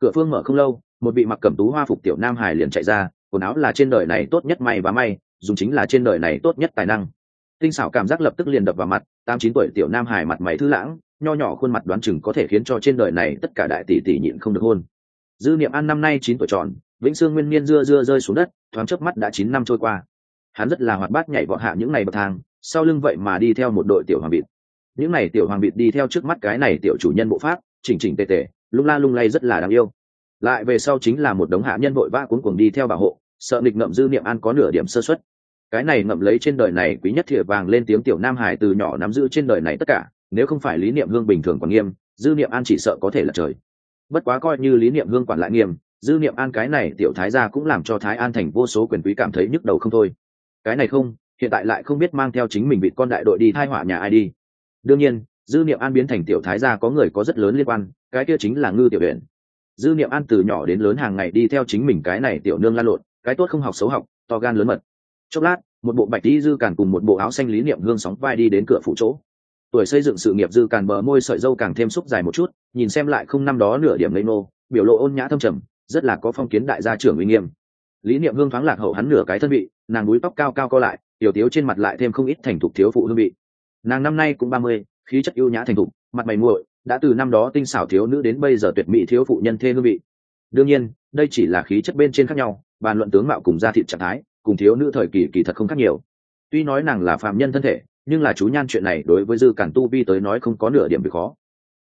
Cửa phương mở không lâu, một vị mặc cẩm tú hoa phục tiểu nam hải liền chạy ra, quần áo là trên đời này tốt nhất may và may, dùng chính là trên đời này tốt nhất tài năng. Tinh xảo cảm giác lập tức liền đập vào mặt, tám chín tuổi tiểu nam hải mặt mày thư lãng, nho nhỏ khuôn mặt đoán chừng có thể khiến cho trên đời này tất cả đại tỷ tỷ nhịn không được hôn. Dư niệm an năm nay chín tuổi tròn, vĩnh sương nguyên niên dưa dưa rơi xuống đất, thoáng chớp mắt đã chín năm trôi qua. Hắn rất là hoạt bát nhảy vọt hạ những ngày bậc thang sau lưng vậy mà đi theo một đội tiểu hoàng vịt. Những n à y tiểu hoàng vịt đi theo trước mắt cái này tiểu chủ nhân bộ pháp, chỉnh chỉnh tề tề, lung la lung lay rất là đáng yêu. Lại về sau chính là một đống hạ nhân vội vã cuốn cuồng đi theo bảo hộ, sợ nghịch ngậm dư niệm an có nửa điểm sơ xuất cái này ngậm lấy trên đời này quý nhất thìa vàng lên tiếng tiểu nam hải từ nhỏ nắm giữ trên đời này tất cả, nếu không phải lý niệm hương bình thường còn nghiêm, dư niệm an chỉ sợ có thể là trời. Bất quá coi như lý niệm hương quản lại nghiêm, dư niệm an cái này tiểu thái gia cũng làm cho thái an thành vô số quyền quý cảm thấy nhức đầu không thôi. Cái này không hiện tại lại không biết mang theo chính mình vịt con đại đội đi thai họa nhà ai đi. Đương nhiên, dư niệm an biến thành tiểu thái gia có người có rất lớn liên quan, cái kia chính là ngư tiểu huyện dư niệm an từ nhỏ đến lớn hàng ngày đi theo chính mình cái này tiểu nương lan lộn, cái tốt không học xấu học, to gan lớn mật. Chốc lát, một bộ bạch đi dư càn cùng một bộ áo xanh lý niệm hương sóng vai đi đến cửa phủ chỗ. Tuổi xây dựng sự nghiệp dư càn bờ môi sợi dâu càng thêm xúc dài một chút, nhìn xem lại không năm đó nửa điểm lây nô biểu lộ ôn nhã thâm trầm, rất là có phong kiến đại gia trưởng uy nghiêm. Lý niệm hương thoáng lạc hậu hắn nửa cái thân vị, nàng núi tóc cao cao co lại tiểu tiếu trên mặt lại thêm không ít thành thục thiếu phụ hương vị. Nàng năm nay cũng ba mươi, khí chất ưu nhã thành thục, mặt mày muội, đã từ năm đó tinh xảo thiếu nữ đến bây giờ tuyệt mỹ thiếu phụ nhân thê hương vị. Đương nhiên, đây chỉ là khí chất bên trên khác nhau, bàn luận tướng mạo cùng gia thị trạng thái, cùng thiếu nữ thời kỳ kỳ thật không khác nhiều. Tuy nói nàng là phạm nhân thân thể, nhưng là chú nhan chuyện này đối với dư cản tu vi tới nói không có nửa điểm việc khó.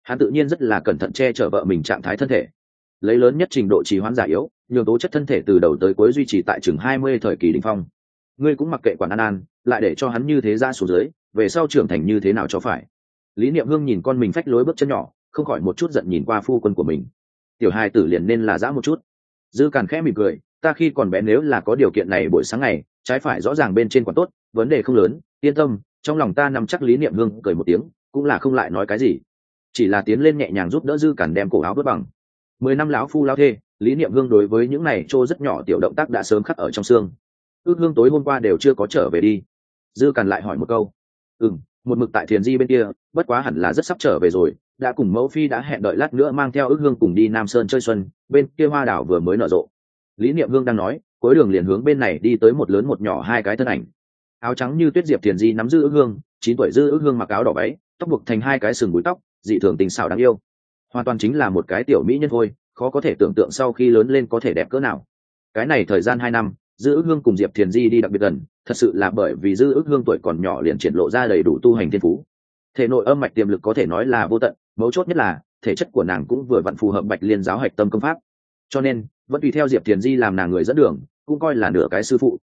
Hắn tự nhiên rất là cẩn thận che chở vợ mình trạng thái thân thể. Lấy lớn nhất trình độ trì hoãn giả yếu, nhường tố chất thân thể từ đầu tới cuối duy trì tại chừng hai mươi thời kỳ đỉnh phong ngươi cũng mặc kệ quản an an, lại để cho hắn như thế ra xuống dưới, về sau trưởng thành như thế nào cho phải. Lý niệm hương nhìn con mình phách lối bước chân nhỏ, không khỏi một chút giận nhìn qua phu quân của mình. Tiểu hai tử liền nên là giã một chút. Dư càn khẽ mỉm cười, ta khi còn bé nếu là có điều kiện này buổi sáng ngày, trái phải rõ ràng bên trên quản tốt, vấn đề không lớn, yên tâm, trong lòng ta nằm chắc lý niệm hương cười một tiếng, cũng là không lại nói cái gì. Chỉ là tiến lên nhẹ nhàng giúp đỡ dư càn đem cổ áo vớt bằng. Mười năm lão phu lao thê, lý niệm hương đối với những này trô rất nhỏ tiểu động tác đã sớm khắc ở trong xương ước hương tối hôm qua đều chưa có trở về đi. Dư càn lại hỏi một câu. Ừ m một mực tại thiền di bên kia, bất quá hẳn là rất sắp trở về rồi. Đã cùng mẫu phi đã hẹn đợi lát nữa mang theo ước hương cùng đi nam sơn chơi xuân, bên kia hoa đảo vừa mới nở rộ. Lý niệm hương đang nói, cuối đường liền hướng bên này đi tới một lớn một nhỏ hai cái thân ảnh. Áo trắng như tuyết diệp thiền di nắm giữ ước hương, chín tuổi dư ước hương mặc áo đỏ váy, tóc buộc thành hai cái sừng búi tóc, dị thường tình xảo đáng yêu. Hoàn toàn chính là một cái tiểu mỹ nhân thôi, khó có thể tưởng tượng sau khi lớn lên có thể đẹp cỡ nào. Cái này thời gian hai năm dư ước hương cùng diệp thiền di đi đặc biệt gần, thật sự là bởi vì dư ước hương tuổi còn nhỏ liền triển lộ ra đầy đủ tu hành thiên phú. Thể nội âm mạch tiềm lực có thể nói là vô tận, mấu chốt nhất là, thể chất của nàng cũng vừa vặn phù hợp bạch liên giáo hạch tâm công pháp. Cho nên, vẫn tùy theo diệp thiền di làm nàng người dẫn đường, cũng coi là nửa cái sư phụ.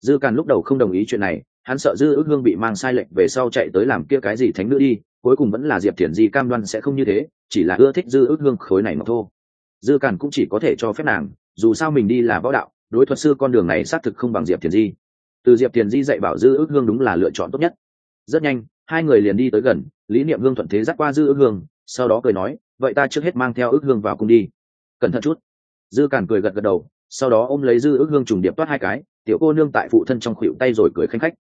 Dư càn lúc đầu không đồng ý chuyện này, hắn sợ dư ước hương bị mang sai lệch về sau chạy tới làm kia cái gì thánh nữ đi, cuối cùng vẫn là diệp thiền di cam đoan sẽ không như thế, chỉ là ưa thích dư ước hương khối này mà thô. dư càn cũng chỉ có thể cho phép nàng, dù sao mình đi là võ đạo đối thuật sư con đường này xác thực không bằng diệp thiền di. Từ diệp thiền di dạy bảo dư ước hương đúng là lựa chọn tốt nhất. Rất nhanh, hai người liền đi tới gần, lý niệm hương thuận thế dắt qua dư ước hương, sau đó cười nói, vậy ta trước hết mang theo ước hương vào cung đi. Cẩn thận chút. Dư càn cười gật gật đầu, sau đó ôm lấy dư ước hương trùng điệp toát hai cái, tiểu cô nương tại phụ thân trong khuỵu tay rồi cười khanh khách.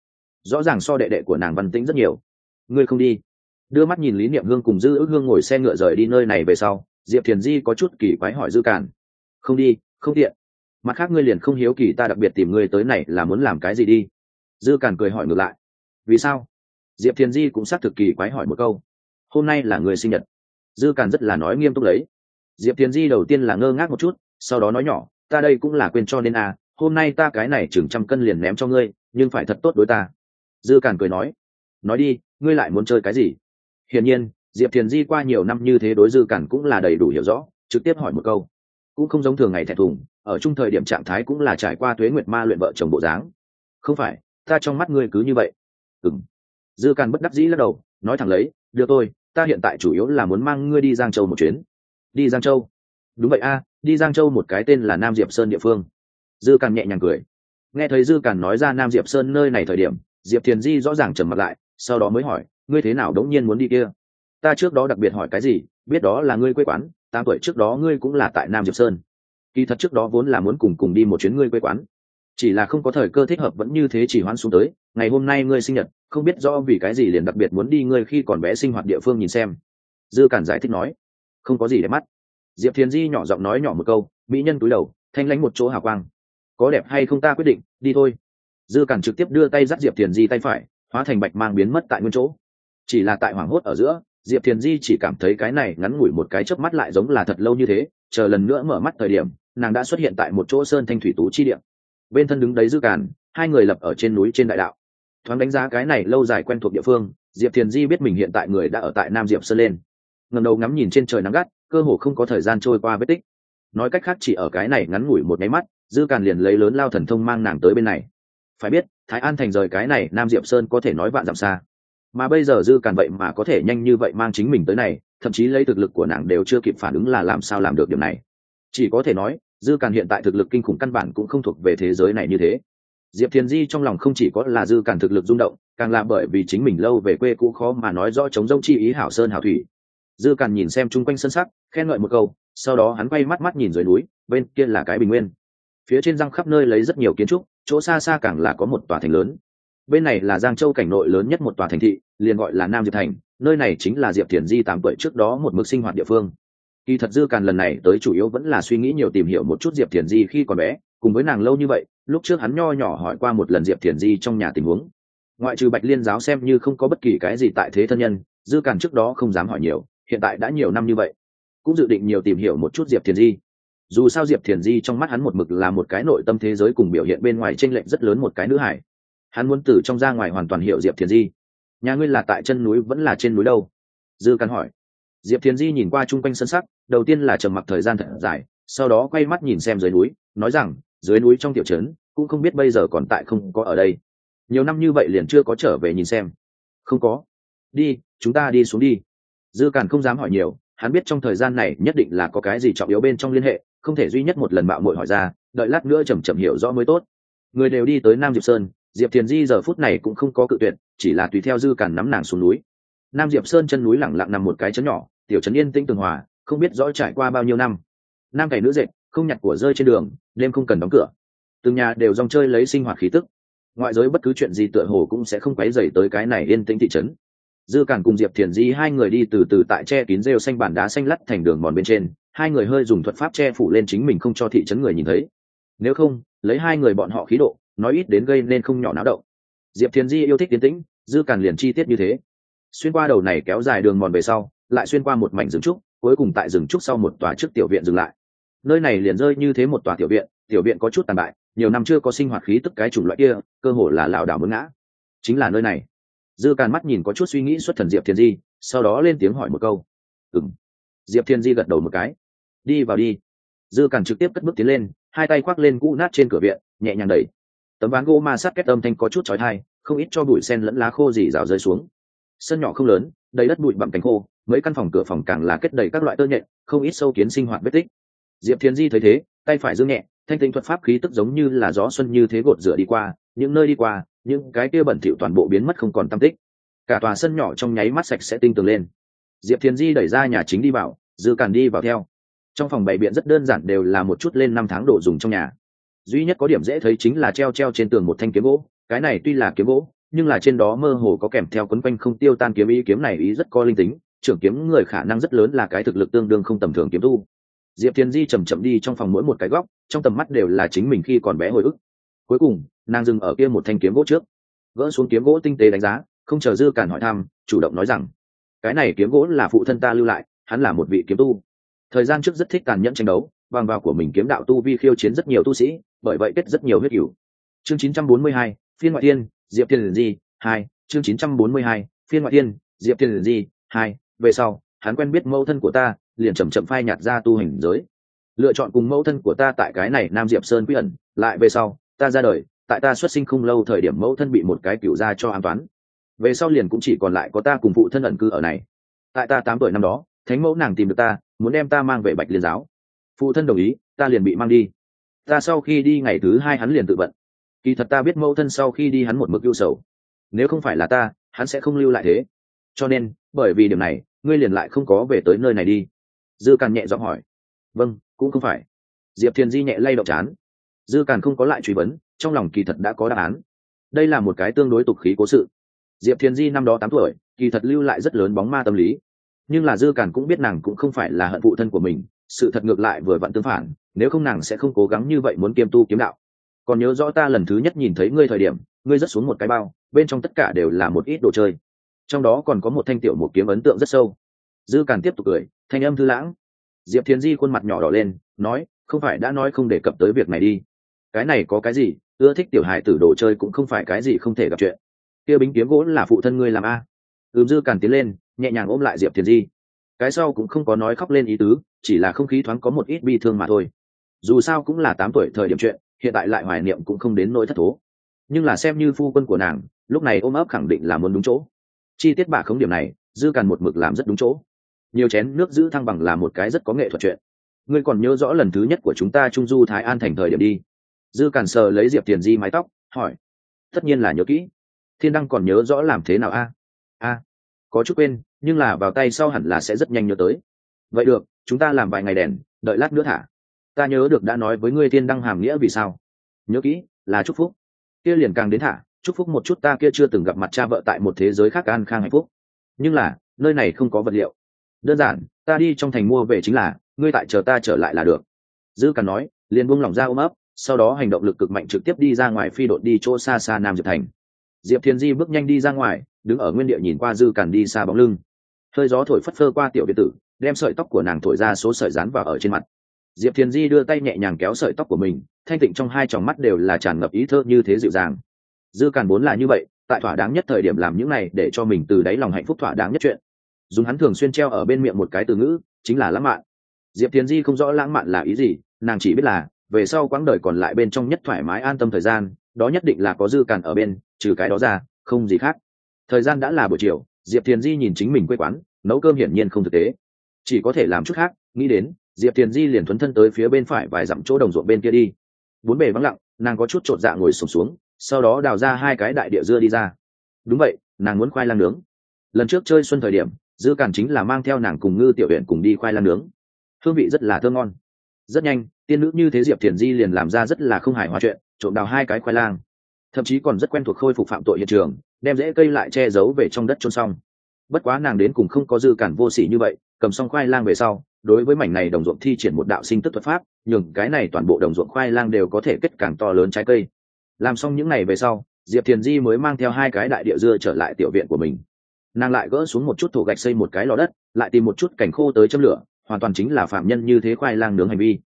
Rõ ràng so đệ đệ của nàng văn tĩnh rất nhiều. Ngươi không đi. Đưa mắt nhìn lý niệm hương cùng dư ước hương ngồi xe ngựa rời đi nơi này về sau, diệp thiền di có chút kỳ quái hỏi dư càn. Không đi, không tiện mặt khác ngươi liền không hiếu kỳ ta đặc biệt tìm ngươi tới này là muốn làm cái gì đi. Dư càn cười hỏi ngược lại. Vì sao? Diệp thiền di cũng xác thực kỳ quái hỏi một câu. Hôm nay là người sinh nhật. Dư càn rất là nói nghiêm túc lấy diệp thiền di đầu tiên là ngơ ngác một chút, sau đó nói nhỏ, ta đây cũng là quên cho nên à hôm nay ta cái này chừng trăm cân liền ném cho ngươi, nhưng phải thật tốt đối ta. Dư càn cười nói nói đi, ngươi lại muốn chơi cái gì? Hiển nhiên, diệp thiền di qua nhiều năm như thế đối dư càn cũng là đầy đủ hiểu rõ, trực tiếp hỏi một câu. Cũng không giống thường ngày thẹn thùng ở chung thời điểm trạng thái cũng là trải qua tuế nguyệt ma luyện vợ chồng bộ dáng. Không phải, ta trong mắt ngươi cứ như vậy. Ừng dư càn bất đắc dĩ lắc đầu, nói thẳng lấy đưa tôi ta hiện tại chủ yếu là muốn mang ngươi đi giang châu một chuyến. Đi giang châu? Đúng vậy a, đi giang châu một cái tên là nam diệp sơn địa phương. Dư càn nhẹ nhàng cười. Nghe thấy dư càn nói ra nam diệp sơn nơi này thời điểm, diệp thiền di rõ ràng trầm mặt lại, sau đó mới hỏi, ngươi thế nào đống nhiên muốn đi kia? Ta trước đó đặc biệt hỏi cái gì, biết đó là ngươi quê quán, tám tuổi trước đó ngươi cũng là tại nam diệp sơn kỳ thật trước đó vốn là muốn cùng cùng đi một chuyến ngươi quê quán. Chỉ là không có thời cơ thích hợp vẫn như thế chỉ hoãn xuống tới, ngày hôm nay ngươi sinh nhật, không biết do vì cái gì liền đặc biệt muốn đi ngươi khi còn bé sinh hoạt địa phương nhìn xem. Dư cản giải thích nói. Không có gì để mắt. Diệp thiền di nhỏ giọng nói nhỏ một câu, mỹ nhân túi đầu, thanh lãnh một chỗ hào quang. Có đẹp hay không ta quyết định, đi thôi. Dư cản trực tiếp đưa tay dắt diệp thiền di tay phải, hóa thành bạch mang biến mất tại nguyên chỗ. Chỉ là tại hoảng hốt ở giữa, diệp thiền di chỉ cảm thấy cái này ngắn ngủi một cái chớp mắt lại giống là thật lâu như thế, chờ lần nữa mở mắt thời điểm nàng đã xuất hiện tại một chỗ sơn thanh thủy tú chi điểm bên thân đứng đấy dư càn, hai người lập ở trên núi trên đại đạo. Thoáng đánh giá cái này lâu dài quen thuộc địa phương, diệp thiền di biết mình hiện tại người đã ở tại nam diệp sơn lên. Ngầm đầu ngắm nhìn trên trời nắng gắt, cơ hồ không có thời gian trôi qua vết tích. Nói cách khác chỉ ở cái này ngắn ngủi một nháy mắt, dư càn liền lấy lớn lao thần thông mang nàng tới bên này. Phải biết, thái an thành rời cái này nam diệp sơn có thể nói vạn dặm xa. Mà bây giờ dư càn vậy mà có thể nhanh như vậy mang chính mình tới này, thậm chí lấy thực lực của nàng đều chưa kịp phản ứng là làm sao làm được điểm này chỉ có thể nói, dư càn hiện tại thực lực kinh khủng căn bản cũng không thuộc về thế giới này như thế. Diệp thiền di trong lòng không chỉ có là dư càn thực lực rung động, càng là bởi vì chính mình lâu về quê cũ khó mà nói rõ chống dông chi ý hảo sơn hảo thủy. Dư càn nhìn xem chung quanh sân sắc, khen ngợi một câu, sau đó hắn quay mắt mắt nhìn dưới núi, bên kia là cái bình nguyên. Phía trên răng khắp nơi lấy rất nhiều kiến trúc, chỗ xa xa càng là có một tòa thành lớn. Bên này là giang châu cảnh nội lớn nhất một tòa thành thị, liền gọi là nam diệp thành, nơi này chính là diệp thiền di tám tuổi trước đó một mực sinh hoạt địa phương kỳ thật dư càn lần này tới chủ yếu vẫn là suy nghĩ nhiều tìm hiểu một chút diệp thiền di khi còn bé, cùng với nàng lâu như vậy, lúc trước hắn nho nhỏ hỏi qua một lần diệp thiền di trong nhà tình huống. Ngoại trừ bạch liên giáo xem như không có bất kỳ cái gì tại thế thân nhân, dư càn trước đó không dám hỏi nhiều, hiện tại đã nhiều năm như vậy, cũng dự định nhiều tìm hiểu một chút diệp thiền di. Dù sao diệp thiền di trong mắt hắn một mực là một cái nội tâm thế giới cùng biểu hiện bên ngoài t r ê n lệch rất lớn một cái nữ hải. Hắn muốn từ trong ra ngoài hoàn toàn hiểu diệp thiền di. Nhà ngươi là tại chân núi vẫn là trên núi đâu? Dư càn hỏi. Diệp thiền di nhìn qua chung quanh sân sắc đầu tiên là trầm mặc thời gian thật dài, sau đó quay mắt nhìn xem dưới núi, nói rằng, dưới núi trong tiểu trấn, cũng không biết bây giờ còn tại không có ở đây. Nhiều năm như vậy liền chưa có trở về nhìn xem. Không có. Đi, chúng ta đi xuống đi. Dư càn không dám hỏi nhiều, hắn biết trong thời gian này nhất định là có cái gì trọng yếu bên trong liên hệ, không thể duy nhất một lần mạo mội hỏi ra, đợi lát nữa chầm chậm hiểu rõ mới tốt. Người đều đi tới nam diệp sơn, diệp thiền di giờ phút này cũng không có cự tuyệt, chỉ là tùy theo dư càn nắm nàng xuống núi. Nam diệp sơn chân núi lẳng lặng nằm một cái chấn nhỏ, tiểu trấn yên tĩnh tường hòa không biết rõ trải qua bao nhiêu năm. Nam cày nữ dệt, không nhặt của rơi trên đường, đêm không cần đóng cửa. Từng nhà đều dòng chơi lấy sinh hoạt khí tức. Ngoại giới bất cứ chuyện gì tựa hồ cũng sẽ không quấy dày tới cái này yên tĩnh thị trấn. Dư cản cùng diệp thiền di hai người đi từ từ tại che kín rêu xanh bản đá xanh lắt thành đường mòn bên trên. Hai người hơi dùng thuật pháp che phủ lên chính mình không cho thị trấn người nhìn thấy. Nếu không, lấy hai người bọn họ khí độ, nói ít đến gây nên không nhỏ náo động. Diệp thiền di yêu thích tiến tĩnh, dư cản liền chi tiết như thế. Xuyên qua đầu này kéo dài đường mòn về sau, lại xuyên qua một mảnh rừng trúc cuối cùng tại rừng trúc sau một tòa trước tiểu viện dừng lại. Nơi này liền rơi như thế một tòa tiểu viện tiểu viện có chút tàn bại, nhiều năm chưa có sinh hoạt khí tức cái chủng loại kia, cơ hồ là lảo đảo muốn ngã. Chính là nơi này. Dư càn mắt nhìn có chút suy nghĩ xuất thần diệp thiên di, sau đó lên tiếng hỏi một câu. Ừng diệp thiên di gật đầu một cái. Đi vào đi. Dư càn trực tiếp cất bước tiến lên, hai tay khoác lên cũ nát trên cửa viện, nhẹ nhàng đẩy. Tấm ván gỗ ma sát kết âm thanh có chút trói thai không ít cho bụi sen lẫn lá khô dì rào rơi xuống. Sân nhỏ không lớn, đầy đất bụi bặm cánh khô mấy căn phòng cửa phòng càng là kết đầy các loại tơ nhện, không ít sâu kiến sinh hoạt vết tích. Diệp Thiến di thấy thế, tay phải dương nhẹ, thanh tinh thuật pháp khí tức giống như là gió xuân như thế gột rửa đi qua, những nơi đi qua, những cái kia bẩn thỉu toàn bộ biến mất không còn tam tích. Cả tòa sân nhỏ trong nháy mắt sạch sẽ tinh tường lên. Diệp Thiến di đẩy ra nhà chính đi vào, dư càn đi vào theo. Trong phòng bày biện rất đơn giản đều là một chút lên năm tháng đồ dùng trong nhà. Duy nhất có điểm dễ thấy chính là treo treo trên tường một thanh kiếm gỗ, cái này tuy là kiếm gỗ, nhưng là trên đó mơ hồ có kèm theo quấn quanh không tiêu tan kiếm ý, kiếm này ý rất có linh tính trưởng kiếm người khả năng rất lớn là cái thực lực tương đương không tầm thường kiếm tu. Diệp thiên di chầm chậm đi trong phòng mỗi một cái góc trong tầm mắt đều là chính mình khi còn bé hồi ức. Cuối cùng nàng dừng ở kia một thanh kiếm gỗ trước. Gỡ xuống kiếm gỗ tinh tế đánh giá không chờ dư cản hỏi thăm chủ động nói rằng cái này kiếm gỗ là phụ thân ta lưu lại hắn là một vị kiếm tu. Thời gian trước rất thích tàn nhẫn tranh đấu bằng vào của mình kiếm đạo tu vi khiêu chiến rất nhiều tu sĩ bởi vậy kết rất nhiều huyết cửu. Chương 942, phiên ngoại thiên diệp thiên di hai. Chương 942, phiên ngoại thiên diệp thiên di hai về sau, hắn quen biết mẫu thân của ta, liền chậm chậm phai nhạt ra tu hành giới. Lựa chọn cùng mẫu thân của ta tại cái này nam diệp sơn quy ẩn, lại về sau, ta ra đời, tại ta xuất sinh không lâu thời điểm mẫu thân bị một cái cựu gia cho an toán. Về sau liền cũng chỉ còn lại có ta cùng phụ thân ẩn cư ở này. Tại ta tám tuổi năm đó, thánh mẫu nàng tìm được ta, muốn đem ta mang về bạch liên giáo. Phụ thân đồng ý, ta liền bị mang đi. Ta sau khi đi ngày thứ hai hắn liền tự vận. Kỳ thật ta biết mẫu thân sau khi đi hắn một mực yêu sầu. Nếu không phải là ta, hắn sẽ không lưu lại thế. Cho nên, bởi vì điểm này ngươi liền lại không có về tới nơi này đi. Dư càn nhẹ giọng hỏi. Vâng cũng không phải. Diệp thiền di nhẹ lay động chán. Dư càn không có lại truy vấn, trong lòng kỳ thật đã có đáp án. Đây là một cái tương đối tục khí cố sự. Diệp thiền di năm đó tám tuổi, kỳ thật lưu lại rất lớn bóng ma tâm lý. Nhưng là dư càn cũng biết nàng cũng không phải là hận phụ thân của mình, sự thật ngược lại vừa vặn tương phản, nếu không nàng sẽ không cố gắng như vậy muốn kiêm tu kiếm đạo. Còn nhớ rõ ta lần thứ nhất nhìn thấy ngươi thời điểm, ngươi rất xuống một cái bao, bên trong tất cả đều là một ít đồ chơi trong đó còn có một thanh tiểu một kiếm ấn tượng rất sâu. Dư càn tiếp tục cười, thanh âm thư lãng. Diệp thiến di khuôn mặt nhỏ đỏ lên, nói, không phải đã nói không đề cập tới việc này đi. Cái này có cái gì? Ưa thích tiểu hài tử đồ chơi cũng không phải cái gì không thể gặp chuyện. Kia bính kiếm gỗ là phụ thân ngươi làm a. Ừm, dư càn tiến lên, nhẹ nhàng ôm lại diệp thiền di. Cái sau cũng không có nói khóc lên ý tứ, chỉ là không khí thoáng có một ít bi thương mà thôi. Dù sao cũng là tám tuổi thời điểm chuyện, hiện tại lại hoài niệm cũng không đến nỗi thất thố. Nhưng là xem như phu quân của nàng, lúc này ôm ấp khẳng định là muốn đúng chỗ chi tiết bà không điểm này, dư càn một mực làm rất đúng chỗ. Nhiều chén nước giữ thăng bằng là một cái rất có nghệ thuật chuyện. Ngươi còn nhớ rõ lần thứ nhất của chúng ta trung du thái an thành thời điểm đi. Dư càn sờ lấy diệp tiền di mái tóc, hỏi. Tất nhiên là nhớ kỹ. Thiên đăng còn nhớ rõ làm thế nào a? A. Có chút quên, nhưng là vào tay sau hẳn là sẽ rất nhanh nhớ tới. Vậy được, chúng ta làm vài ngày đèn, đợi lát nữa thả. Ta nhớ được đã nói với ngươi thiên đăng hàm nghĩa vì sao. Nhớ kỹ, là chúc phúc. Kia liền càng đến thả chúc phúc một chút ta kia chưa từng gặp mặt cha vợ tại một thế giới khác an khang hạnh phúc. Nhưng là, nơi này không có vật liệu. Đơn giản, ta đi trong thành mua về chính là, ngươi tại chờ ta trở lại là được. Dư càn nói, liền buông lỏng ra ôm ấp, sau đó hành động lực cực mạnh trực tiếp đi ra ngoài phi đội đi chỗ xa xa nam diệp thành. Diệp thiên di bước nhanh đi ra ngoài, đứng ở nguyên địa nhìn qua dư càn đi xa bóng lưng. Hơi gió thổi phất phơ qua tiểu biệt tử, đem sợi tóc của nàng thổi ra số sợi rán vào ở trên mặt. Diệp thiên di đưa tay nhẹ nhàng kéo sợi tóc của mình, thanh tịnh trong hai tròng mắt đều là tràn ngập ý thơ như thế dịu dàng dư càn vốn là như vậy tại thỏa đáng nhất thời điểm làm những này để cho mình từ đáy lòng hạnh phúc thỏa đáng nhất chuyện. Dùng hắn thường xuyên treo ở bên miệng một cái từ ngữ chính là lãng mạn. Diệp thiến di không rõ lãng mạn là ý gì nàng chỉ biết là về sau quãng đời còn lại bên trong nhất thoải mái an tâm thời gian đó nhất định là có dư càn ở bên trừ cái đó ra không gì khác. Thời gian đã là buổi chiều diệp thiền di nhìn chính mình quê quán nấu cơm hiển nhiên không thực tế. Chỉ có thể làm chút khác nghĩ đến diệp thiền di liền thuấn thân tới phía bên phải vài dặm chỗ đồng ruộng bên kia đi. Bốn bề vắng lặng nàng có chút t r ộ t dạ ngồi sùng xuống, xuống sau đó đào ra hai cái đại địa dưa đi ra. Đúng vậy, nàng muốn khoai lang nướng. Lần trước chơi xuân thời điểm, dư cản chính là mang theo nàng cùng ngư tiểu huyện cùng đi khoai lang nướng. Hương vị rất là thơ ngon. Rất nhanh, tiên nữ như thế diệp thiền di liền làm ra rất là không hài hòa chuyện trộm đào hai cái khoai lang. Thậm chí còn rất quen thuộc khôi phục phạm tội hiện trường, đem rễ cây lại che giấu về trong đất trôn xong. Bất quá nàng đến cùng không có dư cản vô sỉ như vậy, cầm xong khoai lang về sau, đối với mảnh này đồng ruộng thi triển một đạo sinh tức thuật pháp, nhường cái này toàn bộ đồng ruộng khoai lang đều có thể kết càng to lớn trái cây làm xong những ngày về sau, diệp thiền di mới mang theo hai cái đại địa dưa trở lại tiểu viện của mình. Nàng lại gỡ xuống một chút thổ gạch xây một cái lò đất, lại tìm một chút cảnh khô tới châm lửa, hoàn toàn chính là phạm nhân như thế khoai lang nướng hành vi.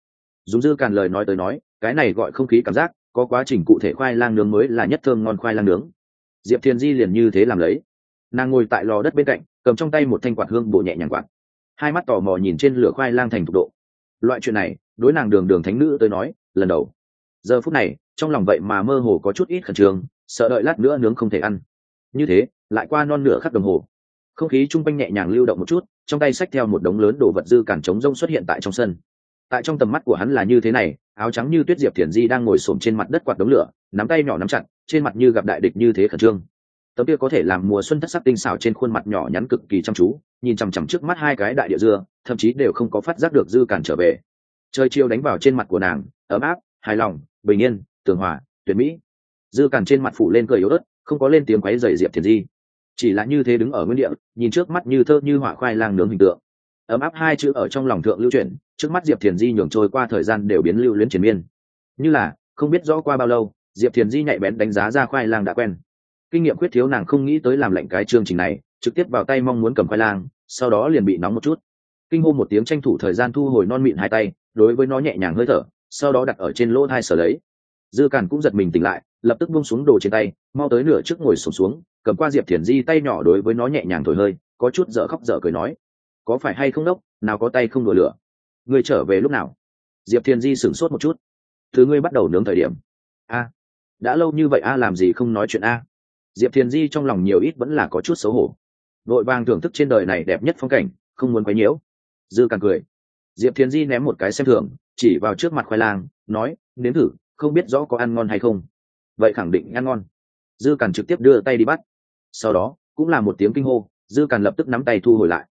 Dùng dư càn lời nói tới nói, cái này gọi không khí cảm giác, có quá trình cụ thể khoai lang nướng mới là nhất thơm ngon khoai lang nướng. Diệp thiên di liền như thế làm lấy. Nàng ngồi tại lò đất bên cạnh, cầm trong tay một thanh quạt hương bộ nhẹ nhàng quạt. Hai mắt tò mò nhìn trên lửa khoai lang thành thục độ. Loại chuyện này, đối nàng đường đường thánh nữ tới nói, lần đầu giờ phút này, trong lòng vậy mà mơ hồ có chút ít khẩn trương, sợ đợi lát nữa nướng không thể ăn. Như thế, lại qua non nửa khắc đồng hồ. Không khí chung quanh nhẹ nhàng lưu động một chút, trong tay xách theo một đống lớn đồ vật dư cản trống rông xuất hiện tại trong sân. Tại trong tầm mắt của hắn là như thế này, áo trắng như tuyết diệp thiền di đang ngồi xổm trên mặt đất quạt đống lửa, nắm tay nhỏ nắm chặt, trên mặt như gặp đại địch như thế khẩn trương. Tấm kia có thể làm mùa xuân thất sắc tinh xảo trên khuôn mặt nhỏ nhắn cực kỳ chăm chú, nhìn chằm chằm trước mắt hai cái đại địa dưa, thậm chí đều không có phát giác được dư cản trở về. Trời chiều đánh vào trên mặt của nàng, ấm áp hài lòng, bình yên, tường hòa, tuyệt mỹ. Dư càn trên mặt phủ lên cười yếu ớt, không có lên tiếng quấy rầy diệp thiền di. Chỉ là như thế đứng ở nguyên địa, nhìn trước mắt như thơ như họa khoai lang nướng hình tượng. Ấm áp hai chữ ở trong lòng thượng lưu chuyển, trước mắt diệp thiền di nhường trôi qua thời gian đều biến lưu luyến triển miên. Như là, không biết rõ qua bao lâu, diệp thiền di nhạy bén đánh giá ra khoai lang đã quen. Kinh nghiệm khuyết thiếu nàng không nghĩ tới làm lệnh cái chương trình này, trực tiếp vào tay mong muốn cầm khoai lang, sau đó liền bị nóng một chút. Kinh hô một tiếng tranh thủ thời gian thu hồi non mịn hai tay, đối với nó nhẹ nhàng hơi thở sau đó đặt ở trên lỗ thai sở lấy. Dư càn cũng giật mình tỉnh lại lập tức buông xuống đồ trên tay mau tới nửa trước ngồi sụp xuống, xuống cầm qua diệp thiền di tay nhỏ đối với nó nhẹ nhàng thổi hơi có chút dở khóc dở cười nói có phải hay không đốc nào có tay không đổ lửa? Người trở về lúc nào? Diệp thiền di sửng sốt một chút thứ ngươi bắt đầu nướng thời điểm. A đã lâu như vậy a làm gì không nói chuyện a? Diệp thiền di trong lòng nhiều ít vẫn là có chút xấu hổ. Vội vàng thưởng thức trên đời này đẹp nhất phong cảnh không muốn quấy nhiễu. Dư càng cười. Diệp thiền di ném một cái xem thưởng chỉ vào trước mặt khoai lang, nói, nếm thử, không biết rõ có ăn ngon hay không. Vậy khẳng định ăn ngon. Dư càn trực tiếp đưa tay đi bắt. Sau đó, cũng là một tiếng kinh hô, dư càn lập tức nắm tay thu hồi lại.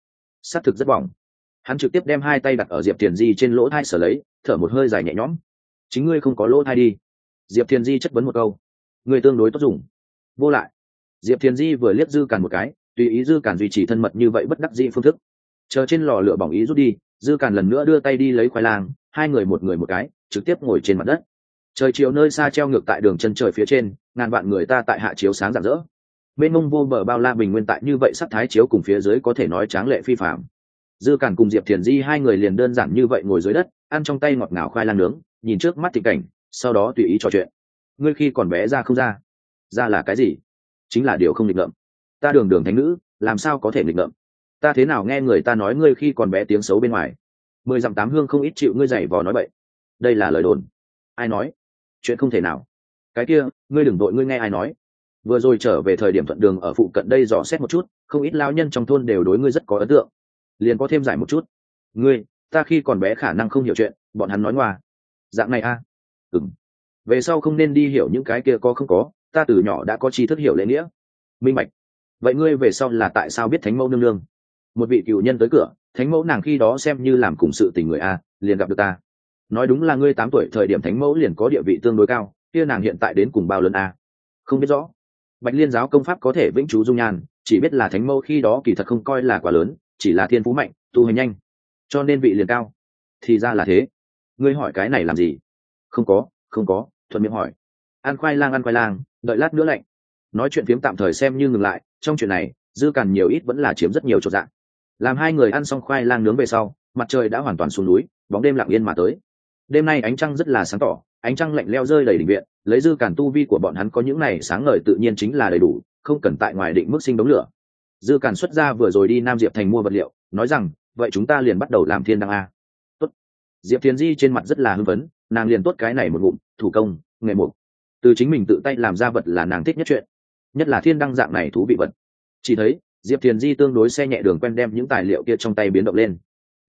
S á c thực rất bỏng. Hắn trực tiếp đem hai tay đặt ở diệp thiền di trên lỗ thai sở lấy, thở một hơi dài nhẹ nhõm. Chính ngươi không có lỗ thai đi. Diệp thiền di chất vấn một câu. Người tương đối tốt dùng. Vô lại. Diệp thiền di vừa liếc dư càn một cái, tùy ý dư càn duy trì thân mật như vậy bất đắc dĩ phương thức. Chờ trên lò lửa bỏng ý rút đi dư càn lần nữa đưa tay đi lấy khoai lang, hai người một người một cái, trực tiếp ngồi trên mặt đất. Trời chiều nơi xa treo ngược tại đường chân trời phía trên, ngàn vạn người ta tại hạ chiếu sáng rạng rỡ. Bên mông vô bờ bao la bình nguyên tại như vậy sắc thái chiếu cùng phía dưới có thể nói tráng lệ phi phạm dư càn cùng diệp thiền di hai người liền đơn giản như vậy ngồi dưới đất, ăn trong tay ngọt ngào khoai lang nướng, nhìn trước mắt thị cảnh, sau đó tùy ý trò chuyện. Ngươi khi còn bé ra không ra? Ra là cái gì? Chính là điều không nghịch ngợm. Ta đường đường thánh nữ, làm sao có thể nghịch ngợm? Ta thế nào nghe người ta nói ngươi khi còn bé tiếng xấu bên ngoài? Mười dặm tám hương không ít chịu ngươi giày vò nói vậy đây là lời đồn. Ai nói? Chuyện không thể nào. Cái kia, ngươi đừng đội ngươi nghe ai nói. Vừa rồi trở về thời điểm thuận đường ở phụ cận đây dò xét một chút, không ít lao nhân trong thôn đều đối ngươi rất có ấn tượng. Liền có thêm giải một chút. Ngươi, ta khi còn bé khả năng không hiểu chuyện, bọn hắn nói ngoa. Dạng này a. À? ừng về sau không nên đi hiểu những cái kia có không có, ta từ nhỏ đã có tri thức hiểu lễ nghĩa. Minh bạch. Vậy ngươi về sau là tại sao biết thánh mẫu nương nương? Một vị cựu nhân tới cửa, thánh mẫu nàng khi đó xem như làm cùng sự tình người a, liền gặp được ta. Nói đúng là ngươi tám tuổi, thời điểm thánh mẫu liền có địa vị tương đối cao, kia nàng hiện tại đến cùng bao lớn a? Không biết rõ. Bạch liên giáo công pháp có thể vĩnh trú dung nhan, chỉ biết là thánh mẫu khi đó kỳ thật không coi là quá lớn, chỉ là thiên phú mạnh, tu hành nhanh. Cho nên vị liền cao. Thì ra là thế. Ngươi hỏi cái này làm gì? Không có không có, thuận miệng hỏi. Ăn khoai lang, ăn khoai lang, đợi lát nữa lạnh. Nói chuyện phiếm tạm thời xem như ngừng lại, trong chuyện này, dư càn nhiều ít vẫn là chiếm rất nhiều chỗ dạng làm hai người ăn xong khoai lang nướng về sau, mặt trời đã hoàn toàn xuống núi, bóng đêm lặng yên mà tới. Đêm nay ánh trăng rất là sáng tỏ, ánh trăng lạnh leo rơi đầy đỉnh viện, lấy dư cản tu vi của bọn hắn có những này sáng ngời tự nhiên chính là đầy đủ, không cần tại ngoài định mức sinh đống lửa. Dư cản xuất ra vừa rồi đi nam diệp thành mua vật liệu, nói rằng, vậy chúng ta liền bắt đầu làm thiên đăng a. Tốt. Diệp thiên di trên mặt rất là hưng phấn, nàng liền tốt cái này một ngụm, thủ công, nghề mục. Từ chính mình tự tay làm ra vật là nàng thích nhất chuyện, nhất là thiên đăng dạng này thú vị vật. Chỉ thấy diệp thiền di tương đối xe nhẹ đường quen đem những tài liệu kia trong tay biến động lên.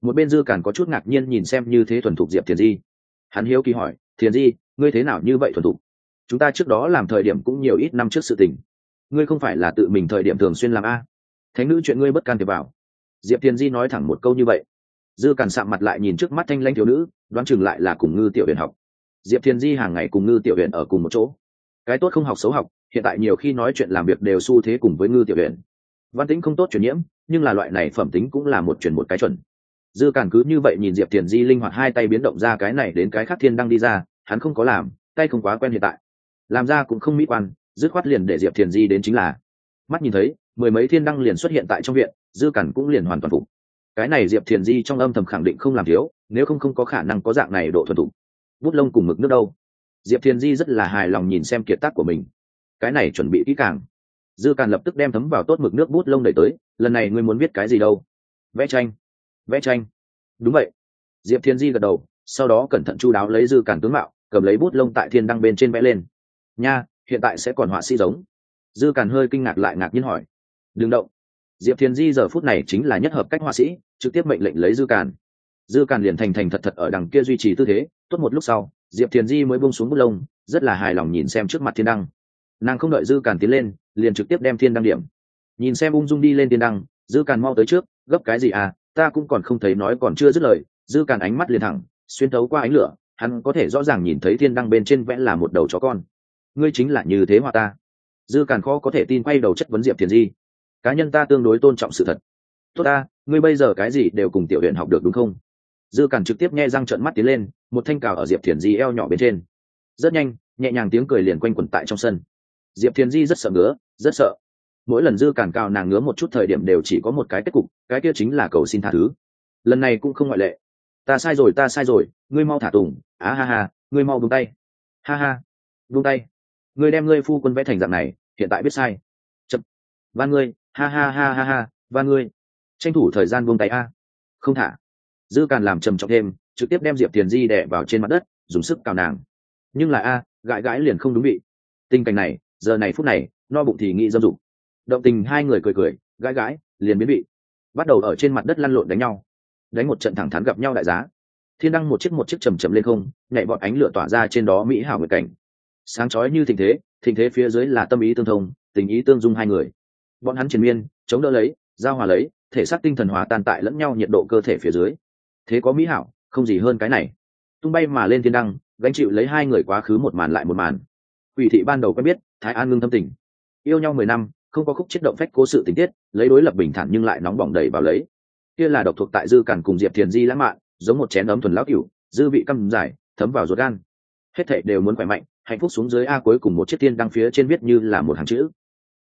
Một bên dư càn có chút ngạc nhiên nhìn xem như thế thuần thục diệp thiền di. Hắn hiếu kỳ hỏi, thiền di, ngươi thế nào như vậy thuần thục? Chúng ta trước đó làm thời điểm cũng nhiều ít năm trước sự tình. Ngươi không phải là tự mình thời điểm thường xuyên làm a? Thánh nữ chuyện ngươi bất can thiệp vào. Diệp thiền di nói thẳng một câu như vậy. Dư càn sạm mặt lại nhìn trước mắt thanh lanh thiếu nữ, đoán chừng lại là cùng ngư tiểu huyền học. Diệp thiền di hàng ngày cùng ngư tiểu huyền ở cùng một chỗ. Cái tốt không học xấu học, hiện tại nhiều khi nói chuyện làm việc đều xu thế cùng với ngư tiểu huyền văn tính không tốt chuyển nhiễm, nhưng là loại này phẩm tính cũng là một chuyển một cái chuẩn. Dư cản cứ như vậy nhìn diệp thiền di linh hoạt hai tay biến động ra cái này đến cái khác thiên đang đi ra, hắn không có làm, tay không quá quen hiện tại. Làm ra cũng không mỹ quan, dứt khoát liền để diệp thiền di đến chính là. Mắt nhìn thấy, mười mấy thiên đăng liền xuất hiện tại trong viện, dư cản cũng liền hoàn toàn phục. Cái này diệp thiền di trong âm thầm khẳng định không làm thiếu, nếu không không có khả năng có dạng này độ thuần thục. Bút lông cùng mực nước đâu? Diệp thiền di rất là hài lòng nhìn xem kiệt tác của mình. Cái này chuẩn bị kỹ càng dư càn lập tức đem thấm vào tốt mực nước bút lông đẩy tới, lần này ngươi muốn viết cái gì đâu? Vẽ tranh. Vẽ tranh. Đúng vậy. Diệp thiên di gật đầu, sau đó cẩn thận chu đáo lấy dư càn tướng mạo, cầm lấy bút lông tại thiên đăng bên trên vẽ lên. Nha, hiện tại sẽ còn họa sĩ giống. Dư càn hơi kinh ngạc lại ngạc nhiên hỏi. Đừng động. Diệp thiên di giờ phút này chính là nhất hợp cách họa sĩ, trực tiếp mệnh lệnh lấy dư càn. Dư càn liền thành thành thật thật ở đằng kia duy trì tư thế, tốt một lúc sau, diệp Thiên di mới bông xuống bút lông, rất là hài lòng nhìn xem trước mặt thiên đăng nàng không đợi dư càn tiến lên, liền trực tiếp đem thiên đăng điểm. Nhìn xem ung dung đi lên thiên đăng, dư càn mau tới trước, gấp cái gì à ta cũng còn không thấy nói còn chưa dứt lời, dư càn ánh mắt liền thẳng, xuyên thấu qua ánh lửa, hắn có thể rõ ràng nhìn thấy thiên đăng bên trên vẽ là một đầu chó con. Ngươi chính là như thế hòa ta. Dư càn khó có thể tin quay đầu chất vấn diệp thiền di. Cá nhân ta tương đối tôn trọng sự thật. Tốt ta, ngươi bây giờ cái gì đều cùng tiểu huyện học được đúng không? Dư càn trực tiếp nghe răng trợn mắt tiến lên, một thanh cào ở diệp thiền di eo nhỏ bên trên. Rất nhanh, nhẹ nhàng tiếng cười liền quanh quẩn tại trong sân diệp thiền di rất sợ ngứa, rất sợ. Mỗi lần dư càn cao nàng ngứa một chút thời điểm đều chỉ có một cái kết cục, cái kia chính là cầu xin tha thứ. Lần này cũng không ngoại lệ. Ta sai rồi, ta sai rồi, ngươi mau thả tùng. Á ha ha, ngươi mau buông tay. Ha ha, buông tay. Ngươi đem ngươi phu quân vẽ thành dạng này, hiện tại biết sai. Chậm. Van ngươi, ha ha ha ha ha, van ngươi. Tranh thủ thời gian buông tay a. Không thả. Dư càn làm trầm trọng thêm, trực tiếp đem diệp thiền di đẻ vào trên mặt đất, dùng sức cào nàng. Nhưng là a, gãi gãi liền không đúng vị. Tình cảnh này giờ này phút này, no bụng thì nghĩ dâm dục. Động tình hai người cười cười, gãi gãi, liền biến bị bắt đầu ở trên mặt đất lăn lộn đánh nhau. Đánh một trận thẳng thắn gặp nhau đại giá. Thiên đăng một chiếc một chiếc chầm chầm lên không, nhảy bọt ánh lửa tỏa ra trên đó mỹ hảo nguyệt cảnh. Sáng chói như thịnh thế thịnh thế phía dưới là tâm ý tương thông, tình ý tương dung hai người. Bọn hắn triền miên, chống đỡ lấy, giao hòa lấy, thể xác tinh thần hòa tan tại lẫn nhau nhiệt độ cơ thể phía dưới. Thế có mỹ hảo, không gì hơn cái này. Tung bay mà lên thiên đăng, gánh chịu lấy hai người quá khứ một màn lại một màn quỷ thị ban đầu quen biết, thái an ngưng thâm tình. Yêu nhau mười năm, không có khúc chết động phách cố sự tình tiết, lấy đối lập bình thản nhưng lại nóng bỏng đầy vào lấy. Kia là độc thuộc tại dư cản cùng diệp thiền di lãng mạn, giống một chén ấm thuần lão cửu, dư vị căm dài thấm vào ruột gan. Hết thảy đều muốn khỏe mạnh, hạnh phúc xuống dưới a cuối cùng một chiếc tiên đăng phía trên viết như là một hàng chữ.